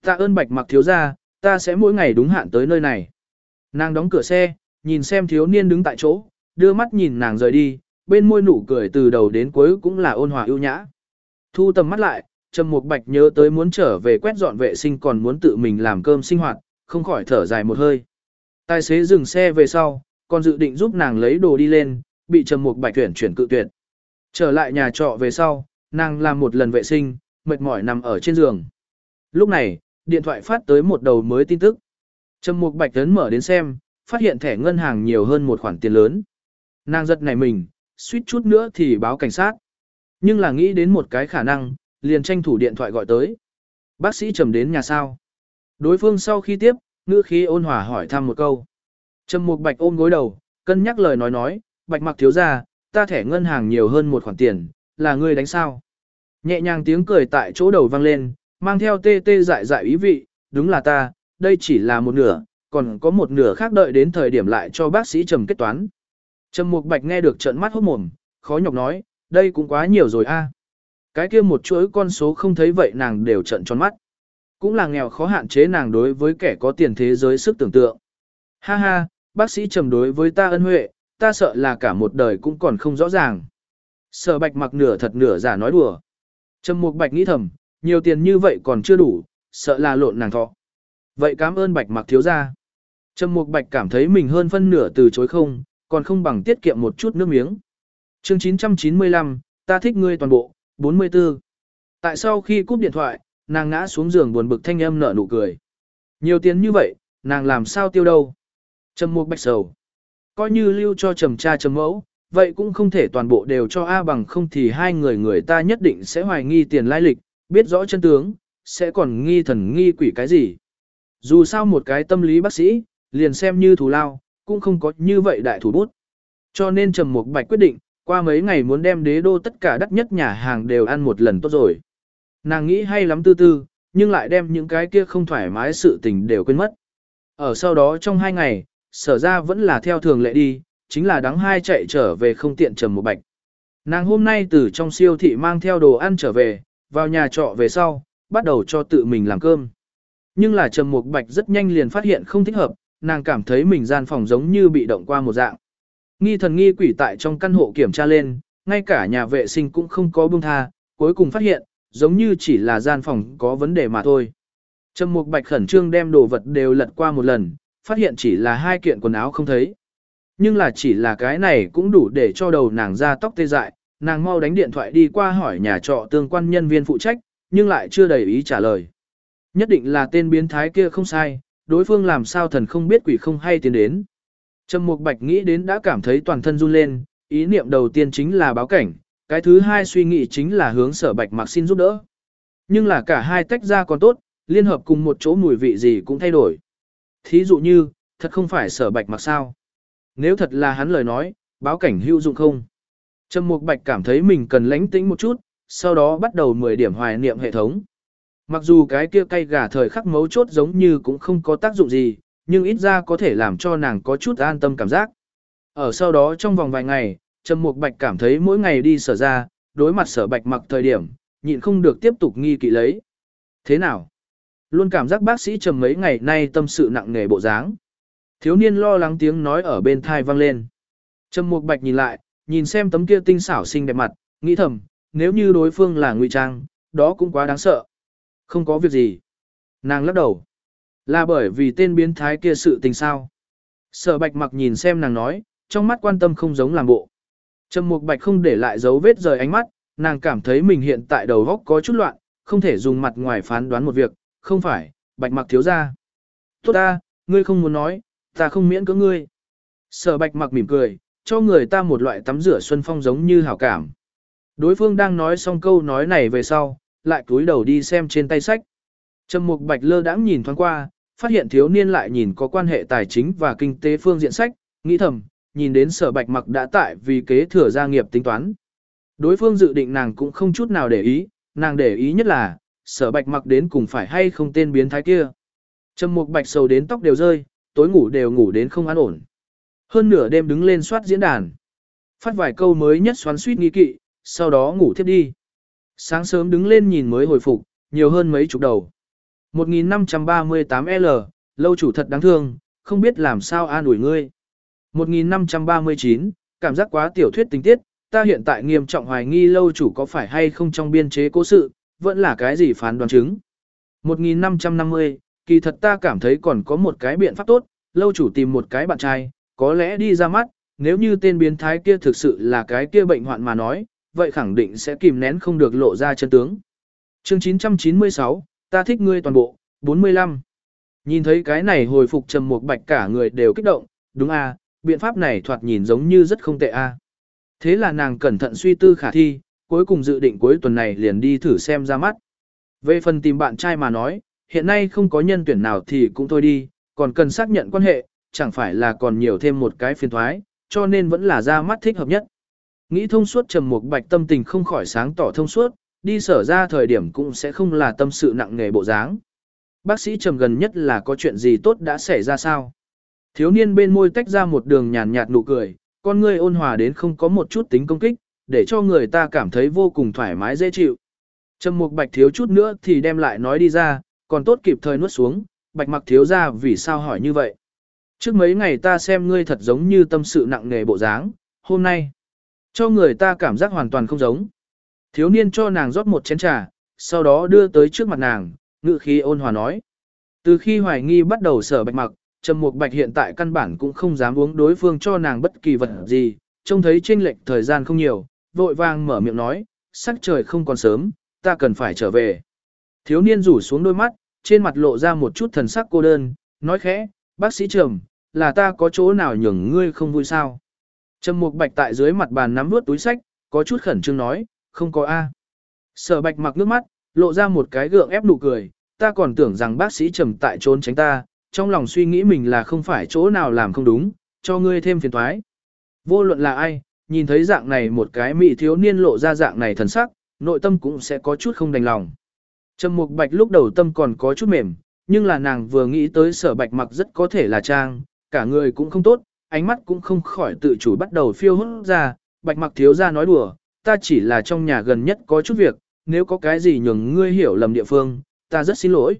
Tạ ơn bạch mặc thiếu gia, ta sẽ mỗi ngày đúng hạn tới nơi này. Nàng đóng cửa xe, nhìn xem thiếu niên đứng tại chỗ, đưa mắt nhìn nàng rời đi, bên môi nụ cười từ đầu đến cuối cũng là ôn hòa ưu nhã. Thu tầm mắt lại, Trầm Mục Bạch nhớ tới muốn trở về quét dọn vệ sinh còn muốn tự mình làm cơm sinh hoạt, không khỏi thở dài một hơi. Tài xế dừng xe về sau, còn dự định giúp nàng lấy đồ đi lên, bị Trầm Mục Bạch tuyển chuyển cự tuyệt. Trở lại nhà trọ về sau, nàng làm một lần vệ sinh, mệt mỏi nằm ở trên giường. Lúc này, điện thoại phát tới một đầu mới tin tức. Trầm Mục Bạch tấn mở đến xem, phát hiện thẻ ngân hàng nhiều hơn một khoản tiền lớn. Nàng giật nảy mình, suýt chút nữa thì báo cảnh sát. Nhưng là nghĩ đến một cái khả năng, liền tranh thủ điện thoại gọi tới. Bác sĩ trầm đến nhà sao. Đối phương sau khi tiếp, ngữ khí ôn hòa hỏi thăm một câu. Trầm Mục Bạch ôm gối đầu, cân nhắc lời nói nói, Bạch Mặc thiếu gia, ta thẻ ngân hàng nhiều hơn một khoản tiền, là ngươi đánh sao? Nhẹ nhàng tiếng cười tại chỗ đầu vang lên, mang theo tê tê dại dại ý vị, đúng là ta, đây chỉ là một nửa, còn có một nửa khác đợi đến thời điểm lại cho bác sĩ trầm kết toán. Trầm Mục Bạch nghe được trợn mắt hốt mồm, khó nhọc nói, đây cũng quá nhiều rồi a. Cái kia một chuỗi con số không thấy vậy nàng đều trợn tròn mắt. Cũng là nghèo khó hạn chế nàng đối với kẻ có tiền thế giới sức tưởng tượng. Ha ha, bác sĩ trầm đối với ta ân huệ, ta sợ là cả một đời cũng còn không rõ ràng. Sở bạch mặc nửa thật nửa giả nói đùa. Trầm mục bạch nghĩ thầm, nhiều tiền như vậy còn chưa đủ, sợ là lộn nàng thọ. Vậy cảm ơn bạch mặc thiếu gia. Trầm mục bạch cảm thấy mình hơn phân nửa từ chối không, còn không bằng tiết kiệm một chút nước miếng. chương 995, ta thích ngươi toàn bộ, 44. Tại sau khi cúp điện thoại, nàng ngã xuống giường buồn bực thanh âm nở nụ cười. Nhiều tiền như vậy, nàng làm sao tiêu đâu. Trầm mục bạch sầu. Coi như lưu cho trầm cha trầm mẫu, vậy cũng không thể toàn bộ đều cho A bằng không thì hai người người ta nhất định sẽ hoài nghi tiền lai lịch, biết rõ chân tướng, sẽ còn nghi thần nghi quỷ cái gì. Dù sao một cái tâm lý bác sĩ, liền xem như thù lao, cũng không có như vậy đại thủ bút. Cho nên Trầm Mục Bạch quyết định, qua mấy ngày muốn đem đế đô tất cả đắt nhất nhà hàng đều ăn một lần tốt rồi. Nàng nghĩ hay lắm tư tư, nhưng lại đem những cái kia không thoải mái sự tình đều quên mất. Ở sau đó trong hai ngày, sở ra vẫn là theo thường lệ đi, chính là đáng hai chạy trở về không tiện trầm một bạch. Nàng hôm nay từ trong siêu thị mang theo đồ ăn trở về, vào nhà trọ về sau, bắt đầu cho tự mình làm cơm. Nhưng là trầm một bạch rất nhanh liền phát hiện không thích hợp, nàng cảm thấy mình gian phòng giống như bị động qua một dạng. Nghi thần nghi quỷ tại trong căn hộ kiểm tra lên, ngay cả nhà vệ sinh cũng không có buông tha, cuối cùng phát hiện, giống như chỉ là gian phòng có vấn đề mà thôi. Trầm Mục Bạch khẩn trương đem đồ vật đều lật qua một lần, phát hiện chỉ là hai kiện quần áo không thấy. Nhưng là chỉ là cái này cũng đủ để cho đầu nàng ra tóc tê dại, nàng mau đánh điện thoại đi qua hỏi nhà trọ tương quan nhân viên phụ trách, nhưng lại chưa đầy ý trả lời. Nhất định là tên biến thái kia không sai, đối phương làm sao thần không biết quỷ không hay tiến đến. Trầm Mục Bạch nghĩ đến đã cảm thấy toàn thân run lên, ý niệm đầu tiên chính là báo cảnh, cái thứ hai suy nghĩ chính là hướng sở Bạch Mặc xin giúp đỡ. Nhưng là cả hai tách ra còn tốt, liên hợp cùng một chỗ mùi vị gì cũng thay đổi. Thí dụ như, thật không phải sở Bạch Mặc sao. Nếu thật là hắn lời nói, báo cảnh hữu dụng không? Trầm Mục Bạch cảm thấy mình cần lánh tĩnh một chút, sau đó bắt đầu 10 điểm hoài niệm hệ thống. Mặc dù cái kia cay gà thời khắc mấu chốt giống như cũng không có tác dụng gì, nhưng ít ra có thể làm cho nàng có chút an tâm cảm giác. Ở sau đó trong vòng vài ngày, Trầm Mục Bạch cảm thấy mỗi ngày đi sở ra, đối mặt sở bạch mặc thời điểm, nhịn không được tiếp tục nghi kỵ lấy. Thế nào? Luôn cảm giác bác sĩ Trầm mấy ngày nay tâm sự nặng nề bộ dáng. Thiếu niên lo lắng tiếng nói ở bên thai vang lên. Trầm Mục Bạch nhìn lại, nhìn xem tấm kia tinh xảo xinh đẹp mặt, nghĩ thầm, nếu như đối phương là ngụy trang, đó cũng quá đáng sợ. Không có việc gì. Nàng lắc đầu. Là bởi vì tên biến thái kia sự tình sao. Sở bạch mặc nhìn xem nàng nói, trong mắt quan tâm không giống làm bộ. Trầm mục bạch không để lại dấu vết rời ánh mắt, nàng cảm thấy mình hiện tại đầu óc có chút loạn, không thể dùng mặt ngoài phán đoán một việc, không phải, bạch mặc thiếu gia. Tốt ta, ngươi không muốn nói, ta không miễn cưỡng ngươi. Sở bạch mặc mỉm cười, cho người ta một loại tắm rửa xuân phong giống như hảo cảm. Đối phương đang nói xong câu nói này về sau, lại cúi đầu đi xem trên tay sách. Trầm mục bạch lơ đãng nhìn thoáng qua, phát hiện thiếu niên lại nhìn có quan hệ tài chính và kinh tế phương diện sách, nghĩ thầm, nhìn đến sở bạch mặc đã tại vì kế thừa gia nghiệp tính toán. Đối phương dự định nàng cũng không chút nào để ý, nàng để ý nhất là, sở bạch mặc đến cùng phải hay không tên biến thái kia. Trầm mục bạch sầu đến tóc đều rơi, tối ngủ đều ngủ đến không an ổn. Hơn nửa đêm đứng lên soát diễn đàn. Phát vài câu mới nhất xoắn suýt nghi kỵ, sau đó ngủ thiếp đi. Sáng sớm đứng lên nhìn mới hồi phục, nhiều hơn mấy chục đầu. 1538L, lâu chủ thật đáng thương, không biết làm sao an ủi ngươi. 1539, cảm giác quá tiểu thuyết tình tiết, ta hiện tại nghiêm trọng hoài nghi lâu chủ có phải hay không trong biên chế cố sự, vẫn là cái gì phán đoán chứng. 1550, kỳ thật ta cảm thấy còn có một cái biện pháp tốt, lâu chủ tìm một cái bạn trai, có lẽ đi ra mắt, nếu như tên biến thái kia thực sự là cái kia bệnh hoạn mà nói, vậy khẳng định sẽ kìm nén không được lộ ra chân tướng. Chương 996, ta thích ngươi toàn bộ, 45. Nhìn thấy cái này hồi phục trầm một bạch cả người đều kích động, đúng à, biện pháp này thoạt nhìn giống như rất không tệ a. À. Thế là nàng cẩn thận suy tư khả thi, cuối cùng dự định cuối tuần này liền đi thử xem ra mắt. Về phần tìm bạn trai mà nói, hiện nay không có nhân tuyển nào thì cũng thôi đi, còn cần xác nhận quan hệ, chẳng phải là còn nhiều thêm một cái phiền thoái, cho nên vẫn là ra mắt thích hợp nhất. Nghĩ thông suốt trầm một bạch tâm tình không khỏi sáng tỏ thông suốt, đi sở ra thời điểm cũng sẽ không là tâm sự nặng nề bộ dáng. Bác sĩ trầm gần nhất là có chuyện gì tốt đã xảy ra sao? Thiếu niên bên môi tách ra một đường nhàn nhạt nụ cười, con ngươi ôn hòa đến không có một chút tính công kích, để cho người ta cảm thấy vô cùng thoải mái dễ chịu. Trầm mục bạch thiếu chút nữa thì đem lại nói đi ra, còn tốt kịp thời nuốt xuống, bạch mặc thiếu ra vì sao hỏi như vậy. Trước mấy ngày ta xem ngươi thật giống như tâm sự nặng nề bộ dáng, hôm nay, cho người ta cảm giác hoàn toàn không giống. Thiếu niên cho nàng rót một chén trà, sau đó đưa tới trước mặt nàng, ngự khí ôn hòa nói. Từ khi hoài nghi bắt đầu sở bạch mặc, Trầm Mục Bạch hiện tại căn bản cũng không dám uống đối phương cho nàng bất kỳ vật gì, trông thấy chênh lệch thời gian không nhiều, vội vàng mở miệng nói, sắc trời không còn sớm, ta cần phải trở về. Thiếu niên rủ xuống đôi mắt, trên mặt lộ ra một chút thần sắc cô đơn, nói khẽ, bác sĩ Trầm, là ta có chỗ nào nhường ngươi không vui sao? Trầm Mục Bạch tại dưới mặt bàn nắm vướt túi sách, có chút khẩn trương nói, không có a. Sở Bạch mặc nước mắt, lộ ra một cái gượng ép nụ cười, ta còn tưởng rằng bác sĩ Trầm tại trốn tránh ta, trong lòng suy nghĩ mình là không phải chỗ nào làm không đúng, cho ngươi thêm phiền toái. Vô luận là ai, nhìn thấy dạng này một cái mỹ thiếu niên lộ ra dạng này thần sắc, nội tâm cũng sẽ có chút không đành lòng. Trầm Mục Bạch lúc đầu tâm còn có chút mềm, nhưng là nàng vừa nghĩ tới sở bạch mặc rất có thể là trang, cả người cũng không tốt, ánh mắt cũng không khỏi tự chủ bắt đầu phiêu hốt ra, bạch mặc thiếu ra nói đùa, ta chỉ là trong nhà gần nhất có chút việc, nếu có cái gì nhường ngươi hiểu lầm địa phương, ta rất xin lỗi.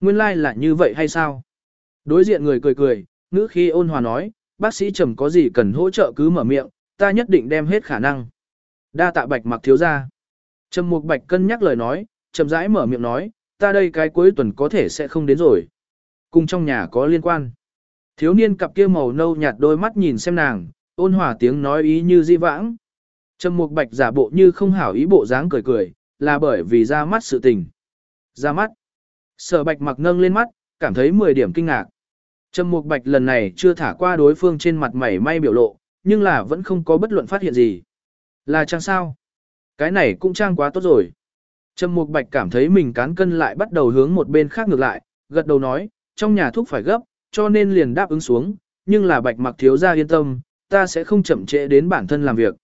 Nguyên lai like là như vậy hay sao? Đối diện người cười cười, ngữ khi ôn hòa nói, bác sĩ trầm có gì cần hỗ trợ cứ mở miệng, ta nhất định đem hết khả năng. Đa tạ bạch mặc thiếu ra. Trầm mục bạch cân nhắc lời nói, trầm rãi mở miệng nói, ta đây cái cuối tuần có thể sẽ không đến rồi. Cùng trong nhà có liên quan. Thiếu niên cặp kia màu nâu nhạt đôi mắt nhìn xem nàng, ôn hòa tiếng nói ý như di vãng. Trầm mục bạch giả bộ như không hảo ý bộ dáng cười cười, là bởi vì ra mắt sự tình. Ra mắt. Sở bạch mặc nâng lên mắt, cảm thấy 10 điểm kinh ngạc. Trầm Mục Bạch lần này chưa thả qua đối phương trên mặt mày may biểu lộ, nhưng là vẫn không có bất luận phát hiện gì. Là trang sao? Cái này cũng trang quá tốt rồi. Trầm Mục Bạch cảm thấy mình cán cân lại bắt đầu hướng một bên khác ngược lại, gật đầu nói, trong nhà thuốc phải gấp, cho nên liền đáp ứng xuống, nhưng là Bạch Mặc thiếu gia yên tâm, ta sẽ không chậm trễ đến bản thân làm việc.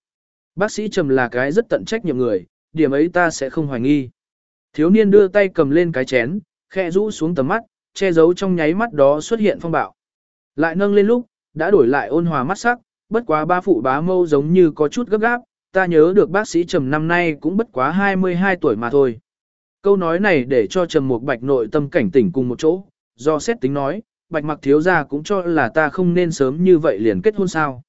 Bác sĩ Trầm là cái rất tận trách nhiệm người, điểm ấy ta sẽ không hoài nghi. Thiếu niên đưa tay cầm lên cái chén, khẽ rũ xuống tầm mắt, che giấu trong nháy mắt đó xuất hiện phong bạo. Lại nâng lên lúc, đã đổi lại ôn hòa mắt sắc, bất quá ba phụ bá mâu giống như có chút gấp gáp, ta nhớ được bác sĩ Trầm năm nay cũng bất quá 22 tuổi mà thôi. Câu nói này để cho Trầm một bạch nội tâm cảnh tỉnh cùng một chỗ, do xét tính nói, bạch mặc thiếu gia cũng cho là ta không nên sớm như vậy liền kết hôn sao.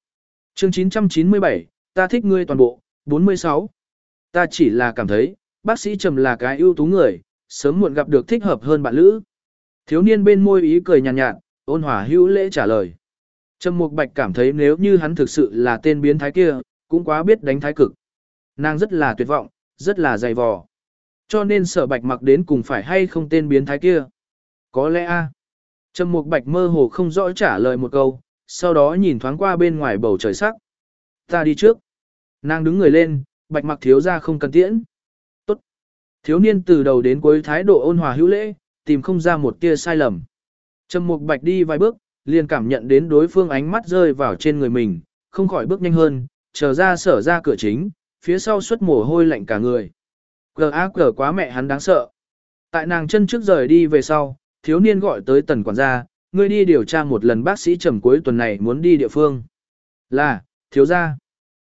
Chương 997, ta thích ngươi toàn bộ, 46. Ta chỉ là cảm thấy, bác sĩ Trầm là cái ưu tú người, sớm muộn gặp được thích hợp hơn bạn lữ. Thiếu niên bên môi ý cười nhàn nhạt, nhạt, ôn hòa hữu lễ trả lời. Trầm Mục Bạch cảm thấy nếu như hắn thực sự là tên biến thái kia, cũng quá biết đánh thái cực. Nàng rất là tuyệt vọng, rất là dày vò. Cho nên sở bạch mặc đến cùng phải hay không tên biến thái kia. Có lẽ a. Trầm Mục Bạch mơ hồ không rõ trả lời một câu, sau đó nhìn thoáng qua bên ngoài bầu trời sắc. Ta đi trước. Nàng đứng người lên, bạch mặc thiếu ra không cần tiễn. Tốt. Thiếu niên từ đầu đến cuối thái độ ôn hòa hữu lễ, tìm không ra một tia sai lầm. Trầm Mục Bạch đi vài bước, liền cảm nhận đến đối phương ánh mắt rơi vào trên người mình, không khỏi bước nhanh hơn, chờ ra sở ra cửa chính, phía sau xuất mồ hôi lạnh cả người. Cờ á cờ quá mẹ hắn đáng sợ. Tại nàng chân trước rời đi về sau, thiếu niên gọi tới tần quản gia, ngươi đi điều tra một lần bác sĩ trầm cuối tuần này muốn đi địa phương. Là, thiếu gia.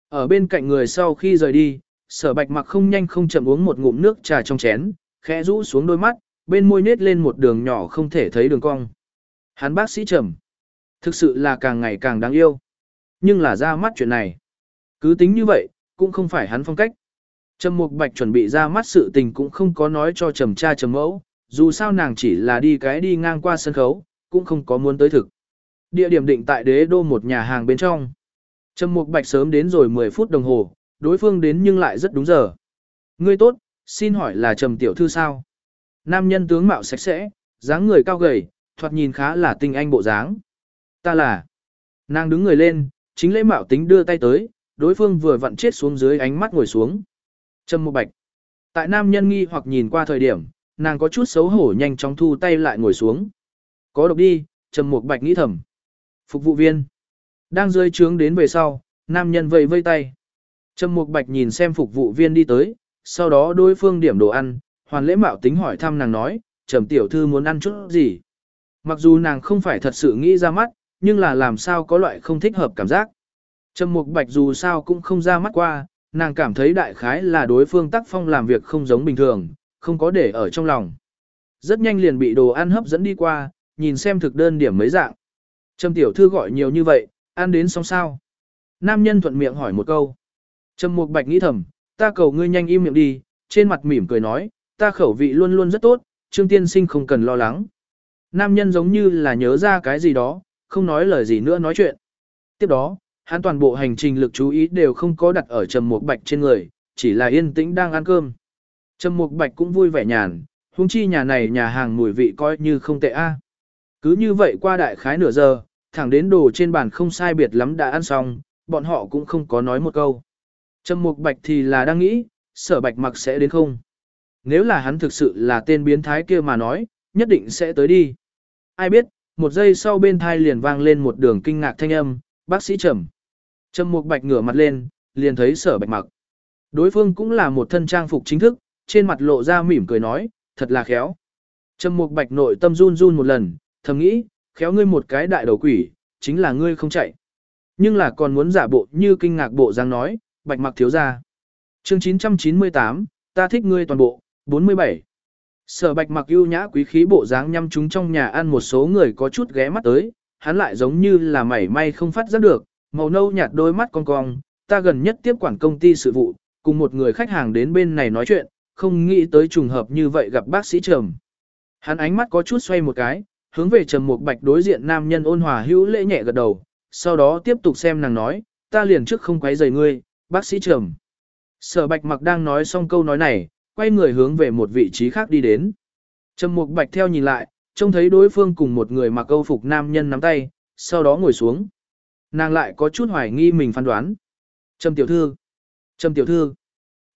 Ở bên cạnh người sau khi rời đi, sở bạch mặc không nhanh không chậm uống một ngụm nước trà trong chén, khẽ rũ xuống đôi mắt, bên môi nết lên một đường nhỏ không thể thấy đường cong. Hắn bác sĩ trầm. Thực sự là càng ngày càng đáng yêu. Nhưng là ra mắt chuyện này. Cứ tính như vậy, cũng không phải hắn phong cách. Trầm Mục Bạch chuẩn bị ra mắt sự tình cũng không có nói cho trầm cha trầm mẫu, dù sao nàng chỉ là đi cái đi ngang qua sân khấu, cũng không có muốn tới thực. Địa điểm định tại đế đô một nhà hàng bên trong. Trầm Mục Bạch sớm đến rồi 10 phút đồng hồ, đối phương đến nhưng lại rất đúng giờ. Ngươi tốt, xin hỏi là Trầm tiểu thư sao? Nam nhân tướng mạo sạch sẽ, dáng người cao gầy, thoạt nhìn khá là tinh anh bộ dáng. Ta là. Nàng đứng người lên, chính lễ mạo tính đưa tay tới, đối phương vừa vặn chết xuống dưới ánh mắt ngồi xuống. Trầm Mục Bạch. Tại nam nhân nghi hoặc nhìn qua thời điểm, nàng có chút xấu hổ nhanh chóng thu tay lại ngồi xuống. Có độc đi, Trầm Mục Bạch nghĩ thầm. Phục vụ viên. Đang rơi trướng đến về sau, nam nhân vây vây tay. Trầm Mục Bạch nhìn xem phục vụ viên đi tới, sau đó đối phương điểm đồ ăn, hoàn lễ mạo tính hỏi thăm nàng nói, Trầm tiểu thư muốn ăn chút gì. Mặc dù nàng không phải thật sự nghĩ ra mắt, nhưng là làm sao có loại không thích hợp cảm giác. Trầm Mục Bạch dù sao cũng không ra mắt qua, nàng cảm thấy đại khái là đối phương tác phong làm việc không giống bình thường, không có để ở trong lòng. Rất nhanh liền bị đồ ăn hấp dẫn đi qua, nhìn xem thực đơn điểm mấy dạng. Trầm tiểu thư gọi nhiều như vậy, ăn đến xong sao? Nam nhân thuận miệng hỏi một câu. Trầm Mục Bạch nghĩ thầm, ta cầu ngươi nhanh im miệng đi, trên mặt mỉm cười nói, ta khẩu vị luôn luôn rất tốt, Trương tiên sinh không cần lo lắng. Nam nhân giống như là nhớ ra cái gì đó, không nói lời gì nữa nói chuyện. Tiếp đó, hắn toàn bộ hành trình lực chú ý đều không có đặt ở Trầm Mục Bạch trên người, chỉ là yên tĩnh đang ăn cơm. Trầm Mục Bạch cũng vui vẻ nhàn, huống chi nhà này nhà hàng mùi vị coi như không tệ a. À. Cứ như vậy qua đại khái nửa giờ, thẳng đến đồ trên bàn không sai biệt lắm đã ăn xong, bọn họ cũng không có nói một câu. Trầm Mục Bạch thì là đang nghĩ, sở bạch mặc sẽ đến không? Nếu là hắn thực sự là tên biến thái kia mà nói, nhất định sẽ tới đi. Ai biết, một giây sau bên thai liền vang lên một đường kinh ngạc thanh âm, bác sĩ Trầm. Trầm Mục Bạch ngửa mặt lên, liền thấy sở bạch mặc. Đối phương cũng là một thân trang phục chính thức, trên mặt lộ ra mỉm cười nói, thật là khéo. Trầm Mục Bạch nội tâm run run một lần, thầm nghĩ, khéo ngươi một cái đại đầu quỷ, chính là ngươi không chạy. Nhưng là còn muốn giả bộ như kinh ngạc bộ dáng nói, bạch mặc thiếu ra. chương 998, ta thích ngươi toàn bộ, 47. Sở bạch mặc ưu nhã quý khí bộ dáng nhăm chúng trong nhà ăn một số người có chút ghé mắt tới, hắn lại giống như là mảy may không phát giác được, màu nâu nhạt đôi mắt con cong, ta gần nhất tiếp quản công ty sự vụ, cùng một người khách hàng đến bên này nói chuyện, không nghĩ tới trùng hợp như vậy gặp bác sĩ Trầm. Hắn ánh mắt có chút xoay một cái, hướng về Trầm Mục Bạch đối diện nam nhân ôn hòa hữu lễ nhẹ gật đầu, sau đó tiếp tục xem nàng nói, ta liền trước không quấy rầy ngươi, bác sĩ Trầm. Sở Bạch Mặc đang nói xong câu nói này, quay người hướng về một vị trí khác đi đến. Trầm Mục Bạch theo nhìn lại, trông thấy đối phương cùng một người mặc câu phục nam nhân nắm tay, sau đó ngồi xuống. Nàng lại có chút hoài nghi mình phán đoán. Trầm tiểu thư. Trầm tiểu thư.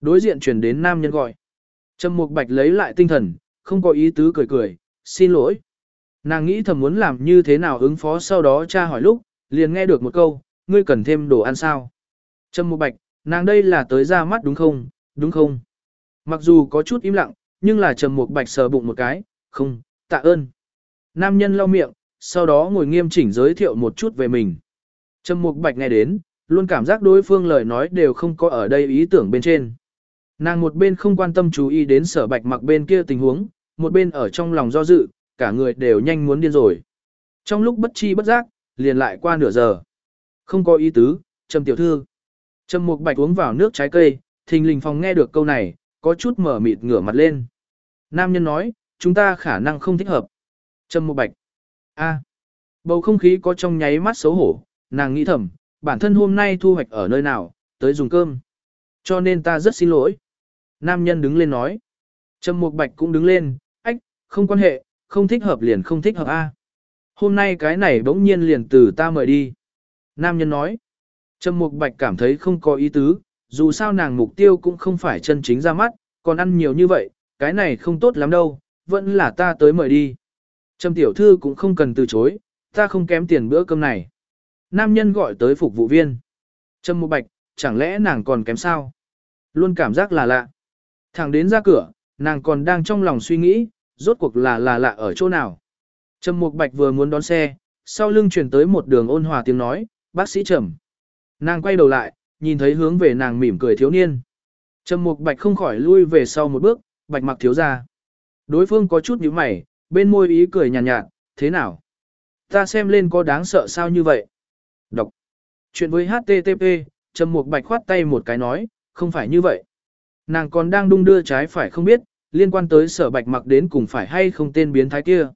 Đối diện chuyển đến nam nhân gọi. Trầm Mục Bạch lấy lại tinh thần, không có ý tứ cười cười, xin lỗi. Nàng nghĩ thầm muốn làm như thế nào ứng phó sau đó cha hỏi lúc, liền nghe được một câu, ngươi cần thêm đồ ăn sao? Trâm Mục Bạch, nàng đây là tới ra mắt đúng không, đúng không? Mặc dù có chút im lặng, nhưng là Trầm Mục Bạch sờ bụng một cái, không, tạ ơn. Nam nhân lau miệng, sau đó ngồi nghiêm chỉnh giới thiệu một chút về mình. Trầm Mục Bạch nghe đến, luôn cảm giác đối phương lời nói đều không có ở đây ý tưởng bên trên. Nàng một bên không quan tâm chú ý đến sở bạch mặc bên kia tình huống, một bên ở trong lòng do dự, cả người đều nhanh muốn điên rồi. Trong lúc bất chi bất giác, liền lại qua nửa giờ. Không có ý tứ, Trầm tiểu thư. Trầm Mục Bạch uống vào nước trái cây, thình lình phòng nghe được câu này, có chút mở mịt ngửa mặt lên. Nam nhân nói, chúng ta khả năng không thích hợp. Trầm Mục Bạch. A. Bầu không khí có trong nháy mắt xấu hổ, nàng nghĩ thầm, bản thân hôm nay thu hoạch ở nơi nào, tới dùng cơm. Cho nên ta rất xin lỗi. Nam nhân đứng lên nói. Trầm Mục Bạch cũng đứng lên, ách, không quan hệ, không thích hợp liền không thích hợp a. Hôm nay cái này bỗng nhiên liền từ ta mời đi. Nam nhân nói. Trầm Mục Bạch cảm thấy không có ý tứ, dù sao nàng mục tiêu cũng không phải chân chính ra mắt, còn ăn nhiều như vậy, cái này không tốt lắm đâu, vẫn là ta tới mời đi. Trầm tiểu thư cũng không cần từ chối, ta không kém tiền bữa cơm này. Nam nhân gọi tới phục vụ viên. Trầm Mục Bạch, chẳng lẽ nàng còn kém sao? Luôn cảm giác là lạ. Thẳng đến ra cửa, nàng còn đang trong lòng suy nghĩ, rốt cuộc là là lạ ở chỗ nào. Trầm Mục Bạch vừa muốn đón xe, sau lưng chuyển tới một đường ôn hòa tiếng nói, bác sĩ Trầm. Nàng quay đầu lại, nhìn thấy hướng về nàng mỉm cười thiếu niên. Trầm Mục Bạch không khỏi lui về sau một bước, Bạch mặc thiếu ra. Đối phương có chút nhíu mày, bên môi ý cười nhàn nhạt, nhạt, thế nào? Ta xem lên có đáng sợ sao như vậy? Chuyện với HTTP, Trầm Mục Bạch khoát tay một cái nói, không phải như vậy. Nàng còn đang đung đưa trái phải không biết, liên quan tới sở bạch mặc đến cùng phải hay không tên biến thái kia.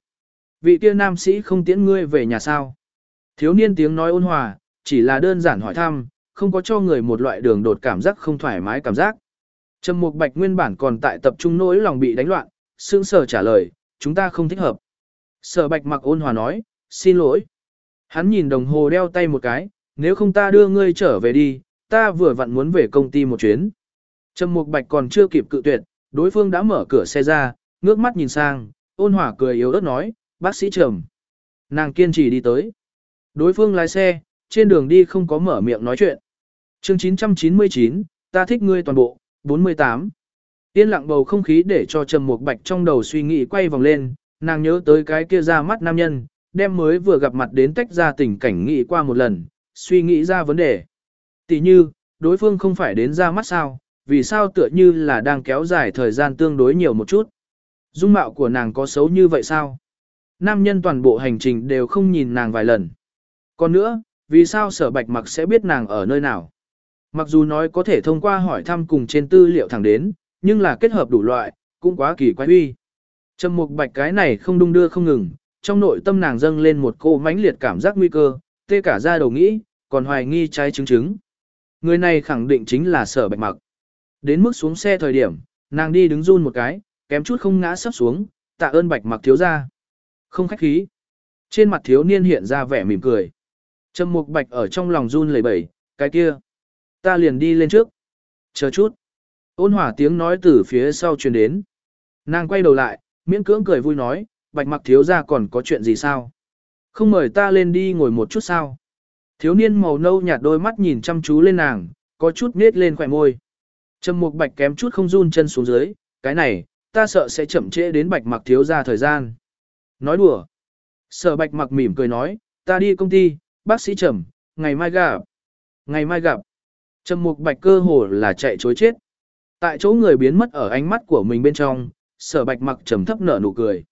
Vị kia nam sĩ không tiễn ngươi về nhà sao. Thiếu niên tiếng nói ôn hòa, chỉ là đơn giản hỏi thăm, không có cho người một loại đường đột cảm giác không thoải mái cảm giác. Trầm Mục Bạch nguyên bản còn tại tập trung nỗi lòng bị đánh loạn, sững sờ trả lời, chúng ta không thích hợp. Sở Bạch mặc ôn hòa nói, xin lỗi. Hắn nhìn đồng hồ đeo tay một cái, nếu không ta đưa ngươi trở về đi, ta vừa vặn muốn về công ty một chuyến. Trầm Mục Bạch còn chưa kịp cự tuyệt, đối phương đã mở cửa xe ra, ngước mắt nhìn sang, ôn hòa cười yếu ớt nói, bác sĩ Trầm. Nàng kiên trì đi tới. Đối phương lái xe, trên đường đi không có mở miệng nói chuyện. chương 999, ta thích ngươi toàn bộ, 48. Yên lặng bầu không khí để cho Trầm Mục Bạch trong đầu suy nghĩ quay vòng lên, nàng nhớ tới cái kia ra mắt nam nhân, đem mới vừa gặp mặt đến tách ra tình cảnh nghĩ qua một lần, suy nghĩ ra vấn đề. Tỷ như, đối phương không phải đến ra mắt sao, vì sao tựa như là đang kéo dài thời gian tương đối nhiều một chút. Dung mạo của nàng có xấu như vậy sao? Nam nhân toàn bộ hành trình đều không nhìn nàng vài lần. Còn nữa, vì sao sở bạch mặc sẽ biết nàng ở nơi nào? Mặc dù nói có thể thông qua hỏi thăm cùng trên tư liệu thẳng đến, nhưng là kết hợp đủ loại, cũng quá kỳ quái uy. Trầm mục bạch cái này không đung đưa không ngừng, trong nội tâm nàng dâng lên một cô mãnh liệt cảm giác nguy cơ, tê cả ra đầu nghĩ, còn hoài nghi trái chứng chứng. Người này khẳng định chính là sở bạch mặc. Đến mức xuống xe thời điểm, nàng đi đứng run một cái, kém chút không ngã sắp xuống, tạ ơn bạch mặc thiếu ra. Không khách khí. Trên mặt thiếu niên hiện ra vẻ mỉm cười. Trầm mục bạch ở trong lòng run lẩy bẩy, cái kia. Ta liền đi lên trước. Chờ chút. Ôn hỏa tiếng nói từ phía sau truyền đến. Nàng quay đầu lại, miễn cưỡng cười vui nói, bạch mặc thiếu ra còn có chuyện gì sao? Không mời ta lên đi ngồi một chút sao? Thiếu niên màu nâu nhạt đôi mắt nhìn chăm chú lên nàng, có chút nết lên khỏe môi. Trầm mục bạch kém chút không run chân xuống dưới, cái này, ta sợ sẽ chậm trễ đến bạch mặc thiếu ra thời gian. Nói đùa. Sở bạch mặc mỉm cười nói, ta đi công ty, bác sĩ trầm, ngày mai gặp. Ngày mai gặp. Trầm mục bạch cơ hồ là chạy chối chết. Tại chỗ người biến mất ở ánh mắt của mình bên trong, sở bạch mặc trầm thấp nở nụ cười.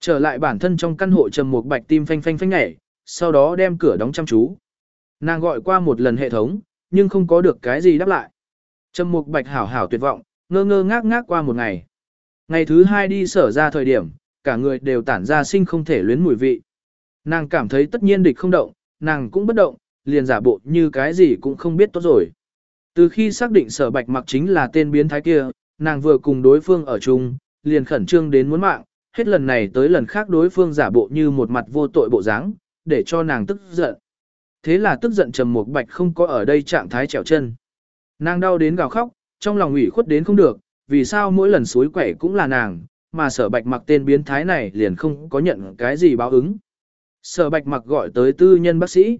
Trở lại bản thân trong căn hộ trầm một bạch tim phanh phanh phanh nhảy, sau đó đem cửa đóng chăm chú. Nàng gọi qua một lần hệ thống, nhưng không có được cái gì đáp lại. Trầm mục bạch hảo hảo tuyệt vọng, ngơ ngơ ngác ngác qua một ngày. Ngày thứ hai đi sở ra thời điểm, cả người đều tản ra sinh không thể luyến mùi vị. Nàng cảm thấy tất nhiên địch không động, nàng cũng bất động, liền giả bộ như cái gì cũng không biết tốt rồi. Từ khi xác định sở bạch mặc chính là tên biến thái kia, nàng vừa cùng đối phương ở chung, liền khẩn trương đến muốn mạng, hết lần này tới lần khác đối phương giả bộ như một mặt vô tội bộ dáng, để cho nàng tức giận. Thế là tức giận trầm mục bạch không có ở đây trạng thái trèo chân. Nàng đau đến gào khóc, trong lòng ủy khuất đến không được, vì sao mỗi lần suối quẻ cũng là nàng, mà sở bạch mặc tên biến thái này liền không có nhận cái gì báo ứng. Sở bạch mặc gọi tới tư nhân bác sĩ.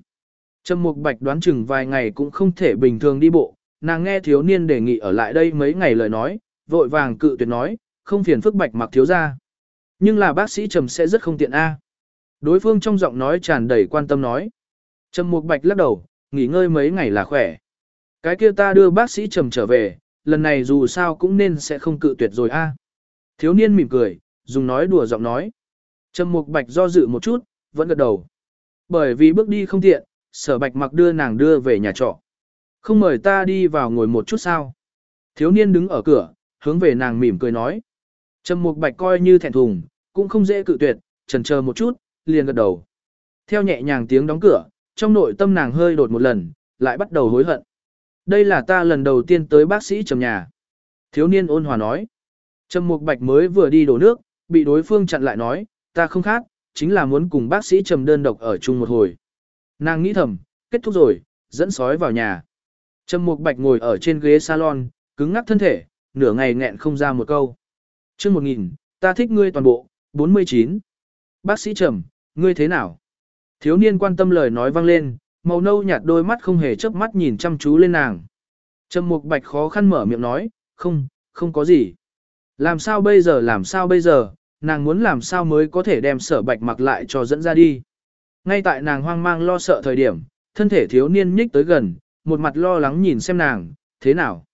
Trầm mục bạch đoán chừng vài ngày cũng không thể bình thường đi bộ, nàng nghe thiếu niên đề nghị ở lại đây mấy ngày lời nói, vội vàng cự tuyệt nói, không phiền phức bạch mặc thiếu ra. Nhưng là bác sĩ Trầm sẽ rất không tiện a. Đối phương trong giọng nói tràn đầy quan tâm nói. Trầm mục bạch lắc đầu, nghỉ ngơi mấy ngày là khỏe. Cái kia ta đưa bác sĩ Trầm trở về, lần này dù sao cũng nên sẽ không cự tuyệt rồi a. Thiếu niên mỉm cười, dùng nói đùa giọng nói. Trầm mục bạch do dự một chút, vẫn gật đầu. Bởi vì bước đi không tiện, sở bạch mặc đưa nàng đưa về nhà trọ. Không mời ta đi vào ngồi một chút sao. Thiếu niên đứng ở cửa, hướng về nàng mỉm cười nói. Trầm mục bạch coi như thẹn thùng, cũng không dễ cự tuyệt, chần chờ một chút, liền gật đầu. Theo nhẹ nhàng tiếng đóng cửa, trong nội tâm nàng hơi đột một lần, lại bắt đầu hối hận. Đây là ta lần đầu tiên tới bác sĩ trầm nhà. Thiếu niên ôn hòa nói. Trầm mục bạch mới vừa đi đổ nước, bị đối phương chặn lại nói, ta không khác, chính là muốn cùng bác sĩ trầm đơn độc ở chung một hồi. Nàng nghĩ thầm, kết thúc rồi, dẫn sói vào nhà. Trầm mục bạch ngồi ở trên ghế salon, cứng ngắc thân thể, nửa ngày nghẹn không ra một câu. Chương 1000, ta thích ngươi toàn bộ, 49. Bác sĩ Trầm, ngươi thế nào? Thiếu niên quan tâm lời nói vang lên, màu nâu nhạt đôi mắt không hề chớp mắt nhìn chăm chú lên nàng. Trầm Mục Bạch khó khăn mở miệng nói, "Không, không có gì." Làm sao bây giờ làm sao bây giờ, nàng muốn làm sao mới có thể đem sở bạch mặc lại cho dẫn ra đi. Ngay tại nàng hoang mang lo sợ thời điểm, thân thể thiếu niên nhích tới gần, một mặt lo lắng nhìn xem nàng, thế nào?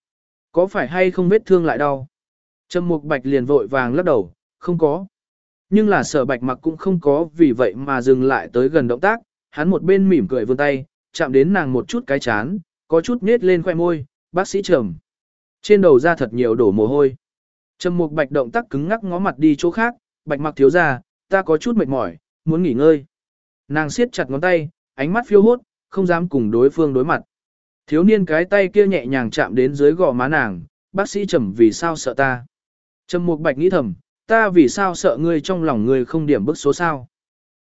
Có phải hay không vết thương lại đau? Trầm Mục Bạch liền vội vàng lắc đầu, không có. Nhưng là sở bạch mặc cũng không có vì vậy mà dừng lại tới gần động tác, hắn một bên mỉm cười vươn tay, chạm đến nàng một chút cái chán, có chút nết lên khoe môi, bác sĩ trầm. Trên đầu ra thật nhiều đổ mồ hôi. Trầm Mục Bạch động tác cứng ngắc ngó mặt đi chỗ khác, Bạch Mặc thiếu ra, ta có chút mệt mỏi, muốn nghỉ ngơi. Nàng siết chặt ngón tay, ánh mắt phiêu hốt, không dám cùng đối phương đối mặt. Thiếu niên cái tay kia nhẹ nhàng chạm đến dưới gò má nàng, bác sĩ trầm vì sao sợ ta. Trầm Mục Bạch nghĩ thầm, ta vì sao sợ ngươi trong lòng ngươi không điểm bức số sao.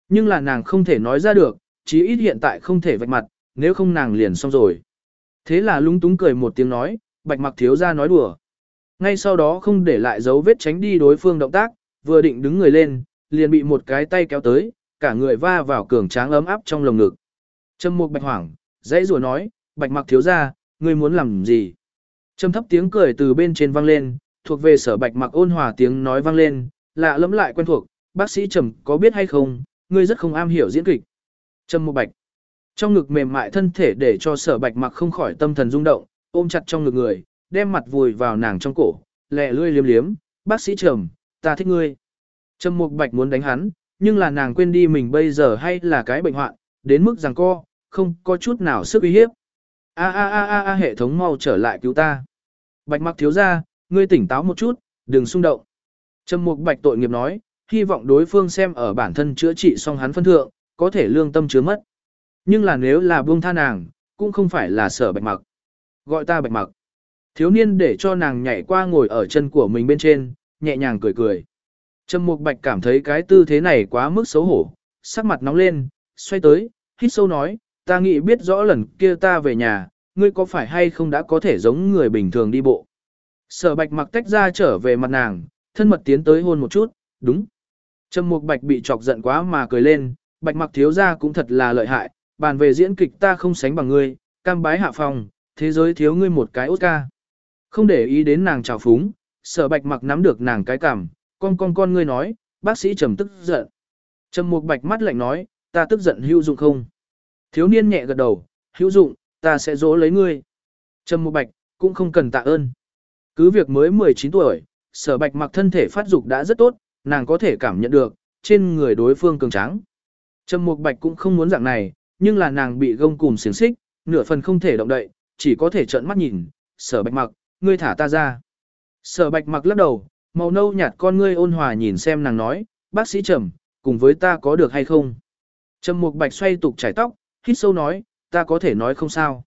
Nhưng là nàng không thể nói ra được, chí ít hiện tại không thể vạch mặt, nếu không nàng liền xong rồi. Thế là lúng túng cười một tiếng nói, Bạch mặc thiếu ra nói đùa. Ngay sau đó không để lại dấu vết tránh đi đối phương động tác, vừa định đứng người lên, liền bị một cái tay kéo tới, cả người va vào cường tráng ấm áp trong lồng ngực. Trầm Mục Bạch hoảng, dãy rủa nói, "Bạch Mặc thiếu gia, ngươi muốn làm gì?" Trầm thấp tiếng cười từ bên trên vang lên, thuộc về Sở Bạch Mặc ôn hòa tiếng nói vang lên, lạ lẫm lại quen thuộc, "Bác sĩ Trầm có biết hay không, ngươi rất không am hiểu diễn kịch." Trầm Mục Bạch. Trong ngực mềm mại thân thể để cho Sở Bạch Mặc không khỏi tâm thần rung động, ôm chặt trong ngực người, đem mặt vùi vào nàng trong cổ, lẹ lươi liếm liếm, "Bác sĩ Trầm, ta thích ngươi." Trầm Mục Bạch muốn đánh hắn, nhưng là nàng quên đi mình bây giờ hay là cái bệnh hoạn, đến mức rằng co, không có chút nào sức uy hiếp. A a a a a hệ thống mau trở lại cứu ta. Bạch Mặc thiếu gia, ngươi tỉnh táo một chút, đừng xung động. Trầm Mục Bạch tội nghiệp nói, hy vọng đối phương xem ở bản thân chữa trị xong hắn phân thượng, có thể lương tâm chứa mất. Nhưng là nếu là buông tha nàng, cũng không phải là sở Bạch Mặc. Gọi ta Bạch Mặc. Thiếu niên để cho nàng nhảy qua ngồi ở chân của mình bên trên, nhẹ nhàng cười cười. Trầm Mục Bạch cảm thấy cái tư thế này quá mức xấu hổ, sắc mặt nóng lên, xoay tới, hít sâu nói, ta nghĩ biết rõ lần kia ta về nhà, ngươi có phải hay không đã có thể giống người bình thường đi bộ. Sở Bạch mặc tách ra trở về mặt nàng, thân mật tiến tới hôn một chút, đúng. Trầm Mục Bạch bị chọc giận quá mà cười lên, Bạch mặc thiếu gia cũng thật là lợi hại, bàn về diễn kịch ta không sánh bằng ngươi, cam bái hạ phòng, thế giới thiếu ngươi một cái Oscar. Không để ý đến nàng trào phúng, sở Bạch mặc nắm được nàng cái cảm, con con con ngươi nói, bác sĩ trầm tức giận. Trầm Mục Bạch mắt lạnh nói, ta tức giận hữu dụng không? Thiếu niên nhẹ gật đầu, hữu dụng, ta sẽ dỗ lấy ngươi. Trầm Mục Bạch, cũng không cần tạ ơn. Cứ việc mới 19 tuổi, sở bạch mặc thân thể phát dục đã rất tốt, nàng có thể cảm nhận được, trên người đối phương cường tráng. Trầm Mục Bạch cũng không muốn dạng này, nhưng là nàng bị gông cùm xiềng xích, nửa phần không thể động đậy, chỉ có thể trợn mắt nhìn, sở bạch mặc, ngươi thả ta ra. Sở bạch mặc lắc đầu, màu nâu nhạt con ngươi ôn hòa nhìn xem nàng nói, bác sĩ Trầm, cùng với ta có được hay không? Trầm Mục Bạch xoay tục trải tóc, hít sâu nói, ta có thể nói không sao.